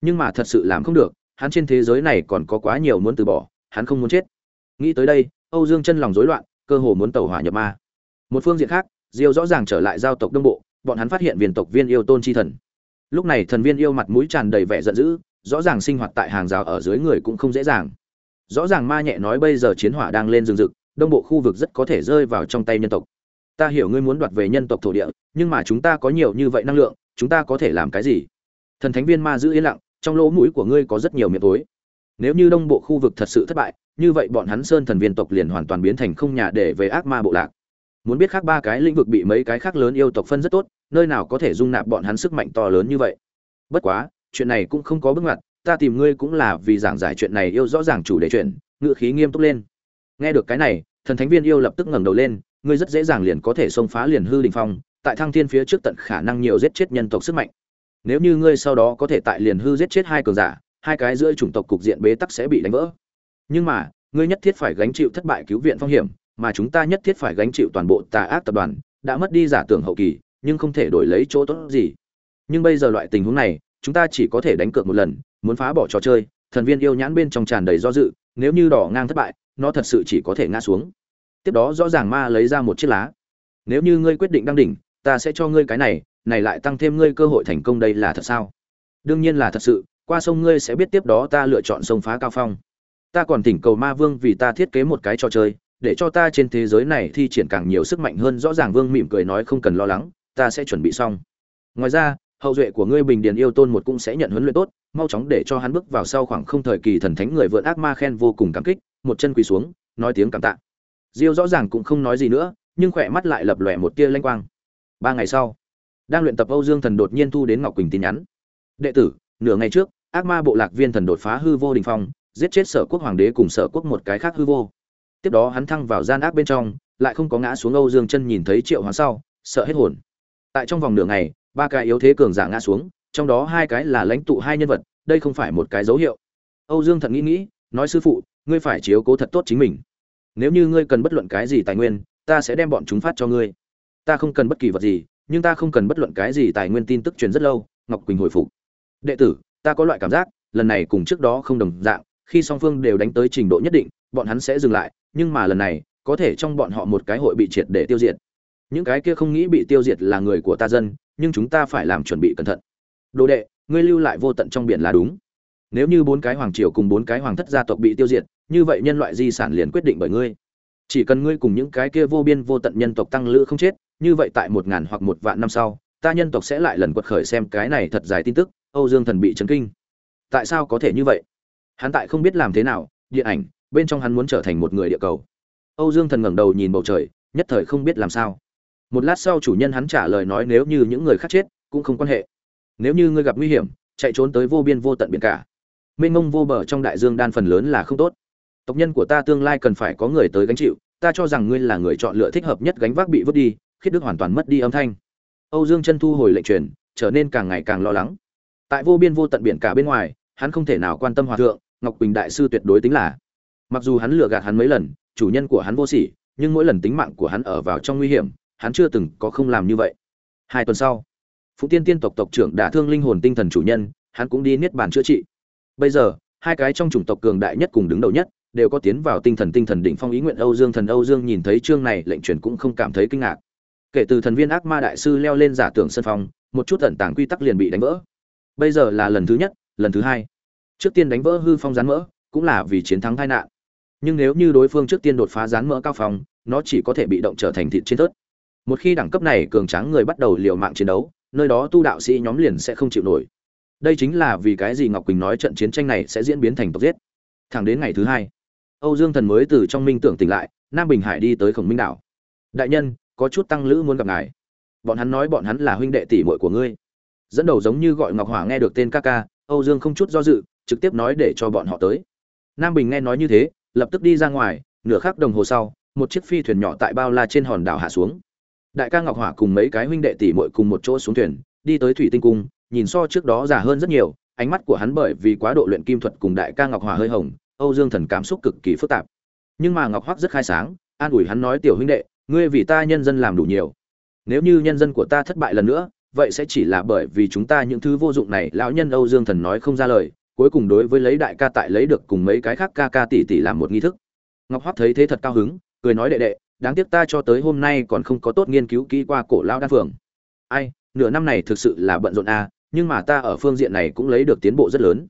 Nhưng mà thật sự làm không được, hắn trên thế giới này còn có quá nhiều muốn từ bỏ, hắn không muốn chết. Nghĩ tới đây, âu dương chân lòng rối loạn, cơ hồ muốn tẩu hỏa nhập ma. Một phương diện khác, diêu rõ ràng trở lại giao tộc đông bộ, bọn hắn phát hiện viên tộc viên yêu tôn chi thần. Lúc này thần viên yêu mặt mũi tràn đầy vẻ giận dữ, rõ ràng sinh hoạt tại hàng rào ở dưới người cũng không dễ dàng. Rõ ràng ma nhẹ nói bây giờ chiến hỏa đang lên rừng rực, đông bộ khu vực rất có thể rơi vào trong tay nhân tộc ta hiểu ngươi muốn đoạt về nhân tộc thổ địa, nhưng mà chúng ta có nhiều như vậy năng lượng, chúng ta có thể làm cái gì? Thần thánh viên ma giữ yên lặng, trong lỗ mũi của ngươi có rất nhiều miệng tối. Nếu như đông bộ khu vực thật sự thất bại, như vậy bọn hắn sơn thần viên tộc liền hoàn toàn biến thành không nhà để về ác ma bộ lạc. Muốn biết khác ba cái lĩnh vực bị mấy cái khác lớn yêu tộc phân rất tốt, nơi nào có thể dung nạp bọn hắn sức mạnh to lớn như vậy? Bất quá, chuyện này cũng không có bước ngoặt, ta tìm ngươi cũng là vì giảng giải chuyện này yêu rõ ràng chủ đề chuyện ngự khí nghiêm túc lên. Nghe được cái này, thần thánh viên yêu lập tức ngẩng đầu lên ngươi rất dễ dàng liền có thể xông phá liền hư đình phong, tại thăng thiên phía trước tận khả năng nhiều giết chết nhân tộc sức mạnh. Nếu như ngươi sau đó có thể tại liền hư giết chết hai cường giả, hai cái giữa chủng tộc cục diện bế tắc sẽ bị đánh vỡ. Nhưng mà, ngươi nhất thiết phải gánh chịu thất bại cứu viện phong hiểm, mà chúng ta nhất thiết phải gánh chịu toàn bộ tà ác tập đoàn, đã mất đi giả tưởng hậu kỳ, nhưng không thể đổi lấy chỗ tốt gì. Nhưng bây giờ loại tình huống này, chúng ta chỉ có thể đánh cược một lần, muốn phá bỏ trò chơi, thần viên yêu nhãn bên trong tràn đầy do dự, nếu như đỏ ngang thất bại, nó thật sự chỉ có thể ngã xuống tiếp đó rõ ràng ma lấy ra một chiếc lá. Nếu như ngươi quyết định đăng đỉnh, ta sẽ cho ngươi cái này này lại tăng thêm ngươi cơ hội thành công đây là thật sao? Đương nhiên là thật sự, qua sông ngươi sẽ biết tiếp đó ta lựa chọn sông phá cao phong. Ta còn thỉnh cầu ma vương vì ta thiết kế một cái trò chơi, để cho ta trên thế giới này thi triển càng nhiều sức mạnh hơn. Rõ ràng vương mỉm cười nói không cần lo lắng, ta sẽ chuẩn bị xong. Ngoài ra, hậu duệ của ngươi bình điền yêu tôn một cũng sẽ nhận huấn luyện tốt, mau chóng để cho hắn bước vào sau khoảng không thời kỳ thần thánh người vượn ác ma khen vô cùng cảm kích, một chân quỳ xuống, nói tiếng cảm tạ diêu rõ ràng cũng không nói gì nữa, nhưng khỏe mắt lại lập lòe một tia lanh quang. Ba ngày sau, đang luyện tập âu dương thần đột nhiên thu đến ngọc quỳnh tin nhắn. Đệ tử, nửa ngày trước, ác ma bộ lạc viên thần đột phá hư vô đình phong, giết chết sở quốc hoàng đế cùng sở quốc một cái khác hư vô. Tiếp đó hắn thăng vào gian ác bên trong, lại không có ngã xuống âu dương chân nhìn thấy triệu hoàng sau, sợ hết hồn. Tại trong vòng nửa ngày, ba cái yếu thế cường giả ngã xuống, trong đó hai cái là lãnh tụ hai nhân vật, đây không phải một cái dấu hiệu. Âu dương thật nghĩ nghĩ, nói sư phụ, ngươi phải chiếu cố thật tốt chính mình nếu như ngươi cần bất luận cái gì tài nguyên, ta sẽ đem bọn chúng phát cho ngươi. Ta không cần bất kỳ vật gì, nhưng ta không cần bất luận cái gì tài nguyên tin tức truyền rất lâu, ngọc quỳnh hồi phục. Đệ tử, ta có loại cảm giác, lần này cùng trước đó không đồng dạng, khi song phương đều đánh tới trình độ nhất định, bọn hắn sẽ dừng lại, nhưng mà lần này, có thể trong bọn họ một cái hội bị triệt để tiêu diệt. Những cái kia không nghĩ bị tiêu diệt là người của ta dân, nhưng chúng ta phải làm chuẩn bị cẩn thận. Đồ đệ, ngươi lưu lại vô tận trong biển là đúng. Nếu như bốn cái hoàng triều cùng bốn cái hoàng thất gia tộc bị tiêu diệt như vậy nhân loại di sản liền quyết định bởi ngươi. Chỉ cần ngươi cùng những cái kia vô biên vô tận nhân tộc tăng lữ không chết, như vậy tại một ngàn hoặc một vạn năm sau, ta nhân tộc sẽ lại lần quật khởi xem cái này thật dài tin tức, âu dương thần bị chấn kinh. Tại sao có thể như vậy? Hắn tại không biết làm thế nào, điện ảnh, bên trong hắn muốn trở thành một người địa cầu. Âu dương thần ngẩng đầu nhìn bầu trời, nhất thời không biết làm sao. Một lát sau chủ nhân hắn trả lời nói nếu như những người khác chết, cũng không quan hệ. Nếu như ngươi gặp nguy hiểm, chạy trốn tới vô biên vô tận biển cả. Mênh mông vô bờ trong đại dương đan phần lớn là không tốt tộc nhân của ta tương lai cần phải có người tới gánh chịu, ta cho rằng ngươi là người chọn lựa thích hợp nhất gánh vác bị vứt đi, khiết đức hoàn toàn mất đi âm thanh. Âu dương chân thu hồi lệnh truyền, trở nên càng ngày càng lo lắng. Tại vô biên vô tận biển cả bên ngoài, hắn không thể nào quan tâm hòa thượng, ngọc quỳnh đại sư tuyệt đối tính là. Mặc dù hắn lừa gạt hắn mấy lần, chủ nhân của hắn vô sỉ, nhưng mỗi lần tính mạng của hắn ở vào trong nguy hiểm, hắn chưa từng có không làm như vậy. Hai tuần sau phụ tiên tiên tộc tộc trưởng đã thương linh hồn tinh thần chủ nhân, hắn cũng đi niết bàn chữa trị. Bây giờ, hai cái trong chủng tộc cường đại nhất cùng đứng đầu nhất đều có tiến vào tinh thần tinh thần đỉnh phong ý nguyện âu dương thần âu dương nhìn thấy chương này lệnh truyền cũng không cảm thấy kinh ngạc. Kể từ thần viên ác ma đại sư leo lên giả tưởng sân phong một chút ẩn tàng quy tắc liền bị đánh vỡ. Bây giờ là lần thứ nhất, lần thứ hai. Trước tiên đánh vỡ hư phong rán mỡ, cũng là vì chiến thắng tai nạn. Nhưng nếu như đối phương trước tiên đột phá rán mỡ cao phong, nó chỉ có thể bị động trở thành thịt trên tớt một khi đẳng cấp này cường tráng người bắt đầu liều mạng chiến đấu, nơi đó tu đạo sĩ nhóm liền sẽ không chịu nổi. Đây chính là vì cái gì ngọc quỳnh nói trận chiến tranh này sẽ diễn biến thành tộc giết. Thẳng đến ngày thứ hai âu dương thần mới từ trong minh tưởng tỉnh lại, nam bình hải đi tới khổng minh đảo. Đại nhân, có chút tăng lữ muốn gặp ngài. Bọn hắn nói bọn hắn là huynh đệ tỷ muội của ngươi. Dẫn đầu giống như gọi ngọc hỏa nghe được tên ca ca, âu dương không chút do dự, trực tiếp nói để cho bọn họ tới. Nam bình nghe nói như thế, lập tức đi ra ngoài, nửa khắc đồng hồ sau, một chiếc phi thuyền nhỏ tại bao la trên hòn đảo hạ xuống. Đại ca ngọc hỏa cùng mấy cái huynh đệ tỷ muội cùng một chỗ xuống thuyền, đi tới thủy tinh cung, nhìn so trước đó già hơn rất nhiều, ánh mắt của hắn bởi vì quá độ luyện kim thuật cùng đại ca ngọc hỏa hơi hồng âu dương thần cảm xúc cực kỳ phức tạp. Nhưng mà ngọc hoắc rất khai sáng, an ủi hắn nói, tiểu huynh đệ, ngươi vì ta nhân dân làm đủ nhiều. Nếu như nhân dân của ta thất bại lần nữa, vậy sẽ chỉ là bởi vì chúng ta những thứ vô dụng này. Lão nhân âu dương thần nói không ra lời, cuối cùng đối với lấy đại ca tại lấy được cùng mấy cái khác ca ca tỷ tỷ làm một nghi thức. Ngọc hoắc thấy thế thật cao hứng, cười nói, đệ đệ, đáng tiếc ta cho tới hôm nay còn không có tốt nghiên cứu kỹ qua cổ lão đan phường ai, nửa năm này thực sự là bận rộn à nhưng mà ta ở phương diện này cũng lấy được tiến bộ rất lớn.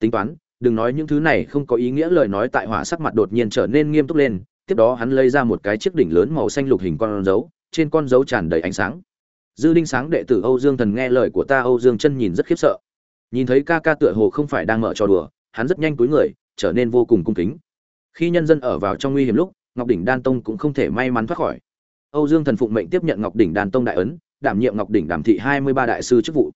Tính toán đừng nói những thứ này không có ý nghĩa lời nói tại hỏa sắc mặt đột nhiên trở nên nghiêm túc lên, tiếp đó hắn lấy ra một cái chiếc đỉnh lớn màu xanh lục hình con dấu, trên con dấu tràn đầy ánh sáng. Dư đinh sáng đệ tử âu dương thần nghe lời của ta, âu dương chân nhìn rất khiếp sợ. Nhìn thấy ca ca tựa hồ không phải đang mở trò đùa, hắn rất nhanh túi người, trở nên vô cùng cung kính. Khi nhân dân ở vào trong nguy hiểm lúc, ngọc đỉnh đan tông cũng không thể may mắn thoát khỏi. Âu dương thần phụng mệnh tiếp nhận ngọc đỉnh Đan tông đại ấn, đảm nhiệm ngọc đỉnh đàm thị hai mươi ba đại sư chức vụ.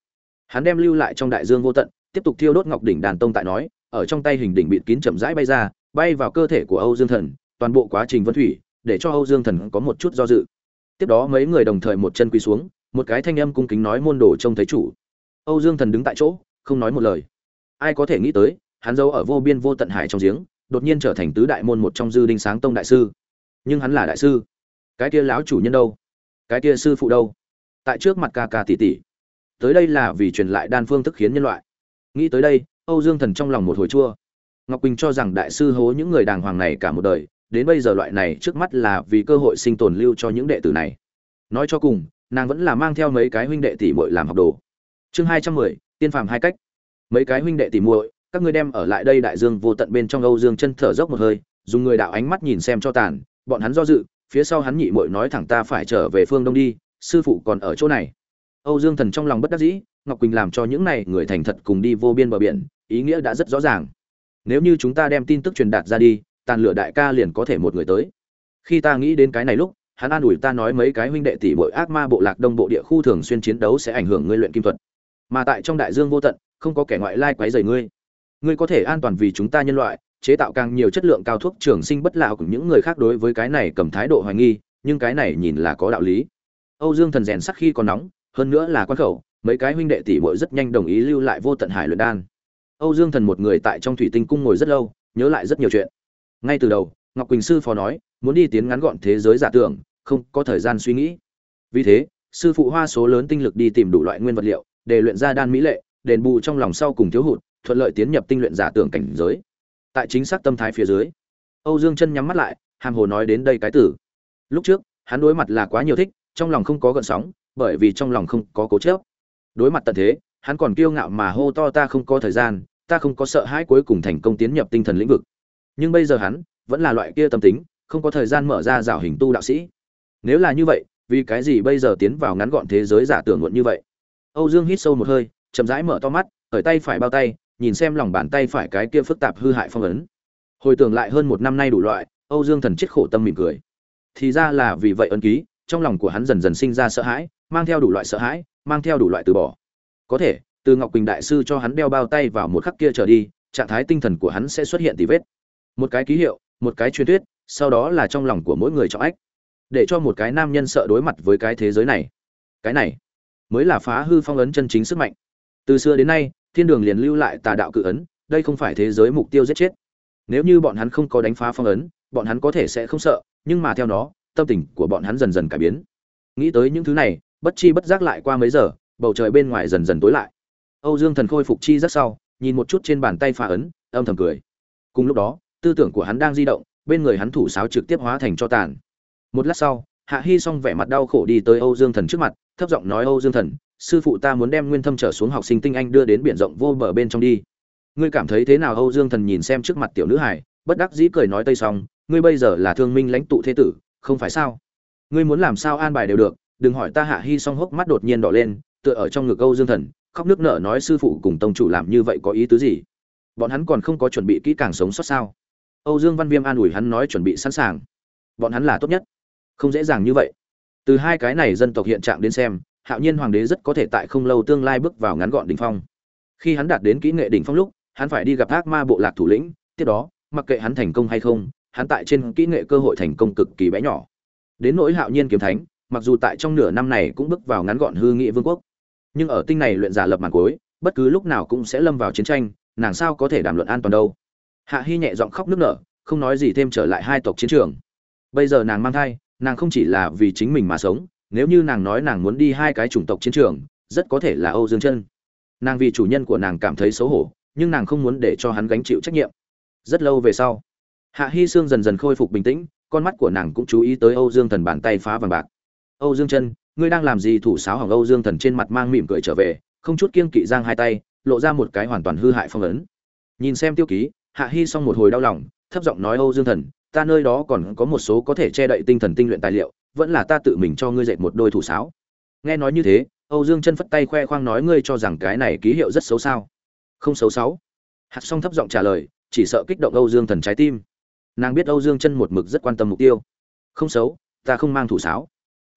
Hắn đem lưu lại trong đại dương vô tận, tiếp tục thiêu đốt ngọc đỉnh đàn tông tại nói ở trong tay hình đỉnh bịt kín chậm rãi bay ra, bay vào cơ thể của âu dương thần, toàn bộ quá trình vân thủy, để cho âu dương thần có một chút do dự. Tiếp đó mấy người đồng thời một chân quỳ xuống, một cái thanh âm cung kính nói môn đồ trông thấy chủ. Âu dương thần đứng tại chỗ, không nói một lời. Ai có thể nghĩ tới, hắn giấu ở vô biên vô tận hải trong giếng, đột nhiên trở thành tứ đại môn một trong dư đinh sáng tông đại sư. Nhưng hắn là đại sư. Cái kia lão chủ nhân đâu? Cái kia sư phụ đâu? Tại trước mặt ca ca tỷ tỷ. Tới đây là vì truyền lại đan phương thức khiến nhân loại. Nghĩ tới đây âu dương thần trong lòng một hồi chua. Ngọc quỳnh cho rằng đại sư hố những người đàng hoàng này cả một đời, đến bây giờ loại này trước mắt là vì cơ hội sinh tồn lưu cho những đệ tử này. Nói cho cùng, nàng vẫn là mang theo mấy cái huynh đệ tỷ muội làm học đồ. Chương hai trăm mười, tiên phàm hai cách. Mấy cái huynh đệ tỷ muội, các ngươi đem ở lại đây đại dương vô tận bên trong âu dương chân thở dốc một hơi, dùng người đạo ánh mắt nhìn xem cho tàn, bọn hắn do dự, phía sau hắn nhị muội nói thẳng ta phải trở về phương đông đi, sư phụ còn ở chỗ này. Âu dương thần trong lòng bất đắc dĩ ngọc quỳnh làm cho những này người thành thật cùng đi vô biên bờ biển, ý nghĩa đã rất rõ ràng. Nếu như chúng ta đem tin tức truyền đạt ra đi, tàn lửa đại ca liền có thể một người tới. Khi ta nghĩ đến cái này lúc, hắn an ủi ta nói mấy cái huynh đệ tỷ muội ác ma bộ lạc đông bộ địa khu thường xuyên chiến đấu sẽ ảnh hưởng ngươi luyện kim thuật. Mà tại trong đại dương vô tận, không có kẻ ngoại lai quấy rầy ngươi. Ngươi có thể an toàn vì chúng ta nhân loại, chế tạo càng nhiều chất lượng cao thuốc trường sinh bất lão của những người khác đối với cái này cầm thái độ hoài nghi, nhưng cái này nhìn là có đạo lý. Âu dương thần rèn sắc khi còn nóng, hơn nữa là quan khẩu mấy cái huynh đệ tỷ muội rất nhanh đồng ý lưu lại vô tận hải luyện đan. Âu dương thần một người tại trong thủy tinh cung ngồi rất lâu, nhớ lại rất nhiều chuyện. Ngay từ đầu, ngọc quỳnh sư phó nói, muốn đi tiến ngắn gọn thế giới giả tưởng, không có thời gian suy nghĩ. Vì thế, sư phụ hoa số lớn tinh lực đi tìm đủ loại nguyên vật liệu, để luyện ra đan mỹ lệ, đền bù trong lòng sau cùng thiếu hụt, thuận lợi tiến nhập tinh luyện giả tưởng cảnh giới. Tại chính xác tâm thái phía dưới, âu dương chân nhắm mắt lại, hàm hồ nói đến đây cái tử lúc trước, hắn đối mặt là quá nhiều thích, trong lòng không có gợn sóng, bởi vì trong lòng không có cố chấp đối mặt tận thế, hắn còn kiêu ngạo mà hô to ta không có thời gian, ta không có sợ hãi cuối cùng thành công tiến nhập tinh thần lĩnh vực. Nhưng bây giờ hắn vẫn là loại kia tâm tính, không có thời gian mở ra rào hình tu đạo sĩ. Nếu là như vậy, vì cái gì bây giờ tiến vào ngắn gọn thế giới giả tưởng muộn như vậy? Âu dương hít sâu một hơi, chậm rãi mở to mắt, khởi tay phải bao tay, nhìn xem lòng bàn tay phải cái kia phức tạp hư hại phong ấn. Hồi tưởng lại hơn một năm nay đủ loại, âu dương thần chết khổ tâm mỉm cười. Thì ra là vì vậy ấn ký trong lòng của hắn dần dần sinh ra sợ hãi, mang theo đủ loại sợ hãi, mang theo đủ loại từ bỏ. Có thể, từ ngọc quỳnh đại sư cho hắn đeo bao tay vào một khắc kia trở đi, trạng thái tinh thần của hắn sẽ xuất hiện tì vết. Một cái ký hiệu, một cái truyền thuyết, sau đó là trong lòng của mỗi người trọng ách. Để cho một cái nam nhân sợ đối mặt với cái thế giới này. Cái này, mới là phá hư phong ấn chân chính sức mạnh. Từ xưa đến nay, thiên đường liền lưu lại tà đạo cự ấn, đây không phải thế giới mục tiêu giết chết. Nếu như bọn hắn không có đánh phá phong ấn, bọn hắn có thể sẽ không sợ, nhưng mà theo nó tâm tình của bọn hắn dần dần cải biến. Nghĩ tới những thứ này, bất chi bất giác lại qua mấy giờ, bầu trời bên ngoài dần dần tối lại. Âu dương thần khôi phục chi rất sau, nhìn một chút trên bàn tay pha ấn, âm thầm cười. Cùng lúc đó, tư tưởng của hắn đang di động, bên người hắn thủ sáo trực tiếp hóa thành cho tàn. Một lát sau, hạ hy song vẻ mặt đau khổ đi tới âu dương thần trước mặt, thấp giọng nói, âu dương thần, sư phụ ta muốn đem nguyên thâm trở xuống học sinh tinh anh đưa đến biển rộng vô bờ bên trong đi. Ngươi cảm thấy thế nào? Âu dương thần nhìn xem trước mặt tiểu nữ hải bất đắc dĩ cười nói tây xong ngươi bây giờ là thương minh lãnh tụ thế tử không phải sao? Ngươi muốn làm sao an bài đều được, đừng hỏi ta hạ hy Song hốc mắt đột nhiên đỏ lên, tựa ở trong ngực âu dương thần, khóc nước nở nói sư phụ cùng tông chủ làm như vậy có ý tứ gì? Bọn hắn còn không có chuẩn bị kỹ càng sống sót sao? Âu dương văn viêm an ủi hắn nói chuẩn bị sẵn sàng. Bọn hắn là tốt nhất. Không dễ dàng như vậy. Từ hai cái này dân tộc hiện trạng đến xem, hạo nhiên hoàng đế rất có thể tại không lâu tương lai bước vào ngắn gọn đỉnh phong. Khi hắn đạt đến kỹ nghệ đỉnh phong lúc, hắn phải đi gặp ác ma bộ lạc thủ lĩnh, tiếp đó, mặc kệ hắn thành công hay không hắn tại trên kỹ nghệ cơ hội thành công cực kỳ bé nhỏ. Đến nỗi hạo nhiên kiếm thánh, mặc dù tại trong nửa năm này cũng bước vào ngắn gọn hư nghị vương quốc. Nhưng ở tinh này luyện giả lập màn cuối, bất cứ lúc nào cũng sẽ lâm vào chiến tranh, nàng sao có thể đàm luận an toàn đâu. Hạ Hi nhẹ giọng khóc nức nở, không nói gì thêm trở lại hai tộc chiến trường. Bây giờ nàng mang thai, nàng không chỉ là vì chính mình mà sống, nếu như nàng nói nàng muốn đi hai cái chủng tộc chiến trường, rất có thể là âu dương chân. Nàng vì chủ nhân của nàng cảm thấy xấu hổ, nhưng nàng không muốn để cho hắn gánh chịu trách nhiệm. Rất lâu về sau hạ Hi sương dần dần khôi phục bình tĩnh, con mắt của nàng cũng chú ý tới âu dương thần bàn tay phá vàng bạc. Âu dương chân, ngươi đang làm gì? Thủ sáo hỏng âu dương thần trên mặt mang mỉm cười trở về, không chút kiêng kỵ giang hai tay, lộ ra một cái hoàn toàn hư hại phong ấn. Nhìn xem tiêu ký, hạ Hi xong một hồi đau lòng, thấp giọng nói, âu dương thần, ta nơi đó còn có một số có thể che đậy tinh thần tinh luyện tài liệu, vẫn là ta tự mình cho ngươi dạy một đôi thủ sáo. Nghe nói như thế, âu dương chân phất tay khoe khoang nói, ngươi cho rằng cái này ký hiệu rất xấu sao? Không xấu xấu. Hạt song thấp giọng trả lời, chỉ sợ kích động âu dương thần trái tim nàng biết âu dương chân một mực rất quan tâm mục tiêu. Không xấu, ta không mang thủ sáo.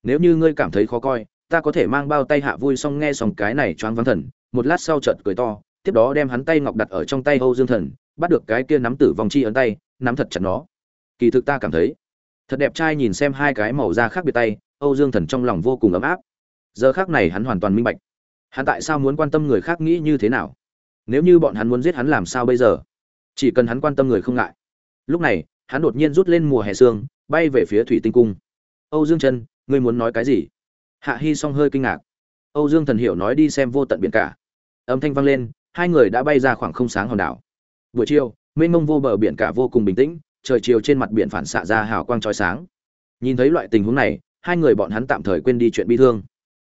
Nếu như ngươi cảm thấy khó coi, ta có thể mang bao tay hạ vui xong nghe xong cái này choáng vắng thần. Một lát sau chợt cười to, tiếp đó đem hắn tay ngọc đặt ở trong tay âu dương thần, bắt được cái kia nắm tử vòng chi ấn tay, nắm thật chặt nó. Kỳ thực ta cảm thấy, thật đẹp trai nhìn xem hai cái màu da khác biệt tay, âu dương thần trong lòng vô cùng ấm áp. Giờ khác này hắn hoàn toàn minh bạch, hắn tại sao muốn quan tâm người khác nghĩ như thế nào? Nếu như bọn hắn muốn giết hắn làm sao bây giờ? Chỉ cần hắn quan tâm người không ngại. Lúc này hắn đột nhiên rút lên mùa hè sương, bay về phía thủy tinh cung. Âu dương chân ngươi muốn nói cái gì? Hạ hy song hơi kinh ngạc. Âu dương thần hiểu nói đi xem vô tận biển cả. Âm thanh vang lên, hai người đã bay ra khoảng không sáng hòn đảo. Buổi chiều, mênh mông vô bờ biển cả vô cùng bình tĩnh, trời chiều trên mặt biển phản xạ ra hào quang trói sáng. Nhìn thấy loại tình huống này, hai người bọn hắn tạm thời quên đi chuyện bi thương.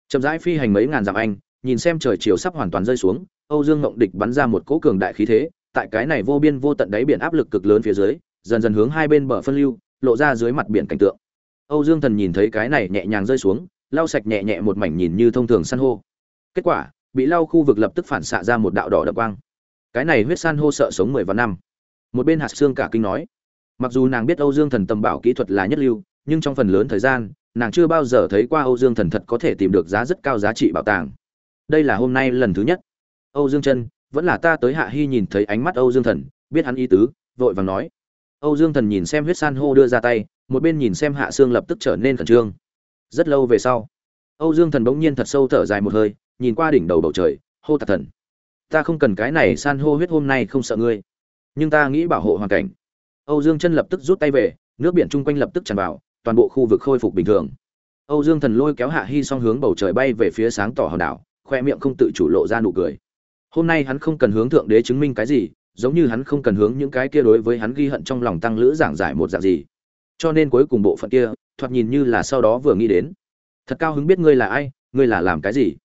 Chậm rãi phi hành mấy ngàn dặm anh, nhìn xem trời chiều sắp hoàn toàn rơi xuống, âu dương ngộng địch bắn ra một cỗ cường đại khí thế, tại cái này vô biên vô tận đáy biển áp lực cực lớn phía dưới dần dần hướng hai bên bờ phân lưu, lộ ra dưới mặt biển cảnh tượng. Âu dương thần nhìn thấy cái này nhẹ nhàng rơi xuống, lau sạch nhẹ nhẹ một mảnh nhìn như thông thường san hô. Kết quả, bị lau khu vực lập tức phản xạ ra một đạo đỏ đậm quang. Cái này huyết san hô sợ sống mười vạn năm. Một bên hạt xương cả kinh nói, mặc dù nàng biết âu dương thần tầm bảo kỹ thuật là nhất lưu, nhưng trong phần lớn thời gian, nàng chưa bao giờ thấy qua âu dương thần thật có thể tìm được giá rất cao giá trị bảo tàng. Đây là hôm nay lần thứ nhất. Âu dương chân vẫn là ta tới hạ hy nhìn thấy ánh mắt âu dương thần, biết hắn ý tứ, vội vàng nói âu dương thần nhìn xem huyết san hô đưa ra tay, một bên nhìn xem hạ Sương lập tức trở nên khẩn trương. Rất lâu về sau, âu dương thần bỗng nhiên thật sâu thở dài một hơi, nhìn qua đỉnh đầu bầu trời, hô tạc thần, ta không cần cái này san hô huyết hôm nay không sợ ngươi, nhưng ta nghĩ bảo hộ hoàn cảnh. Âu dương chân lập tức rút tay về, nước biển chung quanh lập tức tràn vào, toàn bộ khu vực khôi phục bình thường. Âu dương thần lôi kéo hạ Hi song hướng bầu trời bay về phía sáng tỏ hòn đảo, khoe miệng không tự chủ lộ ra nụ cười. Hôm nay hắn không cần hướng thượng đế chứng minh cái gì giống như hắn không cần hướng những cái kia đối với hắn ghi hận trong lòng tăng lữ giảng giải một dạng gì. Cho nên cuối cùng bộ phận kia, thoạt nhìn như là sau đó vừa nghĩ đến. Thật cao hứng biết ngươi là ai, ngươi là làm cái gì.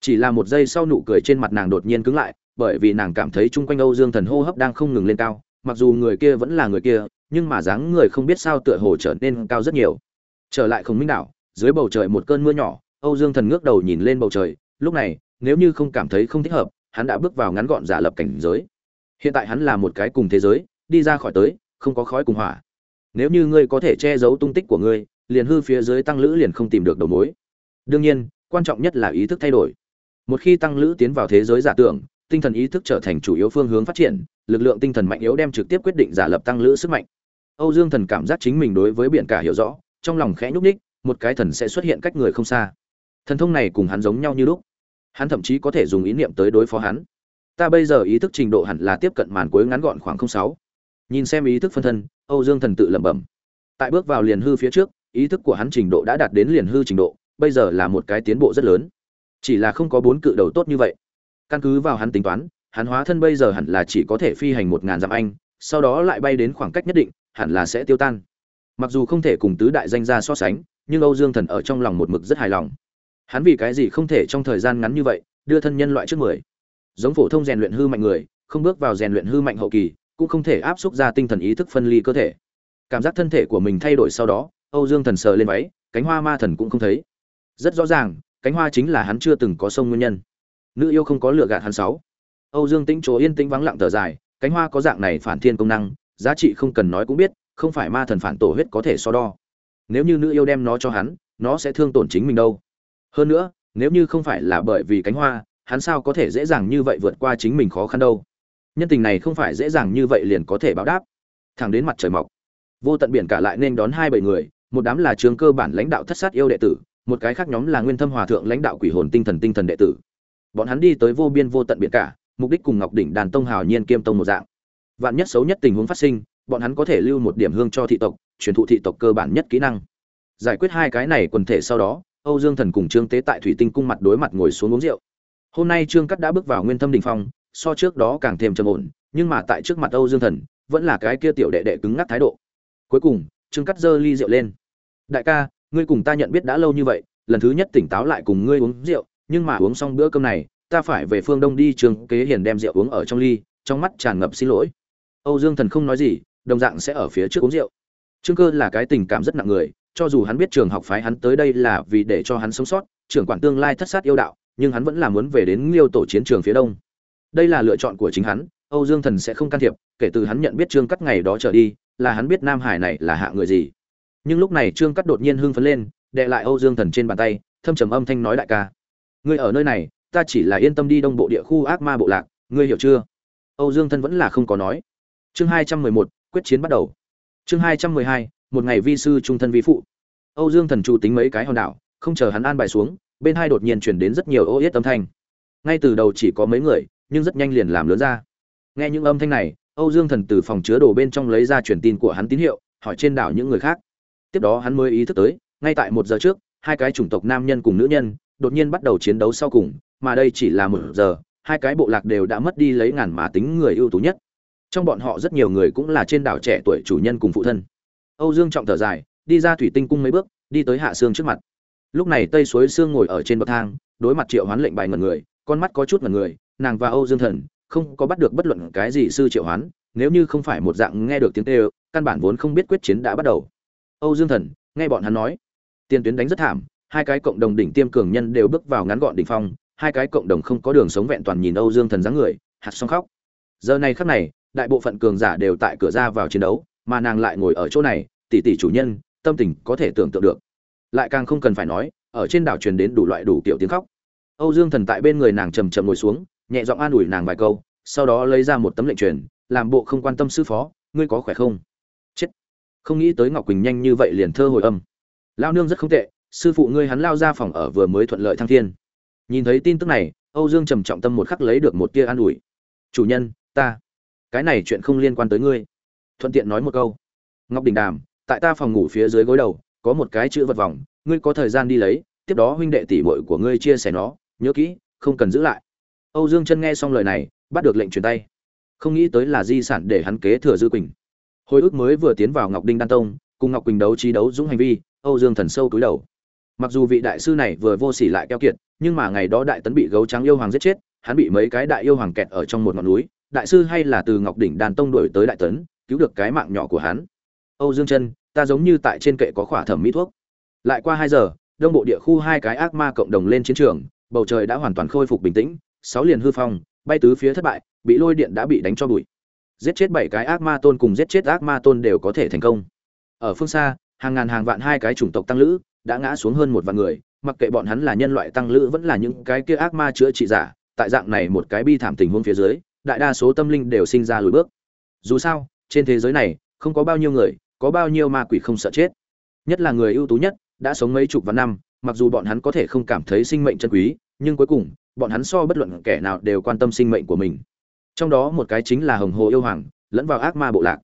Chỉ là một giây sau nụ cười trên mặt nàng đột nhiên cứng lại, bởi vì nàng cảm thấy chung quanh âu dương thần hô hấp đang không ngừng lên cao, mặc dù người kia vẫn là người kia, nhưng mà dáng người không biết sao tựa hồ trở nên cao rất nhiều. Trở lại không minh đảo, dưới bầu trời một cơn mưa nhỏ, âu dương thần ngước đầu nhìn lên bầu trời, lúc này, nếu như không cảm thấy không thích hợp, hắn đã bước vào ngắn gọn giả lập cảnh giới hiện tại hắn là một cái cùng thế giới, đi ra khỏi tới, không có khói cùng hỏa. Nếu như ngươi có thể che giấu tung tích của ngươi, liền hư phía dưới tăng lữ liền không tìm được đầu mối. Đương nhiên, quan trọng nhất là ý thức thay đổi. Một khi tăng lữ tiến vào thế giới giả tưởng, tinh thần ý thức trở thành chủ yếu phương hướng phát triển, lực lượng tinh thần mạnh yếu đem trực tiếp quyết định giả lập tăng lữ sức mạnh. Âu dương thần cảm giác chính mình đối với biển cả hiểu rõ, trong lòng khẽ nhúc ních một cái thần sẽ xuất hiện cách người không xa. Thần thông này cùng hắn giống nhau như lúc. Hắn thậm chí có thể dùng ý niệm tới đối phó hắn ta bây giờ ý thức trình độ hẳn là tiếp cận màn cuối ngắn gọn khoảng sáu. Nhìn xem ý thức phân thân, âu dương thần tự lẩm bẩm. Tại bước vào liền hư phía trước, ý thức của hắn trình độ đã đạt đến liền hư trình độ, bây giờ là một cái tiến bộ rất lớn. Chỉ là không có bốn cự đầu tốt như vậy. Căn cứ vào hắn tính toán, hắn hóa thân bây giờ hẳn là chỉ có thể phi hành một ngàn dặm anh, sau đó lại bay đến khoảng cách nhất định, hẳn là sẽ tiêu tan. Mặc dù không thể cùng tứ đại danh gia so sánh, nhưng âu dương thần ở trong lòng một mực rất hài lòng. Hắn vì cái gì không thể trong thời gian ngắn như vậy, đưa thân nhân loại trước mười? Giống phổ thông rèn luyện hư mạnh người, không bước vào rèn luyện hư mạnh hậu kỳ, cũng không thể áp xúc ra tinh thần ý thức phân ly cơ thể. Cảm giác thân thể của mình thay đổi sau đó, âu dương thần sờ lên váy, cánh hoa ma thần cũng không thấy. Rất rõ ràng, cánh hoa chính là hắn chưa từng có sông nguyên nhân. Nữ yêu không có lựa gạt hắn sáu. Âu dương tĩnh chỗ yên tĩnh vắng lặng thở dài, cánh hoa có dạng này phản thiên công năng, giá trị không cần nói cũng biết, không phải ma thần phản tổ huyết có thể so đo. Nếu như nữ yêu đem nó cho hắn, nó sẽ thương tổn chính mình đâu. Hơn nữa, nếu như không phải là bởi vì cánh hoa hắn sao có thể dễ dàng như vậy vượt qua chính mình khó khăn đâu? Nhân tình này không phải dễ dàng như vậy liền có thể báo đáp. Thẳng đến mặt trời mọc, vô tận biển cả lại nên đón hai bảy người, một đám là trường cơ bản lãnh đạo thất sát yêu đệ tử, một cái khác nhóm là nguyên thâm hòa thượng lãnh đạo quỷ hồn tinh thần tinh thần đệ tử. Bọn hắn đi tới vô biên vô tận biển cả, mục đích cùng ngọc đỉnh đàn tông hào nhiên kiêm tông một dạng. Vạn nhất xấu nhất tình huống phát sinh, bọn hắn có thể lưu một điểm hương cho thị tộc, truyền thụ thị tộc cơ bản nhất kỹ năng. Giải quyết hai cái này quần thể sau đó, âu dương thần cùng trương tế tại thủy tinh cung mặt đối mặt ngồi xuống uống rượu hôm nay trương cắt đã bước vào nguyên thâm đình phong, so trước đó càng thêm trầm ổn, nhưng mà tại trước mặt âu dương thần, vẫn là cái kia tiểu đệ đệ cứng ngắc thái độ. Cuối cùng, trương cắt giơ ly rượu lên. Đại ca, ngươi cùng ta nhận biết đã lâu như vậy, lần thứ nhất tỉnh táo lại cùng ngươi uống rượu, nhưng mà uống xong bữa cơm này, ta phải về phương đông đi trường kế hiền đem rượu uống ở trong ly, trong mắt tràn ngập xin lỗi. Âu dương thần không nói gì, đồng dạng sẽ ở phía trước uống rượu. Trương cơ là cái tình cảm rất nặng người, cho dù hắn biết trường học phái hắn tới đây là vì để cho hắn sống sót, trưởng quản tương lai thất sát yêu đạo nhưng hắn vẫn là muốn về đến liêu tổ chiến trường phía đông. Đây là lựa chọn của chính hắn, âu dương thần sẽ không can thiệp, kể từ hắn nhận biết trương cắt ngày đó trở đi, là hắn biết nam hải này là hạ người gì. Nhưng lúc này trương cắt đột nhiên hưng phấn lên, đệ lại âu dương thần trên bàn tay, thâm trầm âm thanh nói đại ca. Ngươi ở nơi này, ta chỉ là yên tâm đi đông bộ địa khu ác ma bộ lạc, ngươi hiểu chưa? Âu dương thần vẫn là không có nói. Chương hai trăm mười một, quyết chiến bắt đầu. Chương hai trăm mười hai, một ngày vi sư trung thân vi phụ. Âu dương thần chủ tính mấy cái hòn đảo, không chờ hắn an bài xuống bên hai đột nhiên chuyển đến rất nhiều ô yết âm thanh. Ngay từ đầu chỉ có mấy người, nhưng rất nhanh liền làm lớn ra. Nghe những âm thanh này, âu dương thần từ phòng chứa đồ bên trong lấy ra truyền tin của hắn tín hiệu, hỏi trên đảo những người khác. Tiếp đó hắn mới ý thức tới, ngay tại một giờ trước, hai cái chủng tộc nam nhân cùng nữ nhân đột nhiên bắt đầu chiến đấu sau cùng, mà đây chỉ là một giờ, hai cái bộ lạc đều đã mất đi lấy ngàn mà tính người ưu tú nhất. Trong bọn họ rất nhiều người cũng là trên đảo trẻ tuổi chủ nhân cùng phụ thân. Âu dương trọng thở dài, đi ra thủy tinh cung mấy bước, đi tới hạ sương trước mặt lúc này tây suối sương ngồi ở trên bậc thang, đối mặt triệu hoán lệnh bài ngần người, con mắt có chút ngần người, nàng và âu dương thần không có bắt được bất luận cái gì sư triệu hoán, nếu như không phải một dạng nghe được tiếng tê căn bản vốn không biết quyết chiến đã bắt đầu. Âu dương thần nghe bọn hắn nói, tiền tuyến đánh rất thảm, hai cái cộng đồng đỉnh tiêm cường nhân đều bước vào ngắn gọn đỉnh phong, hai cái cộng đồng không có đường sống vẹn toàn nhìn âu dương thần dáng người, hạt xong khóc. Giờ này khắc này, đại bộ phận cường giả đều tại cửa ra vào chiến đấu, mà nàng lại ngồi ở chỗ này tỷ tỷ chủ nhân, tâm tình có thể tưởng tượng được lại càng không cần phải nói, ở trên đảo truyền đến đủ loại đủ kiểu tiếng khóc. Âu dương thần tại bên người nàng trầm trầm ngồi xuống, nhẹ giọng an ủi nàng vài câu, sau đó lấy ra một tấm lệnh truyền, làm bộ không quan tâm sư phó, ngươi có khỏe không? Chết. Không nghĩ tới ngọc quỳnh nhanh như vậy liền thơ hồi âm. Lao nương rất không tệ, sư phụ ngươi hắn lao ra phòng ở vừa mới thuận lợi thăng thiên. Nhìn thấy tin tức này, âu dương trầm trọng tâm một khắc lấy được một tia an ủi. Chủ nhân, ta, cái này chuyện không liên quan tới ngươi. Thuận tiện nói một câu. Ngọc đình đàm, tại ta phòng ngủ phía dưới gối đầu có một cái chữ vật vòng, ngươi có thời gian đi lấy, tiếp đó huynh đệ tỷ muội của ngươi chia sẻ nó, nhớ kỹ, không cần giữ lại. Âu dương chân nghe xong lời này, bắt được lệnh truyền tay. Không nghĩ tới là di sản để hắn kế thừa dư quỳnh. Hồi ức mới vừa tiến vào ngọc đinh đan tông, cùng ngọc quỳnh đấu trí đấu dũng hành vi, âu dương thần sâu túi đầu. Mặc dù vị đại sư này vừa vô sỉ lại keo kiệt, nhưng mà ngày đó đại tấn bị gấu trắng yêu hoàng giết chết, hắn bị mấy cái đại yêu hoàng kẹt ở trong một ngọn núi, đại sư hay là từ ngọc đỉnh đàn tông đổi tới đại tấn, cứu được cái mạng nhỏ của hắn. Âu dương chân ta giống như tại trên kệ có khỏa thẩm mỹ thuốc. Lại qua hai giờ, đông bộ địa khu hai cái ác ma cộng đồng lên chiến trường, bầu trời đã hoàn toàn khôi phục bình tĩnh, sáu liền hư phong, bay tứ phía thất bại, bị lôi điện đã bị đánh cho bụi. Giết chết bảy cái ác ma tôn cùng giết chết ác ma tôn đều có thể thành công. Ở phương xa, hàng ngàn hàng vạn hai cái chủng tộc tăng lữ đã ngã xuống hơn một vạn người, mặc kệ bọn hắn là nhân loại tăng lữ vẫn là những cái kia ác ma chữa trị giả, tại dạng này một cái bi thảm tình huống phía dưới, đại đa số tâm linh đều sinh ra lùi bước. Dù sao, trên thế giới này, không có bao nhiêu người có bao nhiêu ma quỷ không sợ chết. Nhất là người ưu tú nhất, đã sống mấy chục vạn năm, mặc dù bọn hắn có thể không cảm thấy sinh mệnh chân quý, nhưng cuối cùng, bọn hắn so bất luận kẻ nào đều quan tâm sinh mệnh của mình. Trong đó một cái chính là hồng hồ yêu hoàng, lẫn vào ác ma bộ lạc.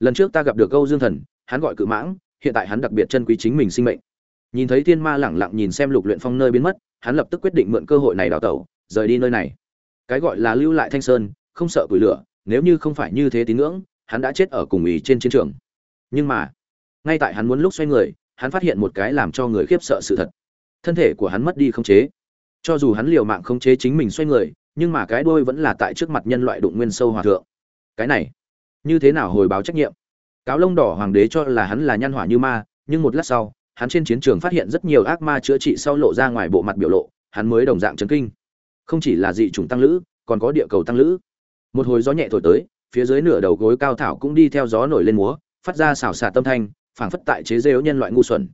Lần trước ta gặp được câu dương thần, hắn gọi cự mãng, hiện tại hắn đặc biệt chân quý chính mình sinh mệnh. Nhìn thấy thiên ma lẳng lặng nhìn xem lục luyện phong nơi biến mất, hắn lập tức quyết định mượn cơ hội này đào tẩu, rời đi nơi này. Cái gọi là lưu lại thanh sơn, không sợ củi lửa, nếu như không phải như thế tín ngưỡng, hắn đã chết ở cùng ý trên chiến trường nhưng mà, ngay tại hắn muốn lúc xoay người, hắn phát hiện một cái làm cho người khiếp sợ sự thật. Thân thể của hắn mất đi khống chế. Cho dù hắn liều mạng khống chế chính mình xoay người, nhưng mà cái đuôi vẫn là tại trước mặt nhân loại đụng nguyên sâu hòa thượng. Cái này, như thế nào hồi báo trách nhiệm? Cáo lông đỏ hoàng đế cho là hắn là nhân hỏa như ma, nhưng một lát sau, hắn trên chiến trường phát hiện rất nhiều ác ma chữa trị sau lộ ra ngoài bộ mặt biểu lộ, hắn mới đồng dạng chấn kinh. Không chỉ là dị chủng tăng lữ, còn có địa cầu tăng lữ. Một hồi gió nhẹ thổi tới, phía dưới nửa đầu gối cao thảo cũng đi theo gió nổi lên múa phát ra xào xạc tâm thanh, phảng phất tại chế rêu nhân loại ngu xuẩn.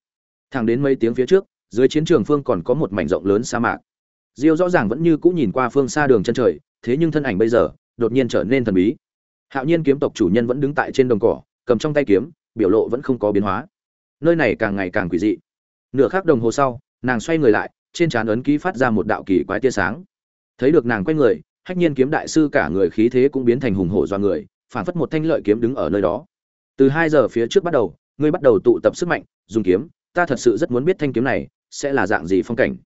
Thẳng đến mấy tiếng phía trước, dưới chiến trường phương còn có một mảnh rộng lớn sa mạc. Diêu rõ ràng vẫn như cũ nhìn qua phương xa đường chân trời, thế nhưng thân ảnh bây giờ, đột nhiên trở nên thần bí. Hạo nhiên kiếm tộc chủ nhân vẫn đứng tại trên đồng cỏ, cầm trong tay kiếm, biểu lộ vẫn không có biến hóa. Nơi này càng ngày càng quỷ dị. Nửa khắc đồng hồ sau, nàng xoay người lại, trên trán ấn ký phát ra một đạo kỳ quái tia sáng. Thấy được nàng quay người, hách nhiên kiếm đại sư cả người khí thế cũng biến thành hùng hổ do người phản phất một thanh lợi kiếm đứng ở nơi đó từ hai giờ phía trước bắt đầu, ngươi bắt đầu tụ tập sức mạnh, dùng kiếm. Ta thật sự rất muốn biết thanh kiếm này sẽ là dạng gì phong cảnh.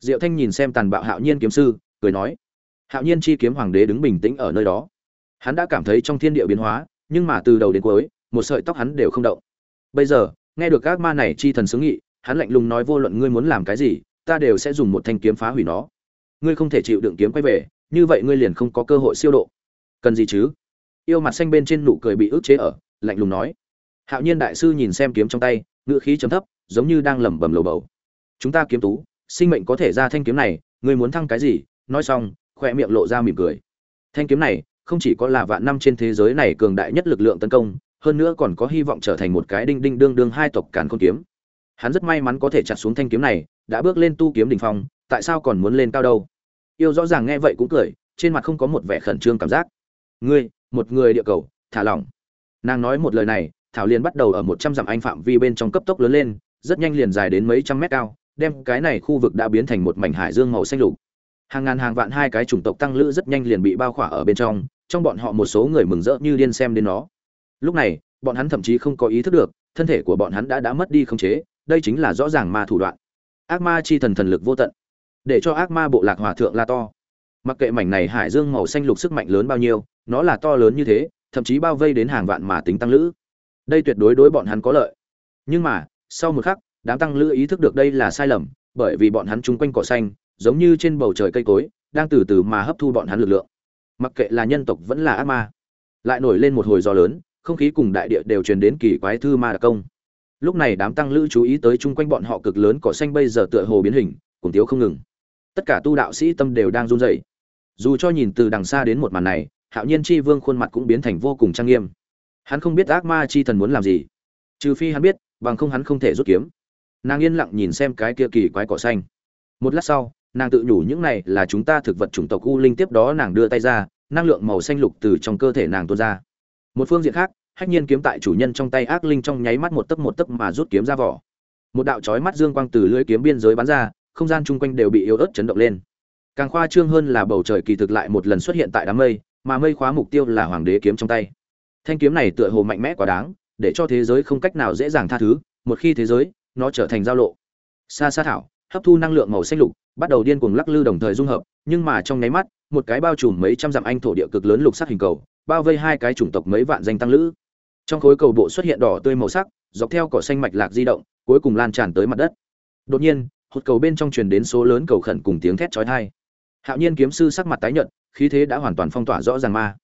Diệu thanh nhìn xem tàn bạo hạo nhiên kiếm sư, cười nói, hạo nhiên chi kiếm hoàng đế đứng bình tĩnh ở nơi đó. Hắn đã cảm thấy trong thiên địa biến hóa, nhưng mà từ đầu đến cuối, một sợi tóc hắn đều không động. Bây giờ, nghe được các ma này chi thần xứng nghị, hắn lạnh lùng nói, vô luận ngươi muốn làm cái gì, ta đều sẽ dùng một thanh kiếm phá hủy nó. Ngươi không thể chịu đựng kiếm quay về, như vậy ngươi liền không có cơ hội siêu độ. Cần gì chứ? Yêu mặt xanh bên trên nụ cười bị ức chế ở lạnh lùng nói. Hạo nhiên đại sư nhìn xem kiếm trong tay, ngữ khí chấm thấp, giống như đang lẩm bẩm lầu bầu. Chúng ta kiếm tú, sinh mệnh có thể ra thanh kiếm này, ngươi muốn thăng cái gì? Nói xong khoe miệng lộ ra mỉm cười. Thanh kiếm này, không chỉ có là vạn năm trên thế giới này cường đại nhất lực lượng tấn công, hơn nữa còn có hy vọng trở thành một cái đinh đinh đương đương hai tộc càn khôn kiếm. Hắn rất may mắn có thể chặt xuống thanh kiếm này, đã bước lên tu kiếm đỉnh phong, tại sao còn muốn lên cao đâu? Yêu rõ ràng nghe vậy cũng cười, trên mặt không có một vẻ khẩn trương cảm giác. Ngươi, một người địa cầu, thả lỏng nàng nói một lời này, thảo liền bắt đầu ở một trăm dặm anh phạm vi bên trong cấp tốc lớn lên, rất nhanh liền dài đến mấy trăm mét cao, đem cái này khu vực đã biến thành một mảnh hải dương màu xanh lục. Hàng ngàn hàng vạn hai cái chủng tộc tăng lữ rất nhanh liền bị bao khỏa ở bên trong trong bọn họ một số người mừng rỡ như điên xem đến nó. Lúc này, bọn hắn thậm chí không có ý thức được, thân thể của bọn hắn đã đã mất đi khống chế, đây chính là rõ ràng ma thủ đoạn. Ác ma chi thần thần lực vô tận. Để cho ác ma bộ lạc hòa thượng la to. Mặc kệ mảnh này hải dương màu xanh lục sức mạnh lớn bao nhiêu, nó là to lớn như thế thậm chí bao vây đến hàng vạn mà tính tăng lữ. Đây tuyệt đối đối bọn hắn có lợi. Nhưng mà, sau một khắc, đám tăng lữ ý thức được đây là sai lầm, bởi vì bọn hắn chung quanh cỏ xanh, giống như trên bầu trời cây cối, đang từ từ mà hấp thu bọn hắn lực lượng. Mặc kệ là nhân tộc vẫn là ác ma, lại nổi lên một hồi gió lớn, không khí cùng đại địa đều truyền đến kỳ quái thư ma đặc công. Lúc này đám tăng lữ chú ý tới chung quanh bọn họ cực lớn cỏ xanh bây giờ tựa hồ biến hình, cùng tiếu không ngừng. Tất cả tu đạo sĩ tâm đều đang run rẩy. Dù cho nhìn từ đằng xa đến một màn này hạo nhiên chi vương khuôn mặt cũng biến thành vô cùng trang nghiêm. Hắn không biết ác ma chi thần muốn làm gì, trừ phi hắn biết, bằng không hắn không thể rút kiếm. Nàng yên lặng nhìn xem cái kia kỳ quái cỏ xanh. Một lát sau, nàng tự nhủ những này là chúng ta thực vật chủng tộc u linh tiếp đó nàng đưa tay ra, năng lượng màu xanh lục từ trong cơ thể nàng tuôn ra. Một phương diện khác, hách nhiên kiếm tại chủ nhân trong tay ác linh trong nháy mắt một tấc một tấc mà rút kiếm ra vỏ. Một đạo chói mắt dương quang từ lưỡi kiếm biên giới bắn ra, không gian chung quanh đều bị yếu ớt chấn động lên. Càng khoa trương hơn là bầu trời kỳ thực lại một lần xuất hiện tại đám mây mà mây khóa mục tiêu là hoàng đế kiếm trong tay. Thanh kiếm này tựa hồ mạnh mẽ quá đáng, để cho thế giới không cách nào dễ dàng tha thứ, một khi thế giới, nó trở thành giao lộ. Xa xa thảo, hấp thu năng lượng màu xanh lục, bắt đầu điên cuồng lắc lư đồng thời dung hợp, nhưng mà trong nháy mắt, một cái bao trùm mấy trăm dặm anh thổ địa cực lớn lục sắc hình cầu, bao vây hai cái chủng tộc mấy vạn danh tăng lữ. Trong khối cầu bộ xuất hiện đỏ tươi màu sắc, dọc theo cỏ xanh mạch lạc di động, cuối cùng lan tràn tới mặt đất. Đột nhiên, hột cầu bên trong truyền đến số lớn cầu khẩn cùng tiếng thét chói tai hạo nhiên kiếm sư sắc mặt tái nhợt, khí thế đã hoàn toàn phong tỏa rõ ràng ma.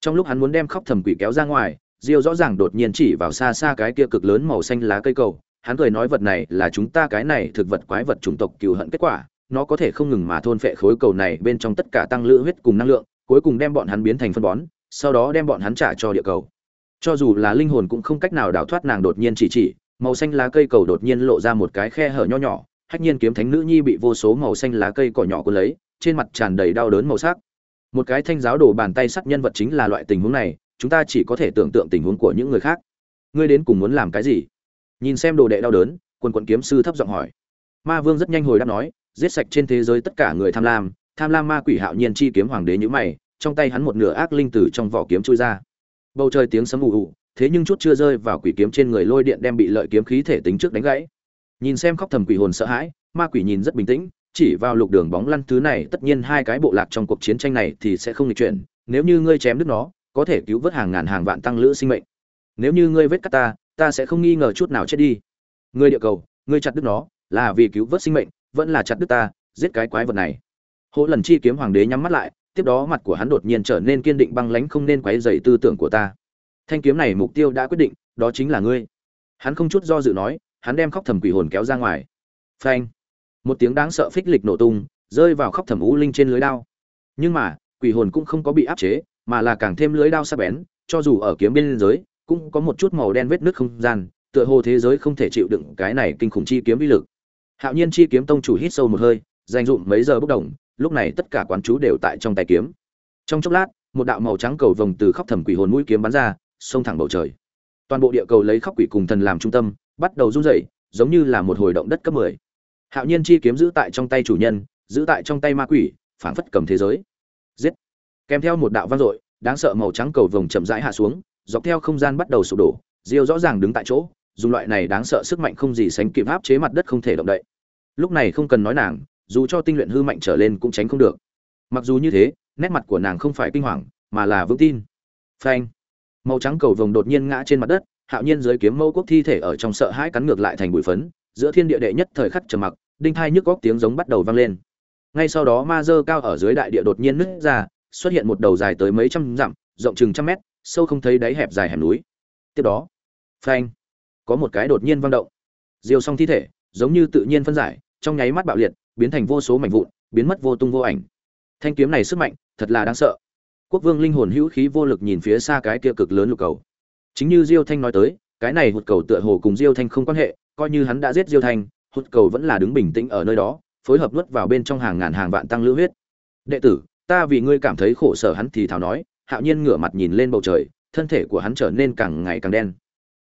Trong lúc hắn muốn đem khóc thầm quỷ kéo ra ngoài, diêu rõ ràng đột nhiên chỉ vào xa xa cái kia cực lớn màu xanh lá cây cầu, hắn cười nói vật này là chúng ta cái này thực vật quái vật chủng tộc cừu hận kết quả, nó có thể không ngừng mà thôn phệ khối cầu này bên trong tất cả tăng lữ huyết cùng năng lượng, cuối cùng đem bọn hắn biến thành phân bón, sau đó đem bọn hắn trả cho địa cầu. Cho dù là linh hồn cũng không cách nào đào thoát nàng đột nhiên chỉ chỉ, màu xanh lá cây cầu đột nhiên lộ ra một cái khe hở nho nhỏ, hách nhiên kiếm thánh nữ nhi bị vô số màu xanh lá cây cỏ nhỏ cuốn lấy trên mặt tràn đầy đau đớn màu sắc. Một cái thanh giáo đồ bàn tay sắt nhân vật chính là loại tình huống này, chúng ta chỉ có thể tưởng tượng tình huống của những người khác. Ngươi đến cùng muốn làm cái gì? Nhìn xem đồ đệ đau đớn, quần quận kiếm sư thấp giọng hỏi. Ma vương rất nhanh hồi đáp nói, giết sạch trên thế giới tất cả người tham lam tham lam ma quỷ hạo nhiên chi kiếm hoàng đế nhữ mày, trong tay hắn một nửa ác linh tử trong vỏ kiếm trôi ra. Bầu trời tiếng sấm ù ù, thế nhưng chút chưa rơi vào quỷ kiếm trên người lôi điện đem bị lợi kiếm khí thể tính trước đánh gãy. Nhìn xem khóc thầm quỷ hồn sợ hãi, ma quỷ nhìn rất bình tĩnh chỉ vào lục đường bóng lăn thứ này, tất nhiên hai cái bộ lạc trong cuộc chiến tranh này thì sẽ không nghịch chuyển. Nếu như ngươi chém đứt nó, có thể cứu vớt hàng ngàn hàng vạn tăng lữ sinh mệnh. Nếu như ngươi vết cắt ta ta sẽ không nghi ngờ chút nào chết đi. Ngươi địa cầu, ngươi chặt đứt nó, là vì cứu vớt sinh mệnh, vẫn là chặt đứt ta, giết cái quái vật này. Hỗ lần chi kiếm hoàng đế nhắm mắt lại, tiếp đó mặt của hắn đột nhiên trở nên kiên định băng lãnh không nên quấy dày tư tưởng của ta. Thanh kiếm này mục tiêu đã quyết định, đó chính là ngươi. Hắn không chút do dự nói, hắn đem khóc thầm quỷ hồn kéo ra ngoài. Phanh một tiếng đáng sợ phích lịch nổ tung, rơi vào khóc thẩm u linh trên lưới đao. Nhưng mà, quỷ hồn cũng không có bị áp chế, mà là càng thêm lưới đao sắc bén, cho dù ở kiếm bên giới, cũng có một chút màu đen vết nước không gian, tựa hồ thế giới không thể chịu đựng cái này kinh khủng chi kiếm uy lực. Hạo nhiên chi kiếm tông chủ hít sâu một hơi, dành dụm mấy giờ bốc đồng, lúc này tất cả quán chú đều tại trong tay kiếm. Trong chốc lát, một đạo màu trắng cầu vồng từ khóc thẩm quỷ hồn mũi kiếm bắn ra, xông thẳng bầu trời. Toàn bộ địa cầu lấy khóc quỷ cùng thần làm trung tâm, bắt đầu run rẩy, giống như là một hồi động đất cấp 10 hạo nhiên chi kiếm giữ tại trong tay chủ nhân, giữ tại trong tay ma quỷ, phảng phất cầm thế giới. Giết! Kèm theo một đạo vang dội, đáng sợ màu trắng cầu vồng chậm rãi hạ xuống, dọc theo không gian bắt đầu sụp đổ, diêu rõ ràng đứng tại chỗ, dùng loại này đáng sợ sức mạnh không gì sánh kịp áp chế mặt đất không thể động đậy. Lúc này không cần nói nàng, dù cho tinh luyện hư mạnh trở lên cũng tránh không được. Mặc dù như thế, nét mặt của nàng không phải kinh hoàng, mà là vững tin. Phanh! Màu trắng cầu vồng đột nhiên ngã trên mặt đất, hạo nhiên dưới kiếm mâu quốc thi thể ở trong sợ hãi cắn ngược lại thành bụi phấn, giữa thiên địa đệ nhất thời khắc trầm mặc đinh thai nhức góc tiếng giống bắt đầu vang lên. Ngay sau đó ma dơ cao ở dưới đại địa đột nhiên nứt ra, xuất hiện một đầu dài tới mấy trăm dặm, rộng chừng trăm mét, sâu không thấy đáy hẹp dài hẻm núi. Tiếp đó, phanh, có một cái đột nhiên vang động. Diều xong thi thể, giống như tự nhiên phân giải, trong nháy mắt bạo liệt, biến thành vô số mảnh vụn, biến mất vô tung vô ảnh. Thanh kiếm này sức mạnh, thật là đáng sợ. Quốc vương linh hồn hữu khí vô lực nhìn phía xa cái kia cực lớn lục cầu. Chính như diêu thanh nói tới, cái này hụt cầu tựa hồ cùng diêu thanh không quan hệ, coi như hắn đã giết diêu thanh hút cầu vẫn là đứng bình tĩnh ở nơi đó, phối hợp nuốt vào bên trong hàng ngàn hàng vạn tăng lữ huyết. Đệ tử, ta vì ngươi cảm thấy khổ sở hắn thì thào nói, hạo nhiên ngửa mặt nhìn lên bầu trời, thân thể của hắn trở nên càng ngày càng đen.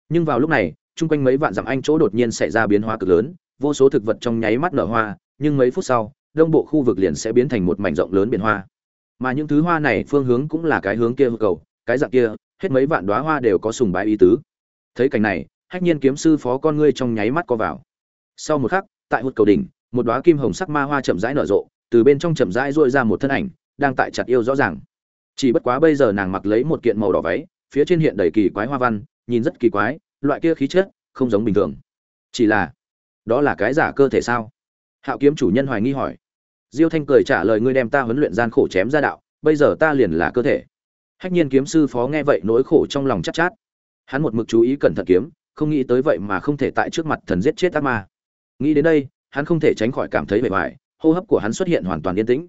Nhưng vào lúc này, chung quanh mấy vạn dặm anh chỗ đột nhiên xảy ra biến hóa cực lớn, vô số thực vật trong nháy mắt nở hoa, nhưng mấy phút sau, đông bộ khu vực liền sẽ biến thành một mảnh rộng lớn biển hoa. Mà những thứ hoa này phương hướng cũng là cái hướng kia cầu, cái dạng kia, hết mấy vạn đóa hoa đều có sùng bái ý tứ. Thấy cảnh này, hách nhiên kiếm sư phó con ngươi trong nháy mắt co vào sau một khắc tại hụt cầu đỉnh một đóa kim hồng sắc ma hoa chậm rãi nở rộ từ bên trong chậm rãi duỗi ra một thân ảnh đang tại chặt yêu rõ ràng. Chỉ bất quá bây giờ nàng mặc lấy một kiện màu đỏ váy phía trên hiện đầy kỳ quái hoa văn nhìn rất kỳ quái loại kia khí chất không giống bình thường. Chỉ là đó là cái giả cơ thể sao? Hạo kiếm chủ nhân hoài nghi hỏi. Diêu thanh cười trả lời ngươi đem ta huấn luyện gian khổ chém ra đạo bây giờ ta liền là cơ thể. Hách nhiên kiếm sư phó nghe vậy nỗi khổ trong lòng chắc chát, chát. Hắn một mực chú ý cẩn thận kiếm không nghĩ tới vậy mà không thể tại trước mặt thần giết chết ác ma nghĩ đến đây, hắn không thể tránh khỏi cảm thấy bề ngoài, hô hấp của hắn xuất hiện hoàn toàn yên tĩnh.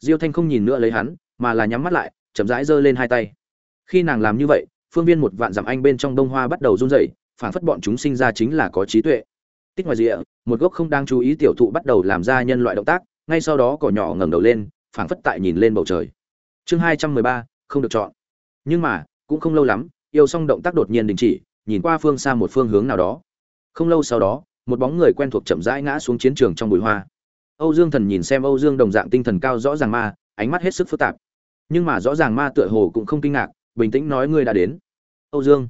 Diêu thanh không nhìn nữa lấy hắn, mà là nhắm mắt lại, chậm rãi giơ lên hai tay. Khi nàng làm như vậy, phương viên một vạn dặm anh bên trong đông hoa bắt đầu run rẩy phản phất bọn chúng sinh ra chính là có trí tuệ. Tích ngoài rìa, một gốc không đang chú ý tiểu thụ bắt đầu làm ra nhân loại động tác, ngay sau đó cỏ nhỏ ngẩng đầu lên, phảng phất tại nhìn lên bầu trời. Chương hai trăm mười ba, không được chọn. Nhưng mà, cũng không lâu lắm, yêu xong động tác đột nhiên đình chỉ, nhìn qua phương xa một phương hướng nào đó. Không lâu sau đó một bóng người quen thuộc chậm rãi ngã xuống chiến trường trong bụi hoa. Âu dương thần nhìn xem âu dương đồng dạng tinh thần cao rõ ràng ma, ánh mắt hết sức phức tạp. Nhưng mà rõ ràng ma tựa hồ cũng không kinh ngạc, bình tĩnh nói ngươi đã đến. Âu dương.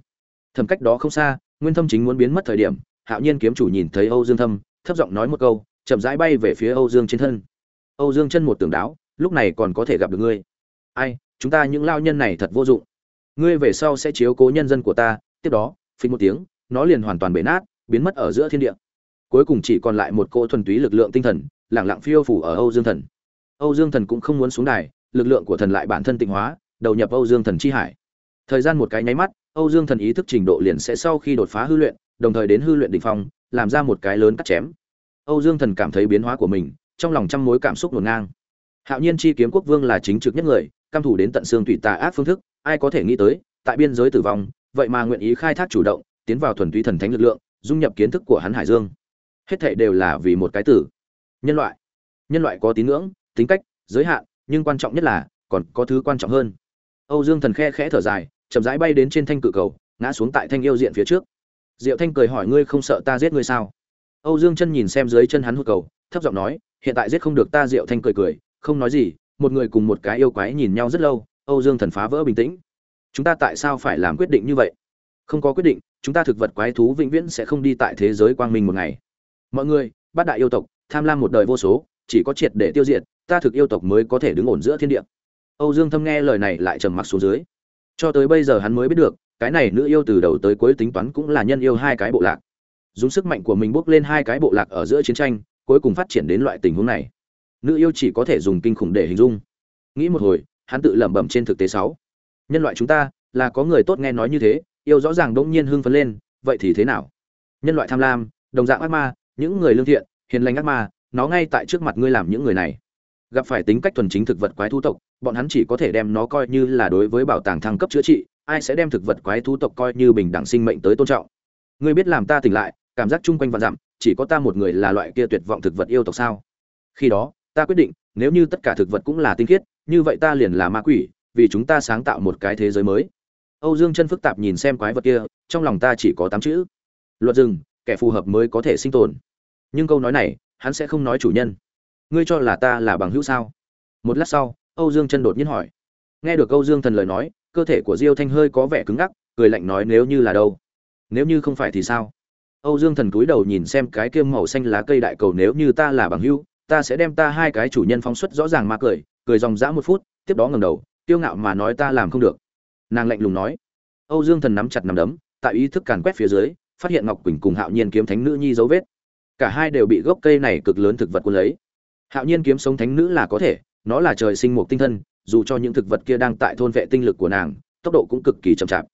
Thầm cách đó không xa, nguyên thâm chính muốn biến mất thời điểm, hạo nhiên kiếm chủ nhìn thấy âu dương thâm, thấp giọng nói một câu, chậm rãi bay về phía âu dương trên thân. Âu dương chân một tưởng đáo, lúc này còn có thể gặp được ngươi. Ai, chúng ta những lao nhân này thật vô dụng. Ngươi về sau sẽ chiếu cố nhân dân của ta, tiếp đó, phình một tiếng, nó liền hoàn toàn bể nát, biến mất ở giữa thiên địa cuối cùng chỉ còn lại một cỗ thuần túy lực lượng tinh thần, lẳng lặng phiêu phủ ở âu dương thần. Âu dương thần cũng không muốn xuống đài, lực lượng của thần lại bản thân tịnh hóa, đầu nhập âu dương thần chi hải. Thời gian một cái nháy mắt, âu dương thần ý thức trình độ liền sẽ sau khi đột phá hư luyện, đồng thời đến hư luyện đỉnh phong, làm ra một cái lớn cắt chém. Âu dương thần cảm thấy biến hóa của mình, trong lòng trăm mối cảm xúc ngổn ngang. Hạo nhiên chi kiếm quốc vương là chính trực nhất người cam thủ đến tận xương tùy tà ác phương thức, ai có thể nghĩ tới, tại biên giới tử vong, vậy mà nguyện ý khai thác chủ động, tiến vào thuần túy thần thánh lực lượng, dung nhập kiến thức của hắn hải dương hết thảy đều là vì một cái tử. Nhân loại. Nhân loại có tín ngưỡng, tính cách, giới hạn, nhưng quan trọng nhất là, còn có thứ quan trọng hơn. Âu dương thần khe khẽ thở dài, chậm rãi bay đến trên thanh cự cầu, ngã xuống tại thanh yêu diện phía trước. Diệu thanh cười hỏi ngươi không sợ ta giết ngươi sao? Âu dương chân nhìn xem dưới chân hắn hụt cầu, thấp giọng nói, hiện tại giết không được ta, diệu thanh cười cười, không nói gì, một người cùng một cái yêu quái nhìn nhau rất lâu, âu dương thần phá vỡ bình tĩnh. Chúng ta tại sao phải làm quyết định như vậy? Không có quyết định, chúng ta thực vật quái thú vĩnh viễn sẽ không đi tại thế giới quang minh một ngày mọi người, bát đại yêu tộc, tham lam một đời vô số, chỉ có triệt để tiêu diệt, ta thực yêu tộc mới có thể đứng ổn giữa thiên địa. Âu dương thâm nghe lời này lại trầm mặc xuống dưới. Cho tới bây giờ hắn mới biết được, cái này nữ yêu từ đầu tới cuối tính toán cũng là nhân yêu hai cái bộ lạc. Dùng sức mạnh của mình bước lên hai cái bộ lạc ở giữa chiến tranh, cuối cùng phát triển đến loại tình huống này. Nữ yêu chỉ có thể dùng kinh khủng để hình dung. Nghĩ một hồi, hắn tự lẩm bẩm trên thực tế sáu. Nhân loại chúng ta, là có người tốt nghe nói như thế, yêu rõ ràng đỗng nhiên hưng phấn lên, vậy thì thế nào? Nhân loại tham lam, đồng dạng ác ma những người lương thiện, hiền lành ác ma, nó ngay tại trước mặt ngươi làm những người này. Gặp phải tính cách thuần chính thực vật quái thú tộc, bọn hắn chỉ có thể đem nó coi như là đối với bảo tàng thăng cấp chữa trị, ai sẽ đem thực vật quái thú tộc coi như bình đẳng sinh mệnh tới tôn trọng. Ngươi biết làm ta tỉnh lại, cảm giác chung quanh vạn dặm, chỉ có ta một người là loại kia tuyệt vọng thực vật yêu tộc sao? Khi đó, ta quyết định, nếu như tất cả thực vật cũng là tinh khiết, như vậy ta liền là ma quỷ, vì chúng ta sáng tạo một cái thế giới mới. Âu dương chân phức tạp nhìn xem quái vật kia, trong lòng ta chỉ có tám chữ. Luật rừng kẻ phù hợp mới có thể sinh tồn. Nhưng câu nói này, hắn sẽ không nói chủ nhân. Ngươi cho là ta là bằng hữu sao? Một lát sau, âu dương chân đột nhiên hỏi. Nghe được âu dương thần lời nói, cơ thể của diêu thanh hơi có vẻ cứng ngắc, cười lạnh nói nếu như là đâu? Nếu như không phải thì sao? Âu dương thần cúi đầu nhìn xem cái kiêm màu xanh lá cây đại cầu nếu như ta là bằng hữu, ta sẽ đem ta hai cái chủ nhân phóng xuất rõ ràng mà cười cười dòng dã một phút, tiếp đó ngầm đầu tiêu ngạo mà nói ta làm không được. Nàng lạnh lùng nói. Âu dương thần nắm chặt nắm đấm, tại ý thức càn quét phía dưới phát hiện ngọc quỳnh cùng hạo nhiên kiếm thánh nữ nhi dấu vết. Cả hai đều bị gốc cây này cực lớn thực vật cuốn lấy. Hạo nhiên kiếm sống thánh nữ là có thể, nó là trời sinh một tinh thân dù cho những thực vật kia đang tại thôn vệ tinh lực của nàng, tốc độ cũng cực kỳ chậm chạp.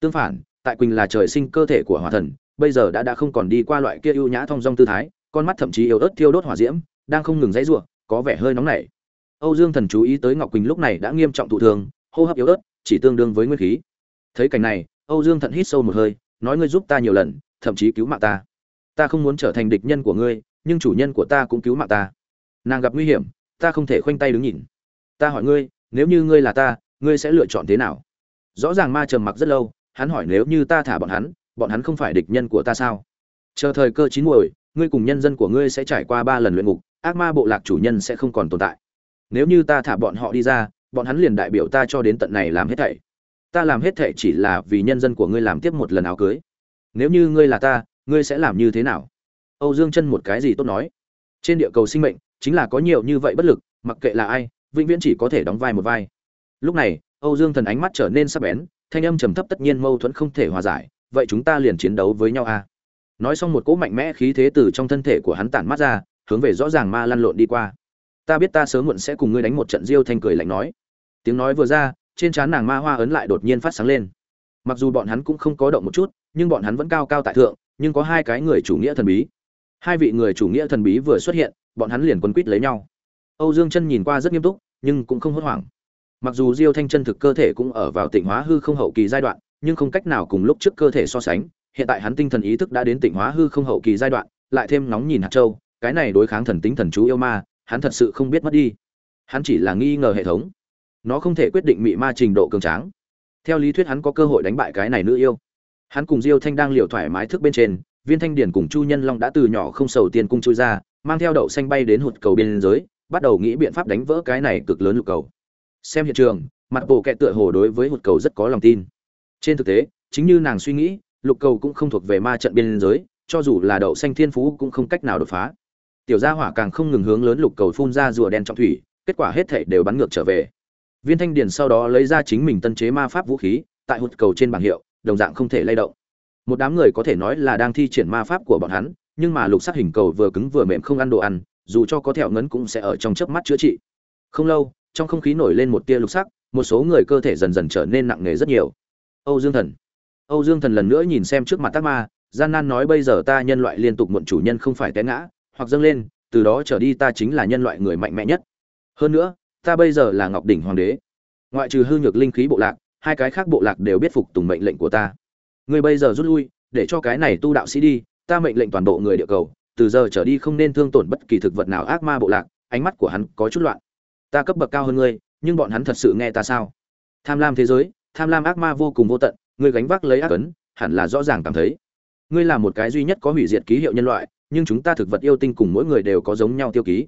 Tương phản, tại quỳnh là trời sinh cơ thể của hỏa thần, bây giờ đã đã không còn đi qua loại kia ưu nhã thong dong tư thái, con mắt thậm chí yếu ớt thiêu đốt hỏa diễm, đang không ngừng dãy rủa, có vẻ hơi nóng nảy. Âu dương thần chú ý tới ngọc quỳnh lúc này đã nghiêm trọng thụ thương, hô hấp yếu ớt, chỉ tương đương với nguyên khí. Thấy cảnh này, âu dương thận hít sâu một hơi nói ngươi giúp ta nhiều lần, thậm chí cứu mạng ta. Ta không muốn trở thành địch nhân của ngươi, nhưng chủ nhân của ta cũng cứu mạng ta. Nàng gặp nguy hiểm, ta không thể khoanh tay đứng nhìn. Ta hỏi ngươi, nếu như ngươi là ta, ngươi sẽ lựa chọn thế nào? Rõ ràng ma trầm mặc rất lâu, hắn hỏi nếu như ta thả bọn hắn bọn hắn không phải địch nhân của ta sao? Chờ thời cơ chín muồi, ngươi cùng nhân dân của ngươi sẽ trải qua ba lần luyện ngục, ác ma bộ lạc chủ nhân sẽ không còn tồn tại. Nếu như ta thả bọn họ đi ra, bọn hắn liền đại biểu ta cho đến tận này làm hết thảy ta làm hết thảy chỉ là vì nhân dân của ngươi làm tiếp một lần áo cưới. Nếu như ngươi là ta, ngươi sẽ làm như thế nào? Âu dương chân một cái gì tốt nói. Trên địa cầu sinh mệnh, chính là có nhiều như vậy bất lực, mặc kệ là ai, vĩnh viễn chỉ có thể đóng vai một vai. Lúc này, âu dương thần ánh mắt trở nên sắc bén, thanh âm trầm thấp tất nhiên mâu thuẫn không thể hòa giải, vậy chúng ta liền chiến đấu với nhau a. Nói xong một cỗ mạnh mẽ khí thế từ trong thân thể của hắn tản mắt ra, hướng về rõ ràng ma lăn lộn đi qua. Ta biết ta sớm muộn sẽ cùng ngươi đánh một trận, diêu thanh cười lạnh nói. Tiếng nói vừa ra trên trán nàng ma hoa ấn lại đột nhiên phát sáng lên. Mặc dù bọn hắn cũng không có động một chút, nhưng bọn hắn vẫn cao cao tại thượng, nhưng có hai cái người chủ nghĩa thần bí. Hai vị người chủ nghĩa thần bí vừa xuất hiện, bọn hắn liền quân quýt lấy nhau. Âu dương chân nhìn qua rất nghiêm túc, nhưng cũng không hốt hoảng. Mặc dù diêu thanh chân thực cơ thể cũng ở vào tịnh hóa hư không hậu kỳ giai đoạn, nhưng không cách nào cùng lúc trước cơ thể so sánh, hiện tại hắn tinh thần ý thức đã đến tịnh hóa hư không hậu kỳ giai đoạn, lại thêm nóng nhìn hạt châu, cái này đối kháng thần tính thần chú yêu ma, hắn thật sự không biết mất đi. Hắn chỉ là nghi ngờ hệ thống nó không thể quyết định mị ma trình độ cường tráng. Theo lý thuyết hắn có cơ hội đánh bại cái này nữ yêu. Hắn cùng diêu thanh đang liều thoải mái thức bên trên, viên thanh điển cùng chu nhân long đã từ nhỏ không sầu tiền cung chui ra, mang theo đậu xanh bay đến hụt cầu biên giới, bắt đầu nghĩ biện pháp đánh vỡ cái này cực lớn lục cầu. Xem hiện trường, mặt bộ kệ tựa hồ đối với hụt cầu rất có lòng tin. Trên thực tế, chính như nàng suy nghĩ, lục cầu cũng không thuộc về ma trận biên giới, cho dù là đậu xanh thiên phú cũng không cách nào đột phá. Tiểu gia hỏa càng không ngừng hướng lớn lục cầu phun ra rùa đen trong thủy, kết quả hết thảy đều bắn ngược trở về viên thanh điền sau đó lấy ra chính mình tân chế ma pháp vũ khí, tại hụt cầu trên bảng hiệu, đồng dạng không thể lay động. Một đám người có thể nói là đang thi triển ma pháp của bọn hắn, nhưng mà lục sắc hình cầu vừa cứng vừa mềm không ăn đồ ăn, dù cho có thẹo ngấn cũng sẽ ở trong chớp mắt chữa trị. Không lâu, trong không khí nổi lên một tia lục sắc, một số người cơ thể dần dần trở nên nặng nề rất nhiều. Âu dương thần. Âu dương thần lần nữa nhìn xem trước mặt tác ma, gian nan nói bây giờ ta nhân loại liên tục muộn chủ nhân không phải té ngã, hoặc dâng lên, từ đó trở đi ta chính là nhân loại người mạnh mẽ nhất. Hơn nữa ta bây giờ là ngọc đỉnh hoàng đế. Ngoại trừ hư nhược linh khí bộ lạc, hai cái khác bộ lạc đều biết phục tùng mệnh lệnh của ta. Ngươi bây giờ rút lui, để cho cái này tu đạo sĩ đi, ta mệnh lệnh toàn bộ người địa cầu, từ giờ trở đi không nên thương tổn bất kỳ thực vật nào ác ma bộ lạc, ánh mắt của hắn có chút loạn. Ta cấp bậc cao hơn ngươi, nhưng bọn hắn thật sự nghe ta sao? Tham lam thế giới, tham lam ác ma vô cùng vô tận, ngươi gánh vác lấy ác ấn, hẳn là rõ ràng cảm thấy. Ngươi là một cái duy nhất có hủy diệt ký hiệu nhân loại, nhưng chúng ta thực vật yêu tinh cùng mỗi người đều có giống nhau tiêu ký.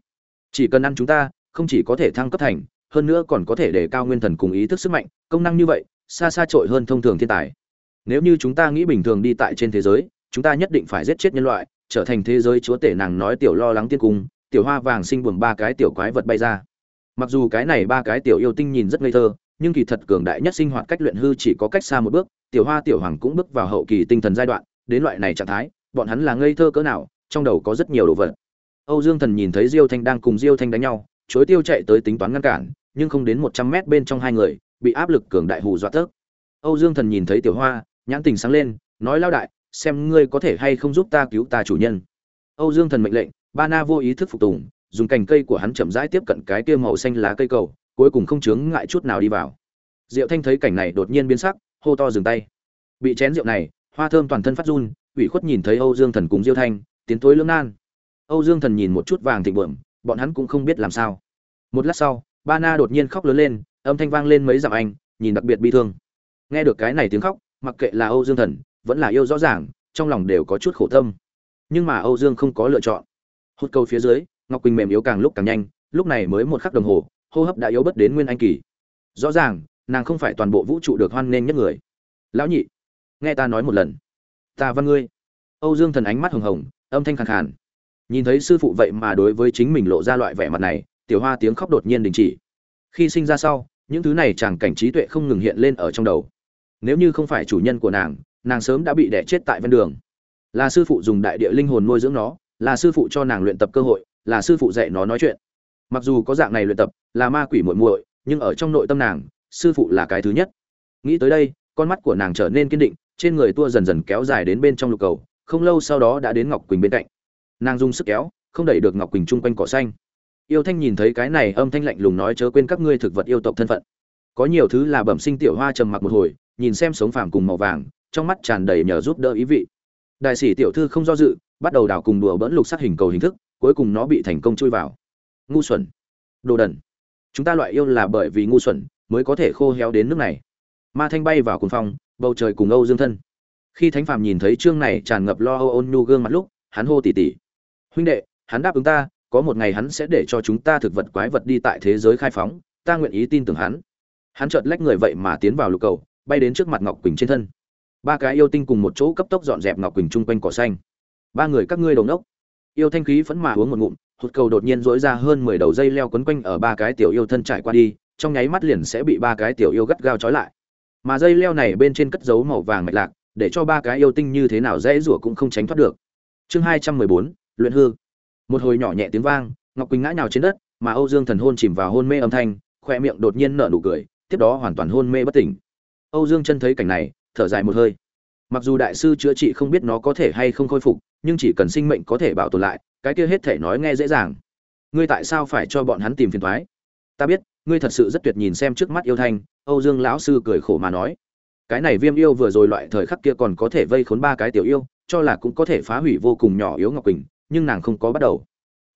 Chỉ cần ăn chúng ta không chỉ có thể thăng cấp thành, hơn nữa còn có thể để cao nguyên thần cùng ý thức sức mạnh, công năng như vậy, xa xa trội hơn thông thường thiên tài. Nếu như chúng ta nghĩ bình thường đi tại trên thế giới, chúng ta nhất định phải giết chết nhân loại, trở thành thế giới chúa tể nàng nói tiểu lo lắng tiên cung, tiểu hoa vàng sinh buồn ba cái tiểu quái vật bay ra. Mặc dù cái này ba cái tiểu yêu tinh nhìn rất ngây thơ, nhưng kỳ thật cường đại nhất sinh hoạt cách luyện hư chỉ có cách xa một bước, tiểu hoa tiểu hoàng cũng bước vào hậu kỳ tinh thần giai đoạn, đến loại này trạng thái, bọn hắn là ngây thơ cỡ nào, trong đầu có rất nhiều đồ vật. Âu dương thần nhìn thấy diêu thanh đang cùng diêu thanh đánh nhau chối tiêu chạy tới tính toán ngăn cản, nhưng không đến một trăm mét bên trong hai người, bị áp lực cường đại hù dọa tớp. Âu dương thần nhìn thấy tiểu hoa, nhãn tình sáng lên, nói lao đại, xem ngươi có thể hay không giúp ta cứu ta chủ nhân. Âu dương thần mệnh lệnh, ba na vô ý thức phục tùng, dùng cành cây của hắn chậm rãi tiếp cận cái kia màu xanh lá cây cầu, cuối cùng không chướng ngại chút nào đi vào. Diệu thanh thấy cảnh này đột nhiên biến sắc, hô to dừng tay. Bị chén rượu này, hoa thơm toàn thân phát run, ủy khuất nhìn thấy âu dương thần cùng diêu thanh, tiến tối lưỡng nan. Âu dương thần nhìn một chút vàng thịnh vượng bọn hắn cũng không biết làm sao. Một lát sau ba na đột nhiên khóc lớn lên, âm thanh vang lên mấy dặm anh, nhìn đặc biệt bi thương. Nghe được cái này tiếng khóc, mặc kệ là âu dương thần, vẫn là yêu rõ ràng, trong lòng đều có chút khổ tâm. Nhưng mà âu dương không có lựa chọn. Hút câu phía dưới, ngọc quỳnh mềm yếu càng lúc càng nhanh, lúc này mới một khắc đồng hồ, hô hấp đã yếu bất đến nguyên anh kỳ. Rõ ràng, nàng không phải toàn bộ vũ trụ được hoan nghênh nhất người. Lão nhị, nghe ta nói một lần. Ta văn ngươi. Âu dương thần ánh mắt hồng hồng, âm thanh khàn khàn nhìn thấy sư phụ vậy mà đối với chính mình lộ ra loại vẻ mặt này, tiểu hoa tiếng khóc đột nhiên đình chỉ. Khi sinh ra sau, những thứ này chàng cảnh trí tuệ không ngừng hiện lên ở trong đầu. Nếu như không phải chủ nhân của nàng nàng sớm đã bị đẻ chết tại ven đường. Là sư phụ dùng đại địa linh hồn nuôi dưỡng nó, là sư phụ cho nàng luyện tập cơ hội, là sư phụ dạy nó nói chuyện. Mặc dù có dạng này luyện tập, là ma quỷ muội muội, nhưng ở trong nội tâm nàng, sư phụ là cái thứ nhất. Nghĩ tới đây, con mắt của nàng trở nên kiên định, trên người tua dần dần kéo dài đến bên trong lục cầu, không lâu sau đó đã đến ngọc quỳnh bên cạnh nàng dùng sức kéo, không đẩy được ngọc quỳnh chung quanh cỏ xanh. Yêu thanh nhìn thấy cái này âm thanh lạnh lùng nói chớ quên các ngươi thực vật yêu tộc thân phận. Có nhiều thứ là bẩm sinh tiểu hoa trầm mặc một hồi, nhìn xem sống phàm cùng màu vàng, trong mắt tràn đầy nhờ giúp đỡ ý vị. Đại sĩ tiểu thư không do dự, bắt đầu đào cùng đùa bỡn lục sắc hình cầu hình thức, cuối cùng nó bị thành công chui vào. Ngu xuẩn. Đồ đần. Chúng ta loại yêu là bởi vì ngu xuẩn mới có thể khô héo đến nước này. Ma thanh bay vào cùng phong, bầu trời cùng âu dương thân. Khi thánh phàm nhìn thấy chương này tràn ngập lo âu ôn nhu gương mặt lúc, hắn hô tỉ tỉ huynh đệ, hắn đáp ứng ta, có một ngày hắn sẽ để cho chúng ta thực vật quái vật đi tại thế giới khai phóng, ta nguyện ý tin tưởng hắn. Hắn chợt lách người vậy mà tiến vào lục cầu, bay đến trước mặt ngọc quỳnh trên thân. Ba cái yêu tinh cùng một chỗ cấp tốc dọn dẹp ngọc quỳnh chung quanh cỏ xanh. Ba người các ngươi đầu nốc yêu thanh khí phẫn mà uống một ngụm, hụt cầu đột nhiên dỗi ra hơn mười đầu dây leo quấn quanh ở ba cái tiểu yêu thân trải qua đi, trong nháy mắt liền sẽ bị ba cái tiểu yêu gắt gao trói lại. Mà dây leo này bên trên cất dấu màu vàng mạch lạc, để cho ba cái yêu tinh như thế nào dễ rủa cũng không tránh thoát được. Chương hai trăm mười bốn luyện hư. Một hồi nhỏ nhẹ tiếng vang, ngọc quỳnh ngã nhào trên đất, mà âu dương thần hôn chìm vào hôn mê âm thanh khoe miệng đột nhiên nở nụ cười, tiếp đó hoàn toàn hôn mê bất tỉnh. Âu dương chân thấy cảnh này, thở dài một hơi. Mặc dù đại sư chữa trị không biết nó có thể hay không khôi phục, nhưng chỉ cần sinh mệnh có thể bảo tồn lại, cái kia hết thể nói nghe dễ dàng. Ngươi tại sao phải cho bọn hắn tìm phiền thoái ta biết, ngươi thật sự rất tuyệt nhìn xem trước mắt yêu thanh, âu dương lão sư cười khổ mà nói. Cái này viêm yêu vừa rồi loại thời khắc kia còn có thể vây khốn ba cái tiểu yêu, cho là cũng có thể phá hủy vô cùng nhỏ yếu ngọc quỳnh nhưng nàng không có bắt đầu.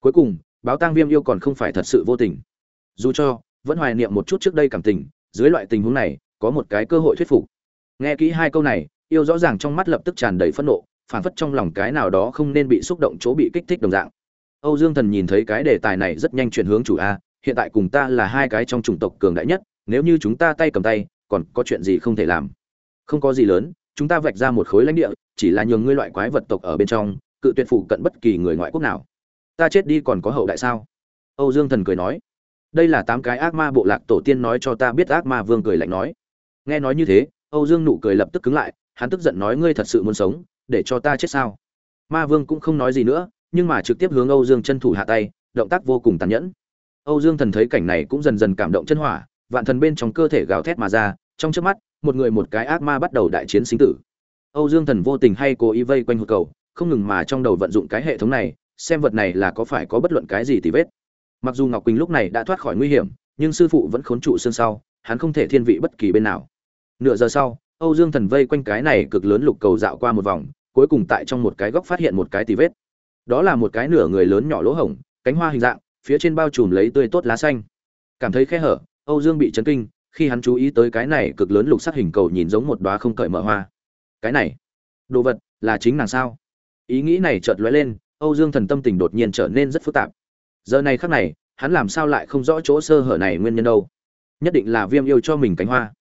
Cuối cùng, báo tang viêm yêu còn không phải thật sự vô tình. Dù cho, vẫn hoài niệm một chút trước đây cảm tình, dưới loại tình huống này, có một cái cơ hội thuyết phục. Nghe kỹ hai câu này, yêu rõ ràng trong mắt lập tức tràn đầy phẫn nộ phản phất trong lòng cái nào đó không nên bị xúc động chỗ bị kích thích đồng dạng. Âu dương thần nhìn thấy cái đề tài này rất nhanh chuyển hướng chủ a, hiện tại cùng ta là hai cái trong chủng tộc cường đại nhất, nếu như chúng ta tay cầm tay, còn có chuyện gì không thể làm? Không có gì lớn, chúng ta vạch ra một khối lãnh địa, chỉ là nhường ngươi loại quái vật tộc ở bên trong cự tuyệt phụ cận bất kỳ người ngoại quốc nào. Ta chết đi còn có hậu đại sao? Âu dương thần cười nói. Đây là tám cái ác ma bộ lạc tổ tiên nói cho ta biết ác ma vương cười lạnh nói. Nghe nói như thế, âu dương nụ cười lập tức cứng lại, hắn tức giận nói ngươi thật sự muốn sống, để cho ta chết sao? Ma vương cũng không nói gì nữa, nhưng mà trực tiếp hướng âu dương chân thủ hạ tay, động tác vô cùng tàn nhẫn. Âu dương thần thấy cảnh này cũng dần dần cảm động chân hỏa, vạn thần bên trong cơ thể gào thét mà ra, trong trước mắt, một người một cái ác ma bắt đầu đại chiến sinh tử. Âu dương thần vô tình hay cố ý vây quanh hụt cầu không ngừng mà trong đầu vận dụng cái hệ thống này, xem vật này là có phải có bất luận cái gì tì vết. Mặc dù ngọc quỳnh lúc này đã thoát khỏi nguy hiểm, nhưng sư phụ vẫn khốn trụ xương sau, hắn không thể thiên vị bất kỳ bên nào. Nửa giờ sau, âu dương thần vây quanh cái này cực lớn lục cầu dạo qua một vòng, cuối cùng tại trong một cái góc phát hiện một cái tì vết. Đó là một cái nửa người lớn nhỏ lỗ hổng, cánh hoa hình dạng, phía trên bao trùm lấy tươi tốt lá xanh. Cảm thấy khe hở, âu dương bị chấn kinh, khi hắn chú ý tới cái này cực lớn lục sắc hình cầu nhìn giống một đóa không cởi mở hoa. Cái này, đồ vật là chính nàng sao? Ý nghĩ này chợt lóe lên, âu dương thần tâm tình đột nhiên trở nên rất phức tạp. Giờ này khắc này, hắn làm sao lại không rõ chỗ sơ hở này nguyên nhân đâu? Nhất định là viêm yêu cho mình cánh hoa.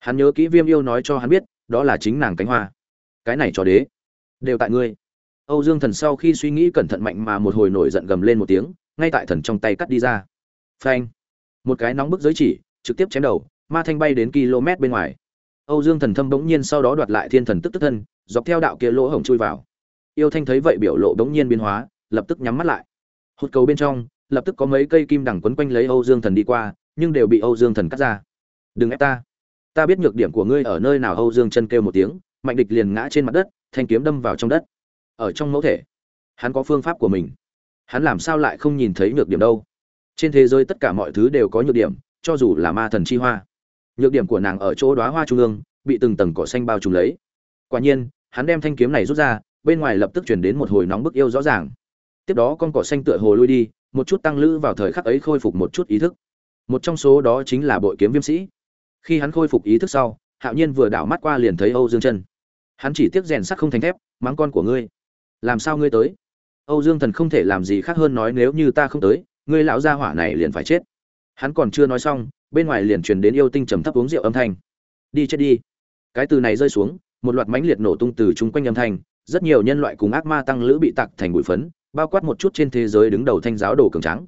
Hắn nhớ kỹ viêm yêu nói cho hắn biết, đó là chính nàng cánh hoa. Cái này cho đế. Đều tại ngươi. Âu dương thần sau khi suy nghĩ cẩn thận mạnh mà một hồi nổi giận gầm lên một tiếng, ngay tại thần trong tay cắt đi ra. Phanh. Một cái nóng bức giới chỉ, trực tiếp chém đầu, ma thanh bay đến km bên ngoài. Âu dương thần thâm bỗng nhiên sau đó đoạt lại thiên thần tức tức thân, dọc theo đạo kia lỗ hổng chui vào yêu thanh thấy vậy biểu lộ đống nhiên biến hóa, lập tức nhắm mắt lại. Hụt cầu bên trong, lập tức có mấy cây kim đằng quấn quanh lấy âu dương thần đi qua, nhưng đều bị âu dương thần cắt ra. Đừng ép ta. Ta biết nhược điểm của ngươi ở nơi nào. Âu dương chân kêu một tiếng, mạnh địch liền ngã trên mặt đất, thanh kiếm đâm vào trong đất. Ở trong mẫu thể, hắn có phương pháp của mình. Hắn làm sao lại không nhìn thấy nhược điểm đâu? Trên thế giới tất cả mọi thứ đều có nhược điểm, cho dù là ma thần chi hoa. Nhược điểm của nàng ở chỗ đoá hoa trung ương, bị từng tầng cỏ xanh bao trùm lấy. Quả nhiên, hắn đem thanh kiếm này rút ra bên ngoài lập tức chuyển đến một hồi nóng bức yêu rõ ràng. Tiếp đó con cỏ xanh tựa hồ lui đi, một chút tăng lữ vào thời khắc ấy khôi phục một chút ý thức. Một trong số đó chính là bội kiếm viêm sĩ. Khi hắn khôi phục ý thức sau, hạo nhiên vừa đảo mắt qua liền thấy âu dương chân hắn chỉ tiếc rèn sắt không thành thép, mắng con của ngươi. Làm sao ngươi tới? Âu dương thần không thể làm gì khác hơn nói nếu như ta không tới, ngươi lão gia hỏa này liền phải chết. Hắn còn chưa nói xong, bên ngoài liền truyền đến yêu tinh trầm thấp uống rượu âm thanh. Đi chết đi. Cái từ này rơi xuống, một loạt mãnh liệt nổ tung từ chung quanh âm thanh rất nhiều nhân loại cùng ác ma tăng lữ bị tạc thành bụi phấn, bao quát một chút trên thế giới đứng đầu thanh giáo đồ cường trắng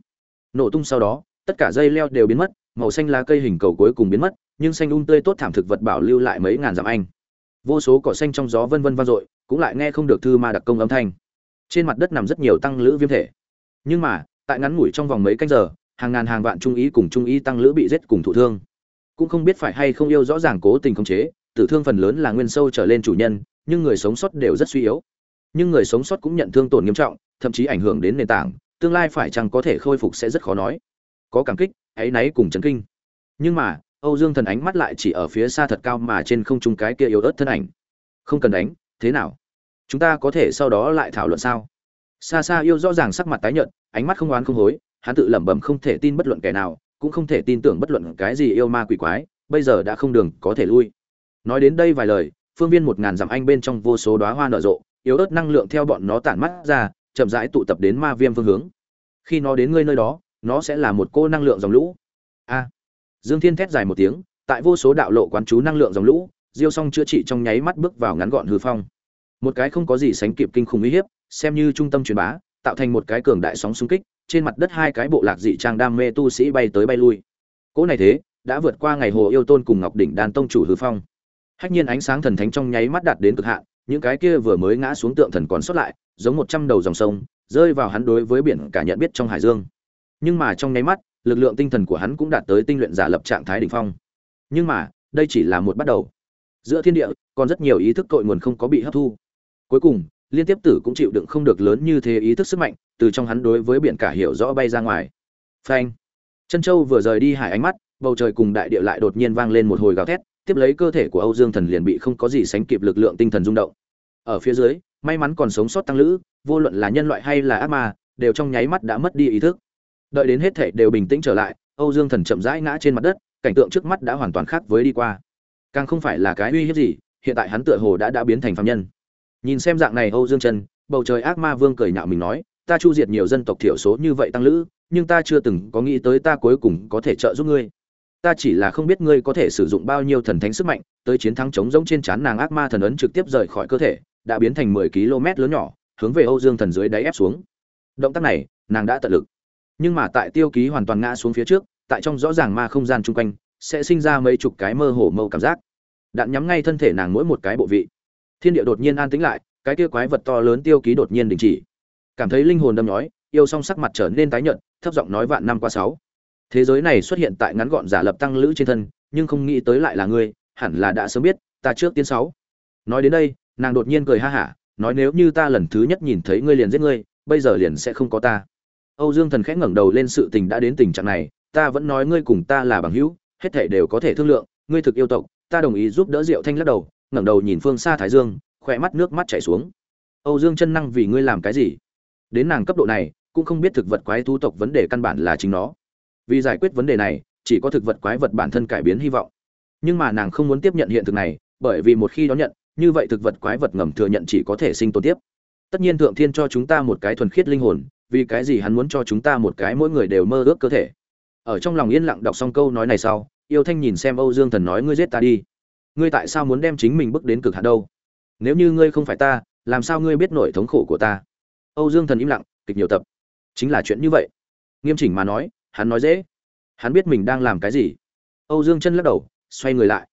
nổ tung sau đó, tất cả dây leo đều biến mất, màu xanh lá cây hình cầu cuối cùng biến mất, nhưng xanh um tươi tốt thảm thực vật bảo lưu lại mấy ngàn dặm anh. Vô số cỏ xanh trong gió vân vân vang dội, cũng lại nghe không được thư ma đặc công âm thanh. Trên mặt đất nằm rất nhiều tăng lữ viêm thể. Nhưng mà, tại ngắn ngủi trong vòng mấy canh giờ, hàng ngàn hàng vạn trung ý cùng trung ý tăng lữ bị giết cùng thụ thương. Cũng không biết phải hay không yêu rõ ràng cố tình khống chế, tử thương phần lớn là nguyên sâu trở lên chủ nhân nhưng người sống sót đều rất suy yếu. Nhưng người sống sót cũng nhận thương tổn nghiêm trọng, thậm chí ảnh hưởng đến nền tảng, tương lai phải chăng có thể khôi phục sẽ rất khó nói. Có cảm kích hãy náy cùng chấn kinh. Nhưng mà, âu dương thần ánh mắt lại chỉ ở phía xa thật cao mà trên không trung cái kia yếu ớt thân ảnh. Không cần đánh, thế nào? Chúng ta có thể sau đó lại thảo luận sao? Xa xa yêu rõ ràng sắc mặt tái nhợt, ánh mắt không oán không hối, hắn tự lẩm bẩm không thể tin bất luận kẻ nào, cũng không thể tin tưởng bất luận cái gì yêu ma quỷ quái, bây giờ đã không đường có thể lui. Nói đến đây vài lời phương viên một ngàn dặm anh bên trong vô số đóa hoa nở rộ, yếu ớt năng lượng theo bọn nó tản mắt ra, chậm rãi tụ tập đến ma viêm phương hướng. Khi nó đến ngươi nơi đó, nó sẽ là một cô năng lượng dòng lũ. A. Dương thiên thét dài một tiếng, tại vô số đạo lộ quán chú năng lượng dòng lũ, diêu xong chữa trị trong nháy mắt bước vào ngắn gọn hư phong. Một cái không có gì sánh kịp kinh khủng uy hiếp, xem như trung tâm truyền bá, tạo thành một cái cường đại sóng xung kích, trên mặt đất hai cái bộ lạc dị trang đam mê tu sĩ bay tới bay lui. Cỗ này thế, đã vượt qua ngày hồ yêu tôn cùng ngọc đỉnh đàn tông chủ hư phong hách nhiên ánh sáng thần thánh trong nháy mắt đạt đến cực hạn, những cái kia vừa mới ngã xuống tượng thần còn xuất lại, giống một trăm đầu dòng sông, rơi vào hắn đối với biển cả nhận biết trong hải dương. Nhưng mà trong nháy mắt, lực lượng tinh thần của hắn cũng đạt tới tinh luyện giả lập trạng thái đỉnh phong. Nhưng mà, đây chỉ là một bắt đầu. Giữa thiên địa, còn rất nhiều ý thức cội nguồn không có bị hấp thu. Cuối cùng, liên tiếp tử cũng chịu đựng không được lớn như thế ý thức sức mạnh, từ trong hắn đối với biển cả hiểu rõ bay ra ngoài. Phanh! Chân châu vừa rời đi hải ánh mắt bầu trời cùng đại địa lại đột nhiên vang lên một hồi gào thét, tiếp lấy cơ thể của âu dương thần liền bị không có gì sánh kịp lực lượng tinh thần rung động. Ở phía dưới, may mắn còn sống sót tăng lữ, vô luận là nhân loại hay là ác ma, đều trong nháy mắt đã mất đi ý thức. Đợi đến hết thể đều bình tĩnh trở lại, âu dương thần chậm rãi ngã trên mặt đất, cảnh tượng trước mắt đã hoàn toàn khác với đi qua. Càng không phải là cái uy hiếp gì, hiện tại hắn tựa hồ đã đã biến thành phàm nhân. Nhìn xem dạng này âu dương trần, bầu trời ác ma vương cười nhạo mình nói, ta chu diệt nhiều dân tộc thiểu số như vậy tăng lữ, nhưng ta chưa từng có nghĩ tới ta cuối cùng có thể trợ giúp ngươi ta chỉ là không biết ngươi có thể sử dụng bao nhiêu thần thánh sức mạnh, tới chiến thắng chống giống trên trán nàng ác ma thần ấn trực tiếp rời khỏi cơ thể, đã biến thành mười km lớn nhỏ, hướng về âu dương thần dưới đáy ép xuống. Động tác này, nàng đã tận lực. Nhưng mà tại tiêu ký hoàn toàn ngã xuống phía trước, tại trong rõ ràng ma không gian chung quanh, sẽ sinh ra mấy chục cái mơ hồ mâu cảm giác. Đạn nhắm ngay thân thể nàng mỗi một cái bộ vị. Thiên địa đột nhiên an tĩnh lại, cái kia quái vật to lớn tiêu ký đột nhiên đình chỉ. Cảm thấy linh hồn đâm nhói, yêu song sắc mặt trở nên tái nhợt, thấp giọng nói vạn năm qua sáu thế giới này xuất hiện tại ngắn gọn giả lập tăng lữ trên thân, nhưng không nghĩ tới lại là ngươi, hẳn là đã sớm biết, ta trước tiên sáu. Nói đến đây, nàng đột nhiên cười ha hả, nói nếu như ta lần thứ nhất nhìn thấy ngươi liền giết ngươi, bây giờ liền sẽ không có ta. Âu dương thần khẽ ngẩng đầu lên sự tình đã đến tình trạng này, ta vẫn nói ngươi cùng ta là bằng hữu, hết thể đều có thể thương lượng, ngươi thực yêu tộc, ta đồng ý giúp đỡ diệu thanh lắc đầu, ngẩng đầu nhìn phương xa thái dương, khỏe mắt nước mắt chảy xuống. Âu dương chân năng vì ngươi làm cái gì? Đến nàng cấp độ này, cũng không biết thực vật quái thú tộc vấn đề căn bản là chính nó vì giải quyết vấn đề này, chỉ có thực vật quái vật bản thân cải biến hy vọng. Nhưng mà nàng không muốn tiếp nhận hiện thực này, bởi vì một khi đón nhận, như vậy thực vật quái vật ngầm thừa nhận chỉ có thể sinh tồn tiếp. Tất nhiên thượng thiên cho chúng ta một cái thuần khiết linh hồn, vì cái gì hắn muốn cho chúng ta một cái mỗi người đều mơ ước cơ thể? Ở trong lòng yên lặng đọc xong câu nói này sau, yêu thanh nhìn xem âu dương thần nói ngươi giết ta đi. Ngươi tại sao muốn đem chính mình bước đến cực hạn đâu? Nếu như ngươi không phải ta, làm sao ngươi biết nổi thống khổ của ta? Âu dương thần im lặng, kịch nhiều tập. Chính là chuyện như vậy. Nghiêm chỉnh mà nói hắn nói dễ. Hắn biết mình đang làm cái gì. Âu dương chân lắc đầu, xoay người lại.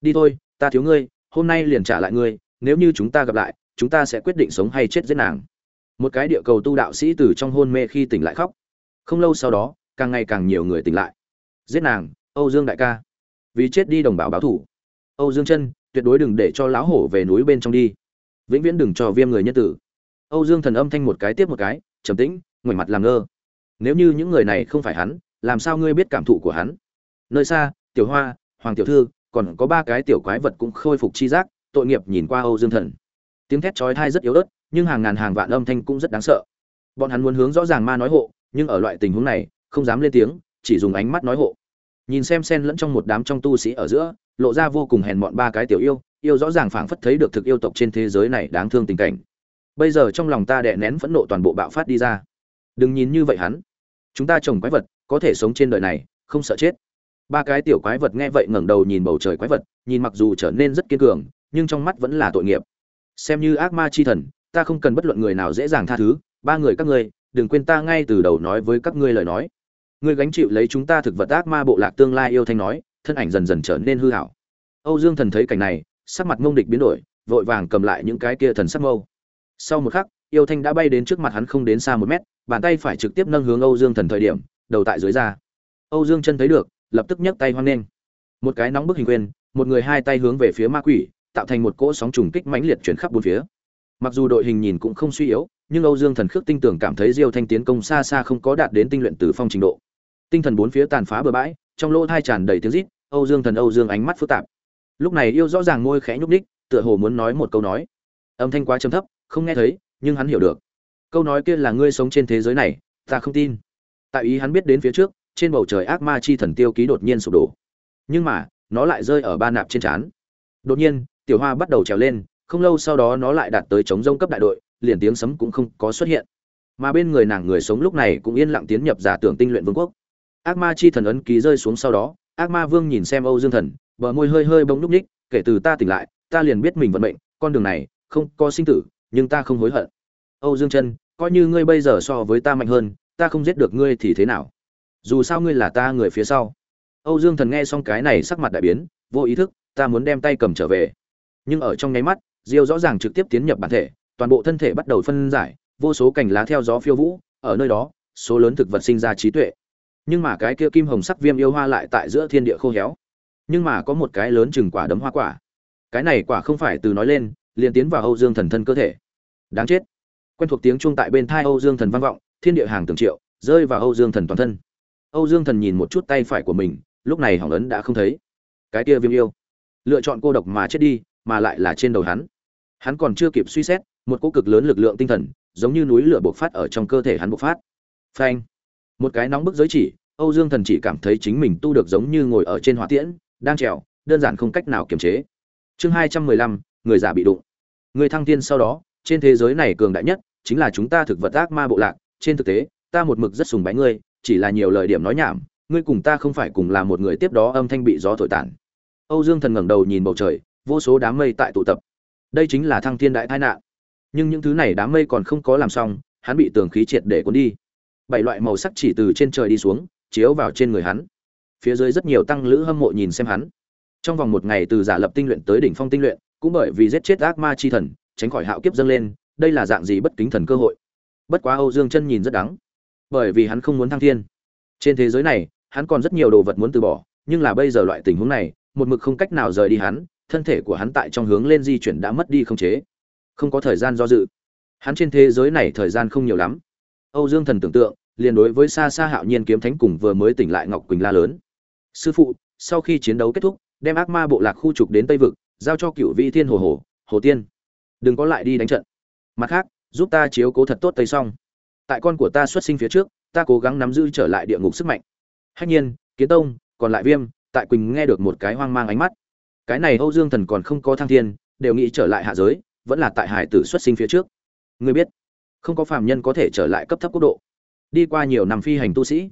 Đi thôi, ta thiếu ngươi, hôm nay liền trả lại ngươi, nếu như chúng ta gặp lại, chúng ta sẽ quyết định sống hay chết giết nàng. Một cái địa cầu tu đạo sĩ từ trong hôn mê khi tỉnh lại khóc. Không lâu sau đó, càng ngày càng nhiều người tỉnh lại. Giết nàng, âu dương đại ca. Vì chết đi đồng bào báo thủ. Âu dương chân, tuyệt đối đừng để cho lão hổ về núi bên trong đi. Vĩnh viễn đừng cho viêm người nhân tử. Âu dương thần âm thanh một cái tiếp một cái, trầm tĩnh, ngoảnh mặt làm ngơ nếu như những người này không phải hắn, làm sao ngươi biết cảm thụ của hắn? Nơi xa, tiểu hoa, hoàng tiểu thư, còn có ba cái tiểu quái vật cũng khôi phục chi giác, tội nghiệp nhìn qua âu dương thần. Tiếng thét chói tai rất yếu ớt, nhưng hàng ngàn hàng vạn âm thanh cũng rất đáng sợ. Bọn hắn muốn hướng rõ ràng ma nói hộ, nhưng ở loại tình huống này, không dám lên tiếng, chỉ dùng ánh mắt nói hộ. Nhìn xem sen lẫn trong một đám trong tu sĩ ở giữa, lộ ra vô cùng hèn mọn ba cái tiểu yêu yêu rõ ràng phảng phất thấy được thực yêu tộc trên thế giới này đáng thương tình cảnh. Bây giờ trong lòng ta đè nén phẫn nộ toàn bộ bạo phát đi ra. Đừng nhìn như vậy hắn chúng ta trồng quái vật, có thể sống trên đời này, không sợ chết. Ba cái tiểu quái vật nghe vậy ngẩng đầu nhìn bầu trời quái vật, nhìn mặc dù trở nên rất kiên cường, nhưng trong mắt vẫn là tội nghiệp. Xem như ác ma chi thần, ta không cần bất luận người nào dễ dàng tha thứ, ba người các ngươi, đừng quên ta ngay từ đầu nói với các ngươi lời nói. Ngươi gánh chịu lấy chúng ta thực vật ác ma bộ lạc tương lai yêu thanh nói, thân ảnh dần dần trở nên hư hảo. Âu dương thần thấy cảnh này, sắc mặt ngông địch biến đổi, vội vàng cầm lại những cái kia thần sắc mâu. Sau một khắc yêu thanh đã bay đến trước mặt hắn không đến xa một mét, bàn tay phải trực tiếp nâng hướng âu dương thần thời điểm, đầu tại dưới ra. âu dương chân thấy được, lập tức nhấc tay hoang lên một cái nóng bức hình quyền một người hai tay hướng về phía ma quỷ, tạo thành một cỗ sóng trùng kích mãnh liệt chuyển khắp bốn phía. Mặc dù đội hình nhìn cũng không suy yếu, nhưng âu dương thần khước tinh tưởng cảm thấy diêu thanh tiến công xa xa không có đạt đến tinh luyện từ phong trình độ. Tinh thần bốn phía tàn phá bừa bãi, trong lỗ thai tràn đầy tiếng rít, âu dương thần, âu dương ánh mắt phức tạp. Lúc này yêu rõ ràng môi khẽ nhúc ních tựa hồ muốn nói một câu nói. Âm thanh quá trầm thấp, không nghe thấy nhưng hắn hiểu được. Câu nói kia là ngươi sống trên thế giới này, ta không tin. Tại ý hắn biết đến phía trước, trên bầu trời ác ma chi thần tiêu ký đột nhiên sụp đổ. Nhưng mà, nó lại rơi ở ba nạp trên trán. Đột nhiên, tiểu hoa bắt đầu trèo lên, không lâu sau đó nó lại đạt tới chống rông cấp đại đội, liền tiếng sấm cũng không có xuất hiện. Mà bên người nàng người sống lúc này cũng yên lặng tiến nhập giả tưởng tinh luyện vương quốc. Ác ma chi thần ấn ký rơi xuống sau đó, ác ma vương nhìn xem âu dương thần, bờ môi hơi hơi bông núc ních, kể từ ta tỉnh lại, ta liền biết mình vận mệnh, con đường này không có sinh tử nhưng ta không hối hận. Âu dương chân coi như ngươi bây giờ so với ta mạnh hơn, ta không giết được ngươi thì thế nào? Dù sao ngươi là ta người phía sau. Âu dương thần nghe xong cái này sắc mặt đại biến, vô ý thức, ta muốn đem tay cầm trở về. Nhưng ở trong nháy mắt, diêu rõ ràng trực tiếp tiến nhập bản thể, toàn bộ thân thể bắt đầu phân giải, vô số cành lá theo gió phiêu vũ, ở nơi đó, số lớn thực vật sinh ra trí tuệ. Nhưng mà cái kia kim hồng sắc viêm yêu hoa lại tại giữa thiên địa khô héo. Nhưng mà có một cái lớn chừng quả đấm hoa quả. Cái này quả không phải từ nói lên, liền tiến vào âu dương thần thân cơ thể đáng chết. Quen thuộc tiếng chuông tại bên thai âu dương thần vang vọng, thiên địa hàng từng triệu, rơi vào âu dương thần toàn thân. Âu dương thần nhìn một chút tay phải của mình, lúc này hỏng ấn đã không thấy. Cái kia viêm yêu. Lựa chọn cô độc mà chết đi, mà lại là trên đầu hắn. Hắn còn chưa kịp suy xét, một cỗ cực lớn lực lượng tinh thần, giống như núi lửa bộc phát ở trong cơ thể hắn bộc phát. Phanh. Một cái nóng bức giới chỉ, âu dương thần chỉ cảm thấy chính mình tu được giống như ngồi ở trên hỏa tiễn, đang trèo, đơn giản không cách nào kiềm chế. Chương hai trăm mười lăm, người giả bị đụng. Người thăng tiên sau đó trên thế giới này cường đại nhất chính là chúng ta thực vật ác ma bộ lạc. Trên thực tế, ta một mực rất sùng bái ngươi, chỉ là nhiều lời điểm nói nhảm, ngươi cùng ta không phải cùng là một người tiếp đó âm thanh bị gió thổi tản âu dương thần ngẩng đầu nhìn bầu trời, vô số đám mây tại tụ tập. Đây chính là thăng thiên đại tai nạn. Nhưng những thứ này đám mây còn không có làm xong, hắn bị tường khí triệt để cuốn đi. Bảy loại màu sắc chỉ từ trên trời đi xuống, chiếu vào trên người hắn. Phía dưới rất nhiều tăng lữ hâm mộ nhìn xem hắn. Trong vòng một ngày từ giả lập tinh luyện tới đỉnh phong tinh luyện, cũng bởi vì giết chết ác ma chi thần tránh khỏi hạo kiếp dâng lên, đây là dạng gì bất kính thần cơ hội? Bất quá âu dương chân nhìn rất đắng, bởi vì hắn không muốn thăng thiên. Trên thế giới này, hắn còn rất nhiều đồ vật muốn từ bỏ, nhưng là bây giờ loại tình huống này, một mực không cách nào rời đi hắn, thân thể của hắn tại trong hướng lên di chuyển đã mất đi không chế. Không có thời gian do dự. Hắn trên thế giới này thời gian không nhiều lắm. Âu dương thần tưởng tượng, liền đối với xa xa hạo nhiên kiếm thánh cùng vừa mới tỉnh lại ngọc quỳnh la lớn. Sư phụ, sau khi chiến đấu kết thúc, đem ác ma bộ lạc khu trục đến tây vực, giao cho cựu vị thiên hồ hồ hồ tiên đừng có lại đi đánh trận. Mặt khác, giúp ta chiếu cố thật tốt tây xong tại con của ta xuất sinh phía trước, ta cố gắng nắm giữ trở lại địa ngục sức mạnh. Hách nhiên, kiến tông, còn lại viêm, tại quỳnh nghe được một cái hoang mang ánh mắt. Cái này âu dương thần còn không có thăng thiên, đều nghĩ trở lại hạ giới, vẫn là tại hải tử xuất sinh phía trước. Ngươi biết, không có phàm nhân có thể trở lại cấp thấp quốc độ. Đi qua nhiều năm phi hành tu sĩ,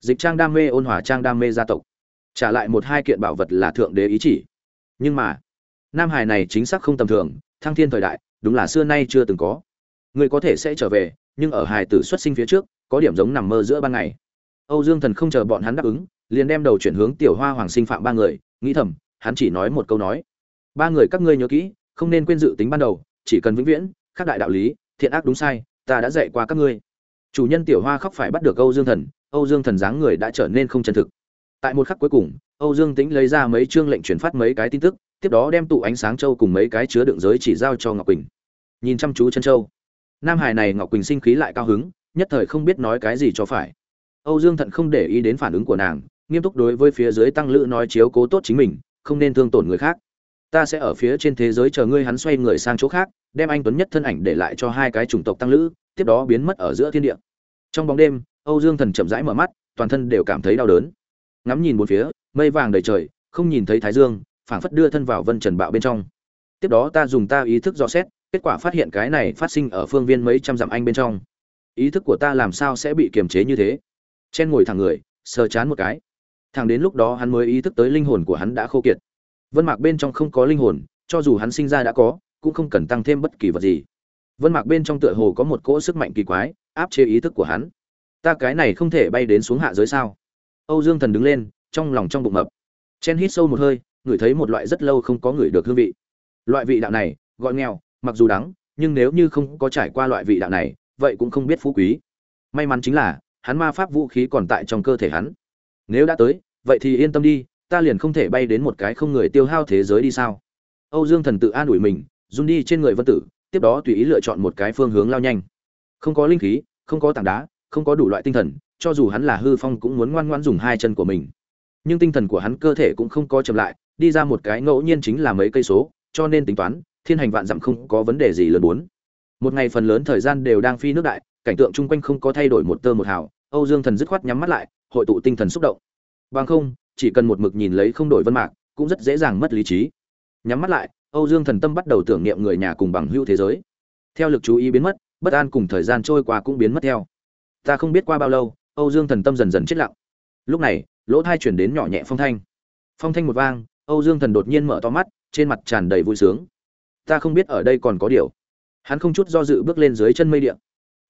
dịch trang đam mê ôn hòa trang đam mê gia tộc, trả lại một hai kiện bảo vật là thượng đế ý chỉ. Nhưng mà, nam hải này chính xác không tầm thường thăng thiên thời đại, đúng là xưa nay chưa từng có. Người có thể sẽ trở về, nhưng ở hải tử xuất sinh phía trước, có điểm giống nằm mơ giữa ban ngày. Âu dương thần không chờ bọn hắn đáp ứng, liền đem đầu chuyển hướng tiểu hoa hoàng sinh phạm ba người, nghĩ thầm, hắn chỉ nói một câu nói. Ba người các ngươi nhớ kỹ, không nên quên dự tính ban đầu, chỉ cần vĩnh viễn khác đại đạo lý, thiện ác đúng sai, ta đã dạy qua các ngươi. Chủ nhân tiểu hoa khóc phải bắt được âu dương thần, âu dương thần dáng người đã trở nên không chân thực. Tại một khắc cuối cùng, âu dương tĩnh lấy ra mấy chương lệnh chuyển phát mấy cái tin tức tiếp đó đem tụ ánh sáng châu cùng mấy cái chứa đựng giới chỉ giao cho ngọc quỳnh. Nhìn chăm chú chân châu, nam hải này ngọc quỳnh sinh khí lại cao hứng, nhất thời không biết nói cái gì cho phải. Âu dương thận không để ý đến phản ứng của nàng, nghiêm túc đối với phía dưới tăng lữ nói chiếu cố tốt chính mình, không nên thương tổn người khác. Ta sẽ ở phía trên thế giới chờ ngươi hắn xoay người sang chỗ khác, đem anh tuấn nhất thân ảnh để lại cho hai cái chủng tộc tăng lữ, tiếp đó biến mất ở giữa thiên địa. Trong bóng đêm, âu dương thần chậm rãi mở mắt, toàn thân đều cảm thấy đau đớn. Ngắm nhìn một phía, mây vàng đầy trời, không nhìn thấy thái dương phảng phất đưa thân vào vân trần bạo bên trong. Tiếp đó ta dùng ta ý thức dò xét, kết quả phát hiện cái này phát sinh ở phương viên mấy trăm dặm anh bên trong. Ý thức của ta làm sao sẽ bị kiềm chế như thế? Chen ngồi thẳng người, sờ chán một cái. Thẳng đến lúc đó hắn mới ý thức tới linh hồn của hắn đã khô kiệt. Vân mạc bên trong không có linh hồn, cho dù hắn sinh ra đã có, cũng không cần tăng thêm bất kỳ vật gì. Vân mạc bên trong tựa hồ có một cỗ sức mạnh kỳ quái, áp chế ý thức của hắn. Ta cái này không thể bay đến xuống hạ giới sao? Âu dương thần đứng lên, trong lòng trong bụng mập. Chen hít sâu một hơi ngửi thấy một loại rất lâu không có ngửi được hương vị. Loại vị đạo này, gọi nghèo, mặc dù đắng, nhưng nếu như không có trải qua loại vị đạo này, vậy cũng không biết phú quý. May mắn chính là, hắn ma pháp vũ khí còn tại trong cơ thể hắn. Nếu đã tới, vậy thì yên tâm đi, ta liền không thể bay đến một cái không người tiêu hao thế giới đi sao? Âu dương thần tự an ủi mình, run đi trên người vân tử, tiếp đó tùy ý lựa chọn một cái phương hướng lao nhanh. Không có linh khí, không có tảng đá, không có đủ loại tinh thần, cho dù hắn là hư phong cũng muốn ngoan ngoan dùng hai chân của mình. Nhưng tinh thần của hắn cơ thể cũng không có chậm lại đi ra một cái ngẫu nhiên chính là mấy cây số, cho nên tính toán, thiên hành vạn dặm không có vấn đề gì lớn bốn. Một ngày phần lớn thời gian đều đang phi nước đại, cảnh tượng chung quanh không có thay đổi một tơ một hào, âu dương thần dứt khoát nhắm mắt lại, hội tụ tinh thần xúc động. Bằng không, chỉ cần một mực nhìn lấy không đổi vân mạc, cũng rất dễ dàng mất lý trí. Nhắm mắt lại, âu dương thần tâm bắt đầu tưởng niệm người nhà cùng bằng hữu thế giới. Theo lực chú ý biến mất, bất an cùng thời gian trôi qua cũng biến mất theo. Ta không biết qua bao lâu, âu dương thần tâm dần dần chết lặng. Lúc này, lỗ thai chuyển đến nhỏ nhẹ phong thanh. Phong thanh một vang âu dương thần đột nhiên mở to mắt, trên mặt tràn đầy vui sướng. Ta không biết ở đây còn có điều. Hắn không chút do dự bước lên dưới chân mây điện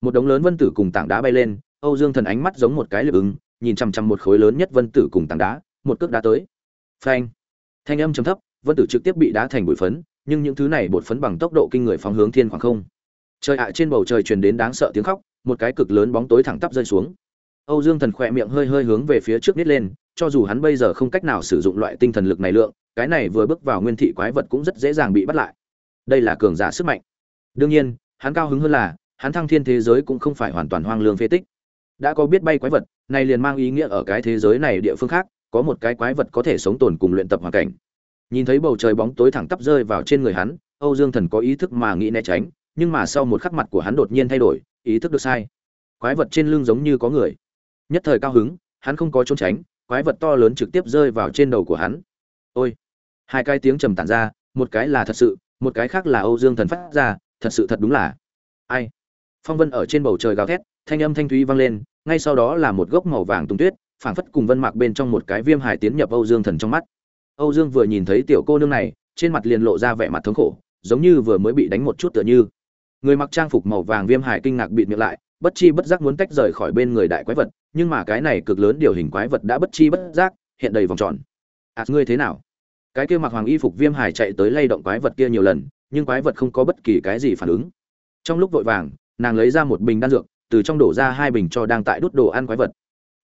một đống lớn vân tử cùng tảng đá bay lên, âu dương thần ánh mắt giống một cái lực ứng, nhìn chằm chằm một khối lớn nhất vân tử cùng tảng đá, một cước đá tới. Phanh! Thanh âm trầm thấp, vân tử trực tiếp bị đá thành bụi phấn, nhưng những thứ này bột phấn bằng tốc độ kinh người phóng hướng thiên khoảng không. Trời ạ, trên bầu trời truyền đến đáng sợ tiếng khóc, một cái cực lớn bóng tối thẳng tắp rơi xuống âu dương thần khẽ miệng hơi hơi hướng về phía trước nít lên, cho dù hắn bây giờ không cách nào sử dụng loại tinh thần lực này lượng, cái này vừa bước vào nguyên thị quái vật cũng rất dễ dàng bị bắt lại. Đây là cường giả sức mạnh. Đương nhiên, hắn cao hứng hơn là, hắn thăng thiên thế giới cũng không phải hoàn toàn hoang lương phế tích. Đã có biết bay quái vật, này liền mang ý nghĩa ở cái thế giới này địa phương khác, có một cái quái vật có thể sống tồn cùng luyện tập hoàn cảnh. Nhìn thấy bầu trời bóng tối thẳng tắp rơi vào trên người hắn, âu dương thần có ý thức mà nghĩ né tránh, nhưng mà sau một khắc mặt của hắn đột nhiên thay đổi, ý thức được sai. Quái vật trên lưng giống như có người nhất thời cao hứng, hắn không có trốn tránh, quái vật to lớn trực tiếp rơi vào trên đầu của hắn. Ôi! Hai cái tiếng trầm tản ra, một cái là thật sự, một cái khác là âu dương thần phát ra, thật sự thật đúng là. Ai? Phong vân ở trên bầu trời gào thét, thanh âm thanh thúy vang lên, ngay sau đó là một gốc màu vàng tung tuyết, phảng phất cùng vân mạc bên trong một cái viêm hải tiến nhập âu dương thần trong mắt. Âu dương vừa nhìn thấy tiểu cô nương này, trên mặt liền lộ ra vẻ mặt thống khổ, giống như vừa mới bị đánh một chút tựa như. Người mặc trang phục màu vàng viêm hải kinh ngạc bịt miệng lại, bất chi bất giác muốn tách rời khỏi bên người đại quái vật nhưng mà cái này cực lớn điều hình quái vật đã bất chi bất giác hiện đầy vòng tròn. À ngươi thế nào? Cái kia mặc hoàng y phục viêm hải chạy tới lay động quái vật kia nhiều lần, nhưng quái vật không có bất kỳ cái gì phản ứng. Trong lúc vội vàng, nàng lấy ra một bình đan dược, từ trong đổ ra hai bình cho đang tại đút đồ ăn quái vật.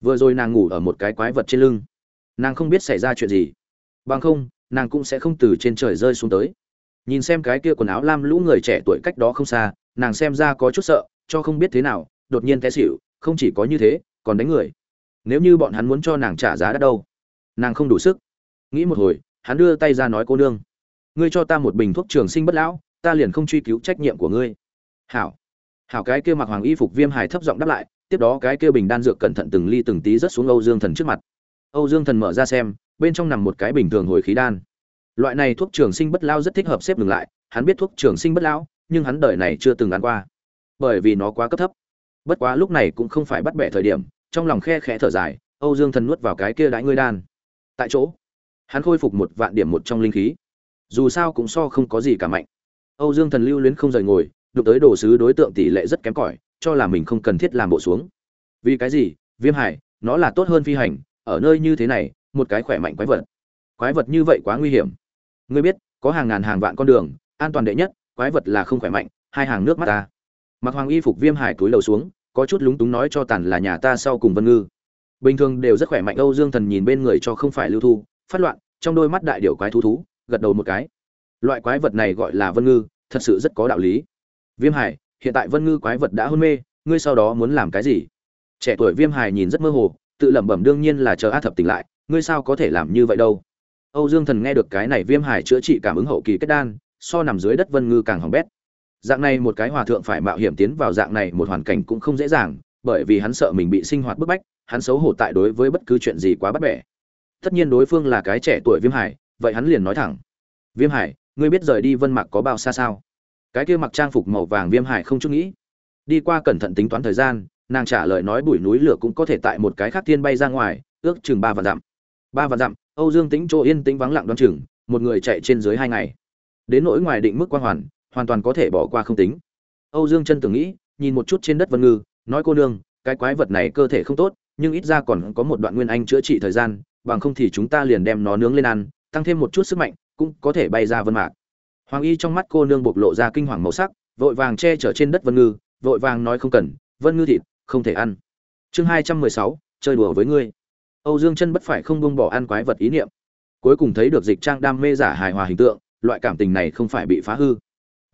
Vừa rồi nàng ngủ ở một cái quái vật trên lưng. Nàng không biết xảy ra chuyện gì. Bằng không, nàng cũng sẽ không từ trên trời rơi xuống tới. Nhìn xem cái kia quần áo lam lũ người trẻ tuổi cách đó không xa, nàng xem ra có chút sợ, cho không biết thế nào, đột nhiên té xỉu, không chỉ có như thế còn đánh người. Nếu như bọn hắn muốn cho nàng trả giá đắt đâu, nàng không đủ sức. Nghĩ một hồi, hắn đưa tay ra nói, cô nương, ngươi cho ta một bình thuốc trường sinh bất lão, ta liền không truy cứu trách nhiệm của ngươi. Hảo. Hảo cái kia mặc hoàng y phục viêm hài thấp giọng đáp lại, tiếp đó cái kia bình đan dược cẩn thận từng ly từng tí rớt xuống âu dương thần trước mặt. Âu dương thần mở ra xem, bên trong nằm một cái bình thường hồi khí đan. Loại này thuốc trường sinh bất lao rất thích hợp xếp ngừng lại, hắn biết thuốc trường sinh bất lão, nhưng hắn đời này chưa từng ăn qua, bởi vì nó quá cấp thấp. Bất quá lúc này cũng không phải bắt bẻ thời điểm trong lòng khe khẽ thở dài, âu dương thần nuốt vào cái kia đãi ngươi đan. Tại chỗ, hắn khôi phục một vạn điểm một trong linh khí. Dù sao cũng so không có gì cả mạnh. Âu dương thần lưu luyến không rời ngồi, đụng tới đồ sứ đối tượng tỷ lệ rất kém cỏi, cho là mình không cần thiết làm bộ xuống. Vì cái gì? Viêm hải, nó là tốt hơn phi hành, ở nơi như thế này, một cái khỏe mạnh quái vật. Quái vật như vậy quá nguy hiểm. Ngươi biết, có hàng ngàn hàng vạn con đường, an toàn đệ nhất, quái vật là không khỏe mạnh, hai hàng nước mắt ta. Mặc hoàng y phục viêm hải túi lầu xuống có chút lúng túng nói cho tàn là nhà ta sau cùng vân ngư. Bình thường đều rất khỏe mạnh, âu dương thần nhìn bên người cho không phải lưu thu, phát loạn, trong đôi mắt đại điệu quái thú thú, gật đầu một cái. Loại quái vật này gọi là vân ngư, thật sự rất có đạo lý. Viêm hải, hiện tại vân ngư quái vật đã hôn mê, ngươi sau đó muốn làm cái gì? Trẻ tuổi viêm hải nhìn rất mơ hồ, tự lẩm bẩm đương nhiên là chờ a thập tỉnh lại, ngươi sao có thể làm như vậy đâu? Âu dương thần nghe được cái này, viêm hải chữa trị cảm ứng hậu kỳ kết đan, so nằm dưới đất vân ngư càng hỏng bét dạng này một cái hòa thượng phải mạo hiểm tiến vào dạng này một hoàn cảnh cũng không dễ dàng, bởi vì hắn sợ mình bị sinh hoạt bức bách, hắn xấu hổ tại đối với bất cứ chuyện gì quá bắt bẻ. Tất nhiên đối phương là cái trẻ tuổi viêm hải, vậy hắn liền nói thẳng. Viêm hải, ngươi biết rời đi vân mạc có bao xa sao? Cái kia mặc trang phục màu vàng viêm hải không chút nghĩ. Đi qua cẩn thận tính toán thời gian, nàng trả lời nói bụi núi lửa cũng có thể tại một cái khác thiên bay ra ngoài, ước chừng ba vạn dặm. Ba vạn dặm, âu dương tính chỗ yên tĩnh vắng lặng đoan chừng, một người chạy trên dưới hai ngày. Đến nỗi ngoài định mức quan hoàn hoàn toàn có thể bỏ qua không tính. Âu dương chân tưởng nghĩ, nhìn một chút trên đất vân ngư, nói cô nương, cái quái vật này cơ thể không tốt, nhưng ít ra còn có một đoạn nguyên anh chữa trị thời gian, bằng không thì chúng ta liền đem nó nướng lên ăn, tăng thêm một chút sức mạnh, cũng có thể bay ra vân mạc. Hoàng y trong mắt cô nương bộc lộ ra kinh hoàng màu sắc, vội vàng che chở trên đất vân ngư, vội vàng nói không cần, vân ngư thịt, không thể ăn. Chương hai trăm mười sáu, chơi đùa với ngươi. Âu dương chân bất phải không buông bỏ ăn quái vật ý niệm. Cuối cùng thấy được dịch trang đam mê giả hài hòa hình tượng, loại cảm tình này không phải bị phá hư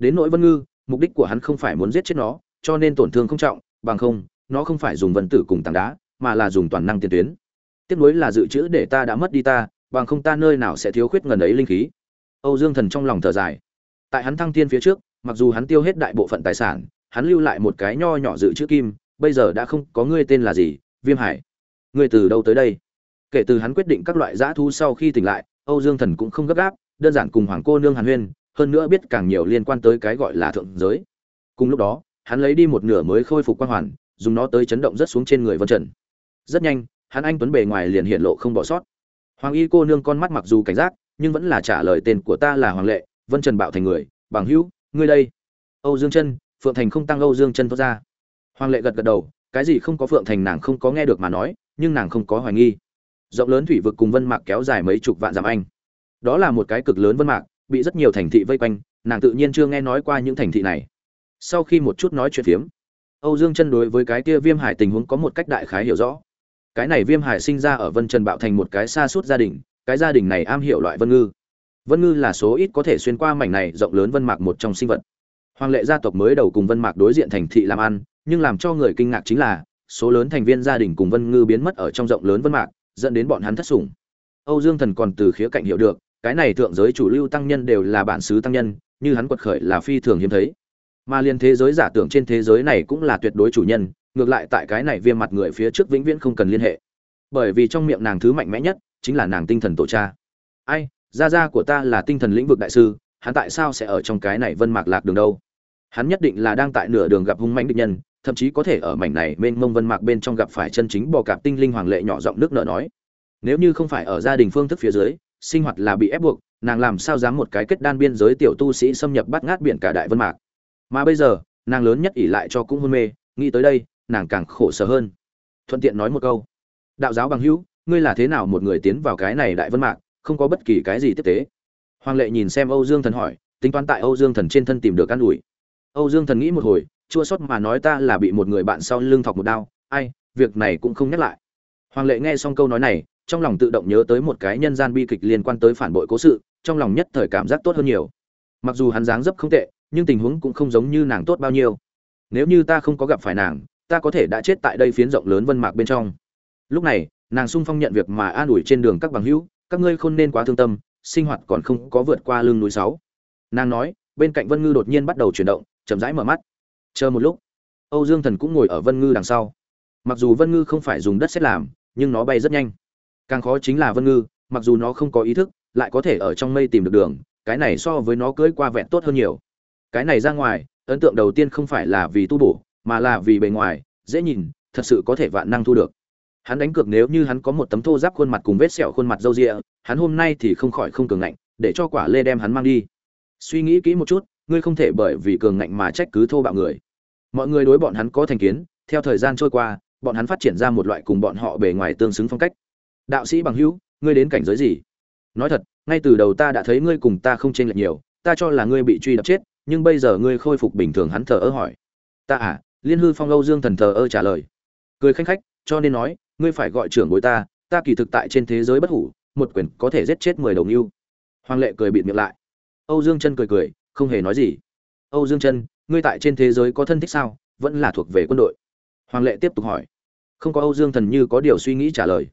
đến nỗi vân ngư, mục đích của hắn không phải muốn giết chết nó, cho nên tổn thương không trọng, bằng không, nó không phải dùng vân tử cùng tảng đá, mà là dùng toàn năng tiền tuyến. Tiếp nối là dự trữ để ta đã mất đi ta, bằng không ta nơi nào sẽ thiếu khuyết ngần ấy linh khí. Âu dương thần trong lòng thở dài. Tại hắn thăng tiên phía trước, mặc dù hắn tiêu hết đại bộ phận tài sản, hắn lưu lại một cái nho nhỏ dự trữ kim, bây giờ đã không có ngươi tên là gì, viêm hải. Ngươi từ đâu tới đây? Kể từ hắn quyết định các loại dã thu sau khi tỉnh lại, âu dương thần cũng không gấp gáp, đơn giản cùng hoàng cô nương hàn huyên hơn nữa biết càng nhiều liên quan tới cái gọi là thượng giới. Cùng lúc đó, hắn lấy đi một nửa mới khôi phục quan hoàn, dùng nó tới chấn động rất xuống trên người vân trần. Rất nhanh, hắn anh tuấn bề ngoài liền hiện lộ không bỏ sót. Hoàng y cô nương con mắt mặc dù cảnh giác, nhưng vẫn là trả lời tên của ta là hoàng lệ, vân trần bạo thành người, bằng hữu, ngươi đây. Âu dương chân, phượng thành không tăng âu dương chân thoát ra. Hoàng lệ gật gật đầu, cái gì không có phượng thành nàng không có nghe được mà nói, nhưng nàng không có hoài nghi. Rộng lớn thủy vực cùng vân mạc kéo dài mấy chục vạn dặm anh. Đó là một cái cực lớn vân mạc bị rất nhiều thành thị vây quanh, nàng tự nhiên chưa nghe nói qua những thành thị này. Sau khi một chút nói chuyện phiếm, âu dương chân đối với cái kia viêm hải tình huống có một cách đại khái hiểu rõ. Cái này viêm hải sinh ra ở vân trần bạo thành một cái xa suốt gia đình, cái gia đình này am hiểu loại vân ngư. Vân ngư là số ít có thể xuyên qua mảnh này rộng lớn vân mạc một trong sinh vật. Hoàng lệ gia tộc mới đầu cùng vân mạc đối diện thành thị làm ăn, nhưng làm cho người kinh ngạc chính là, số lớn thành viên gia đình cùng vân ngư biến mất ở trong rộng lớn vân mạc, dẫn đến bọn hắn thất sủng. Âu dương thần còn từ khía cạnh hiểu được cái này thượng giới chủ lưu tăng nhân đều là bản xứ tăng nhân, như hắn quật khởi là phi thường hiếm thấy. Mà liên thế giới giả tưởng trên thế giới này cũng là tuyệt đối chủ nhân, ngược lại tại cái này viêm mặt người phía trước vĩnh viễn không cần liên hệ. Bởi vì trong miệng nàng thứ mạnh mẽ nhất chính là nàng tinh thần tổ cha. Ai, gia gia của ta là tinh thần lĩnh vực đại sư, hắn tại sao sẽ ở trong cái này vân mạc lạc đường đâu? Hắn nhất định là đang tại nửa đường gặp hung mãnh địch nhân, thậm chí có thể ở mảnh này mênh mông vân mạc bên trong gặp phải chân chính bò cạp tinh linh hoàng lệ nhỏ giọng nước nở nói. Nếu như không phải ở gia đình phương thức phía dưới sinh hoạt là bị ép buộc, nàng làm sao dám một cái kết đan biên giới tiểu tu sĩ xâm nhập bắt ngát biển cả đại vân mạc. Mà bây giờ, nàng lớn nhất ỷ lại cho cũng hôn mê, nghĩ tới đây, nàng càng khổ sở hơn. Thuận tiện nói một câu. Đạo giáo bằng hữu, ngươi là thế nào một người tiến vào cái này đại vân mạc, không có bất kỳ cái gì tiếp tế? Hoàng lệ nhìn xem âu dương thần hỏi, tính toán tại âu dương thần trên thân tìm được an ủi. Âu dương thần nghĩ một hồi, chua sót mà nói ta là bị một người bạn sau lưng thọc một đao, ai, việc này cũng không nhắc lại. Hoàng lệ nghe xong câu nói này trong lòng tự động nhớ tới một cái nhân gian bi kịch liên quan tới phản bội cố sự, trong lòng nhất thời cảm giác tốt hơn nhiều. Mặc dù hắn dáng dấp không tệ, nhưng tình huống cũng không giống như nàng tốt bao nhiêu. Nếu như ta không có gặp phải nàng, ta có thể đã chết tại đây phiến rộng lớn vân mạc bên trong. Lúc này, nàng sung phong nhận việc mà an ủi trên đường các bằng hữu, các ngươi không nên quá thương tâm, sinh hoạt còn không có vượt qua lưng núi sáu. Nàng nói, bên cạnh vân ngư đột nhiên bắt đầu chuyển động, chậm rãi mở mắt. Chờ một lúc, âu dương thần cũng ngồi ở vân ngư đằng sau. Mặc dù vân ngư không phải dùng đất xét làm, nhưng nó bay rất nhanh càng khó chính là vân ngư, mặc dù nó không có ý thức, lại có thể ở trong mây tìm được đường, cái này so với nó cưỡi qua vẹn tốt hơn nhiều. Cái này ra ngoài, ấn tượng đầu tiên không phải là vì tu bổ, mà là vì bề ngoài, dễ nhìn, thật sự có thể vạn năng thu được. Hắn đánh cược nếu như hắn có một tấm thô giáp khuôn mặt cùng vết sẹo khuôn mặt râu rịa, hắn hôm nay thì không khỏi không cường ngạnh, để cho quả lê đem hắn mang đi. Suy nghĩ kỹ một chút, ngươi không thể bởi vì cường ngạnh mà trách cứ thô bạo người. Mọi người đối bọn hắn có thành kiến, theo thời gian trôi qua, bọn hắn phát triển ra một loại cùng bọn họ bề ngoài tương xứng phong cách đạo sĩ bằng hữu, ngươi đến cảnh giới gì? Nói thật, ngay từ đầu ta đã thấy ngươi cùng ta không chênh lệch nhiều, ta cho là ngươi bị truy đập chết, nhưng bây giờ ngươi khôi phục bình thường hắn thờ ơ hỏi. Ta à liên hư phong âu dương thần thờ ơ trả lời. Cười khanh khách, cho nên nói, ngươi phải gọi trưởng bối ta ta kỳ thực tại trên thế giới bất hủ, một quyền có thể giết chết mười đồng yêu hoàng lệ cười bịt miệng lại. Âu dương chân cười cười, không hề nói gì. Âu dương chân, ngươi tại trên thế giới có thân thích sao? Vẫn là thuộc về quân đội. Hoàng lệ tiếp tục hỏi. Không có âu dương thần như có điều suy nghĩ trả lời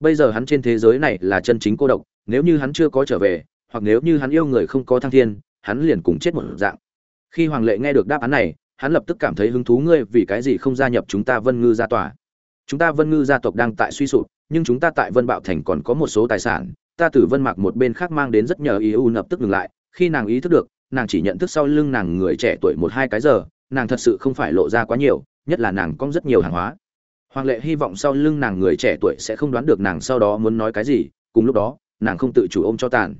bây giờ hắn trên thế giới này là chân chính cô độc, nếu như hắn chưa có trở về, hoặc nếu như hắn yêu người không có thăng thiên, hắn liền cùng chết một dạng. Khi hoàng lệ nghe được đáp án này, hắn lập tức cảm thấy hứng thú ngươi vì cái gì không gia nhập chúng ta vân ngư gia tòa. Chúng ta vân ngư gia tộc đang tại suy sụp, nhưng chúng ta tại vân bạo thành còn có một số tài sản, ta từ vân mạc một bên khác mang đến rất nhờ ý u nập tức ngừng lại, khi nàng ý thức được, nàng chỉ nhận thức sau lưng nàng người trẻ tuổi một hai cái giờ, nàng thật sự không phải lộ ra quá nhiều, nhất là nàng có rất nhiều hàng hóa hoàng lệ hy vọng sau lưng nàng người trẻ tuổi sẽ không đoán được nàng sau đó muốn nói cái gì, cùng lúc đó, nàng không tự chủ ôm cho tàn.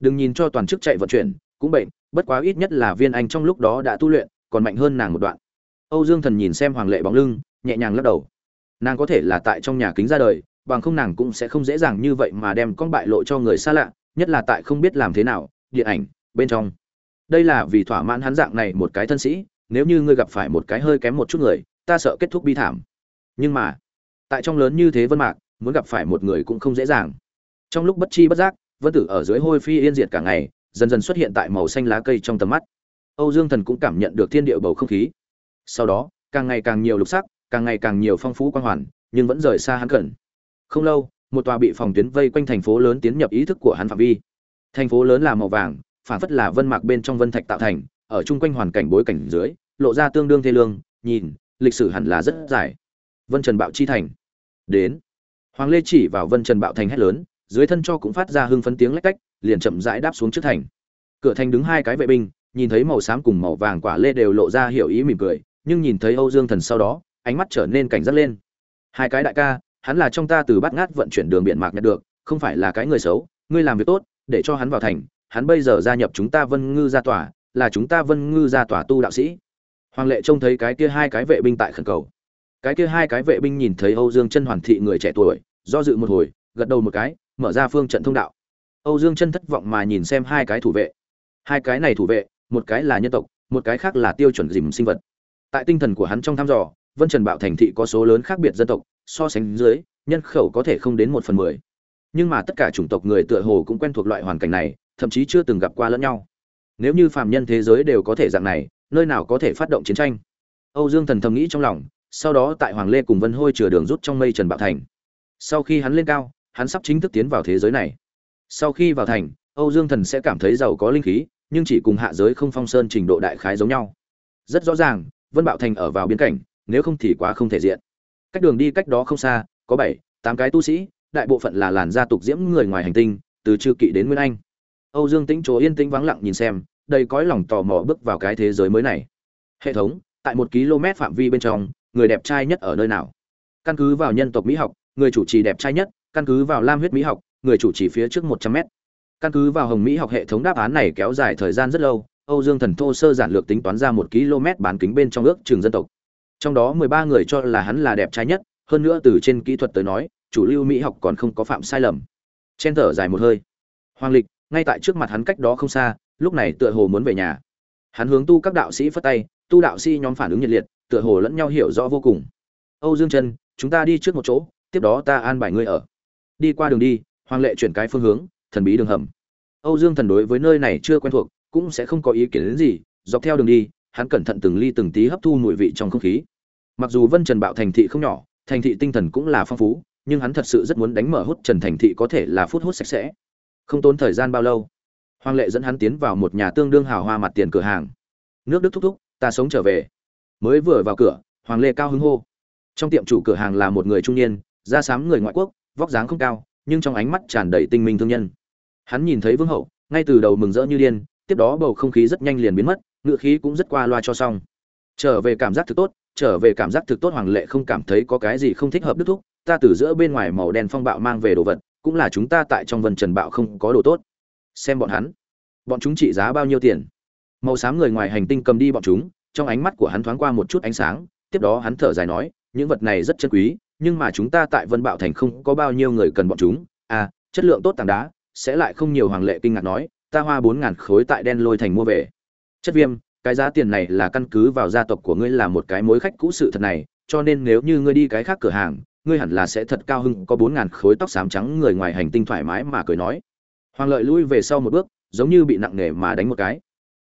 Đừng nhìn cho toàn chức chạy vận chuyển, cũng bệnh, bất quá ít nhất là viên anh trong lúc đó đã tu luyện, còn mạnh hơn nàng một đoạn. Âu dương thần nhìn xem hoàng lệ bóng lưng, nhẹ nhàng lắc đầu. Nàng có thể là tại trong nhà kính ra đời, bằng không nàng cũng sẽ không dễ dàng như vậy mà đem con bại lộ cho người xa lạ, nhất là tại không biết làm thế nào, điện ảnh, bên trong. Đây là vì thỏa mãn hắn dạng này một cái thân sĩ, nếu như ngươi gặp phải một cái hơi kém một chút người, ta sợ kết thúc bi thảm nhưng mà, tại trong lớn như thế vân mạc, muốn gặp phải một người cũng không dễ dàng. Trong lúc bất chi bất giác, vân tử ở dưới hôi phi yên diệt cả ngày, dần dần xuất hiện tại màu xanh lá cây trong tầm mắt. Âu dương thần cũng cảm nhận được thiên địa bầu không khí. Sau đó, càng ngày càng nhiều lục sắc, càng ngày càng nhiều phong phú quan hoàn, nhưng vẫn rời xa hắn cẩn không lâu, một tòa bị phòng tuyến vây quanh thành phố lớn tiến nhập ý thức của hắn phạm vi. Thành phố lớn là màu vàng, phản phất là vân mạc bên trong vân thạch tạo thành, ở chung quanh hoàn cảnh bối cảnh dưới, lộ ra tương đương thê lương, nhìn, lịch sử hẳn là rất dài vân trần bạo chi thành. Đến. Hoàng lê chỉ vào vân trần bạo thành hét lớn, dưới thân cho cũng phát ra hưng phấn tiếng lách cách, liền chậm rãi đáp xuống trước thành. Cửa thành đứng hai cái vệ binh, nhìn thấy màu xám cùng màu vàng quả lê đều lộ ra hiểu ý mỉm cười, nhưng nhìn thấy âu dương thần sau đó, ánh mắt trở nên cảnh giác lên. Hai cái đại ca, hắn là trong ta từ bắt ngát vận chuyển đường biển mạc nhận được, không phải là cái người xấu, ngươi làm việc tốt, để cho hắn vào thành, hắn bây giờ gia nhập chúng ta vân ngư gia tòa, là chúng ta vân ngư gia tòa tu đạo sĩ. Hoàng lệ trông thấy cái kia hai cái vệ binh tại khẩn cầu cái kia hai cái vệ binh nhìn thấy âu dương chân hoàn thị người trẻ tuổi, do dự một hồi, gật đầu một cái, mở ra phương trận thông đạo. Âu dương chân thất vọng mà nhìn xem hai cái thủ vệ. Hai cái này thủ vệ, một cái là nhân tộc, một cái khác là tiêu chuẩn dìm sinh vật. Tại tinh thần của hắn trong thăm dò, vân trần bạo thành thị có số lớn khác biệt dân tộc, so sánh dưới, nhân khẩu có thể không đến một phần mười. Nhưng mà tất cả chủng tộc người tựa hồ cũng quen thuộc loại hoàn cảnh này, thậm chí chưa từng gặp qua lẫn nhau. Nếu như phàm nhân thế giới đều có thể dạng này, nơi nào có thể phát động chiến tranh? Âu dương thần thầm nghĩ trong lòng sau đó tại hoàng lê cùng vân hôi chừa đường rút trong mây trần bạo thành. Sau khi hắn lên cao, hắn sắp chính thức tiến vào thế giới này. Sau khi vào thành, âu dương thần sẽ cảm thấy giàu có linh khí, nhưng chỉ cùng hạ giới không phong sơn trình độ đại khái giống nhau. Rất rõ ràng, vân bạo thành ở vào biên cảnh, nếu không thì quá không thể diện. Cách đường đi cách đó không xa, có bảy, tám cái tu sĩ, đại bộ phận là làn gia tục diễm người ngoài hành tinh, từ chư kỵ đến nguyên anh. Âu dương tĩnh chỗ yên tĩnh vắng lặng nhìn xem, đầy cõi lòng tò mò bước vào cái thế giới mới này. Hệ thống, tại một km phạm vi bên trong người đẹp trai nhất ở nơi nào? Căn cứ vào nhân tộc mỹ học, người chủ trì đẹp trai nhất, căn cứ vào lam huyết mỹ học, người chủ trì phía trước một trăm mét. căn cứ vào hồng mỹ học hệ thống đáp án này kéo dài thời gian rất lâu, âu dương thần thô sơ giản lược tính toán ra một km bán kính bên trong ước trường dân tộc. Trong đó mười ba người cho là hắn là đẹp trai nhất, hơn nữa từ trên kỹ thuật tới nói, chủ lưu mỹ học còn không có phạm sai lầm. Chen thở dài một hơi. Hoàng lịch, ngay tại trước mặt hắn cách đó không xa, lúc này tựa hồ muốn về nhà. Hắn hướng tu các đạo sĩ phất tay, tu đạo sĩ nhóm phản ứng nhiệt liệt tựa hồ lẫn nhau hiểu rõ vô cùng. Âu dương chân chúng ta đi trước một chỗ, tiếp đó ta an bài ngươi ở. Đi qua đường đi, hoàng lệ chuyển cái phương hướng, thần bí đường hầm. Âu dương thần đối với nơi này chưa quen thuộc, cũng sẽ không có ý kiến đến gì, dọc theo đường đi, hắn cẩn thận từng ly từng tí hấp thu mùi vị trong không khí. Mặc dù vân trần bạo thành thị không nhỏ, thành thị tinh thần cũng là phong phú, nhưng hắn thật sự rất muốn đánh mở hút trần thành thị có thể là phút hút sạch sẽ. Không tốn thời gian bao lâu, hoàng lệ dẫn hắn tiến vào một nhà tương đương hào hoa mặt tiền cửa hàng. Nước đức thúc thúc, ta sống trở về mới vừa vào cửa, hoàng lê cao hứng hô. Trong tiệm chủ cửa hàng là một người trung niên, da xám người ngoại quốc, vóc dáng không cao, nhưng trong ánh mắt tràn đầy tinh minh thương nhân. Hắn nhìn thấy vương hậu, ngay từ đầu mừng rỡ như điên, tiếp đó bầu không khí rất nhanh liền biến mất, ngựa khí cũng rất qua loa cho xong. Trở về cảm giác thực tốt, trở về cảm giác thực tốt hoàng lệ không cảm thấy có cái gì không thích hợp đức thúc, ta từ giữa bên ngoài màu đen phong bạo mang về đồ vật, cũng là chúng ta tại trong vân trần bạo không có đồ tốt. Xem bọn hắn. Bọn chúng trị giá bao nhiêu tiền? Màu xám người ngoài hành tinh cầm đi bọn chúng trong ánh mắt của hắn thoáng qua một chút ánh sáng, tiếp đó hắn thở dài nói, những vật này rất chân quý, nhưng mà chúng ta tại vân bạo thành không có bao nhiêu người cần bọn chúng. À chất lượng tốt tảng đá, sẽ lại không nhiều hoàng lệ kinh ngạc nói, ta hoa bốn ngàn khối tại đen lôi thành mua về. Chất viêm, cái giá tiền này là căn cứ vào gia tộc của ngươi là một cái mối khách cũ sự thật này, cho nên nếu như ngươi đi cái khác cửa hàng, ngươi hẳn là sẽ thật cao hưng, có bốn ngàn khối tóc xám trắng người ngoài hành tinh thoải mái mà cười nói. Hoàng lợi lui về sau một bước, giống như bị nặng nề mà đánh một cái.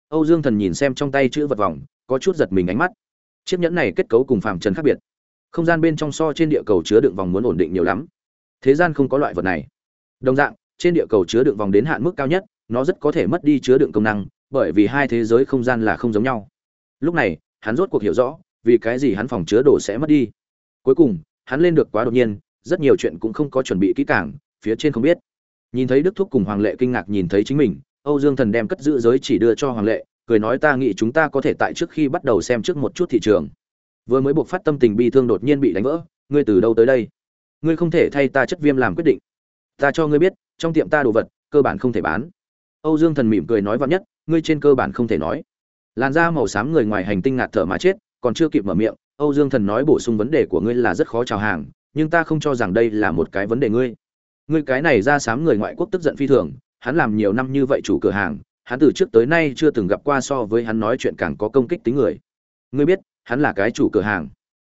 Âu dương thần nhìn xem trong tay chữ vật vòng có chút giật mình ánh mắt. Chiếc nhẫn này kết cấu cùng phàm trần khác biệt. Không gian bên trong so trên địa cầu chứa đựng vòng muốn ổn định nhiều lắm. Thế gian không có loại vật này. Đồng dạng, trên địa cầu chứa đựng vòng đến hạn mức cao nhất, nó rất có thể mất đi chứa đựng công năng, bởi vì hai thế giới không gian là không giống nhau. Lúc này, hắn rốt cuộc hiểu rõ, vì cái gì hắn phòng chứa đồ sẽ mất đi. Cuối cùng, hắn lên được quá đột nhiên, rất nhiều chuyện cũng không có chuẩn bị kỹ càng, phía trên không biết. Nhìn thấy đức thúc cùng hoàng lệ kinh ngạc nhìn thấy chính mình, âu dương thần đem cất giữ giới chỉ đưa cho hoàng lệ cười nói ta nghĩ chúng ta có thể tại trước khi bắt đầu xem trước một chút thị trường. Vừa mới buộc phát tâm tình bi thương đột nhiên bị đánh vỡ, ngươi từ đâu tới đây? Ngươi không thể thay ta chất viêm làm quyết định. Ta cho ngươi biết, trong tiệm ta đồ vật, cơ bản không thể bán. Âu dương thần mỉm cười nói vắn nhất, ngươi trên cơ bản không thể nói. Làn da màu xám người ngoài hành tinh ngạt thở mà chết, còn chưa kịp mở miệng, âu dương thần nói bổ sung vấn đề của ngươi là rất khó chào hàng, nhưng ta không cho rằng đây là một cái vấn đề ngươi. Ngươi cái này ra xám người ngoại quốc tức giận phi thường, hắn làm nhiều năm như vậy chủ cửa hàng hắn từ trước tới nay chưa từng gặp qua so với hắn nói chuyện càng có công kích tính người. Ngươi biết, hắn là cái chủ cửa hàng.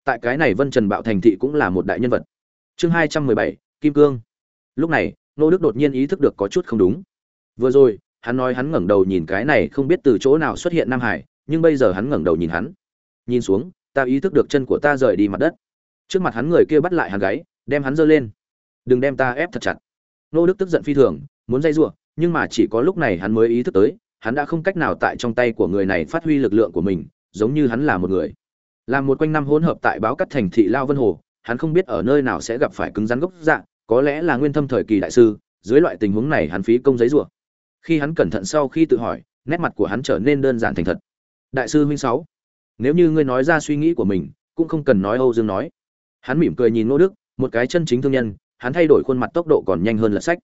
Tại cái này vân trần bạo thành thị cũng là một đại nhân vật. Chương hai trăm mười bảy, kim cương. Lúc này, nô đức đột nhiên ý thức được có chút không đúng. Vừa rồi, hắn nói hắn ngẩng đầu nhìn cái này không biết từ chỗ nào xuất hiện nam hải, nhưng bây giờ hắn ngẩng đầu nhìn hắn. Nhìn xuống, ta ý thức được chân của ta rời đi mặt đất. Trước mặt hắn người kia bắt lại hắn gáy, đem hắn giơ lên. Đừng đem ta ép thật chặt. Nô đức tức giận phi thường, muốn dây giụa nhưng mà chỉ có lúc này hắn mới ý thức tới, hắn đã không cách nào tại trong tay của người này phát huy lực lượng của mình, giống như hắn là một người. Làm một quanh năm hỗn hợp tại báo cắt thành thị lao vân hồ, hắn không biết ở nơi nào sẽ gặp phải cứng rắn gốc dạng có lẽ là nguyên thâm thời kỳ đại sư, dưới loại tình huống này hắn phí công giấy rủa. Khi hắn cẩn thận sau khi tự hỏi, nét mặt của hắn trở nên đơn giản thành thật. Đại sư huynh sáu, nếu như ngươi nói ra suy nghĩ của mình, cũng không cần nói âu dương nói. Hắn mỉm cười nhìn ngô đức, một cái chân chính thương nhân, hắn thay đổi khuôn mặt tốc độ còn nhanh hơn lật sách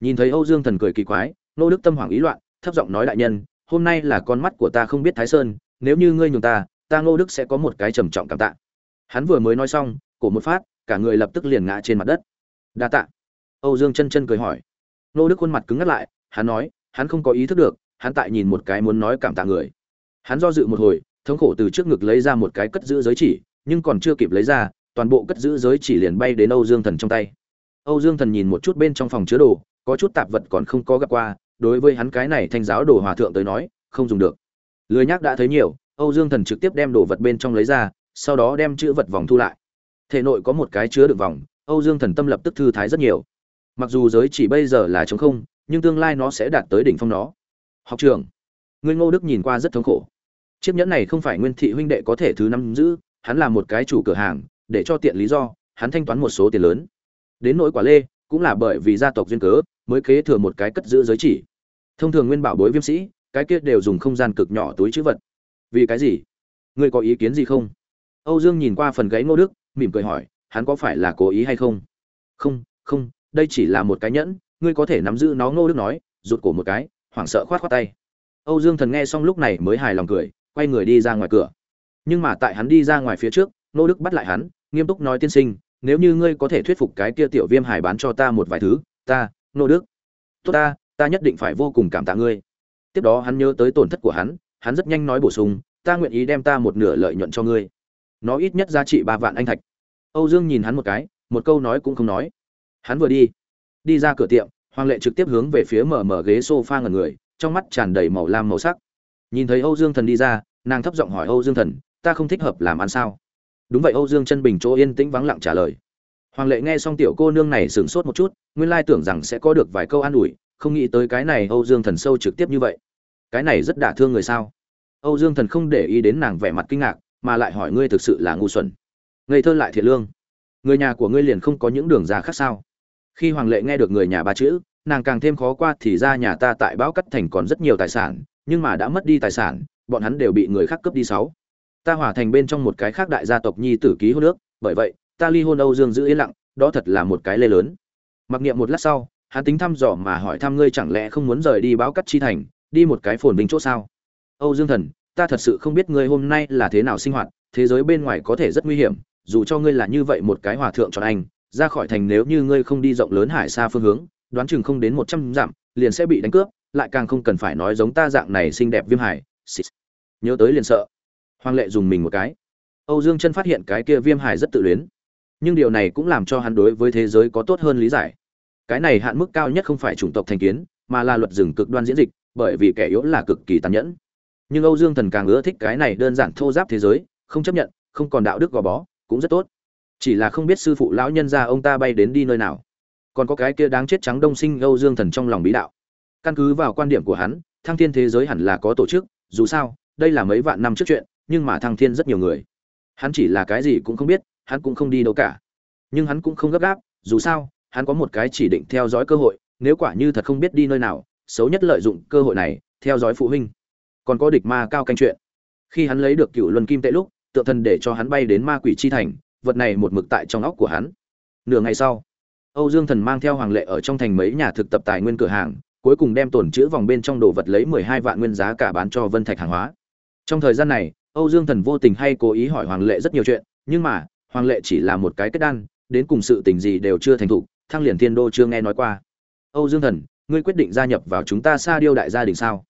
nhìn thấy âu dương thần cười kỳ quái, Nô đức tâm hoảng ý loạn, thấp giọng nói đại nhân, hôm nay là con mắt của ta không biết thái sơn, nếu như ngươi nhường ta ta ngô đức sẽ có một cái trầm trọng cảm tạ. Hắn vừa mới nói xong, cổ một phát, cả người lập tức liền ngã trên mặt đất. Đa tạ. Âu dương chân chân cười hỏi. Nô đức khuôn mặt cứng ngắt lại, hắn nói, hắn không có ý thức được, hắn tại nhìn một cái muốn nói cảm tạ người. Hắn do dự một hồi, thống khổ từ trước ngực lấy ra một cái cất giữ giới chỉ, nhưng còn chưa kịp lấy ra, toàn bộ cất giữ giới chỉ liền bay đến âu dương thần trong tay. Âu dương thần nhìn một chút bên trong phòng chứa đồ có chút tạp vật còn không có gặp qua, đối với hắn cái này thanh giáo đồ hòa thượng tới nói, không dùng được. Lười nhác đã thấy nhiều, âu dương thần trực tiếp đem đồ vật bên trong lấy ra, sau đó đem chữ vật vòng thu lại. Thể nội có một cái chứa được vòng, âu dương thần tâm lập tức thư thái rất nhiều. Mặc dù giới chỉ bây giờ là trống không, nhưng tương lai nó sẽ đạt tới đỉnh phong nó. Học trường. Ngươi ngô đức nhìn qua rất thống khổ. Chiếc nhẫn này không phải nguyên thị huynh đệ có thể thứ năm giữ, hắn là một cái chủ cửa hàng, để cho tiện lý do, hắn thanh toán một số tiền lớn. Đến nỗi quả lê, cũng là bởi vì gia tộc duyên cớ mới kế thừa một cái cất giữ giới chỉ. Thông thường nguyên bảo bối viêm sĩ, cái kia đều dùng không gian cực nhỏ túi chữ vật. Vì cái gì? Ngươi có ý kiến gì không? Âu dương nhìn qua phần gáy ngô đức, mỉm cười hỏi, hắn có phải là cố ý hay không? Không không, đây chỉ là một cái nhẫn, ngươi có thể nắm giữ nó, ngô đức nói, rụt cổ một cái, hoảng sợ khoát khoát tay. Âu dương thần nghe xong lúc này mới hài lòng cười, quay người đi ra ngoài cửa. Nhưng mà tại hắn đi ra ngoài phía trước, ngô đức bắt lại hắn, nghiêm túc nói, tiên sinh, nếu như ngươi có thể thuyết phục cái kia tiểu viêm hải bán cho ta một vài thứ, ta nô đức. Tốt ta ta nhất định phải vô cùng cảm tạ ngươi. Tiếp đó hắn nhớ tới tổn thất của hắn hắn rất nhanh nói bổ sung, ta nguyện ý đem ta một nửa lợi nhuận cho ngươi. Nó ít nhất giá trị ba vạn anh thạch. Âu dương nhìn hắn một cái, một câu nói cũng không nói. Hắn vừa đi đi ra cửa tiệm, hoàng lệ trực tiếp hướng về phía mở mở ghế sofa ngần người, trong mắt tràn đầy màu lam màu sắc. Nhìn thấy âu dương thần đi ra, nàng thấp giọng hỏi âu dương thần, ta không thích hợp làm ăn sao? Đúng vậy, âu dương chân bình chỗ yên tĩnh vắng lặng trả lời hoàng lệ nghe xong tiểu cô nương này sửng sốt một chút, nguyên lai tưởng rằng sẽ có được vài câu an ủi, không nghĩ tới cái này âu dương thần sâu trực tiếp như vậy. Cái này rất đả thương người sao? Âu dương thần không để ý đến nàng vẻ mặt kinh ngạc, mà lại hỏi ngươi thực sự là ngu xuẩn. Ngây thơ lại thiệt lương. Người nhà của ngươi liền không có những đường ra khác sao? Khi hoàng lệ nghe được người nhà ba chữ, nàng càng thêm khó qua thì ra nhà ta tại bão cắt thành còn rất nhiều tài sản, nhưng mà đã mất đi tài sản, bọn hắn đều bị người khác cướp đi sáu. Ta hòa thành bên trong một cái khác đại gia tộc nhi tử ký hôn nước bởi vậy ta ly hôn âu dương giữ yên lặng, đó thật là một cái lê lớn. Mặc niệm một lát sau, hắn tính thăm dò mà hỏi thăm ngươi chẳng lẽ không muốn rời đi báo cắt chi thành, đi một cái phồn bình chỗ sao? Âu dương thần, ta thật sự không biết ngươi hôm nay là thế nào sinh hoạt, thế giới bên ngoài có thể rất nguy hiểm, dù cho ngươi là như vậy một cái hòa thượng cho anh, ra khỏi thành nếu như ngươi không đi rộng lớn hải xa phương hướng, đoán chừng không đến một trăm dặm, liền sẽ bị đánh cướp, lại càng không cần phải nói giống ta dạng này xinh đẹp viêm hải nhớ tới liền sợ. Hoàng lệ dùng mình một cái. Âu dương chân phát hiện cái kia viêm hải rất tự luyến nhưng điều này cũng làm cho hắn đối với thế giới có tốt hơn lý giải. Cái này hạn mức cao nhất không phải chủng tộc thành kiến, mà là luật rừng cực đoan diễn dịch, bởi vì kẻ yếu là cực kỳ tàn nhẫn. Nhưng âu dương thần càng ưa thích cái này đơn giản thô giáp thế giới, không chấp nhận, không còn đạo đức gò bó, cũng rất tốt. Chỉ là không biết sư phụ lão nhân ra ông ta bay đến đi nơi nào. Còn có cái kia đáng chết trắng đông sinh âu dương thần trong lòng bí đạo. Căn cứ vào quan điểm của hắn, thăng thiên thế giới hẳn là có tổ chức, dù sao, đây là mấy vạn năm trước chuyện, nhưng mà thăng thiên rất nhiều người. Hắn chỉ là cái gì cũng không biết hắn cũng không đi đâu cả. Nhưng hắn cũng không gấp gáp, dù sao, hắn có một cái chỉ định theo dõi cơ hội, nếu quả như thật không biết đi nơi nào, xấu nhất lợi dụng cơ hội này, theo dõi phụ huynh. Còn có địch ma cao canh chuyện. Khi hắn lấy được cựu luân kim tệ lúc, tượng thần để cho hắn bay đến ma quỷ chi thành, vật này một mực tại trong óc của hắn. Nửa ngày sau, âu dương thần mang theo hoàng lệ ở trong thành mấy nhà thực tập tài nguyên cửa hàng, cuối cùng đem tổn chữ vòng bên trong đồ vật lấy mười hai vạn nguyên giá cả bán cho vân thạch hàng hóa. Trong thời gian này, âu dương thần vô tình hay cố ý hỏi hoàng lệ rất nhiều chuyện, nhưng mà hoàng lệ chỉ là một cái kết đan, đến cùng sự tình gì đều chưa thành thục, thăng liền thiên đô chưa nghe nói qua. Âu dương thần, ngươi quyết định gia nhập vào chúng ta xa điêu đại gia đình sao?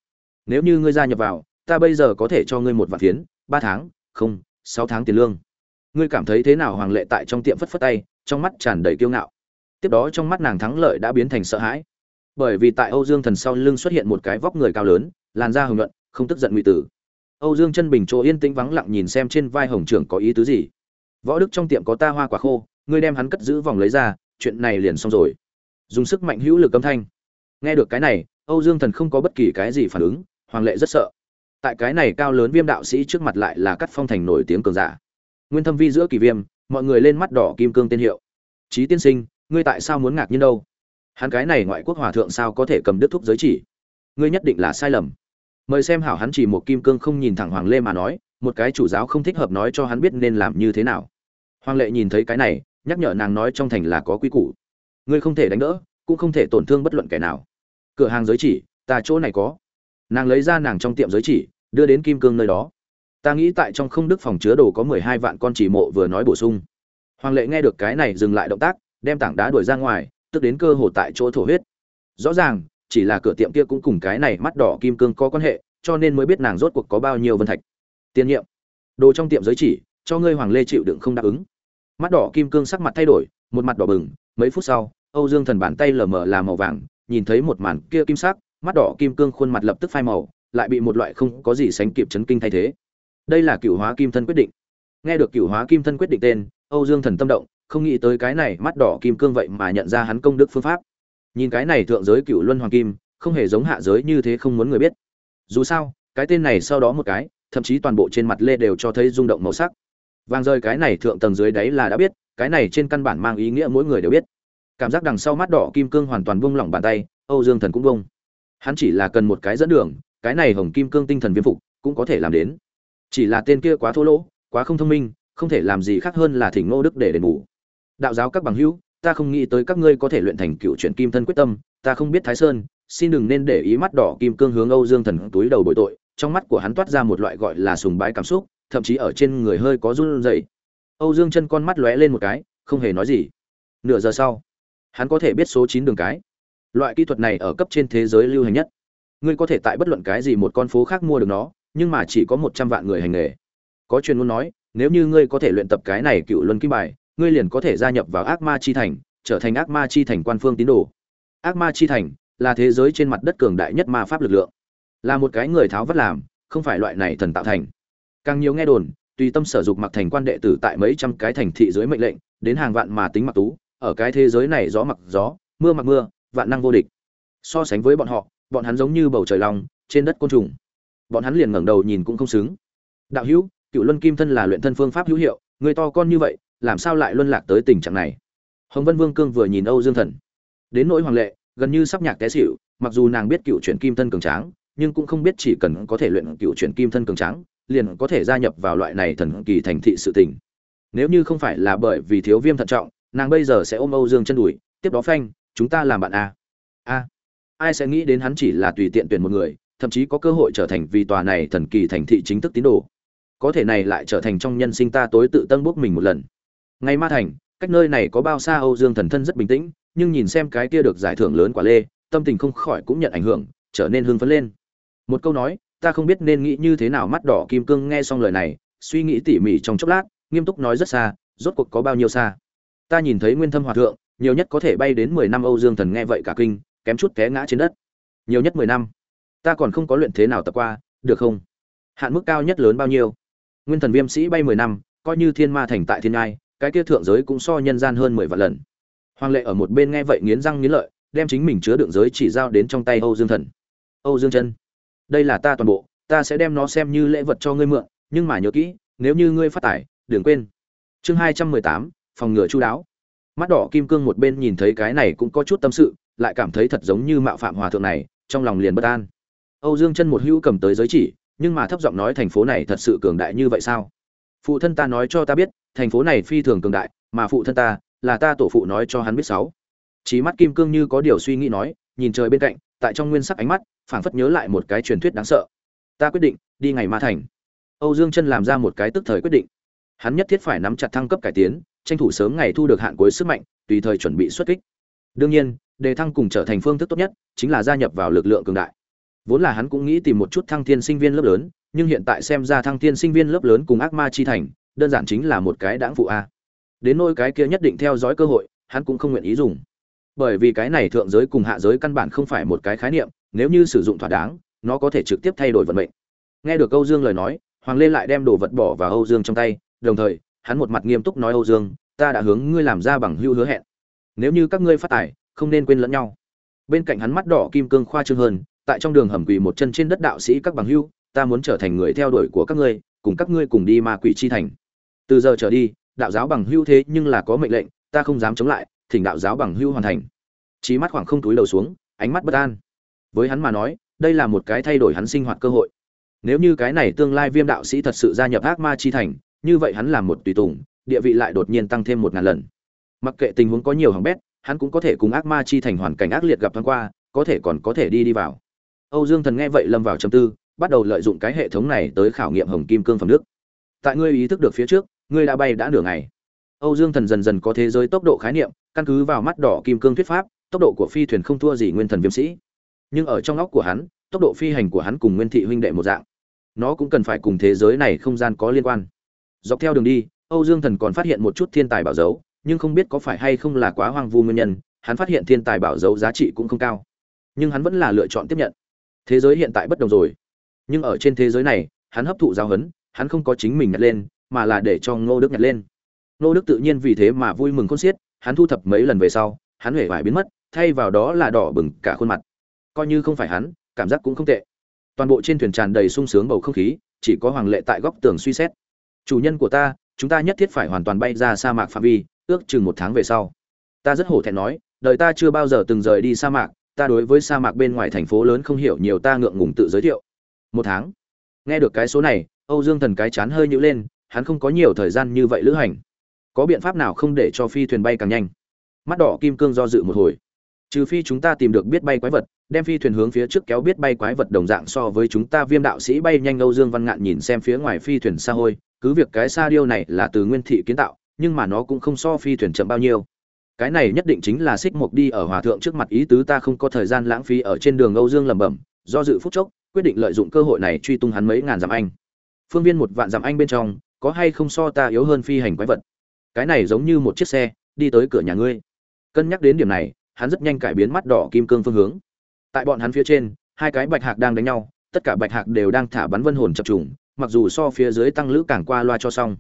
Nếu như ngươi gia nhập vào, ta bây giờ có thể cho ngươi một vạn phiến, ba tháng, không, sáu tháng tiền lương. Ngươi cảm thấy thế nào hoàng lệ tại trong tiệm phất phất tay, trong mắt tràn đầy kiêu ngạo. Tiếp đó trong mắt nàng thắng lợi đã biến thành sợ hãi. Bởi vì tại âu dương thần sau lưng xuất hiện một cái vóc người cao lớn, làn da hồng nhuận, không tức giận ngụy tử. Âu dương chân bình chỗ yên tĩnh vắng lặng nhìn xem trên vai hồng trưởng có ý tứ gì võ đức trong tiệm có ta hoa quả khô, ngươi đem hắn cất giữ vòng lấy ra, chuyện này liền xong rồi. Dùng sức mạnh hữu lực âm thanh. Nghe được cái này, âu dương thần không có bất kỳ cái gì phản ứng, hoàng lệ rất sợ. Tại cái này cao lớn viêm đạo sĩ trước mặt lại là cắt phong thành nổi tiếng cường giả. Nguyên thâm vi giữa kỳ viêm, mọi người lên mắt đỏ kim cương tên hiệu. Trí tiên sinh, ngươi tại sao muốn ngạc nhiên đâu? Hắn cái này ngoại quốc hòa thượng sao có thể cầm đức thuốc giới chỉ? Ngươi nhất định là sai lầm. Mời xem hảo hắn chỉ một kim cương không nhìn thẳng hoàng lê mà nói một cái chủ giáo không thích hợp nói cho hắn biết nên làm như thế nào. Hoàng lệ nhìn thấy cái này, nhắc nhở nàng nói trong thành là có quy củ. Ngươi không thể đánh đỡ, cũng không thể tổn thương bất luận kẻ nào. Cửa hàng giới chỉ, ta chỗ này có. Nàng lấy ra nàng trong tiệm giới chỉ, đưa đến kim cương nơi đó. Ta nghĩ tại trong không đức phòng chứa đồ có mười hai vạn con chỉ mộ vừa nói bổ sung. Hoàng lệ nghe được cái này dừng lại động tác, đem tảng đá đuổi ra ngoài, tức đến cơ hồ tại chỗ thổ huyết. Rõ ràng, chỉ là cửa tiệm kia cũng cùng cái này mắt đỏ kim cương có quan hệ, cho nên mới biết nàng rốt cuộc có bao nhiêu vân thạch tiền nhiệm. Đồ trong tiệm giới chỉ, cho ngươi hoàng lê chịu đựng không đáp ứng. Mắt đỏ kim cương sắc mặt thay đổi, một mặt đỏ bừng, mấy phút sau, âu dương thần bàn tay lờ mờ là màu vàng, nhìn thấy một màn kia kim sắc, mắt đỏ kim cương khuôn mặt lập tức phai màu, lại bị một loại không có gì sánh kịp chấn kinh thay thế. Đây là cựu hóa kim thân quyết định. Nghe được cựu hóa kim thân quyết định tên, âu dương thần tâm động, không nghĩ tới cái này mắt đỏ kim cương vậy mà nhận ra hắn công đức phương pháp. Nhìn cái này thượng giới cựu luân hoàng kim, không hề giống hạ giới như thế không muốn người biết. Dù sao, cái tên này sau đó một cái thậm chí toàn bộ trên mặt lê đều cho thấy rung động màu sắc. Vàng rơi cái này thượng tầng dưới đáy là đã biết, cái này trên căn bản mang ý nghĩa mỗi người đều biết. Cảm giác đằng sau mắt đỏ kim cương hoàn toàn buông lỏng bàn tay, âu dương thần cũng buông. Hắn chỉ là cần một cái dẫn đường, cái này hồng kim cương tinh thần viêm phục cũng có thể làm đến. Chỉ là tên kia quá thô lỗ, quá không thông minh, không thể làm gì khác hơn là thỉnh ngô đức để đền bù. Đạo giáo các bằng hữu, ta không nghĩ tới các ngươi có thể luyện thành cựu chuyển kim thân quyết tâm, ta không biết thái sơn, xin đừng nên để ý mắt đỏ kim cương hướng âu dương thần túi đầu bội tội trong mắt của hắn toát ra một loại gọi là sùng bái cảm xúc, thậm chí ở trên người hơi có run rẩy. Âu dương chân con mắt lóe lên một cái, không hề nói gì. Nửa giờ sau, hắn có thể biết số chín đường cái. Loại kỹ thuật này ở cấp trên thế giới lưu hành nhất. Ngươi có thể tại bất luận cái gì một con phố khác mua được nó, nhưng mà chỉ có một trăm vạn người hành nghề. Có truyền ngôn nói, nếu như ngươi có thể luyện tập cái này cựu luân kim bài, ngươi liền có thể gia nhập vào ác ma chi thành, trở thành ác ma chi thành quan phương tín đồ. Ác ma chi thành là thế giới trên mặt đất cường đại nhất ma pháp lực lượng là một cái người tháo vất làm, không phải loại này thần tạo thành. Càng nhiều nghe đồn, tùy tâm sở dục mặc thành quan đệ tử tại mấy trăm cái thành thị dưới mệnh lệnh, đến hàng vạn mà tính mặc tú, ở cái thế giới này gió mặc gió, mưa mặc mưa, vạn năng vô địch. So sánh với bọn họ, bọn hắn giống như bầu trời lòng trên đất côn trùng. Bọn hắn liền ngẩng đầu nhìn cũng không xứng. Đạo hữu, cựu luân kim thân là luyện thân phương pháp hữu hiệu, người to con như vậy, làm sao lại luân lạc tới tình trạng này? Hồng vân vương cương vừa nhìn âu dương thần. Đến nỗi hoàng lệ, gần như sắp nhạc té xỉu, mặc dù nàng biết cựu chuyển kim thân cường tráng nhưng cũng không biết chỉ cần có thể luyện cựu chuyển kim thân cường tráng, liền có thể gia nhập vào loại này thần kỳ thành thị sự tình. Nếu như không phải là bởi vì thiếu viêm thận trọng, nàng bây giờ sẽ ôm âu dương chân đùi, tiếp đó phanh, chúng ta làm bạn a a. Ai sẽ nghĩ đến hắn chỉ là tùy tiện tuyển một người, thậm chí có cơ hội trở thành vì tòa này thần kỳ thành thị chính thức tín đồ. Có thể này lại trở thành trong nhân sinh ta tối tự tân bốc mình một lần. Ngay ma thành, cách nơi này có bao xa âu dương thần thân rất bình tĩnh, nhưng nhìn xem cái kia được giải thưởng lớn quả lê, tâm tình không khỏi cũng nhận ảnh hưởng, trở nên hưng phấn lên một câu nói, ta không biết nên nghĩ như thế nào mắt đỏ kim cương nghe xong lời này, suy nghĩ tỉ mỉ trong chốc lát, nghiêm túc nói rất xa, rốt cuộc có bao nhiêu xa? Ta nhìn thấy nguyên thâm hòa thượng, nhiều nhất có thể bay đến mười năm âu dương thần nghe vậy cả kinh, kém chút té ngã trên đất. Nhiều nhất mười năm. Ta còn không có luyện thế nào tập qua, được không? Hạn mức cao nhất lớn bao nhiêu? Nguyên thần viêm sĩ bay mười năm, coi như thiên ma thành tại thiên ngai, cái kia thượng giới cũng so nhân gian hơn mười vạn lần. Hoàng lệ ở một bên nghe vậy nghiến răng nghiến lợi, đem chính mình chứa đựng giới chỉ giao đến trong tay âu dương thần. Âu dương chân đây là ta toàn bộ, ta sẽ đem nó xem như lễ vật cho ngươi mượn, nhưng mà nhớ kỹ, nếu như ngươi phát tải, đừng quên. Chương hai trăm mười tám, phòng ngừa chu đáo. Mắt đỏ kim cương một bên nhìn thấy cái này cũng có chút tâm sự, lại cảm thấy thật giống như mạo phạm hòa thượng này, trong lòng liền bất an. Âu dương chân một hữu cầm tới giới chỉ, nhưng mà thấp giọng nói thành phố này thật sự cường đại như vậy sao? Phụ thân ta nói cho ta biết, thành phố này phi thường cường đại, mà phụ thân ta, là ta tổ phụ nói cho hắn biết sáu. Chí mắt kim cương như có điều suy nghĩ nói, nhìn trời bên cạnh, tại trong nguyên sắc ánh mắt phảng phất nhớ lại một cái truyền thuyết đáng sợ. Ta quyết định, đi ngày ma thành. Âu dương chân làm ra một cái tức thời quyết định. Hắn nhất thiết phải nắm chặt thăng cấp cải tiến, tranh thủ sớm ngày thu được hạn cuối sức mạnh, tùy thời chuẩn bị xuất kích. Đương nhiên, đề thăng cùng trở thành phương thức tốt nhất chính là gia nhập vào lực lượng cường đại. Vốn là hắn cũng nghĩ tìm một chút thăng thiên sinh viên lớp lớn, nhưng hiện tại xem ra thăng thiên sinh viên lớp lớn cùng ác ma chi thành, đơn giản chính là một cái đáng phụ a. Đến nôi cái kia nhất định theo dõi cơ hội, hắn cũng không nguyện ý dùng bởi vì cái này thượng giới cùng hạ giới căn bản không phải một cái khái niệm, nếu như sử dụng thỏa đáng, nó có thể trực tiếp thay đổi vận mệnh. Nghe được âu dương lời nói, hoàng lê lại đem đồ vật bỏ vào âu dương trong tay, đồng thời, hắn một mặt nghiêm túc nói âu dương, ta đã hướng ngươi làm ra bằng hưu hứa hẹn. Nếu như các ngươi phát tài, không nên quên lẫn nhau. Bên cạnh hắn mắt đỏ kim cương khoa trương hơn, tại trong đường hầm quỳ một chân trên đất đạo sĩ các bằng hưu ta muốn trở thành người theo đuổi của các ngươi, cùng các ngươi cùng đi ma quỷ chi thành. Từ giờ trở đi, đạo giáo bằng hưu thế nhưng là có mệnh lệnh, ta không dám chống lại thỉnh đạo giáo bằng hưu hoàn thành. Trí mắt khoảng không túi đầu xuống, ánh mắt bất an. Với hắn mà nói, đây là một cái thay đổi hắn sinh hoạt cơ hội. Nếu như cái này tương lai viêm đạo sĩ thật sự gia nhập ác ma chi thành, như vậy hắn làm một tùy tùng, địa vị lại đột nhiên tăng thêm một ngàn lần. Mặc kệ tình huống có nhiều hỏng bét, hắn cũng có thể cùng ác ma chi thành hoàn cảnh ác liệt gặp thoáng qua, có thể còn có thể đi đi vào. Âu dương thần nghe vậy lâm vào trầm tư, bắt đầu lợi dụng cái hệ thống này tới khảo nghiệm hồng kim cương phẩm nước. Tại ngươi ý thức được phía trước, ngươi đã bay đã nửa ngày. Âu dương thần dần dần có thế giới tốc độ khái niệm căn cứ vào mắt đỏ kim cương thuyết pháp, tốc độ của phi thuyền không thua gì nguyên thần viêm sĩ. Nhưng ở trong óc của hắn, tốc độ phi hành của hắn cùng nguyên thị huynh đệ một dạng. Nó cũng cần phải cùng thế giới này không gian có liên quan. Dọc theo đường đi, âu dương thần còn phát hiện một chút thiên tài bảo dấu, nhưng không biết có phải hay không là quá hoang vu nguyên nhân, hắn phát hiện thiên tài bảo dấu giá trị cũng không cao. Nhưng hắn vẫn là lựa chọn tiếp nhận. Thế giới hiện tại bất đồng rồi. Nhưng ở trên thế giới này, hắn hấp thụ giáo hấn hắn không có chính mình nhặt lên, mà là để cho ngô đức nhặt lên. Ngô đức tự nhiên vì thế mà vui mừng khôn xiết hắn thu thập mấy lần về sau, hắn huệ vải biến mất, thay vào đó là đỏ bừng cả khuôn mặt. Coi như không phải hắn, cảm giác cũng không tệ. Toàn bộ trên thuyền tràn đầy sung sướng bầu không khí, chỉ có hoàng lệ tại góc tường suy xét. Chủ nhân của ta, chúng ta nhất thiết phải hoàn toàn bay ra sa mạc phạm vi, ước chừng một tháng về sau. Ta rất hổ thẹn nói, đời ta chưa bao giờ từng rời đi sa mạc, ta đối với sa mạc bên ngoài thành phố lớn không hiểu, nhiều ta ngượng ngùng tự giới thiệu. Một tháng? Nghe được cái số này, âu dương thần cái chán hơi nhữ lên, hắn không có nhiều thời gian như vậy lữ hành có biện pháp nào không để cho phi thuyền bay càng nhanh? Mắt đỏ kim cương do dự một hồi. Trừ phi chúng ta tìm được biết bay quái vật, đem phi thuyền hướng phía trước kéo biết bay quái vật đồng dạng so với chúng ta viêm đạo sĩ bay nhanh âu dương văn ngạn nhìn xem phía ngoài phi thuyền xa hôi, cứ việc cái sa điêu này là từ nguyên thị kiến tạo, nhưng mà nó cũng không so phi thuyền chậm bao nhiêu. Cái này nhất định chính là xích mục đi ở hòa thượng trước mặt ý tứ ta không có thời gian lãng phí ở trên đường âu dương lẩm bẩm, do dự phút chốc, quyết định lợi dụng cơ hội này truy tung hắn mấy ngàn dặm anh. Phương viên một vạn dặm anh bên trong, có hay không so ta yếu hơn phi hành quái vật? Cái này giống như một chiếc xe, đi tới cửa nhà ngươi. Cân nhắc đến điểm này, hắn rất nhanh cải biến mắt đỏ kim cương phương hướng. Tại bọn hắn phía trên, hai cái bạch hạc đang đánh nhau, tất cả bạch hạc đều đang thả bắn vân hồn chập trùng, mặc dù so phía dưới tăng lữ càng qua loa cho xong.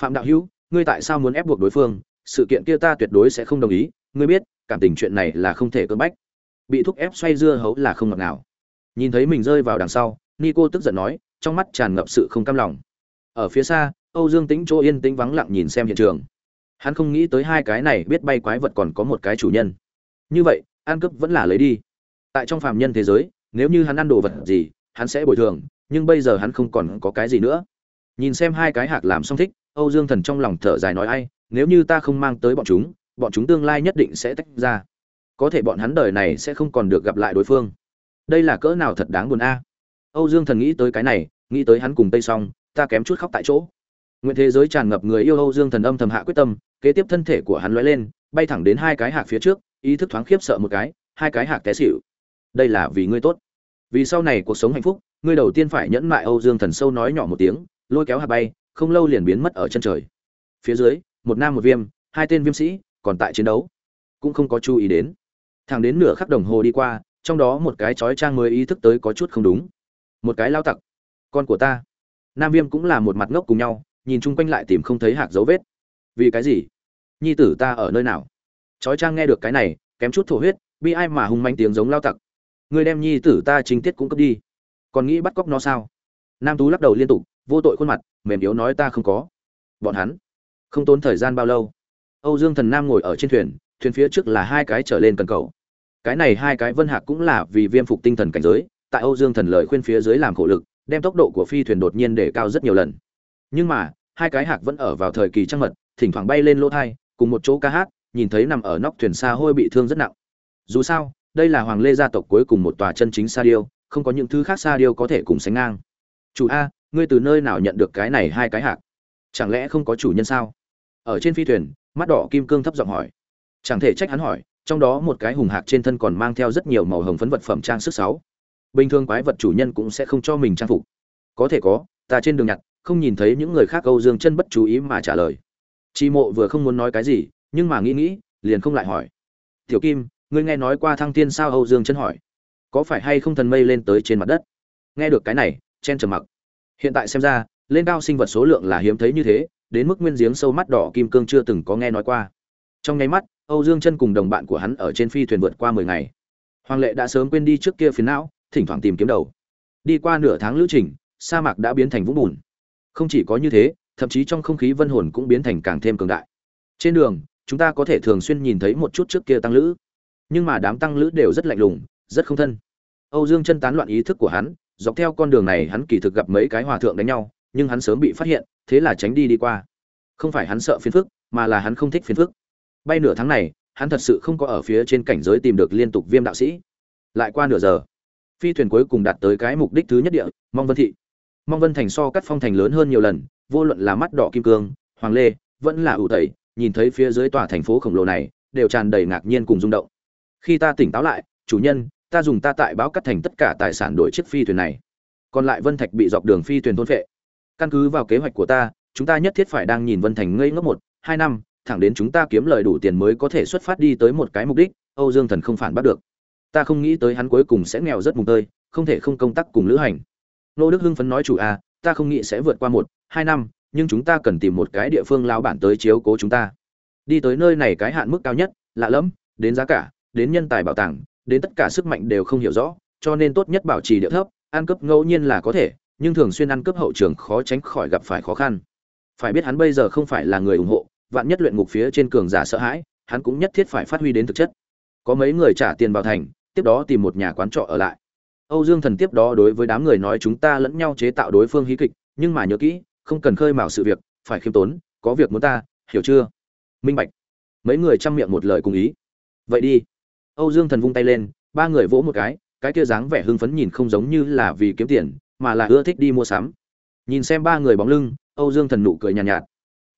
Phạm đạo hữu, ngươi tại sao muốn ép buộc đối phương? Sự kiện kia ta tuyệt đối sẽ không đồng ý. Ngươi biết, cảm tình chuyện này là không thể cưỡng bách. Bị thúc ép xoay dưa hấu là không ngọt nào. Nhìn thấy mình rơi vào đằng sau, nico tức giận nói, trong mắt tràn ngập sự không cam lòng. Ở phía xa âu dương tĩnh chỗ yên tĩnh vắng lặng nhìn xem hiện trường. Hắn không nghĩ tới hai cái này biết bay quái vật còn có một cái chủ nhân. Như vậy ăn cướp vẫn là lấy đi. Tại trong phàm nhân thế giới nếu như hắn ăn đồ vật gì hắn sẽ bồi thường nhưng bây giờ hắn không còn có cái gì nữa. Nhìn xem hai cái hạc làm xong thích âu dương thần trong lòng thở dài nói ai nếu như ta không mang tới bọn chúng bọn chúng tương lai nhất định sẽ tách ra. Có thể bọn hắn đời này sẽ không còn được gặp lại đối phương. Đây là cỡ nào thật đáng buồn a. Âu dương thần nghĩ tới cái này nghĩ tới hắn cùng tây song, ta kém chút khóc tại chỗ nguyện thế giới tràn ngập người yêu âu dương thần âm thầm hạ quyết tâm, kế tiếp thân thể của hắn lóe lên, bay thẳng đến hai cái hạc phía trước, ý thức thoáng khiếp sợ một cái, hai cái hạc té xỉu. Đây là vì ngươi tốt. Vì sau này cuộc sống hạnh phúc, ngươi đầu tiên phải nhẫn mại âu dương thần sâu nói nhỏ một tiếng, lôi kéo hạc bay, không lâu liền biến mất ở chân trời. Phía dưới, một nam một viêm, hai tên viêm sĩ còn tại chiến đấu. Cũng không có chú ý đến. Thẳng đến nửa khắc đồng hồ đi qua, trong đó một cái chói trang mới ý thức tới có chút không đúng. Một cái lao tặc. Con của ta. Nam viêm cũng là một mặt ngốc cùng nhau nhìn chung quanh lại tìm không thấy hạc dấu vết. Vì cái gì? Nhi tử ta ở nơi nào? Chói trang nghe được cái này, kém chút thổ huyết, bi ai mà hung manh tiếng giống lao tặc. Người đem nhi tử ta chính tiết cũng cướp đi. Còn nghĩ bắt cóc nó sao? Nam tú lắc đầu liên tục, vô tội khuôn mặt, mềm yếu nói ta không có. Bọn hắn không tốn thời gian bao lâu. Âu dương thần nam ngồi ở trên thuyền thuyền phía trước là hai cái trở lên cần cầu. Cái này hai cái vân hạc cũng là vì viêm phục tinh thần cảnh giới, tại âu dương thần lời khuyên phía dưới làm khổ lực, đem tốc độ của phi thuyền đột nhiên để cao rất nhiều lần. Nhưng mà hai cái hạc vẫn ở vào thời kỳ trăng mật, thỉnh thoảng bay lên lỗ thai, cùng một chỗ ca hát, nhìn thấy nằm ở nóc thuyền xa hôi bị thương rất nặng. Dù sao, đây là hoàng lê gia tộc cuối cùng một tòa chân chính sa điêu, không có những thứ khác sa điêu có thể cùng sánh ngang. Chủ a, ngươi từ nơi nào nhận được cái này hai cái hạc? Chẳng lẽ không có chủ nhân sao? Ở trên phi thuyền, mắt đỏ kim cương thấp giọng hỏi. Chẳng thể trách hắn hỏi, trong đó một cái hùng hạc trên thân còn mang theo rất nhiều màu hồng phấn vật phẩm trang sức sáu. Bình thường quái vật chủ nhân cũng sẽ không cho mình trang phục. Có thể có, ta trên đường nhặt không nhìn thấy những người khác âu dương chân bất chú ý mà trả lời. Chi mộ vừa không muốn nói cái gì, nhưng mà nghĩ nghĩ, liền không lại hỏi. Tiểu kim, ngươi nghe nói qua thăng tiên sao âu dương chân hỏi? Có phải hay không thần mây lên tới trên mặt đất? Nghe được cái này, chen trầm mặc. Hiện tại xem ra, lên cao sinh vật số lượng là hiếm thấy như thế, đến mức nguyên giếng sâu mắt đỏ kim cương chưa từng có nghe nói qua. Trong nháy mắt, âu dương chân cùng đồng bạn của hắn ở trên phi thuyền vượt qua mười ngày. Hoàng lệ đã sớm quên đi trước kia phiền não, thỉnh thoảng tìm kiếm đầu. Đi qua nửa tháng lữ trình, sa mạc đã biến thành vũng bùn không chỉ có như thế, thậm chí trong không khí vân hồn cũng biến thành càng thêm cường đại. Trên đường, chúng ta có thể thường xuyên nhìn thấy một chút trước kia tăng lữ. Nhưng mà đám tăng lữ đều rất lạnh lùng, rất không thân. Âu dương chân tán loạn ý thức của hắn, dọc theo con đường này hắn kỳ thực gặp mấy cái hòa thượng đánh nhau, nhưng hắn sớm bị phát hiện, thế là tránh đi đi qua. Không phải hắn sợ phiền phức, mà là hắn không thích phiền phức. Bay nửa tháng này, hắn thật sự không có ở phía trên cảnh giới tìm được liên tục viêm đạo sĩ. Lại qua nửa giờ, phi thuyền cuối cùng đạt tới cái mục đích thứ nhất địa, mong vân thị mong vân thành so cắt phong thành lớn hơn nhiều lần, vô luận là mắt đỏ kim cương, hoàng lê, vẫn là ủ tẩy, nhìn thấy phía dưới tòa thành phố khổng lồ này, đều tràn đầy ngạc nhiên cùng rung động. Khi ta tỉnh táo lại, chủ nhân, ta dùng ta tại báo cắt thành tất cả tài sản đổi chiếc phi thuyền này. Còn lại vân thạch bị dọc đường phi thuyền thôn phệ. Căn cứ vào kế hoạch của ta, chúng ta nhất thiết phải đang nhìn vân thành ngây ngốc một, hai năm, thẳng đến chúng ta kiếm lời đủ tiền mới có thể xuất phát đi tới một cái mục đích, âu dương thần không phản bắt được. Ta không nghĩ tới hắn cuối cùng sẽ nghèo rất mùng tơi, không thể không công tác cùng lữ hành nô đức hưng phấn nói chủ a à, ta không nghĩ sẽ vượt qua một hai năm nhưng chúng ta cần tìm một cái địa phương lao bản tới chiếu cố chúng ta. Đi tới nơi này cái hạn mức cao nhất lạ lẫm đến giá cả đến nhân tài bảo tàng đến tất cả sức mạnh đều không hiểu rõ cho nên tốt nhất bảo trì địa thấp ăn cướp ngẫu nhiên là có thể nhưng thường xuyên ăn cướp hậu trường khó tránh khỏi gặp phải khó khăn. Phải biết hắn bây giờ không phải là người ủng hộ vạn nhất luyện ngục phía trên cường giả sợ hãi hắn cũng nhất thiết phải phát huy đến thực chất. Có mấy người trả tiền vào thành tiếp đó tìm một nhà quán trọ ở lại âu dương thần tiếp đó đối với đám người nói chúng ta lẫn nhau chế tạo đối phương hí kịch nhưng mà nhớ kỹ không cần khơi mào sự việc phải khiêm tốn có việc muốn ta hiểu chưa? Minh bạch. Mấy người chăm miệng một lời cùng ý. Vậy đi. Âu dương thần vung tay lên ba người vỗ một cái cái kia dáng vẻ hưng phấn nhìn không giống như là vì kiếm tiền mà là ưa thích đi mua sắm. Nhìn xem ba người bóng lưng âu dương thần nụ cười nhàn nhạt, nhạt.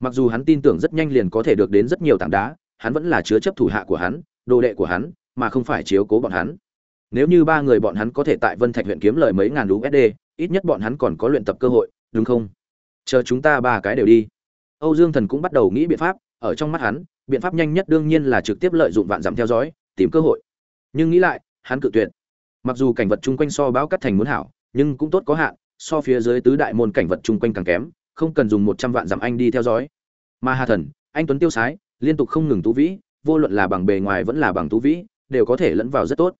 Mặc dù hắn tin tưởng rất nhanh liền có thể được đến rất nhiều tảng đá hắn vẫn là chứa chấp thủ hạ của hắn đồ đệ của hắn mà không phải chiếu cố bọn hắn nếu như ba người bọn hắn có thể tại vân thạch huyện kiếm lời mấy ngàn usd ít nhất bọn hắn còn có luyện tập cơ hội, đúng không? Chờ chúng ta ba cái đều đi. Âu dương thần cũng bắt đầu nghĩ biện pháp, ở trong mắt hắn, biện pháp nhanh nhất đương nhiên là trực tiếp lợi dụng vạn dặm theo dõi, tìm cơ hội. Nhưng nghĩ lại, hắn cự tuyệt. Mặc dù cảnh vật chung quanh so bão cắt thành muốn hảo, nhưng cũng tốt có hạn, so phía dưới tứ đại môn cảnh vật chung quanh càng kém, không cần dùng một trăm vạn dặm anh đi theo dõi. Mà hà thần, anh tuấn tiêu sái, liên tục không ngừng tú vĩ, vô luận là bằng bề ngoài vẫn là bằng tú vĩ, đều có thể lẫn vào rất tốt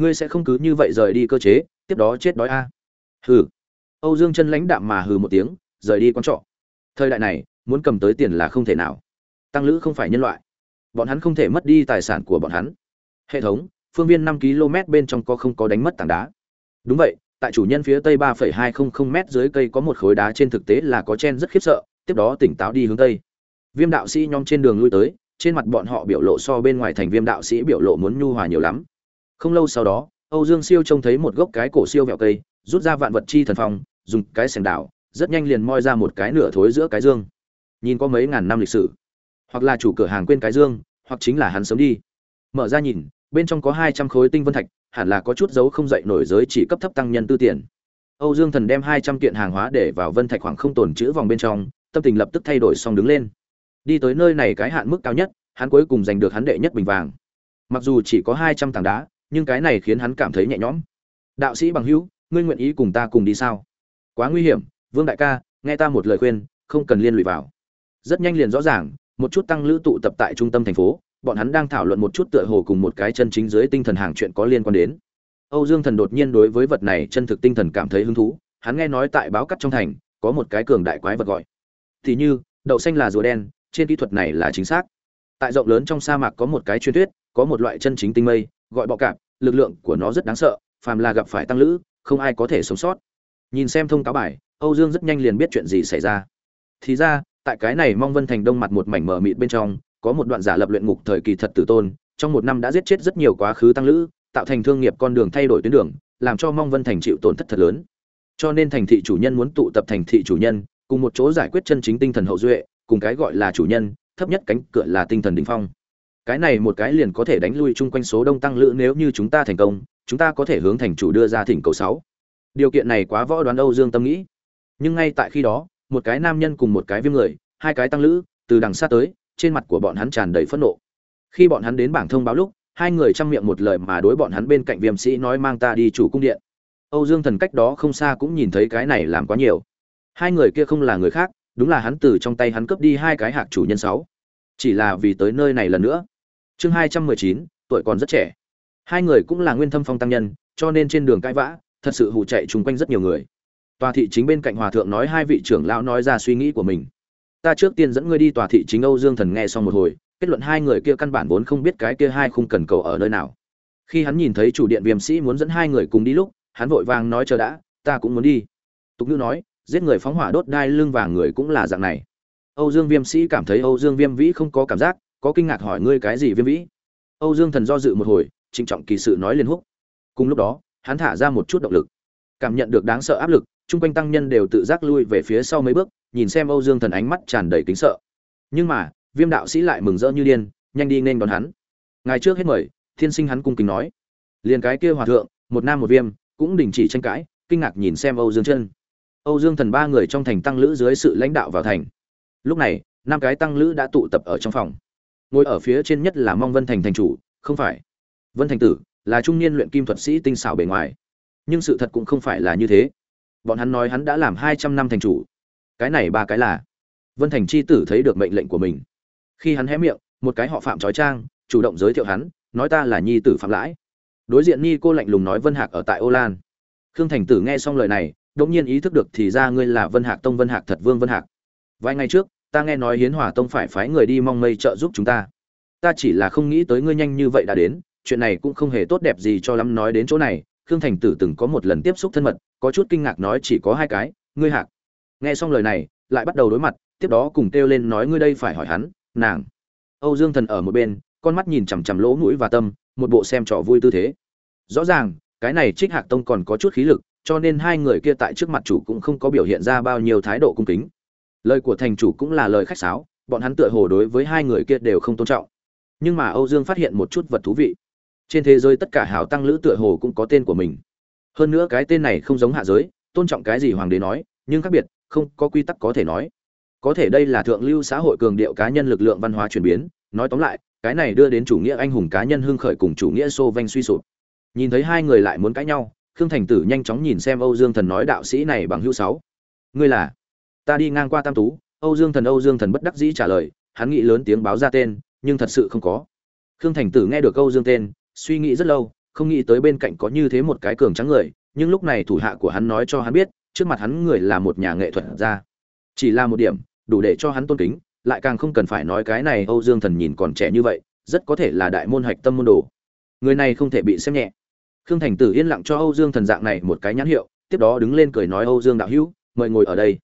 ngươi sẽ không cứ như vậy rời đi cơ chế, tiếp đó chết đói a. Hừ. Âu dương chân lãnh đạm mà hừ một tiếng, rời đi con trọ. Thời đại này, muốn cầm tới tiền là không thể nào. Tăng lữ không phải nhân loại. Bọn hắn không thể mất đi tài sản của bọn hắn. Hệ thống, phương viên năm km bên trong có không có đánh mất tảng đá. Đúng vậy, tại chủ nhân phía tây ba hai trăm linh m dưới cây có một khối đá trên thực tế là có chen rất khiếp sợ, tiếp đó tỉnh táo đi hướng tây. Viêm đạo sĩ nhóm trên đường lui tới, trên mặt bọn họ biểu lộ so bên ngoài thành viêm đạo sĩ biểu lộ muốn nhu hòa nhiều lắm không lâu sau đó, âu dương siêu trông thấy một gốc cái cổ siêu vẹo cây, rút ra vạn vật chi thần phong, dùng cái sẻng đảo, rất nhanh liền moi ra một cái nửa thối giữa cái dương. Nhìn có mấy ngàn năm lịch sử, hoặc là chủ cửa hàng quên cái dương, hoặc chính là hắn sớm đi. Mở ra nhìn, bên trong có hai trăm khối tinh vân thạch, hẳn là có chút dấu không dậy nổi giới chỉ cấp thấp tăng nhân tư tiền. Âu dương thần đem hai trăm kiện hàng hóa để vào vân thạch khoảng không tồn chữ vòng bên trong, tâm tình lập tức thay đổi xong đứng lên. Đi tới nơi này cái hạn mức cao nhất, hắn cuối cùng giành được hắn đệ nhất bình vàng. Mặc dù chỉ có hai trăm tảng đá nhưng cái này khiến hắn cảm thấy nhẹ nhõm. Đạo sĩ bằng hữu, ngươi nguyện ý cùng ta cùng đi sao? Quá nguy hiểm, vương đại ca, nghe ta một lời khuyên, không cần liên lụy vào. Rất nhanh liền rõ ràng, một chút tăng lữ tụ tập tại trung tâm thành phố, bọn hắn đang thảo luận một chút tựa hồ cùng một cái chân chính dưới tinh thần hàng chuyện có liên quan đến. Âu dương thần đột nhiên đối với vật này chân thực tinh thần cảm thấy hứng thú, hắn nghe nói tại báo cắt trong thành, có một cái cường đại quái vật gọi. Thì như, đậu xanh là rùa đen, trên kỹ thuật này là chính xác. Tại rộng lớn trong sa mạc có một cái truyền thuyết, có một loại chân chính tinh mây gọi bọ cạp, lực lượng của nó rất đáng sợ, phàm là gặp phải tăng lữ, không ai có thể sống sót. Nhìn xem thông cáo bài, âu dương rất nhanh liền biết chuyện gì xảy ra. Thì ra, tại cái này mong vân thành đông mặt một mảnh mờ mịt bên trong, có một đoạn giả lập luyện ngục thời kỳ thật tử tôn, trong một năm đã giết chết rất nhiều quá khứ tăng lữ, tạo thành thương nghiệp con đường thay đổi tuyến đường, làm cho mong vân thành chịu tổn thất thật lớn. Cho nên thành thị chủ nhân muốn tụ tập thành thị chủ nhân, cùng một chỗ giải quyết chân chính tinh thần hậu duệ, cùng cái gọi là chủ nhân, thấp nhất cánh cửa là tinh thần đỉnh phong cái này một cái liền có thể đánh lui chung quanh số đông tăng lữ nếu như chúng ta thành công, chúng ta có thể hướng thành chủ đưa ra thỉnh cầu sáu. Điều kiện này quá võ đoán âu dương tâm nghĩ. Nhưng ngay tại khi đó, một cái nam nhân cùng một cái viêm người, hai cái tăng lữ, từ đằng xa tới, trên mặt của bọn hắn tràn đầy phẫn nộ. Khi bọn hắn đến bảng thông báo lúc, hai người chăm miệng một lời mà đối bọn hắn bên cạnh viêm sĩ nói mang ta đi chủ cung điện. Âu dương thần cách đó không xa cũng nhìn thấy cái này làm quá nhiều. Hai người kia không là người khác, đúng là hắn từ trong tay hắn cướp đi hai cái hạc chủ nhân sáu. Chỉ là vì tới nơi này lần nữa chương hai trăm mười chín, tuổi còn rất trẻ. Hai người cũng là nguyên thâm phong tăng nhân, cho nên trên đường cãi vã, thật sự hù chạy chung quanh rất nhiều người. Tòa thị chính bên cạnh hòa thượng nói hai vị trưởng lão nói ra suy nghĩ của mình. Ta trước tiên dẫn ngươi đi tòa thị chính âu dương thần nghe xong một hồi, kết luận hai người kia căn bản vốn không biết cái kia hai khung cần cầu ở nơi nào. Khi hắn nhìn thấy chủ điện viêm sĩ muốn dẫn hai người cùng đi lúc, hắn vội vàng nói chờ đã, ta cũng muốn đi. Tục ngữ nói, giết người phóng hỏa đốt đai lưng vàng người cũng là dạng này. Âu dương viêm sĩ cảm thấy âu dương viêm vĩ không có cảm giác có kinh ngạc hỏi ngươi cái gì viêm vĩ? Âu dương thần do dự một hồi, trịnh trọng kỳ sự nói liên húc. Cùng lúc đó, hắn thả ra một chút động lực. Cảm nhận được đáng sợ áp lực, chung quanh tăng nhân đều tự giác lui về phía sau mấy bước, nhìn xem âu dương thần ánh mắt tràn đầy kính sợ. Nhưng mà, viêm đạo sĩ lại mừng rỡ như điên, nhanh đi nên đón hắn. Ngày trước hết mời, thiên sinh hắn cung kính nói. Liền cái kia hòa thượng, một nam một viêm, cũng đình chỉ tranh cãi, kinh ngạc nhìn xem âu dương chân. Âu dương thần ba người trong thành tăng lữ dưới sự lãnh đạo vào thành. Lúc này, năm cái tăng lữ đã tụ tập ở trong phòng ngồi ở phía trên nhất là mong vân thành thành chủ, không phải. Vân thành tử là trung niên luyện kim thuật sĩ tinh xảo bề ngoài. Nhưng sự thật cũng không phải là như thế. Bọn hắn nói hắn đã làm hai trăm năm thành chủ. Cái này ba cái là vân thành chi tử thấy được mệnh lệnh của mình. Khi hắn hé miệng, một cái họ phạm trói trang, chủ động giới thiệu hắn, nói ta là nhi tử phạm lãi. Đối diện nhi cô lạnh lùng nói vân hạc ở tại ô lan. Khương thành tử nghe xong lời này đống nhiên ý thức được thì ra ngươi là vân hạc tông vân hạc thật vương vân hạc. Vài ngày trước ta nghe nói hiến hòa tông phải phái người đi mong mây trợ giúp chúng ta. Ta chỉ là không nghĩ tới ngươi nhanh như vậy đã đến, chuyện này cũng không hề tốt đẹp gì cho lắm nói đến chỗ này. Khương thành tử từng có một lần tiếp xúc thân mật, có chút kinh ngạc nói chỉ có hai cái, ngươi hạc. Nghe xong lời này, lại bắt đầu đối mặt, tiếp đó cùng kêu lên nói ngươi đây phải hỏi hắn, nàng. Âu dương thần ở một bên, con mắt nhìn chằm chằm lỗ mũi và tâm, một bộ xem trò vui tư thế. Rõ ràng, cái này trích hạc tông còn có chút khí lực, cho nên hai người kia tại trước mặt chủ cũng không có biểu hiện ra bao nhiêu thái độ cung kính lời của thành chủ cũng là lời khách sáo, bọn hắn tựa hồ đối với hai người kia đều không tôn trọng. Nhưng mà âu dương phát hiện một chút vật thú vị. Trên thế giới tất cả hào tăng lữ tựa hồ cũng có tên của mình. Hơn nữa cái tên này không giống hạ giới, tôn trọng cái gì hoàng đế nói, nhưng khác biệt, không có quy tắc có thể nói. Có thể đây là thượng lưu xã hội cường điệu cá nhân lực lượng văn hóa chuyển biến. Nói tóm lại, cái này đưa đến chủ nghĩa anh hùng cá nhân hưng khởi cùng chủ nghĩa xô vanh suy sụp. Nhìn thấy hai người lại muốn cãi nhau, khương thành tử nhanh chóng nhìn xem âu dương thần nói đạo sĩ này bằng hữu sáu. Ngươi là? Ta đi ngang qua tam tú, âu dương thần, âu dương thần bất đắc dĩ trả lời, hắn nghĩ lớn tiếng báo ra tên, nhưng thật sự không có. Khương thành tử nghe được âu dương tên, suy nghĩ rất lâu, không nghĩ tới bên cạnh có như thế một cái cường trắng người, nhưng lúc này thủ hạ của hắn nói cho hắn biết, trước mặt hắn người là một nhà nghệ thuật gia. Chỉ là một điểm, đủ để cho hắn tôn kính, lại càng không cần phải nói cái này âu dương thần nhìn còn trẻ như vậy, rất có thể là đại môn hạch tâm môn đồ. Người này không thể bị xem nhẹ. Khương thành tử yên lặng cho âu dương thần dạng này một cái nhãn hiệu, tiếp đó đứng lên cười nói, âu dương đạo hữu, mời ngồi ở đây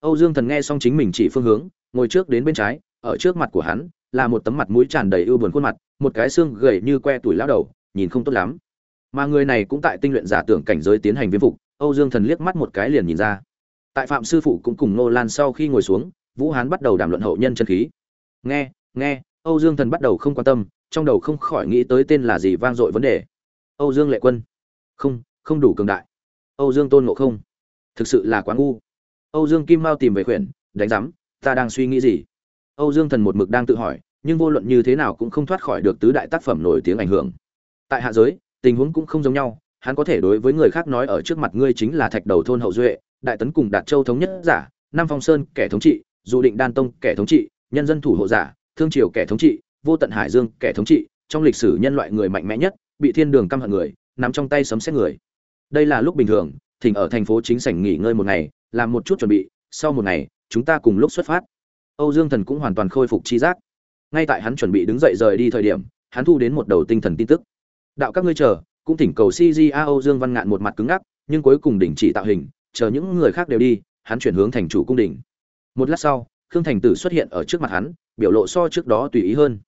âu dương thần nghe xong chính mình chỉ phương hướng, ngồi trước đến bên trái, ở trước mặt của hắn, là một tấm mặt mũi tràn đầy ưu buồn khuôn mặt, một cái xương gầy như que tuổi lão đầu, nhìn không tốt lắm. Mà người này cũng tại tinh luyện giả tưởng cảnh giới tiến hành viêm phục, âu dương thần liếc mắt một cái liền nhìn ra. Tại phạm sư phụ cũng cùng nô lan sau khi ngồi xuống, vũ hán bắt đầu đàm luận hậu nhân chân khí. Nghe nghe, âu dương thần bắt đầu không quan tâm, trong đầu không khỏi nghĩ tới tên là gì vang dội vấn đề. Âu dương lệ quân. Không không đủ cường đại. Âu dương tôn ngộ không. Thực sự là quá ngu âu dương kim mao tìm về khuyển, đánh giám, ta đang suy nghĩ gì? Âu dương thần một mực đang tự hỏi, nhưng vô luận như thế nào cũng không thoát khỏi được tứ đại tác phẩm nổi tiếng ảnh hưởng. Tại hạ giới, tình huống cũng không giống nhau, hắn có thể đối với người khác nói ở trước mặt ngươi chính là thạch đầu thôn hậu duệ, đại tấn cùng đạt châu thống nhất giả nam phong sơn kẻ thống trị du định đan tông kẻ thống trị, nhân dân thủ hộ giả, thương triều kẻ thống trị, vô tận hải dương kẻ thống trị, trong lịch sử nhân loại người mạnh mẽ nhất, bị thiên đường căm hận người, nắm trong tay sấm sét người. Đây là lúc bình thường thỉnh ở thành phố chính sảnh nghỉ ngơi một ngày, làm một chút chuẩn bị, sau một ngày, chúng ta cùng lúc xuất phát. Âu dương thần cũng hoàn toàn khôi phục chi giác. Ngay tại hắn chuẩn bị đứng dậy rời đi thời điểm, hắn thu đến một đầu tinh thần tin tức. Đạo các ngươi chờ, cũng thỉnh cầu cg âu dương văn ngạn một mặt cứng ngắc, nhưng cuối cùng đình chỉ tạo hình, chờ những người khác đều đi, hắn chuyển hướng thành chủ cung đình. Một lát sau, khương thành tử xuất hiện ở trước mặt hắn, biểu lộ so trước đó tùy ý hơn.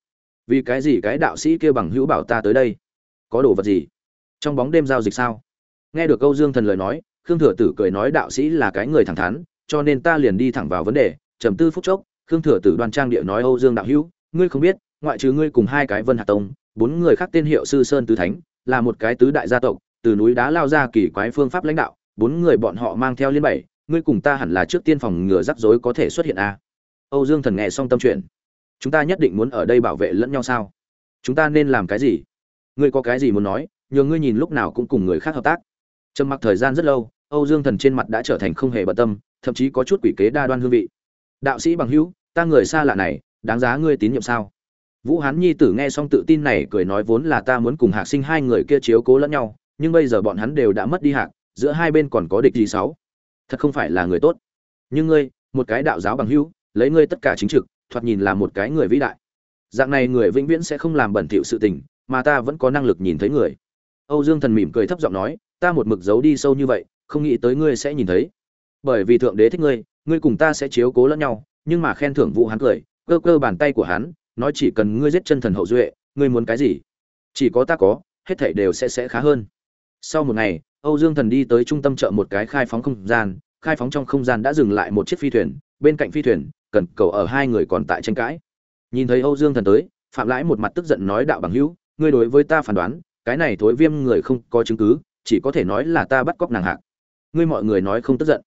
Vì cái gì cái đạo sĩ kia bằng hữu bảo ta tới đây? Có đồ vật gì? Trong bóng đêm giao dịch sao? Nghe được câu dương thần lời nói, khương thừa tử cười nói đạo sĩ là cái người thẳng thắn, cho nên ta liền đi thẳng vào vấn đề, trầm tư phút chốc, khương thừa tử đoan trang địa nói âu dương đạo hữu, ngươi không biết, ngoại trừ ngươi cùng hai cái vân hạ tông, bốn người khác tên hiệu sư sơn tứ thánh, là một cái tứ đại gia tộc, từ núi đá lao ra kỳ quái phương pháp lãnh đạo, bốn người bọn họ mang theo liên bảy, ngươi cùng ta hẳn là trước tiên phòng ngừa rắc rối có thể xuất hiện a. À. âu dương thần nghe xong tâm chuyện. Chúng ta nhất định muốn ở đây bảo vệ lẫn nhau sao? Chúng ta nên làm cái gì? Ngươi có cái gì muốn nói, nhờ ngươi nhìn lúc nào cũng cùng người khác hợp tác trầm mặc thời gian rất lâu, âu dương thần trên mặt đã trở thành không hề bận tâm, thậm chí có chút quỷ kế đa đoan hương vị. Đạo sĩ bằng hữu, ta người xa lạ này, đáng giá ngươi tín nhiệm sao? Vũ hán nhi tử nghe xong tự tin này cười nói vốn là ta muốn cùng hạc sinh hai người kia chiếu cố lẫn nhau, nhưng bây giờ bọn hắn đều đã mất đi hạc, giữa hai bên còn có địch gì sáu? Thật không phải là người tốt. Nhưng ngươi, một cái đạo giáo bằng hữu, lấy ngươi tất cả chính trực, thoạt nhìn là một cái người vĩ đại. Dạng này người vĩnh viễn sẽ không làm bẩn thỉu sự tình, mà ta vẫn có năng lực nhìn thấy người. Âu dương thần mỉm cười thấp giọng nói ta một mực giấu đi sâu như vậy, không nghĩ tới ngươi sẽ nhìn thấy. Bởi vì thượng đế thích ngươi ngươi cùng ta sẽ chiếu cố lẫn nhau, nhưng mà khen thưởng vụ hắn cười, cơ cơ bàn tay của hắn, nói chỉ cần ngươi giết chân thần hậu duệ, ngươi muốn cái gì? Chỉ có ta có, hết thảy đều sẽ sẽ khá hơn. Sau một ngày, âu dương thần đi tới trung tâm chợ một cái khai phóng không gian, khai phóng trong không gian đã dừng lại một chiếc phi thuyền, bên cạnh phi thuyền, cần cầu ở hai người còn tại tranh cãi. Nhìn thấy âu dương thần tới, phạm lãi một mặt tức giận nói đạo bằng hữu, ngươi đối với ta phán đoán, cái này thối viêm người không có chứng cứ chỉ có thể nói là ta bắt cóc nàng hạc. Ngươi mọi người nói không tức giận.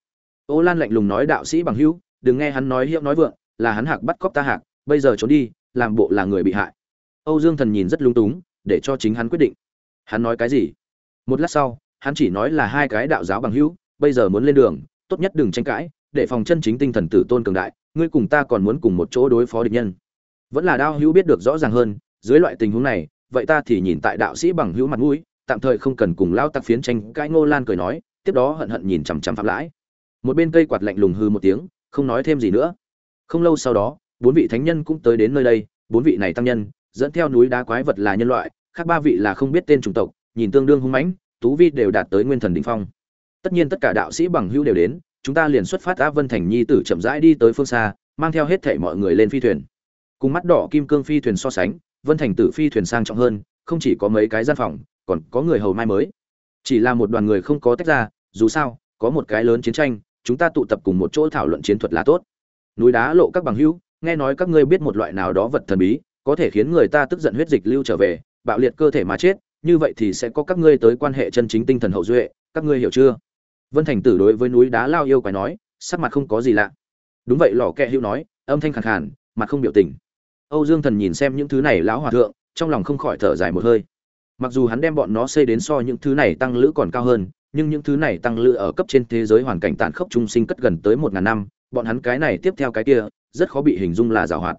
Ô lan lạnh lùng nói đạo sĩ bằng hữu, đừng nghe hắn nói hiệu nói vượng, là hắn hạc bắt cóc ta hạc, bây giờ trốn đi, làm bộ là người bị hại. Âu dương thần nhìn rất lung túng, để cho chính hắn quyết định. Hắn nói cái gì? Một lát sau, hắn chỉ nói là hai cái đạo giáo bằng hữu, bây giờ muốn lên đường, tốt nhất đừng tranh cãi, để phòng chân chính tinh thần tử tôn cường đại, ngươi cùng ta còn muốn cùng một chỗ đối phó địch nhân. Vẫn là đao hữu biết được rõ ràng hơn, dưới loại tình huống này, vậy ta thì nhìn tại đạo sĩ bằng hữu mặt mũi tạm thời không cần cùng lao tặc phiến tranh, cãi ngô lan cười nói, tiếp đó hận hận nhìn chằm chằm phạm lãi. Một bên cây quạt lạnh lùng hư một tiếng, không nói thêm gì nữa. Không lâu sau đó, bốn vị thánh nhân cũng tới đến nơi đây, bốn vị này tăng nhân, dẫn theo núi đá quái vật là nhân loại, khác ba vị là không biết tên chủng tộc, nhìn tương đương hung mãnh, tú vi đều đạt tới nguyên thần đỉnh phong. Tất nhiên tất cả đạo sĩ bằng hữu đều đến, chúng ta liền xuất phát áp vân thành nhi tử chậm rãi đi tới phương xa, mang theo hết thảy mọi người lên phi thuyền. Cùng mắt đỏ kim cương phi thuyền so sánh, vân thành tử phi thuyền sang trọng hơn, không chỉ có mấy cái gian phòng còn có người hầu mai mới. Chỉ là một đoàn người không có tách ra, dù sao, có một cái lớn chiến tranh, chúng ta tụ tập cùng một chỗ thảo luận chiến thuật là tốt. Núi đá lộ các bằng hữu, nghe nói các ngươi biết một loại nào đó vật thần bí, có thể khiến người ta tức giận huyết dịch lưu trở về, bạo liệt cơ thể mà chết, như vậy thì sẽ có các ngươi tới quan hệ chân chính tinh thần hậu duệ, các ngươi hiểu chưa? Vân thành tử đối với núi đá lao yêu quái nói, sắc mặt không có gì lạ. Đúng vậy, lò kẹ hữu nói, âm thanh khàn khàn, mặt không biểu tình. Âu dương thần nhìn xem những thứ này lão hòa thượng, trong lòng không khỏi thở dài một hơi mặc dù hắn đem bọn nó xây đến so những thứ này tăng lữ còn cao hơn, nhưng những thứ này tăng lữ ở cấp trên thế giới hoàn cảnh tàn khốc trung sinh cất gần tới một ngàn năm, bọn hắn cái này tiếp theo cái kia, rất khó bị hình dung là giảo hoạt.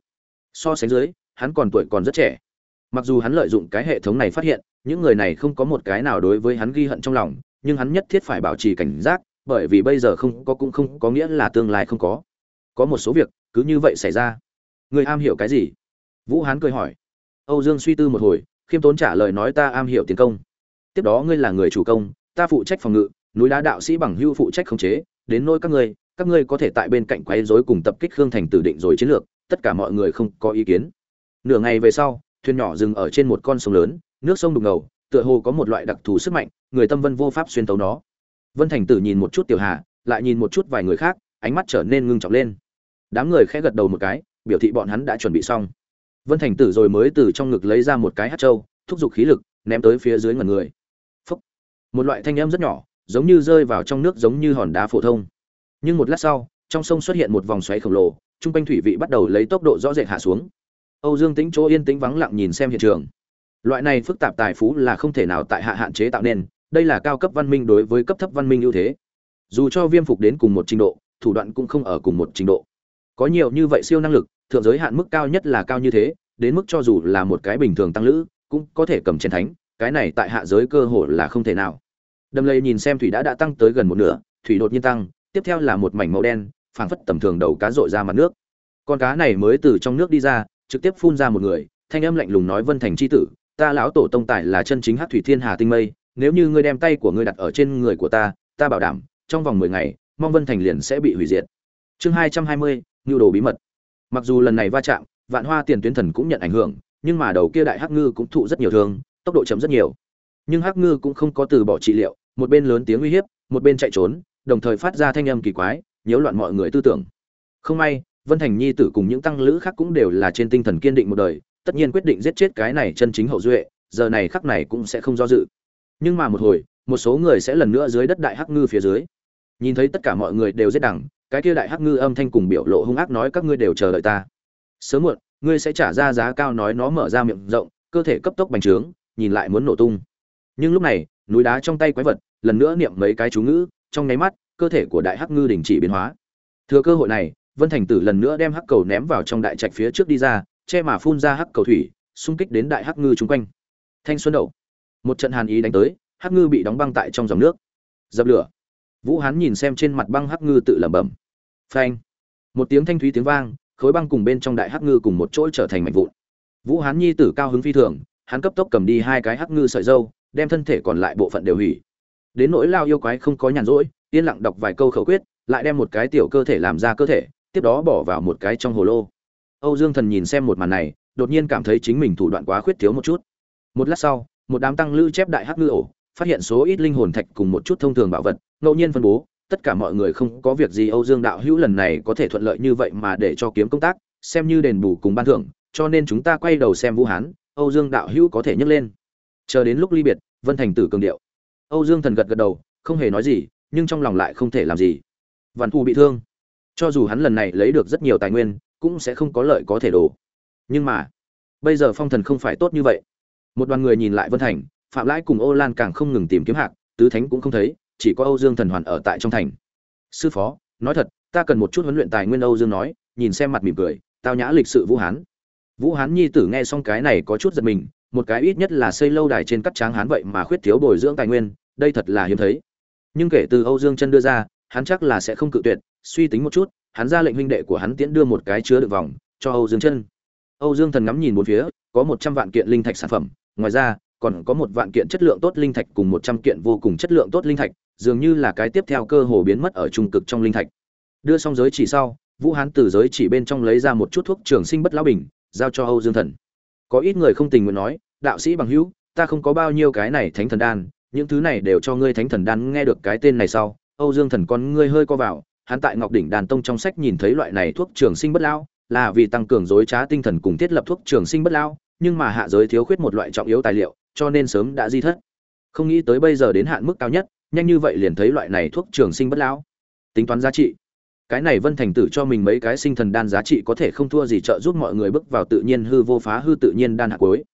So sánh dưới, hắn còn tuổi còn rất trẻ. Mặc dù hắn lợi dụng cái hệ thống này phát hiện, những người này không có một cái nào đối với hắn ghi hận trong lòng, nhưng hắn nhất thiết phải bảo trì cảnh giác, bởi vì bây giờ không có cũng không có nghĩa là tương lai không có. Có một số việc, cứ như vậy xảy ra. Người am hiểu cái gì? Vũ hán cười hỏi. Âu dương suy tư một hồi khiêm tốn trả lời nói ta am hiểu tiến công. Tiếp đó ngươi là người chủ công, ta phụ trách phòng ngự, núi đá đạo sĩ bằng hưu phụ trách khống chế, đến nôi các ngươi các ngươi có thể tại bên cạnh quấy rối cùng tập kích khương thành tử định rồi chiến lược, tất cả mọi người không có ý kiến. Nửa ngày về sau, thuyền nhỏ dừng ở trên một con sông lớn, nước sông đục ngầu, tựa hồ có một loại đặc thù sức mạnh, người tâm vân vô pháp xuyên tấu nó. Vân thành tử nhìn một chút tiểu hà, lại nhìn một chút vài người khác, ánh mắt trở nên ngưng trọng lên. Đám người khẽ gật đầu một cái, biểu thị bọn hắn đã chuẩn bị xong vân thành tử rồi mới từ trong ngực lấy ra một cái hát trâu, thúc giục khí lực, ném tới phía dưới ngần người. Phúc. một loại thanh âm rất nhỏ, giống như rơi vào trong nước giống như hòn đá phổ thông. Nhưng một lát sau, trong sông xuất hiện một vòng xoáy khổng lồ, trung quanh thủy vị bắt đầu lấy tốc độ rõ rệt hạ xuống. Âu dương tính chỗ yên tĩnh vắng lặng nhìn xem hiện trường. Loại này phức tạp tài phú là không thể nào tại hạ hạn chế tạo nên, đây là cao cấp văn minh đối với cấp thấp văn minh ưu thế. Dù cho viêm phục đến cùng một trình độ, thủ đoạn cũng không ở cùng một trình độ. Có nhiều như vậy siêu năng lực thượng giới hạn mức cao nhất là cao như thế, đến mức cho dù là một cái bình thường tăng lữ, cũng có thể cầm chén thánh, cái này tại hạ giới cơ hội là không thể nào. Đầm lầy nhìn xem thủy đã đã tăng tới gần một nửa, thủy đột nhiên tăng, tiếp theo là một mảnh màu đen, phảng phất tầm thường đầu cá rội ra mặt nước. Con cá này mới từ trong nước đi ra, trực tiếp phun ra một người, thanh âm lạnh lùng nói vân thành c h i tử, ta lão tổ tông tài là chân chính hát thủy thiên hà tinh mây, nếu như ngươi đem tay của ngươi đặt ở trên người của ta ta bảo đảm, trong vòng mười ngày, mong vân thành liền sẽ bị hủy diệt. Chương hai trăm hai mươi ngưu đồ bí mật mặc dù lần này va chạm, vạn hoa tiền tuyến thần cũng nhận ảnh hưởng, nhưng mà đầu kia đại hắc ngư cũng thụ rất nhiều thương, tốc độ chậm rất nhiều. Nhưng hắc ngư cũng không có từ bỏ trị liệu, một bên lớn tiếng uy hiếp, một bên chạy trốn, đồng thời phát ra thanh âm kỳ quái, nhiễu loạn mọi người tư tưởng. Không may, vân thành nhi tử cùng những tăng lữ khác cũng đều là trên tinh thần kiên định một đời, tất nhiên quyết định giết chết cái này chân chính hậu duệ, giờ này khắc này cũng sẽ không do dự. Nhưng mà một hồi, một số người sẽ lần nữa dưới đất đại hắc ngư phía dưới. Nhìn thấy tất cả mọi người đều giết đẳng cái kia đại hắc ngư âm thanh cùng biểu lộ hung ác nói các ngươi đều chờ đợi ta. Sớm muộn, ngươi sẽ trả ra giá cao nói nó mở ra miệng rộng, cơ thể cấp tốc bành trướng, nhìn lại muốn nổ tung. Nhưng lúc này, núi đá trong tay quái vật, lần nữa niệm mấy cái chú ngữ, trong nháy mắt, cơ thể của đại hắc ngư đình chỉ biến hóa. Thừa cơ hội này, vân thành tử lần nữa đem hắc cầu ném vào trong đại trạch phía trước đi ra, che mà phun ra hắc cầu thủy, xung kích đến đại hắc ngư chung quanh. Thanh xuân đậu. Một trận hàn ý đánh tới, hắc ngư bị đóng băng tại trong dòng nước. Dập lửa vũ hán nhìn xem trên mặt băng hắc ngư tự lẩm bẩm. Phanh. Một tiếng thanh thúy tiếng vang, khối băng cùng bên trong đại hắc ngư cùng một chỗ trở thành mảnh vụn. Vũ hán nhi tử cao hứng phi thường, hắn cấp tốc cầm đi hai cái hắc ngư sợi dâu, đem thân thể còn lại bộ phận đều hủy. Đến nỗi lao yêu quái không có nhàn rỗi, yên lặng đọc vài câu khẩu quyết, lại đem một cái tiểu cơ thể làm ra cơ thể, tiếp đó bỏ vào một cái trong hồ lô. Âu dương thần nhìn xem một màn này, đột nhiên cảm thấy chính mình thủ đoạn quá khuyết thiếu một chút. Một lát sau, một đám tăng lữ chép đại hắc ngư ổ phát hiện số ít linh hồn thạch cùng một chút thông thường bảo vật, ngẫu nhiên phân bố, tất cả mọi người không có việc gì, âu dương đạo hữu lần này có thể thuận lợi như vậy mà để cho kiếm công tác, xem như đền bù cùng ban thưởng, cho nên chúng ta quay đầu xem vũ hán, âu dương đạo hữu có thể nhấc lên. Chờ đến lúc ly biệt, vân thành tử cường điệu. Âu dương thần gật gật đầu, không hề nói gì, nhưng trong lòng lại không thể làm gì. Vạn thù bị thương. Cho dù hắn lần này lấy được rất nhiều tài nguyên, cũng sẽ không có lợi có thể đổ. Nhưng mà, bây giờ phong thần không phải tốt như vậy. Một đoàn người nhìn lại vân thành phạm lãi cùng ô lan càng không ngừng tìm kiếm hạc, tứ thánh cũng không thấy, chỉ có âu dương thần hoàn ở tại trong thành. Sư phó, nói thật, ta cần một chút huấn luyện tài nguyên, âu dương nói, nhìn xem mặt mỉm cười, tao nhã lịch sự vũ hán. Vũ hán nhi tử nghe xong cái này có chút giật mình, một cái ít nhất là xây lâu đài trên các tráng hán vậy mà khuyết thiếu bồi dưỡng tài nguyên, đây thật là hiếm thấy. Nhưng kể từ âu dương chân đưa ra, hắn chắc là sẽ không cự tuyệt, suy tính một chút, hắn ra lệnh huynh đệ của hắn tiễn đưa một cái chứa được vòng cho âu dương chân. Âu dương thần ngắm nhìn một phía, có một trăm vạn kiện linh thạch sản phẩm, ngoài ra còn có một vạn kiện chất lượng tốt linh thạch cùng một trăm kiện vô cùng chất lượng tốt linh thạch, dường như là cái tiếp theo cơ hồ biến mất ở trung cực trong linh thạch. Đưa xong giới chỉ sau, vũ hán từ giới chỉ bên trong lấy ra một chút thuốc trường sinh bất lão bình, giao cho âu dương thần. Có ít người không tình nguyện nói, đạo sĩ bằng hữu, ta không có bao nhiêu cái này thánh thần đan, những thứ này đều cho ngươi thánh thần đan nghe được cái tên này sau. Âu dương thần con ngươi hơi co vào, hắn tại ngọc đỉnh đàn tông trong sách nhìn thấy loại này thuốc trường sinh bất lão, là vì tăng cường dối trá tinh thần cùng thiết lập thuốc trường sinh bất lão, nhưng mà hạ giới thiếu khuyết một loại trọng yếu tài liệu cho nên sớm đã di thất. Không nghĩ tới bây giờ đến hạn mức cao nhất, nhanh như vậy liền thấy loại này thuốc trường sinh bất lão. Tính toán giá trị. Cái này vân thành tử cho mình mấy cái sinh thần đan giá trị có thể không thua gì trợ giúp mọi người bước vào tự nhiên hư vô phá hư tự nhiên đan hạ cuối.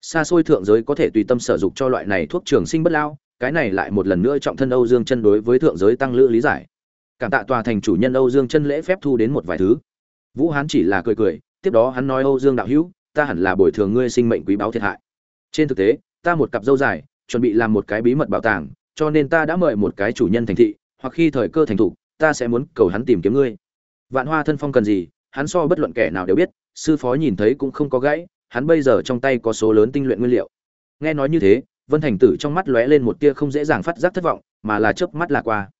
Xa xôi thượng giới có thể tùy tâm sở dục cho loại này thuốc trường sinh bất lao cái này lại một lần nữa trọng thân âu dương chân đối với thượng giới tăng lữ lý giải. Cảm tạ tòa thành chủ nhân âu dương chân lễ phép thu đến một vài thứ. Vũ hán chỉ là cười cười, tiếp đó hắn nói âu dương đạo hữu, ta hẳn là bồi thường ngươi sinh mệnh quý báu thiệt hại. Trên thực tế ta một cặp dâu dài, chuẩn bị làm một cái bí mật bảo tàng, cho nên ta đã mời một cái chủ nhân thành thị, hoặc khi thời cơ thành thủ ta sẽ muốn cầu hắn tìm kiếm ngươi. Vạn hoa thân phong cần gì, hắn so bất luận kẻ nào đều biết, sư phó nhìn thấy cũng không có gãy, hắn bây giờ trong tay có số lớn tinh luyện nguyên liệu. Nghe nói như thế, vân thành tử trong mắt lóe lên một tia không dễ dàng phát giác thất vọng, mà là chớp mắt là qua.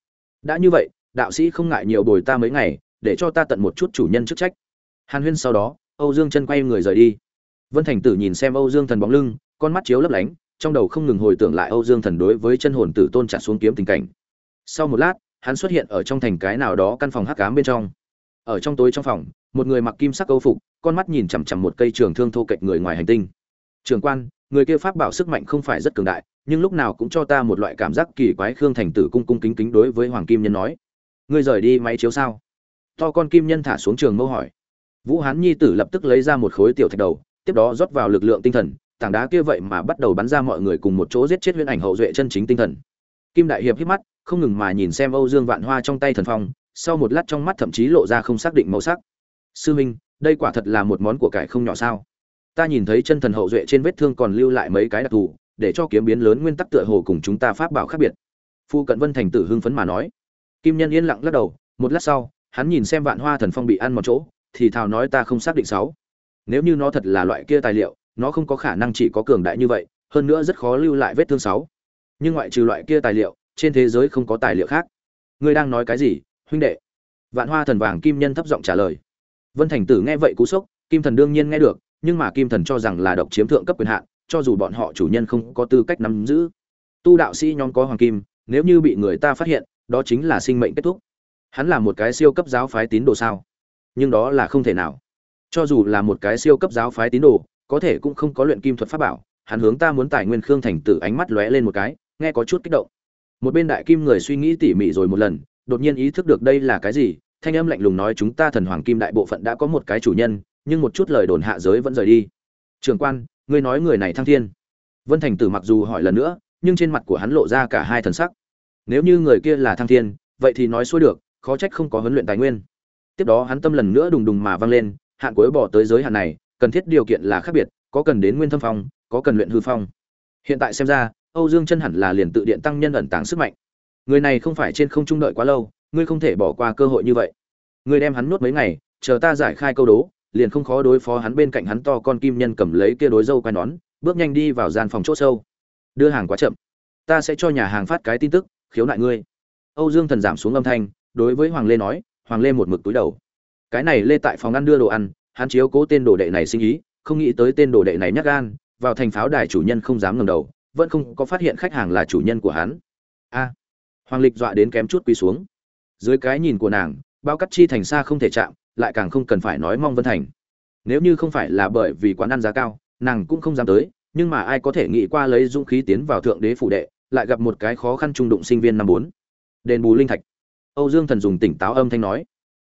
Đã như vậy, đạo sĩ không ngại nhiều bồi ta mấy ngày, để cho ta tận một chút chủ nhân chức trách. Hàn huyên sau đó, âu dương chân quay người rời đi. Vân thành tử nhìn xem âu dương thần bóng lưng con mắt chiếu lấp lánh, trong đầu không ngừng hồi tưởng lại âu dương thần đối với chân hồn tử tôn trả xuống kiếm tình cảnh. Sau một lát, hắn xuất hiện ở trong thành cái nào đó căn phòng hắc ám bên trong. Ở trong tối trong phòng, một người mặc kim sắc câu phục, con mắt nhìn chằm chằm một cây trường thương thô kệch người ngoài hành tinh. Trường quan, người kia pháp bảo sức mạnh không phải rất cường đại, nhưng lúc nào cũng cho ta một loại cảm giác kỳ quái. Khương thành tử cung cung kính kính đối với hoàng kim nhân nói. Ngươi rời đi máy chiếu sao? To con kim nhân thả xuống trường mâu hỏi. Vũ hán nhi tử lập tức lấy ra một khối tiểu thạch đầu, tiếp đó rót vào lực lượng tinh thần tảng đá kia vậy mà bắt đầu bắn ra mọi người cùng một chỗ giết chết huyễn ảnh hậu duệ chân chính tinh thần. Kim đại hiệp hít mắt, không ngừng mà nhìn xem âu dương vạn hoa trong tay thần phong, sau một lát trong mắt thậm chí lộ ra không xác định màu sắc. Sư minh, đây quả thật là một món của cải không nhỏ sao? Ta nhìn thấy chân thần hậu duệ trên vết thương còn lưu lại mấy cái đặc thù, để cho kiếm biến lớn nguyên tắc tựa hồ cùng chúng ta pháp bảo khác biệt. Phu cận vân thành tử hưng phấn mà nói. Kim nhân yên lặng lắc đầu, một lát sau, hắn nhìn xem vạn hoa thần phong bị ăn một chỗ, thì thào nói ta không xác định sáu. Nếu như nó thật là loại kia tài liệu nó không có khả năng chỉ có cường đại như vậy, hơn nữa rất khó lưu lại vết thương sáu. Nhưng ngoại trừ loại kia tài liệu, trên thế giới không có tài liệu khác. Ngươi đang nói cái gì, huynh đệ? Vạn hoa thần vàng kim nhân thấp giọng trả lời. Vân thành tử nghe vậy cú sốc, kim thần đương nhiên nghe được, nhưng mà kim thần cho rằng là độc chiếm thượng cấp quyền hạn, cho dù bọn họ chủ nhân không có tư cách nắm giữ. Tu đạo sĩ nhóm có hoàng kim, nếu như bị người ta phát hiện, đó chính là sinh mệnh kết thúc. Hắn là một cái siêu cấp giáo phái tín đồ sao? Nhưng đó là không thể nào. Cho dù là một cái siêu cấp giáo phái tín đồ có thể cũng không có luyện kim thuật pháp bảo, hắn hướng ta muốn tài nguyên khương thành tử ánh mắt lóe lên một cái, nghe có chút kích động. Một bên đại kim người suy nghĩ tỉ mỉ rồi một lần, đột nhiên ý thức được đây là cái gì, thanh âm lạnh lùng nói chúng ta thần hoàng kim đại bộ phận đã có một cái chủ nhân, nhưng một chút lời đồn hạ giới vẫn rời đi. Trường quan, ngươi nói người này thăng thiên. Vân thành tử mặc dù hỏi lần nữa, nhưng trên mặt của hắn lộ ra cả hai thần sắc. Nếu như người kia là thăng thiên, vậy thì nói xuôi được, khó trách không có huấn luyện tài nguyên. Tiếp đó hắn tâm lần nữa đùng đùng mà vang lên, hạn cuối bỏ tới giới hạn này cần thiết điều kiện là khác biệt, có cần đến nguyên thâm phong, có cần luyện hư phong. Hiện tại xem ra, âu dương chân hẳn là liền tự điện tăng nhân ẩn tàng sức mạnh. Người này không phải trên không trung đợi quá lâu, ngươi không thể bỏ qua cơ hội như vậy. Ngươi đem hắn nuốt mấy ngày, chờ ta giải khai câu đố, liền không khó đối phó hắn bên cạnh hắn to con kim nhân cầm lấy kia đối dâu quai nón, bước nhanh đi vào gian phòng chỗ sâu. Đưa hàng quá chậm. Ta sẽ cho nhà hàng phát cái tin tức, khiếu nại ngươi. Âu dương thần giảm xuống âm thanh, đối với hoàng lê nói, hoàng lê một mực túi đầu. Cái này lê tại phòng ăn đưa đồ ăn hắn chiếu cố tên đồ đệ này sinh ý, không nghĩ tới tên đồ đệ này nhắc gan, vào thành pháo đài chủ nhân không dám ngẩng đầu, vẫn không có phát hiện khách hàng là chủ nhân của hắn. A, hoàng lịch dọa đến kém chút quỳ xuống. Dưới cái nhìn của nàng, bao cắt chi thành xa không thể chạm, lại càng không cần phải nói mong vân thành. Nếu như không phải là bởi vì quán ăn giá cao, nàng cũng không dám tới, nhưng mà ai có thể nghĩ qua lấy dũng khí tiến vào thượng đế phủ đệ, lại gặp một cái khó khăn trung đụng sinh viên năm bốn. Đền bù linh thạch. Âu dương thần dùng tỉnh táo âm thanh nói.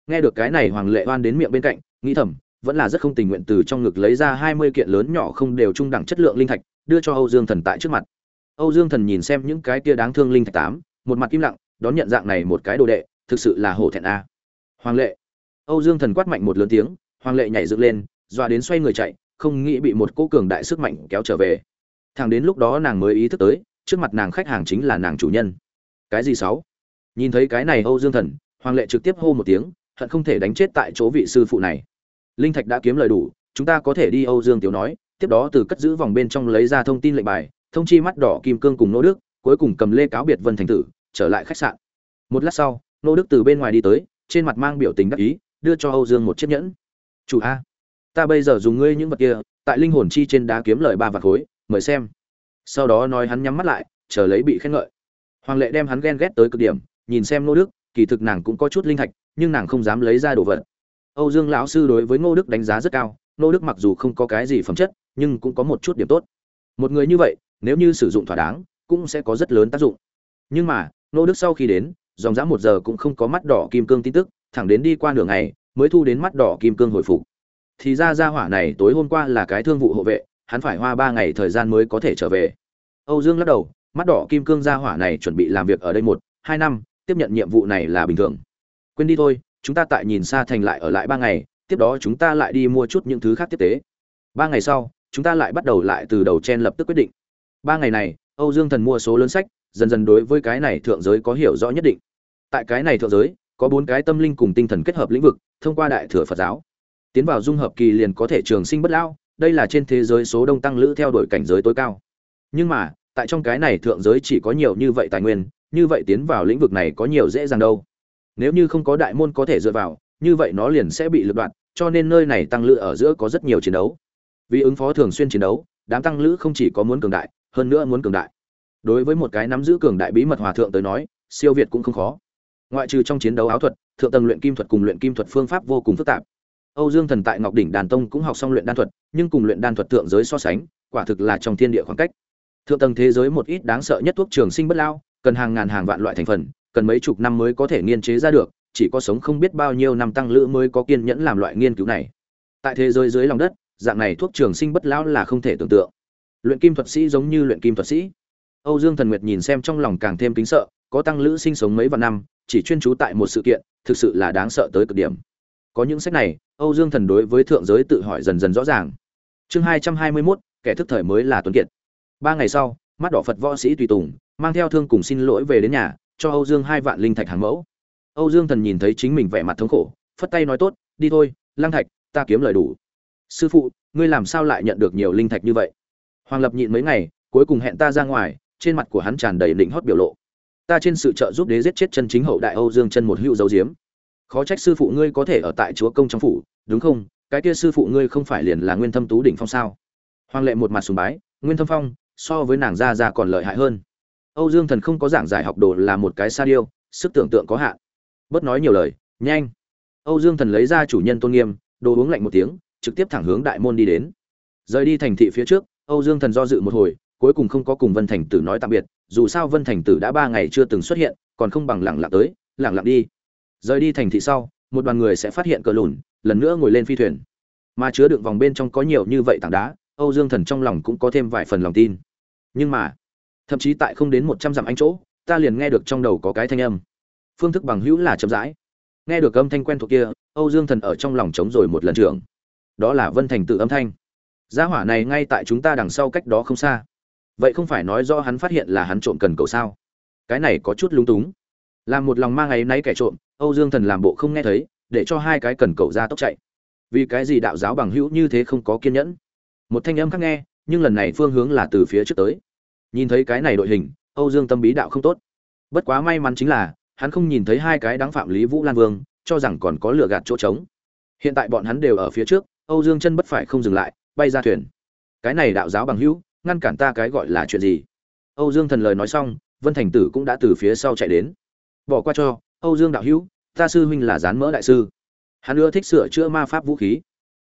Nghe được cái này, hoàng lệ oan đến miệng bên cạnh, nghĩ thầm vẫn là rất không tình nguyện từ trong ngực lấy ra hai mươi kiện lớn nhỏ không đều trung đẳng chất lượng linh thạch, đưa cho âu dương thần tại trước mặt. Âu dương thần nhìn xem những cái kia đáng thương linh thạch tám, một mặt im lặng, đón nhận dạng này một cái đồ đệ, thực sự là hổ thẹn a. Hoàng lệ. Âu dương thần quát mạnh một lớn tiếng, hoàng lệ nhảy dựng lên doa đến xoay người chạy, không nghĩ bị một cỗ cường đại sức mạnh kéo trở về. Thẳng đến lúc đó nàng mới ý thức tới, trước mặt nàng khách hàng chính là nàng chủ nhân. Cái gì sáu? Nhìn thấy cái này âu dương thần, hoàng lệ trực tiếp hô một tiếng, hận không thể đánh chết tại chỗ vị sư phụ này linh thạch đã kiếm lời đủ, chúng ta có thể đi âu dương tiểu nói, tiếp đó từ cất giữ vòng bên trong lấy ra thông tin lệnh bài, thông chi mắt đỏ kim cương cùng nô đức, cuối cùng cầm lê cáo biệt vân thành tử, trở lại khách sạn. Một lát sau, nô đức từ bên ngoài đi tới, trên mặt mang biểu tình đắc ý, đưa cho âu dương một chiếc nhẫn. Chủ a, ta bây giờ dùng ngươi những vật kia, tại linh hồn chi trên đá kiếm lời ba vạt khối, mời xem. Sau đó nói hắn nhắm mắt lại, chờ lấy bị khen ngợi. Hoàng lệ đem hắn ghen ghét tới cực điểm, nhìn xem nô đức, kỳ thực nàng cũng có chút linh thạch, nhưng nàng không dám lấy ra đồ vật âu dương lão sư đối với ngô đức đánh giá rất cao, ngô đức mặc dù không có cái gì phẩm chất, nhưng cũng có một chút điểm tốt. Một người như vậy, nếu như sử dụng thỏa đáng, cũng sẽ có rất lớn tác dụng. Nhưng mà, ngô đức sau khi đến, dòng dã một giờ cũng không có mắt đỏ kim cương tin tức, thẳng đến đi qua nửa ngày, mới thu đến mắt đỏ kim cương hồi phục. Thì ra ra hỏa này tối hôm qua là cái thương vụ hộ vệ, hắn phải hoa ba ngày thời gian mới có thể trở về. Âu dương lắc đầu, mắt đỏ kim cương ra hỏa này chuẩn bị làm việc ở đây một, hai năm, tiếp nhận nhiệm vụ này là bình thường. Quên đi thôi chúng ta tại nhìn xa thành lại ở lại ba ngày, tiếp đó chúng ta lại đi mua chút những thứ khác tiếp tế. Ba ngày sau, chúng ta lại bắt đầu lại từ đầu chen lập tức quyết định. Ba ngày này, âu dương thần mua số lớn sách, dần dần đối với cái này thượng giới có hiểu rõ nhất định. Tại cái này thượng giới, có bốn cái tâm linh cùng tinh thần kết hợp lĩnh vực, thông qua đại thừa phật giáo. Tiến vào dung hợp kỳ liền có thể trường sinh bất lão, đây là trên thế giới số đông tăng lữ theo đuổi cảnh giới tối cao. Nhưng mà, tại trong cái này thượng giới chỉ có nhiều như vậy tài nguyên, như vậy tiến vào lĩnh vực này có nhiều dễ dàng đâu nếu như không có đại môn có thể dựa vào, như vậy nó liền sẽ bị lật đoạn, cho nên nơi này tăng lữ ở giữa có rất nhiều chiến đấu. Vì ứng phó thường xuyên chiến đấu, đám tăng lữ không chỉ có muốn cường đại, hơn nữa muốn cường đại. Đối với một cái nắm giữ cường đại bí mật hòa thượng tới nói, siêu việt cũng không khó. Ngoại trừ trong chiến đấu áo thuật, thượng tầng luyện kim thuật cùng luyện kim thuật phương pháp vô cùng phức tạp. Âu dương thần tại ngọc đỉnh đàn tông cũng học xong luyện đan thuật, nhưng cùng luyện đan thuật thượng giới so sánh, quả thực là trong thiên địa khoảng cách. Thượng tầng thế giới một ít đáng sợ nhất thuốc trường sinh bất lao, cần hàng ngàn hàng vạn loại thành phần cần mấy chục năm mới có thể nghiên chế ra được, chỉ có sống không biết bao nhiêu năm tăng lữ mới có kiên nhẫn làm loại nghiên cứu này. Tại thế giới dưới lòng đất, dạng này thuốc trường sinh bất lão là không thể tưởng tượng. Luyện kim thuật sĩ giống như luyện kim thuật sĩ. Âu dương thần nguyệt nhìn xem trong lòng càng thêm kính sợ, có tăng lữ sinh sống mấy vạn năm, chỉ chuyên trú tại một sự kiện, thực sự là đáng sợ tới cực điểm. Có những sách này, âu dương thần đối với thượng giới tự hỏi dần dần rõ ràng. Chương hai trăm hai mươi mốt, kẻ thức thời mới là tuấn kiệt. Ba ngày sau, mắt đỏ phật võ sĩ tùy tùng, mang theo thương cùng xin lỗi về đến nhà cho âu dương hai vạn linh thạch hàng mẫu. Âu dương thần nhìn thấy chính mình vẻ mặt thống khổ, phất tay nói tốt, đi thôi, lăng thạch, ta kiếm lời đủ. Sư phụ, ngươi làm sao lại nhận được nhiều linh thạch như vậy? Hoàng lập nhịn mấy ngày, cuối cùng hẹn ta ra ngoài, trên mặt của hắn tràn đầy định hót biểu lộ. Ta trên sự trợ giúp đế giết chết chân chính hậu đại âu dương chân một hữu dấu diếm khó trách sư phụ ngươi có thể ở tại chúa công trong phủ, đúng không? Cái kia sư phụ ngươi không phải liền là nguyên thâm tú đỉnh phong sao? Hoàng lệ một mặt sùng bái, nguyên thâm phong, so với nàng gia gia còn lợi hại hơn âu dương thần không có giảng giải học đồ là một cái sa điêu, sức tưởng tượng có hạn. Bất nói nhiều lời, nhanh. Âu dương thần lấy ra chủ nhân tôn nghiêm, đồ uống lạnh một tiếng, trực tiếp thẳng hướng đại môn đi đến. Rời đi thành thị phía trước, âu dương thần do dự một hồi, cuối cùng không có cùng vân thành tử nói tạm biệt, dù sao vân thành tử đã ba ngày chưa từng xuất hiện, còn không bằng lẳng lặng tới lẳng lặng đi. Rời đi thành thị sau, một đoàn người sẽ phát hiện cờ lùn, lần nữa ngồi lên phi thuyền. Mà chứa đựng vòng bên trong có nhiều như vậy tảng đá, âu dương thần trong lòng cũng có thêm vài phần lòng tin. Nhưng mà thậm chí tại không đến một trăm dặm anh chỗ, ta liền nghe được trong đầu có cái thanh âm. Phương thức bằng hữu là chậm rãi. Nghe được âm thanh quen thuộc kia, âu dương thần ở trong lòng trống rồi một lần trưởng. đó là vân thành tự âm thanh. Gia hỏa này ngay tại chúng ta đằng sau cách đó không xa. Vậy không phải nói do hắn phát hiện là hắn trộm cần cầu sao? Cái này có chút lung túng. Làm một lòng mang ngày náy kẻ trộm, âu dương thần làm bộ không nghe thấy, để cho hai cái cần cầu ra tốc chạy. Vì cái gì đạo giáo bằng hữu như thế không có kiên nhẫn? Một thanh âm khác nghe, nhưng lần này phương hướng là từ phía trước tới nhìn thấy cái này đội hình, âu dương tâm bí đạo không tốt. Bất quá may mắn chính là, hắn không nhìn thấy hai cái đáng phạm lý vũ lan vương, cho rằng còn có lửa gạt chỗ trống. Hiện tại bọn hắn đều ở phía trước, âu dương chân bất phải không dừng lại, bay ra thuyền. Cái này đạo giáo bằng hữu, ngăn cản ta cái gọi là chuyện gì? Âu dương thần lời nói xong, vân thành tử cũng đã từ phía sau chạy đến. Bỏ qua cho, âu dương đạo hữu, ta sư huynh là gián mỡ đại sư. Hắn ưa thích sửa chữa ma pháp vũ khí.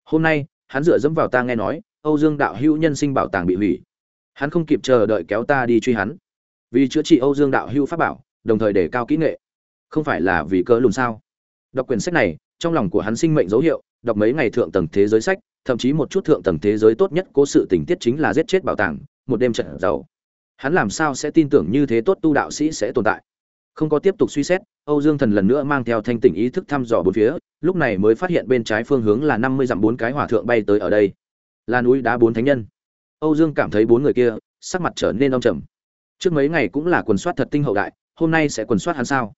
Hôm nay, hắn dựa dẫm vào ta nghe nói, âu dương đạo hữu nhân sinh bảo tàng bị hủy hắn không kịp chờ đợi kéo ta đi truy hắn. Vì chữa trị âu dương đạo hưu pháp bảo, đồng thời để cao kỹ nghệ. Không phải là vì cớ lùn sao? Đọc quyển sách này, trong lòng của hắn sinh mệnh dấu hiệu, đọc mấy ngày thượng tầng thế giới sách, thậm chí một chút thượng tầng thế giới tốt nhất cố sự tình tiết chính là giết chết bảo tàng, một đêm trận giàu. Hắn làm sao sẽ tin tưởng như thế tốt tu đạo sĩ sẽ tồn tại? Không có tiếp tục suy xét, âu dương thần lần nữa mang theo thanh tỉnh ý thức thăm dò bốn phía, lúc này mới phát hiện bên trái phương hướng là năm mươi dặm bốn cái hỏa thượng bay tới ở đây. Là núi đá bốn thánh nhân âu dương cảm thấy bốn người kia, sắc mặt trở nên âm trầm. Trước mấy ngày cũng là quần soát thật tinh hậu đại, hôm nay sẽ quần soát hắn sao?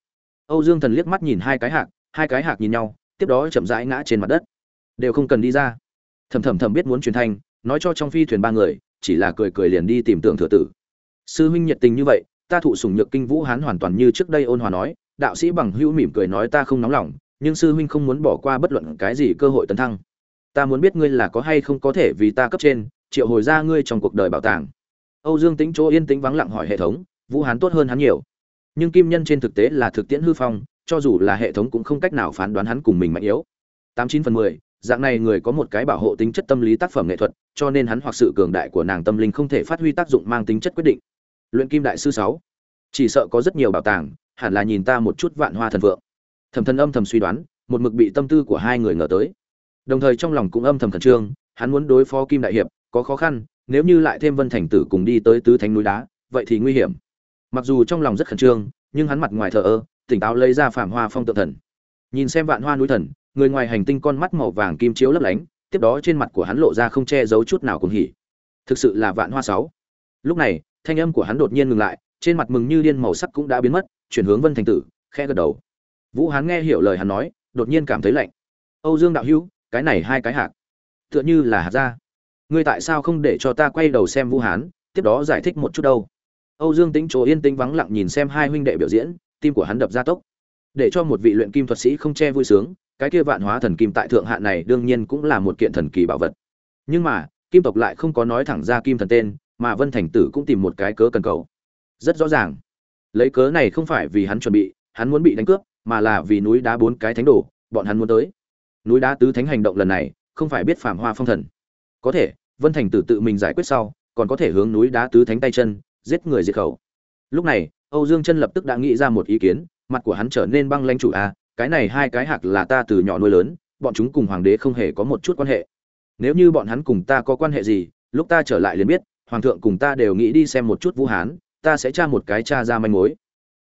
Âu dương thần liếc mắt nhìn hai cái hạc, hai cái hạc nhìn nhau, tiếp đó chậm rãi ngã trên mặt đất. Đều không cần đi ra. Thầm thầm thầm biết muốn truyền thanh, nói cho trong phi thuyền ba người, chỉ là cười cười liền đi tìm tưởng thừa tử. Sư huynh nhiệt tình như vậy, ta thụ sủng nhược kinh vũ hán hoàn toàn như trước đây ôn hòa nói, đạo sĩ bằng hữu mỉm cười nói ta không nóng lòng, nhưng sư huynh không muốn bỏ qua bất luận cái gì cơ hội tấn thăng. Ta muốn biết ngươi là có hay không có thể vì ta cấp trên triệu hồi ra ngươi trong cuộc đời bảo tàng. Âu dương tính chỗ yên tĩnh vắng lặng hỏi hệ thống, vũ hán tốt hơn hắn nhiều. Nhưng kim nhân trên thực tế là thực tiễn hư phong, cho dù là hệ thống cũng không cách nào phán đoán hắn cùng mình mạnh yếu. Tám chín phần mười, dạng này người có một cái bảo hộ tính chất tâm lý tác phẩm nghệ thuật, cho nên hắn hoặc sự cường đại của nàng tâm linh không thể phát huy tác dụng mang tính chất quyết định. Luyện kim đại sư sáu. Chỉ sợ có rất nhiều bảo tàng, hẳn là nhìn ta một chút vạn hoa thần vượng. Thầm thân âm thầm suy đoán, một mực bị tâm tư của hai người ngờ tới. Đồng thời trong lòng cũng âm thầm khẩn trương, hắn muốn đối phó kim đại hiệp có khó khăn, nếu như lại thêm vân thành tử cùng đi tới tứ thánh núi đá, vậy thì nguy hiểm. Mặc dù trong lòng rất khẩn trương, nhưng hắn mặt ngoài thờ ơ, tỉnh táo lấy ra phản hoa phong tượng thần. Nhìn xem vạn hoa núi thần, người ngoài hành tinh con mắt màu vàng kim chiếu lấp lánh, tiếp đó trên mặt của hắn lộ ra không che giấu chút nào cùng hỉ. Thực sự là vạn hoa sáu. Lúc này, thanh âm của hắn đột nhiên ngừng lại, trên mặt mừng như điên màu sắc cũng đã biến mất, chuyển hướng vân thành tử khe gật đầu. Vũ hán nghe hiểu lời hắn nói, đột nhiên cảm thấy lạnh. Âu dương đạo hữu, cái này hai cái hạt tựa như là hạt ra ngươi tại sao không để cho ta quay đầu xem vũ hán, tiếp đó giải thích một chút đâu. Âu dương tính chỗ yên tĩnh vắng lặng nhìn xem hai huynh đệ biểu diễn, tim của hắn đập ra tốc. Để cho một vị luyện kim thuật sĩ không che vui sướng, cái kia vạn hóa thần kim tại thượng hạn này đương nhiên cũng là một kiện thần kỳ bảo vật. Nhưng mà, kim tộc lại không có nói thẳng ra kim thần tên, mà vân thành tử cũng tìm một cái cớ cần cầu. Rất rõ ràng. Lấy cớ này không phải vì hắn chuẩn bị, hắn muốn bị đánh cướp, mà là vì núi đá bốn cái thánh đồ, bọn hắn muốn tới. Núi đá tứ thánh hành động lần này, không phải biết phạm hoa phong thần có thể, vân thành tử tự mình giải quyết sau, còn có thể hướng núi đá tứ thánh tay chân, giết người diệt khẩu. Lúc này, âu dương chân lập tức đã nghĩ ra một ý kiến, mặt của hắn trở nên băng lãnh chủ a, cái này hai cái hạc là ta từ nhỏ nuôi lớn, bọn chúng cùng hoàng đế không hề có một chút quan hệ. Nếu như bọn hắn cùng ta có quan hệ gì, lúc ta trở lại liền biết, hoàng thượng cùng ta đều nghĩ đi xem một chút vũ hán, ta sẽ tra một cái tra ra manh mối.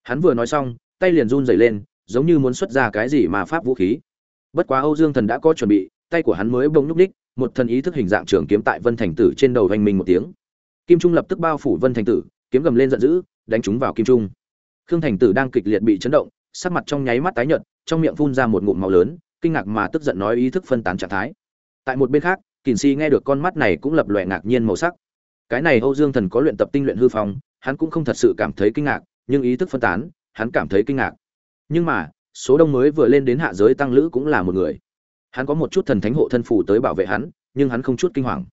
Hắn vừa nói xong, tay liền run rẩy lên, giống như muốn xuất ra cái gì mà pháp vũ khí. Bất quá âu dương thần đã có chuẩn bị, tay của hắn mới bông nhúc ních một thần ý thức hình dạng trường kiếm tại vân thành tử trên đầu hoành minh một tiếng. Kim trung lập tức bao phủ vân thành tử, kiếm gầm lên giận dữ, đánh chúng vào kim trung. Khương thành tử đang kịch liệt bị chấn động, sắc mặt trong nháy mắt tái nhợt, trong miệng phun ra một ngụm máu lớn, kinh ngạc mà tức giận nói ý thức phân tán trạng thái. Tại một bên khác kỳn si nghe được con mắt này cũng lập lòe ngạc nhiên màu sắc. Cái này âu dương thần có luyện tập tinh luyện hư phong, hắn cũng không thật sự cảm thấy kinh ngạc, nhưng ý thức phân tán, hắn cảm thấy kinh ngạc. Nhưng mà, số đông mới vừa lên đến hạ giới tăng lữ cũng là một người hắn có một chút thần thánh hộ thân phù tới bảo vệ hắn, nhưng hắn không chút kinh hoàng.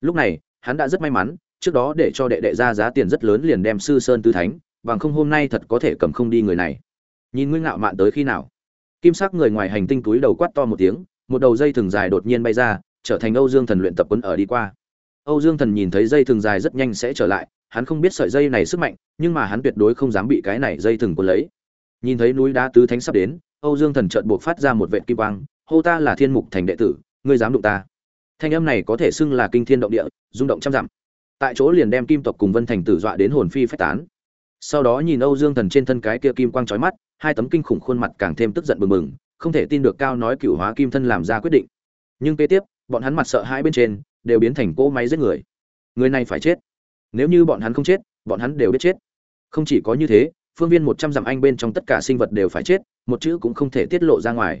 Lúc này, hắn đã rất may mắn, trước đó để cho đệ đệ ra giá tiền rất lớn liền đem sư sơn tư thánh, bằng không hôm nay thật có thể cầm không đi người này. Nhìn ngươi ngạo mạn tới khi nào? Kim sắc người ngoài hành tinh túi đầu quát to một tiếng, một đầu dây thừng dài đột nhiên bay ra, trở thành âu dương thần luyện tập quấn ở đi qua. Âu dương thần nhìn thấy dây thừng dài rất nhanh sẽ trở lại, hắn không biết sợi dây này sức mạnh, nhưng mà hắn tuyệt đối không dám bị cái này dây thừng cuốn lấy. Nhìn thấy núi đá tứ thánh sắp đến, âu dương thần chợt buộc phát ra một vệt kim quang hô ta là thiên mục thành đệ tử, ngươi dám đụng ta. Thanh âm này có thể xưng là kinh thiên động địa, rung động trăm dặm. Tại chỗ liền đem kim tộc cùng vân thành tử dọa đến hồn phi phách tán. Sau đó nhìn âu dương thần trên thân cái kia kim quang trói mắt, hai tấm kinh khủng khuôn mặt càng thêm tức giận bừng bừng, không thể tin được cao nói cựu hóa kim thân làm ra quyết định. Nhưng kế tiếp, bọn hắn mặt sợ hãi bên trên, đều biến thành cỗ máy giết người. Người này phải chết. Nếu như bọn hắn không chết, bọn hắn đều biết chết. Không chỉ có như thế, phương viên một trăm dặm anh bên trong tất cả sinh vật đều phải chết, một chữ cũng không thể tiết lộ ra ngoài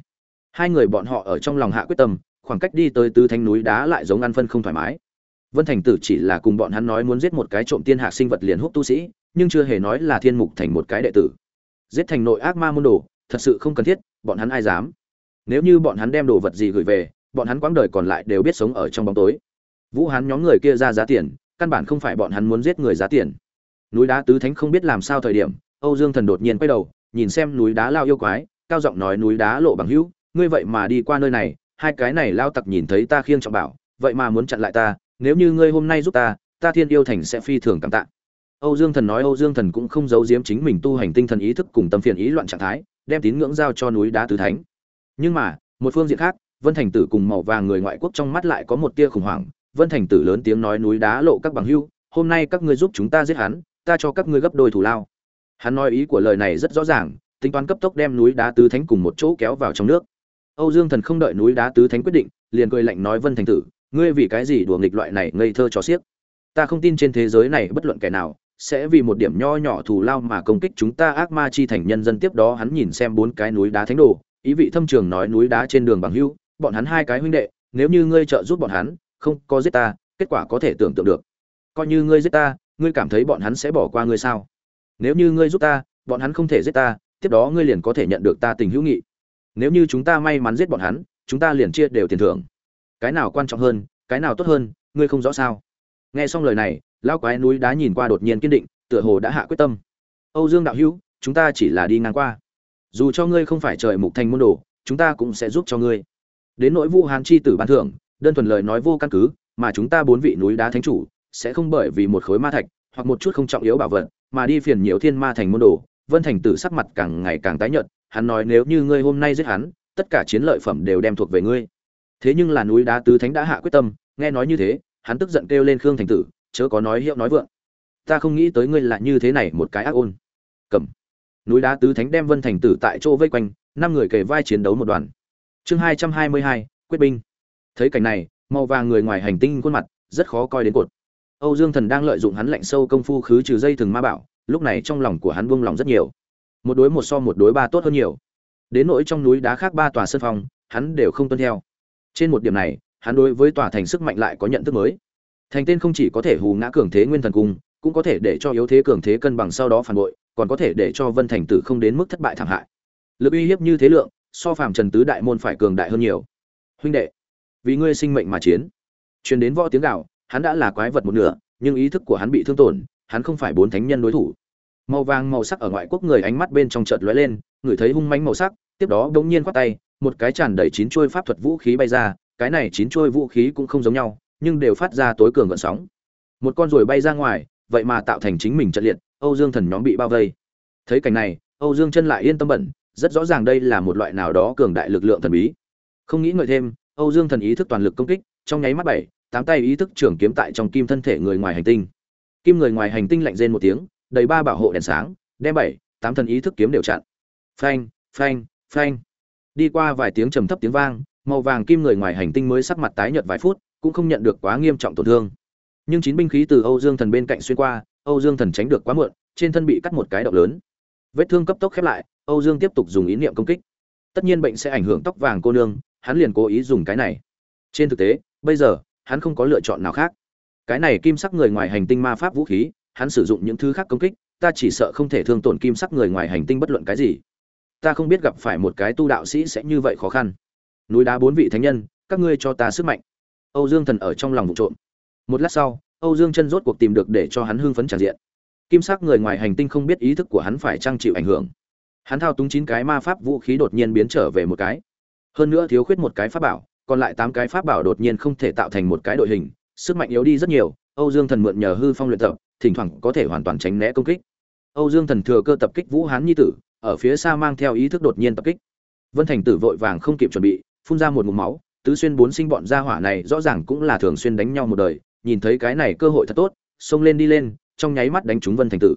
hai người bọn họ ở trong lòng hạ quyết tâm, khoảng cách đi tới tứ thánh núi đá lại giống ăn phân không thoải mái. Vân thành tử chỉ là cùng bọn hắn nói muốn giết một cái trộm tiên hạ sinh vật liền hút tu sĩ, nhưng chưa hề nói là thiên mục thành một cái đệ tử. Giết thành nội ác ma môn đồ, thật sự không cần thiết, bọn hắn ai dám? Nếu như bọn hắn đem đồ vật gì gửi về, bọn hắn quãng đời còn lại đều biết sống ở trong bóng tối. Vũ hắn nhóm người kia ra giá tiền, căn bản không phải bọn hắn muốn giết người giá tiền. Núi đá tứ thánh không biết làm sao thời điểm, âu dương thần đột nhiên quay đầu, nhìn xem núi đá lao yêu quái, cao giọng nói núi đá lộ bằng hữu ngươi vậy mà đi qua nơi này, hai cái này lao tặc nhìn thấy ta khiêng trọng bảo, vậy mà muốn chặn lại ta, nếu như ngươi hôm nay giúp ta ta thiên yêu thành sẽ phi thường cảm tạ. Âu dương thần nói âu dương thần cũng không giấu giếm chính mình tu hành tinh thần ý thức cùng tâm phiền ý loạn trạng thái, đem tín ngưỡng giao cho núi đá tứ thánh. Nhưng mà, một phương diện khác, vân thành tử cùng màu vàng người ngoại quốc trong mắt lại có một tia khủng hoảng. Vân thành tử lớn tiếng nói núi đá lộ các bằng hưu, hôm nay các ngươi giúp chúng ta giết hắn, ta cho các ngươi gấp đôi thủ lao. Hắn nói ý của lời này rất rõ ràng, tính toán cấp tốc đem núi đá tứ thánh cùng một chỗ kéo vào trong nước âu dương thần không đợi núi đá tứ thánh quyết định liền cười lạnh nói vân thành tử ngươi vì cái gì đùa nghịch loại này ngây thơ cho xiếc? Ta không tin trên thế giới này bất luận kẻ nào sẽ vì một điểm nho nhỏ thù lao mà công kích chúng ta ác ma chi thành nhân dân. Tiếp đó hắn nhìn xem bốn cái núi đá thánh đồ ý vị thâm trường nói núi đá trên đường bằng hữu, bọn hắn hai cái huynh đệ nếu như ngươi trợ giúp bọn hắn không có giết ta kết quả có thể tưởng tượng được. Coi như ngươi giết ta ngươi cảm thấy bọn hắn sẽ bỏ qua ngươi sao? Nếu như ngươi giúp ta bọn hắn không thể giết ta tiếp đó ngươi liền có thể nhận được ta tình hữu nghị nếu như chúng ta may mắn giết bọn hắn, chúng ta liền chia đều tiền thưởng. Cái nào quan trọng hơn, cái nào tốt hơn, ngươi không rõ sao? Nghe xong lời này, lão quái núi đá nhìn qua đột nhiên kiên định, tựa hồ đã hạ quyết tâm. Âu dương đạo hữu, chúng ta chỉ là đi ngang qua. Dù cho ngươi không phải trời mục thành môn đồ, chúng ta cũng sẽ giúp cho ngươi. Đến nỗi vũ hán chi tử ban thưởng, đơn thuần lời nói vô căn cứ, mà chúng ta bốn vị núi đá thánh chủ, sẽ không bởi vì một khối ma thạch, hoặc một chút không trọng yếu bảo vật, mà đi phiền nhiễu thiên ma thành môn đồ, vân thành tử sắc mặt càng ngày càng tái nhợt hắn nói nếu như ngươi hôm nay giết hắn, tất cả chiến lợi phẩm đều đem thuộc về ngươi. Thế nhưng là núi đá tứ thánh đã hạ quyết tâm, nghe nói như thế, hắn tức giận kêu lên khương thành tử, chớ có nói hiệu nói vượng. Ta không nghĩ tới ngươi là như thế này một cái ác ôn. Cầm. Núi đá tứ thánh đem vân thành tử tại chỗ vây quanh, năm người kề vai chiến đấu một đoàn. Chương hai trăm hai mươi hai, quyết binh. Thấy cảnh này, màu vàng người ngoài hành tinh khuôn mặt, rất khó coi đến cột. Âu dương thần đang lợi dụng hắn lạnh sâu công phu khứ trừ dây thừng ma bảo, lúc này trong lòng của hắn buông lòng rất nhiều một đối một so một đối ba tốt hơn nhiều. Đến nỗi trong núi đá khác ba tòa sân phong hắn đều không tuân theo. Trên một điểm này, hắn đối với tòa thành sức mạnh lại có nhận thức mới. Thành tên không chỉ có thể hù ngã cường thế nguyên thần cung, cũng có thể để cho yếu thế cường thế cân bằng sau đó phản bội, còn có thể để cho vân thành tử không đến mức thất bại thảm hại. Lực uy hiếp như thế lượng, so phàm trần tứ đại môn phải cường đại hơn nhiều. Huynh đệ, vì ngươi sinh mệnh mà chiến. Truyền đến võ tiếng gạo hắn đã là quái vật một nửa, nhưng ý thức của hắn bị thương tổn, hắn không phải bốn thánh nhân đối thủ màu vàng màu sắc ở ngoại quốc người ánh mắt bên trong chợt lóe lên người thấy hung mánh màu sắc, tiếp đó bỗng nhiên quát tay, một cái tràn đầy chín chuôi pháp thuật vũ khí bay ra, cái này chín chuôi vũ khí cũng không giống nhau, nhưng đều phát ra tối cường gợn sóng. Một con ruồi bay ra ngoài, vậy mà tạo thành chính mình trận liệt, âu dương thần nhóm bị bao vây. Thấy cảnh này, âu dương chân lại yên tâm bẩn, rất rõ ràng đây là một loại nào đó cường đại lực lượng thần bí. Không nghĩ ngợi thêm, âu dương thần ý thức toàn lực công kích, trong nháy mắt bảy, tám tay ý thức trưởng kiếm tại trong kim thân thể người ngoài hành tinh. Kim người ngoài hành tinh lạnh rên một tiếng đầy ba bảo hộ đèn sáng, đem bảy, tám thần ý thức kiếm đều chặn. Phanh phanh phanh. Đi qua vài tiếng trầm thấp tiếng vang, màu vàng kim người ngoài hành tinh mới sắc mặt tái nhợt vài phút, cũng không nhận được quá nghiêm trọng tổn thương. Nhưng chín binh khí từ âu dương thần bên cạnh xuyên qua, âu dương thần tránh được quá muộn, trên thân bị cắt một cái độc lớn. Vết thương cấp tốc khép lại, âu dương tiếp tục dùng ý niệm công kích. Tất nhiên bệnh sẽ ảnh hưởng tóc vàng cô nương, hắn liền cố ý dùng cái này. Trên thực tế, bây giờ, hắn không có lựa chọn nào khác. Cái này kim sắc người ngoài hành tinh ma pháp vũ khí hắn sử dụng những thứ khác công kích, ta chỉ sợ không thể thương tổn kim sắc người ngoài hành tinh bất luận cái gì. Ta không biết gặp phải một cái tu đạo sĩ sẽ như vậy khó khăn. Núi đá bốn vị thánh nhân, các ngươi cho ta sức mạnh. Âu dương thần ở trong lòng vụ trộm. Một lát sau, âu dương chân rốt cuộc tìm được để cho hắn hưng phấn tràn diện. Kim sắc người ngoài hành tinh không biết ý thức của hắn phải trang chịu ảnh hưởng. Hắn thao túng chín cái ma pháp vũ khí đột nhiên biến trở về một cái. Hơn nữa thiếu khuyết một cái pháp bảo, còn lại tám cái pháp bảo đột nhiên không thể tạo thành một cái đội hình, sức mạnh yếu đi rất nhiều, âu dương thần mượn nhờ hư phong luyện tập thỉnh thoảng có thể hoàn toàn tránh né công kích. Âu dương thần thừa cơ tập kích vũ hán nhi tử, ở phía xa mang theo ý thức đột nhiên tập kích. Vân thành tử vội vàng không kịp chuẩn bị, phun ra một ngụm máu, tứ xuyên bốn sinh bọn gia hỏa này rõ ràng cũng là thường xuyên đánh nhau một đời, nhìn thấy cái này cơ hội thật tốt, xông lên đi lên, trong nháy mắt đánh trúng vân thành tử.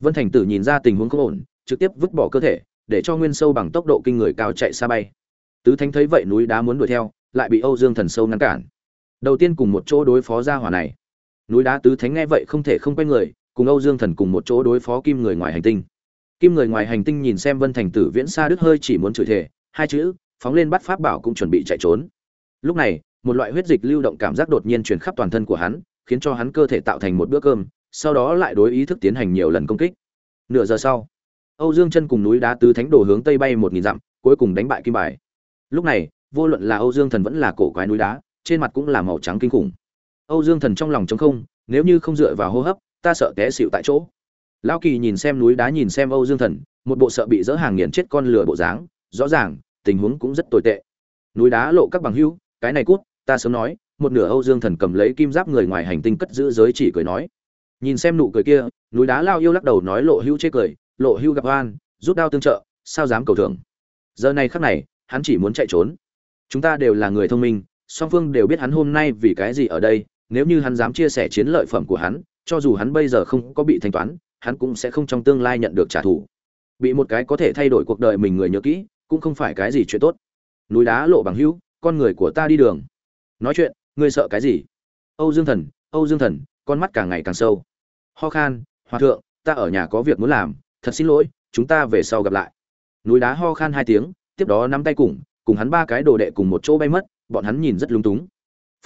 Vân thành tử nhìn ra tình huống không ổn, trực tiếp vứt bỏ cơ thể, để cho nguyên sâu bằng tốc độ kinh người cao chạy xa bay. Tứ thánh thấy vậy núi đá muốn đuổi theo, lại bị âu dương thần sâu ngăn cản. Đầu tiên cùng một chỗ đối phó gia hỏa này núi đá tứ thánh nghe vậy không thể không quay người, cùng âu dương thần cùng một chỗ đối phó kim người ngoài hành tinh. Kim người ngoài hành tinh nhìn xem vân thành tử viễn xa đứt hơi chỉ muốn chửi thề, hai chữ, phóng lên bắt pháp bảo cũng chuẩn bị chạy trốn. Lúc này, một loại huyết dịch lưu động cảm giác đột nhiên truyền khắp toàn thân của hắn, khiến cho hắn cơ thể tạo thành một bữa cơm, sau đó lại đối ý thức tiến hành nhiều lần công kích. Nửa giờ sau, âu dương chân cùng núi đá tứ thánh đổ hướng tây bay một nghìn dặm, cuối cùng đánh bại kim bài. Lúc này, vô luận là âu dương thần vẫn là cổ quái núi đá, trên mặt cũng là màu trắng kinh khủng âu dương thần trong lòng trống không nếu như không dựa vào hô hấp ta sợ té xỉu tại chỗ. Lão kỳ nhìn xem núi đá nhìn xem âu dương thần một bộ sợ bị dỡ hàng nghiền chết con lửa bộ dáng rõ ràng tình huống cũng rất tồi tệ. Núi đá lộ các bằng hữu, cái này cút ta sớm nói một nửa âu dương thần cầm lấy kim giáp người ngoài hành tinh cất giữ giới chỉ cười nói. Nhìn xem nụ cười kia núi đá lao yêu lắc đầu nói lộ hưu chế cười lộ hưu gặp oan rút đao tương trợ sao dám cầu thượng. giờ này khắc này hắn chỉ muốn chạy trốn. Chúng ta đều là người thông minh song phương đều biết hắn hôm nay vì cái gì ở đây nếu như hắn dám chia sẻ chiến lợi phẩm của hắn, cho dù hắn bây giờ không có bị thanh toán, hắn cũng sẽ không trong tương lai nhận được trả thù. Bị một cái có thể thay đổi cuộc đời mình người nhớ kỹ, cũng không phải cái gì chuyện tốt. Núi đá lộ bằng hữu, con người của ta đi đường. Nói chuyện, ngươi sợ cái gì? Âu dương thần, âu dương thần, con mắt càng ngày càng sâu. Ho khan, hòa thượng, ta ở nhà có việc muốn làm, thật xin lỗi, chúng ta về sau gặp lại. Núi đá ho khan hai tiếng, tiếp đó nắm tay cùng cùng hắn ba cái đồ đệ cùng một chỗ bay mất, bọn hắn nhìn rất lung túng.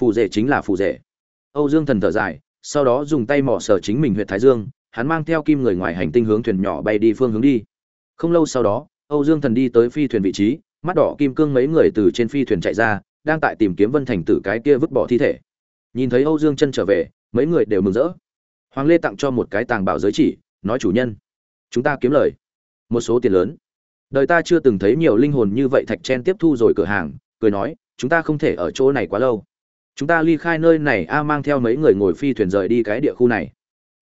Phù rể chính là phù rể âu dương thần thở dài, sau đó dùng tay mỏ sở chính mình huyệt thái dương, hắn mang theo kim người ngoài hành tinh hướng thuyền nhỏ bay đi phương hướng đi. Không lâu sau đó, âu dương thần đi tới phi thuyền vị trí, mắt đỏ kim cương mấy người từ trên phi thuyền chạy ra, đang tại tìm kiếm vân thành tử cái kia vứt bỏ thi thể. Nhìn thấy âu dương chân trở về, mấy người đều mừng rỡ. Hoàng lê tặng cho một cái tàng bảo giới chỉ, nói chủ nhân, chúng ta kiếm lời, một số tiền lớn. Đời ta chưa từng thấy nhiều linh hồn như vậy thạch chen tiếp thu rồi cửa hàng, cười nói, chúng ta không thể ở chỗ này quá lâu chúng ta ly khai nơi này, a mang theo mấy người ngồi phi thuyền rời đi cái địa khu này.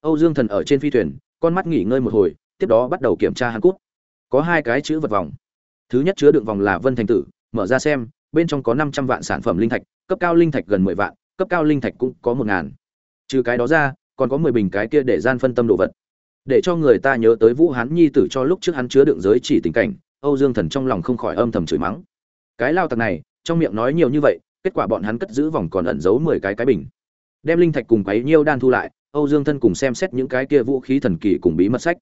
Âu dương thần ở trên phi thuyền, con mắt nghỉ ngơi một hồi, tiếp đó bắt đầu kiểm tra hàn cút. Có hai cái chữ vật vòng. Thứ nhất chứa đựng vòng là vân thành tử, mở ra xem, bên trong có năm trăm vạn sản phẩm linh thạch, cấp cao linh thạch gần mười vạn, cấp cao linh thạch cũng có một ngàn. Trừ cái đó ra, còn có mười bình cái kia để gian phân tâm đồ vật. Để cho người ta nhớ tới vũ hán nhi tử cho lúc trước hắn chứa đựng giới chỉ tình cảnh, âu dương thần trong lòng không khỏi âm thầm chửi mắng. Cái lao tặc này, trong miệng nói nhiều như vậy kết quả bọn hắn cất giữ vòng còn ẩn giấu mười cái cái bình. Đem linh thạch cùng quấy nhiêu đan thu lại, âu dương thân cùng xem xét những cái kia vũ khí thần kỳ cùng bí mật sách.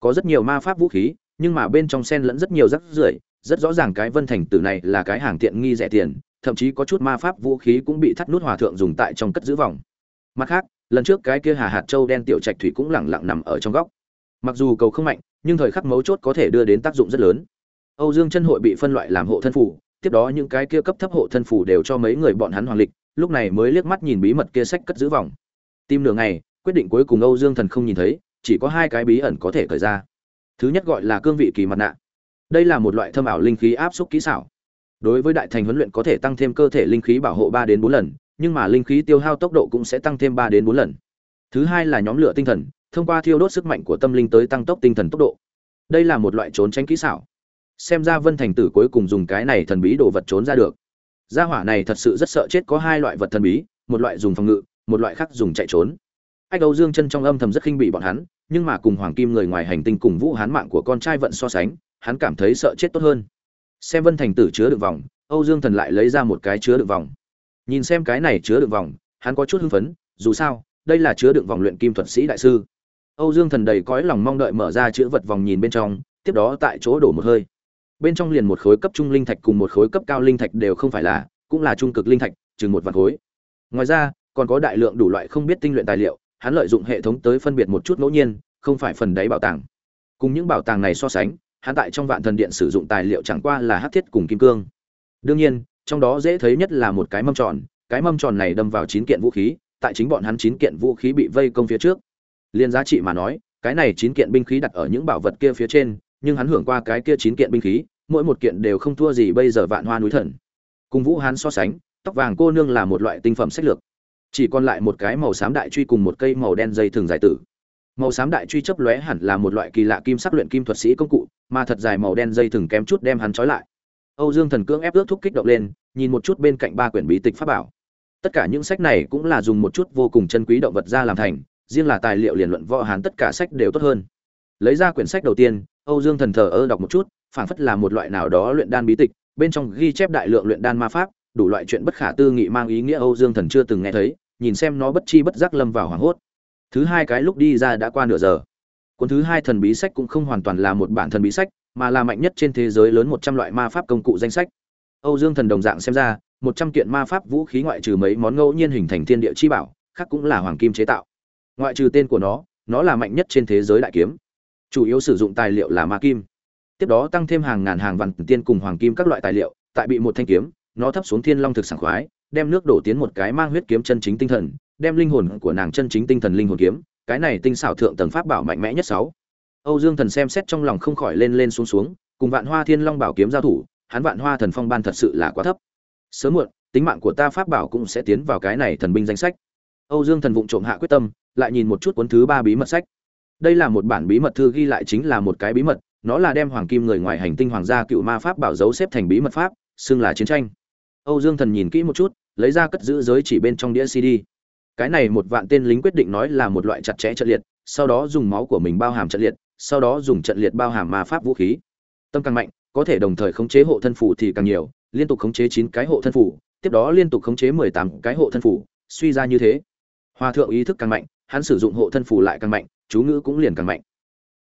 Có rất nhiều ma pháp vũ khí, nhưng mà bên trong sen lẫn rất nhiều rắc rưởi, rất rõ ràng cái vân thành tử này là cái hàng tiện nghi rẻ tiền, thậm chí có chút ma pháp vũ khí cũng bị thắt nút hòa thượng dùng tại trong cất giữ vòng. Mặt khác, lần trước cái kia hà hạt châu đen tiểu trạch thủy cũng lẳng lặng nằm ở trong góc. Mặc dù cầu không mạnh, nhưng thời khắc mấu chốt có thể đưa đến tác dụng rất lớn. Âu dương chân hội bị phân loại làm hộ thân phủ tiếp đó những cái kia cấp thấp hộ thân phủ đều cho mấy người bọn hắn hoàng lịch, lúc này mới liếc mắt nhìn bí mật kia sách cất giữ vòng. Tim nửa ngày, quyết định cuối cùng âu dương thần không nhìn thấy, chỉ có hai cái bí ẩn có thể khởi ra. Thứ nhất gọi là cương vị kỳ mặt nạ. Đây là một loại thâm ảo linh khí áp suất kỹ xảo. Đối với đại thành huấn luyện có thể tăng thêm cơ thể linh khí bảo hộ ba đến bốn lần, nhưng mà linh khí tiêu hao tốc độ cũng sẽ tăng thêm ba đến bốn lần. Thứ hai là nhóm lửa tinh thần, thông qua thiêu đốt sức mạnh của tâm linh tới tăng tốc tinh thần tốc độ. Đây là một loại trốn tránh kỹ xảo xem ra vân thành tử cuối cùng dùng cái này thần bí đồ vật trốn ra được. Gia hỏa này thật sự rất sợ chết có hai loại vật thần bí, một loại dùng phòng ngự, một loại khác dùng chạy trốn. Ách âu dương chân trong âm thầm rất khinh bị bọn hắn, nhưng mà cùng hoàng kim người ngoài hành tinh cùng vũ hán mạng của con trai vận so sánh, hắn cảm thấy sợ chết tốt hơn. Xem vân thành tử chứa được vòng, âu dương thần lại lấy ra một cái chứa được vòng. Nhìn xem cái này chứa được vòng, hắn có chút hưng phấn, dù sao, đây là chứa đựng vòng luyện kim thuật sĩ đại sư. Âu dương thần đầy cõi lòng mong đợi mở ra chữ vật vòng nhìn bên trong, tiếp đó tại chỗ đổ một hơi bên trong liền một khối cấp trung linh thạch cùng một khối cấp cao linh thạch đều không phải là, cũng là trung cực linh thạch chừng một vạn khối. Ngoài ra, còn có đại lượng đủ loại không biết tinh luyện tài liệu, hắn lợi dụng hệ thống tới phân biệt một chút ngẫu nhiên, không phải phần đáy bảo tàng. Cùng những bảo tàng này so sánh, hắn tại trong vạn thần điện sử dụng tài liệu chẳng qua là hắc thiết cùng kim cương. Đương nhiên, trong đó dễ thấy nhất là một cái mâm tròn, cái mâm tròn này đâm vào chín kiện vũ khí, tại chính bọn hắn chín kiện vũ khí bị vây công phía trước. Liên giá trị mà nói, cái này chín kiện binh khí đặt ở những bảo vật kia phía trên, nhưng hắn hưởng qua cái kia chín kiện binh khí mỗi một kiện đều không thua gì bây giờ vạn hoa núi thần. Cùng vũ hán so sánh, tóc vàng cô nương là một loại tinh phẩm sách lược. Chỉ còn lại một cái màu xám đại truy cùng một cây màu đen dây thường dài tử. Màu xám đại truy chấp lóe hẳn là một loại kỳ lạ kim sắc luyện kim thuật sĩ công cụ, mà thật dài màu đen dây thừng kém chút đem hắn trói lại. Âu dương thần cưỡng ép ước thúc kích động lên, nhìn một chút bên cạnh ba quyển bí tịch pháp bảo. Tất cả những sách này cũng là dùng một chút vô cùng chân quý động vật ra làm thành, riêng là tài liệu liền luận võ hán tất cả sách đều tốt hơn. Lấy ra quyển sách đầu tiên, âu dương thần thờ ơ đọc một chút phảng phất là một loại nào đó luyện đan bí tịch, bên trong ghi chép đại lượng luyện đan ma pháp, đủ loại chuyện bất khả tư nghị mang ý nghĩa âu dương thần chưa từng nghe thấy, nhìn xem nó bất chi bất giác lâm vào hoảng hốt. Thứ hai cái lúc đi ra đã qua nửa giờ. Cuốn thứ hai thần bí sách cũng không hoàn toàn là một bản thần bí sách, mà là mạnh nhất trên thế giới lớn một trăm loại ma pháp công cụ danh sách. Âu dương thần đồng dạng xem ra, một trăm kiện ma pháp vũ khí ngoại trừ mấy món ngẫu nhiên hình thành thiên địa chi bảo, khác cũng là hoàng kim chế tạo. Ngoại trừ tên của nó nó là mạnh nhất trên thế giới đại kiếm. Chủ yếu sử dụng tài liệu là ma kim tiếp đó tăng thêm hàng ngàn hàng vạn tiên cùng hoàng kim các loại tài liệu, tại bị một thanh kiếm, nó thấp xuống thiên long thực sảng khoái, đem nước đổ tiến một cái mang huyết kiếm chân chính tinh thần, đem linh hồn của nàng chân chính tinh thần linh hồn kiếm, cái này tinh xảo thượng tầng pháp bảo mạnh mẽ nhất sáu. Âu dương thần xem xét trong lòng không khỏi lên lên xuống xuống, cùng vạn hoa thiên long bảo kiếm giao thủ, hắn vạn hoa thần phong ban thật sự là quá thấp. Sớm muộn, tính mạng của ta pháp bảo cũng sẽ tiến vào cái này thần binh danh sách. Âu dương thần vụng trộm hạ quyết tâm, lại nhìn một chút cuốn thứ ba bí mật sách. Đây là một bản bí mật, thư ghi lại chính là một cái bí mật nó là đem hoàng kim người ngoài hành tinh hoàng gia cựu ma pháp bảo giấu xếp thành bí mật pháp, xưng là chiến tranh. Âu dương thần nhìn kỹ một chút, lấy ra cất giữ giới chỉ bên trong đĩa cd. Cái này một vạn tên lính quyết định nói là một loại chặt chẽ trận liệt, sau đó dùng máu của mình bao hàm trận liệt, sau đó dùng trận liệt bao hàm ma pháp vũ khí. Tâm càng mạnh, có thể đồng thời khống chế hộ thân phủ thì càng nhiều, liên tục khống chế chín cái hộ thân phủ, tiếp đó liên tục khống chế mười tám cái hộ thân phủ, suy ra như thế. Hòa thượng ý thức càng mạnh, hắn sử dụng hộ thân phủ lại càng mạnh, chú ngữ cũng liền càng mạnh.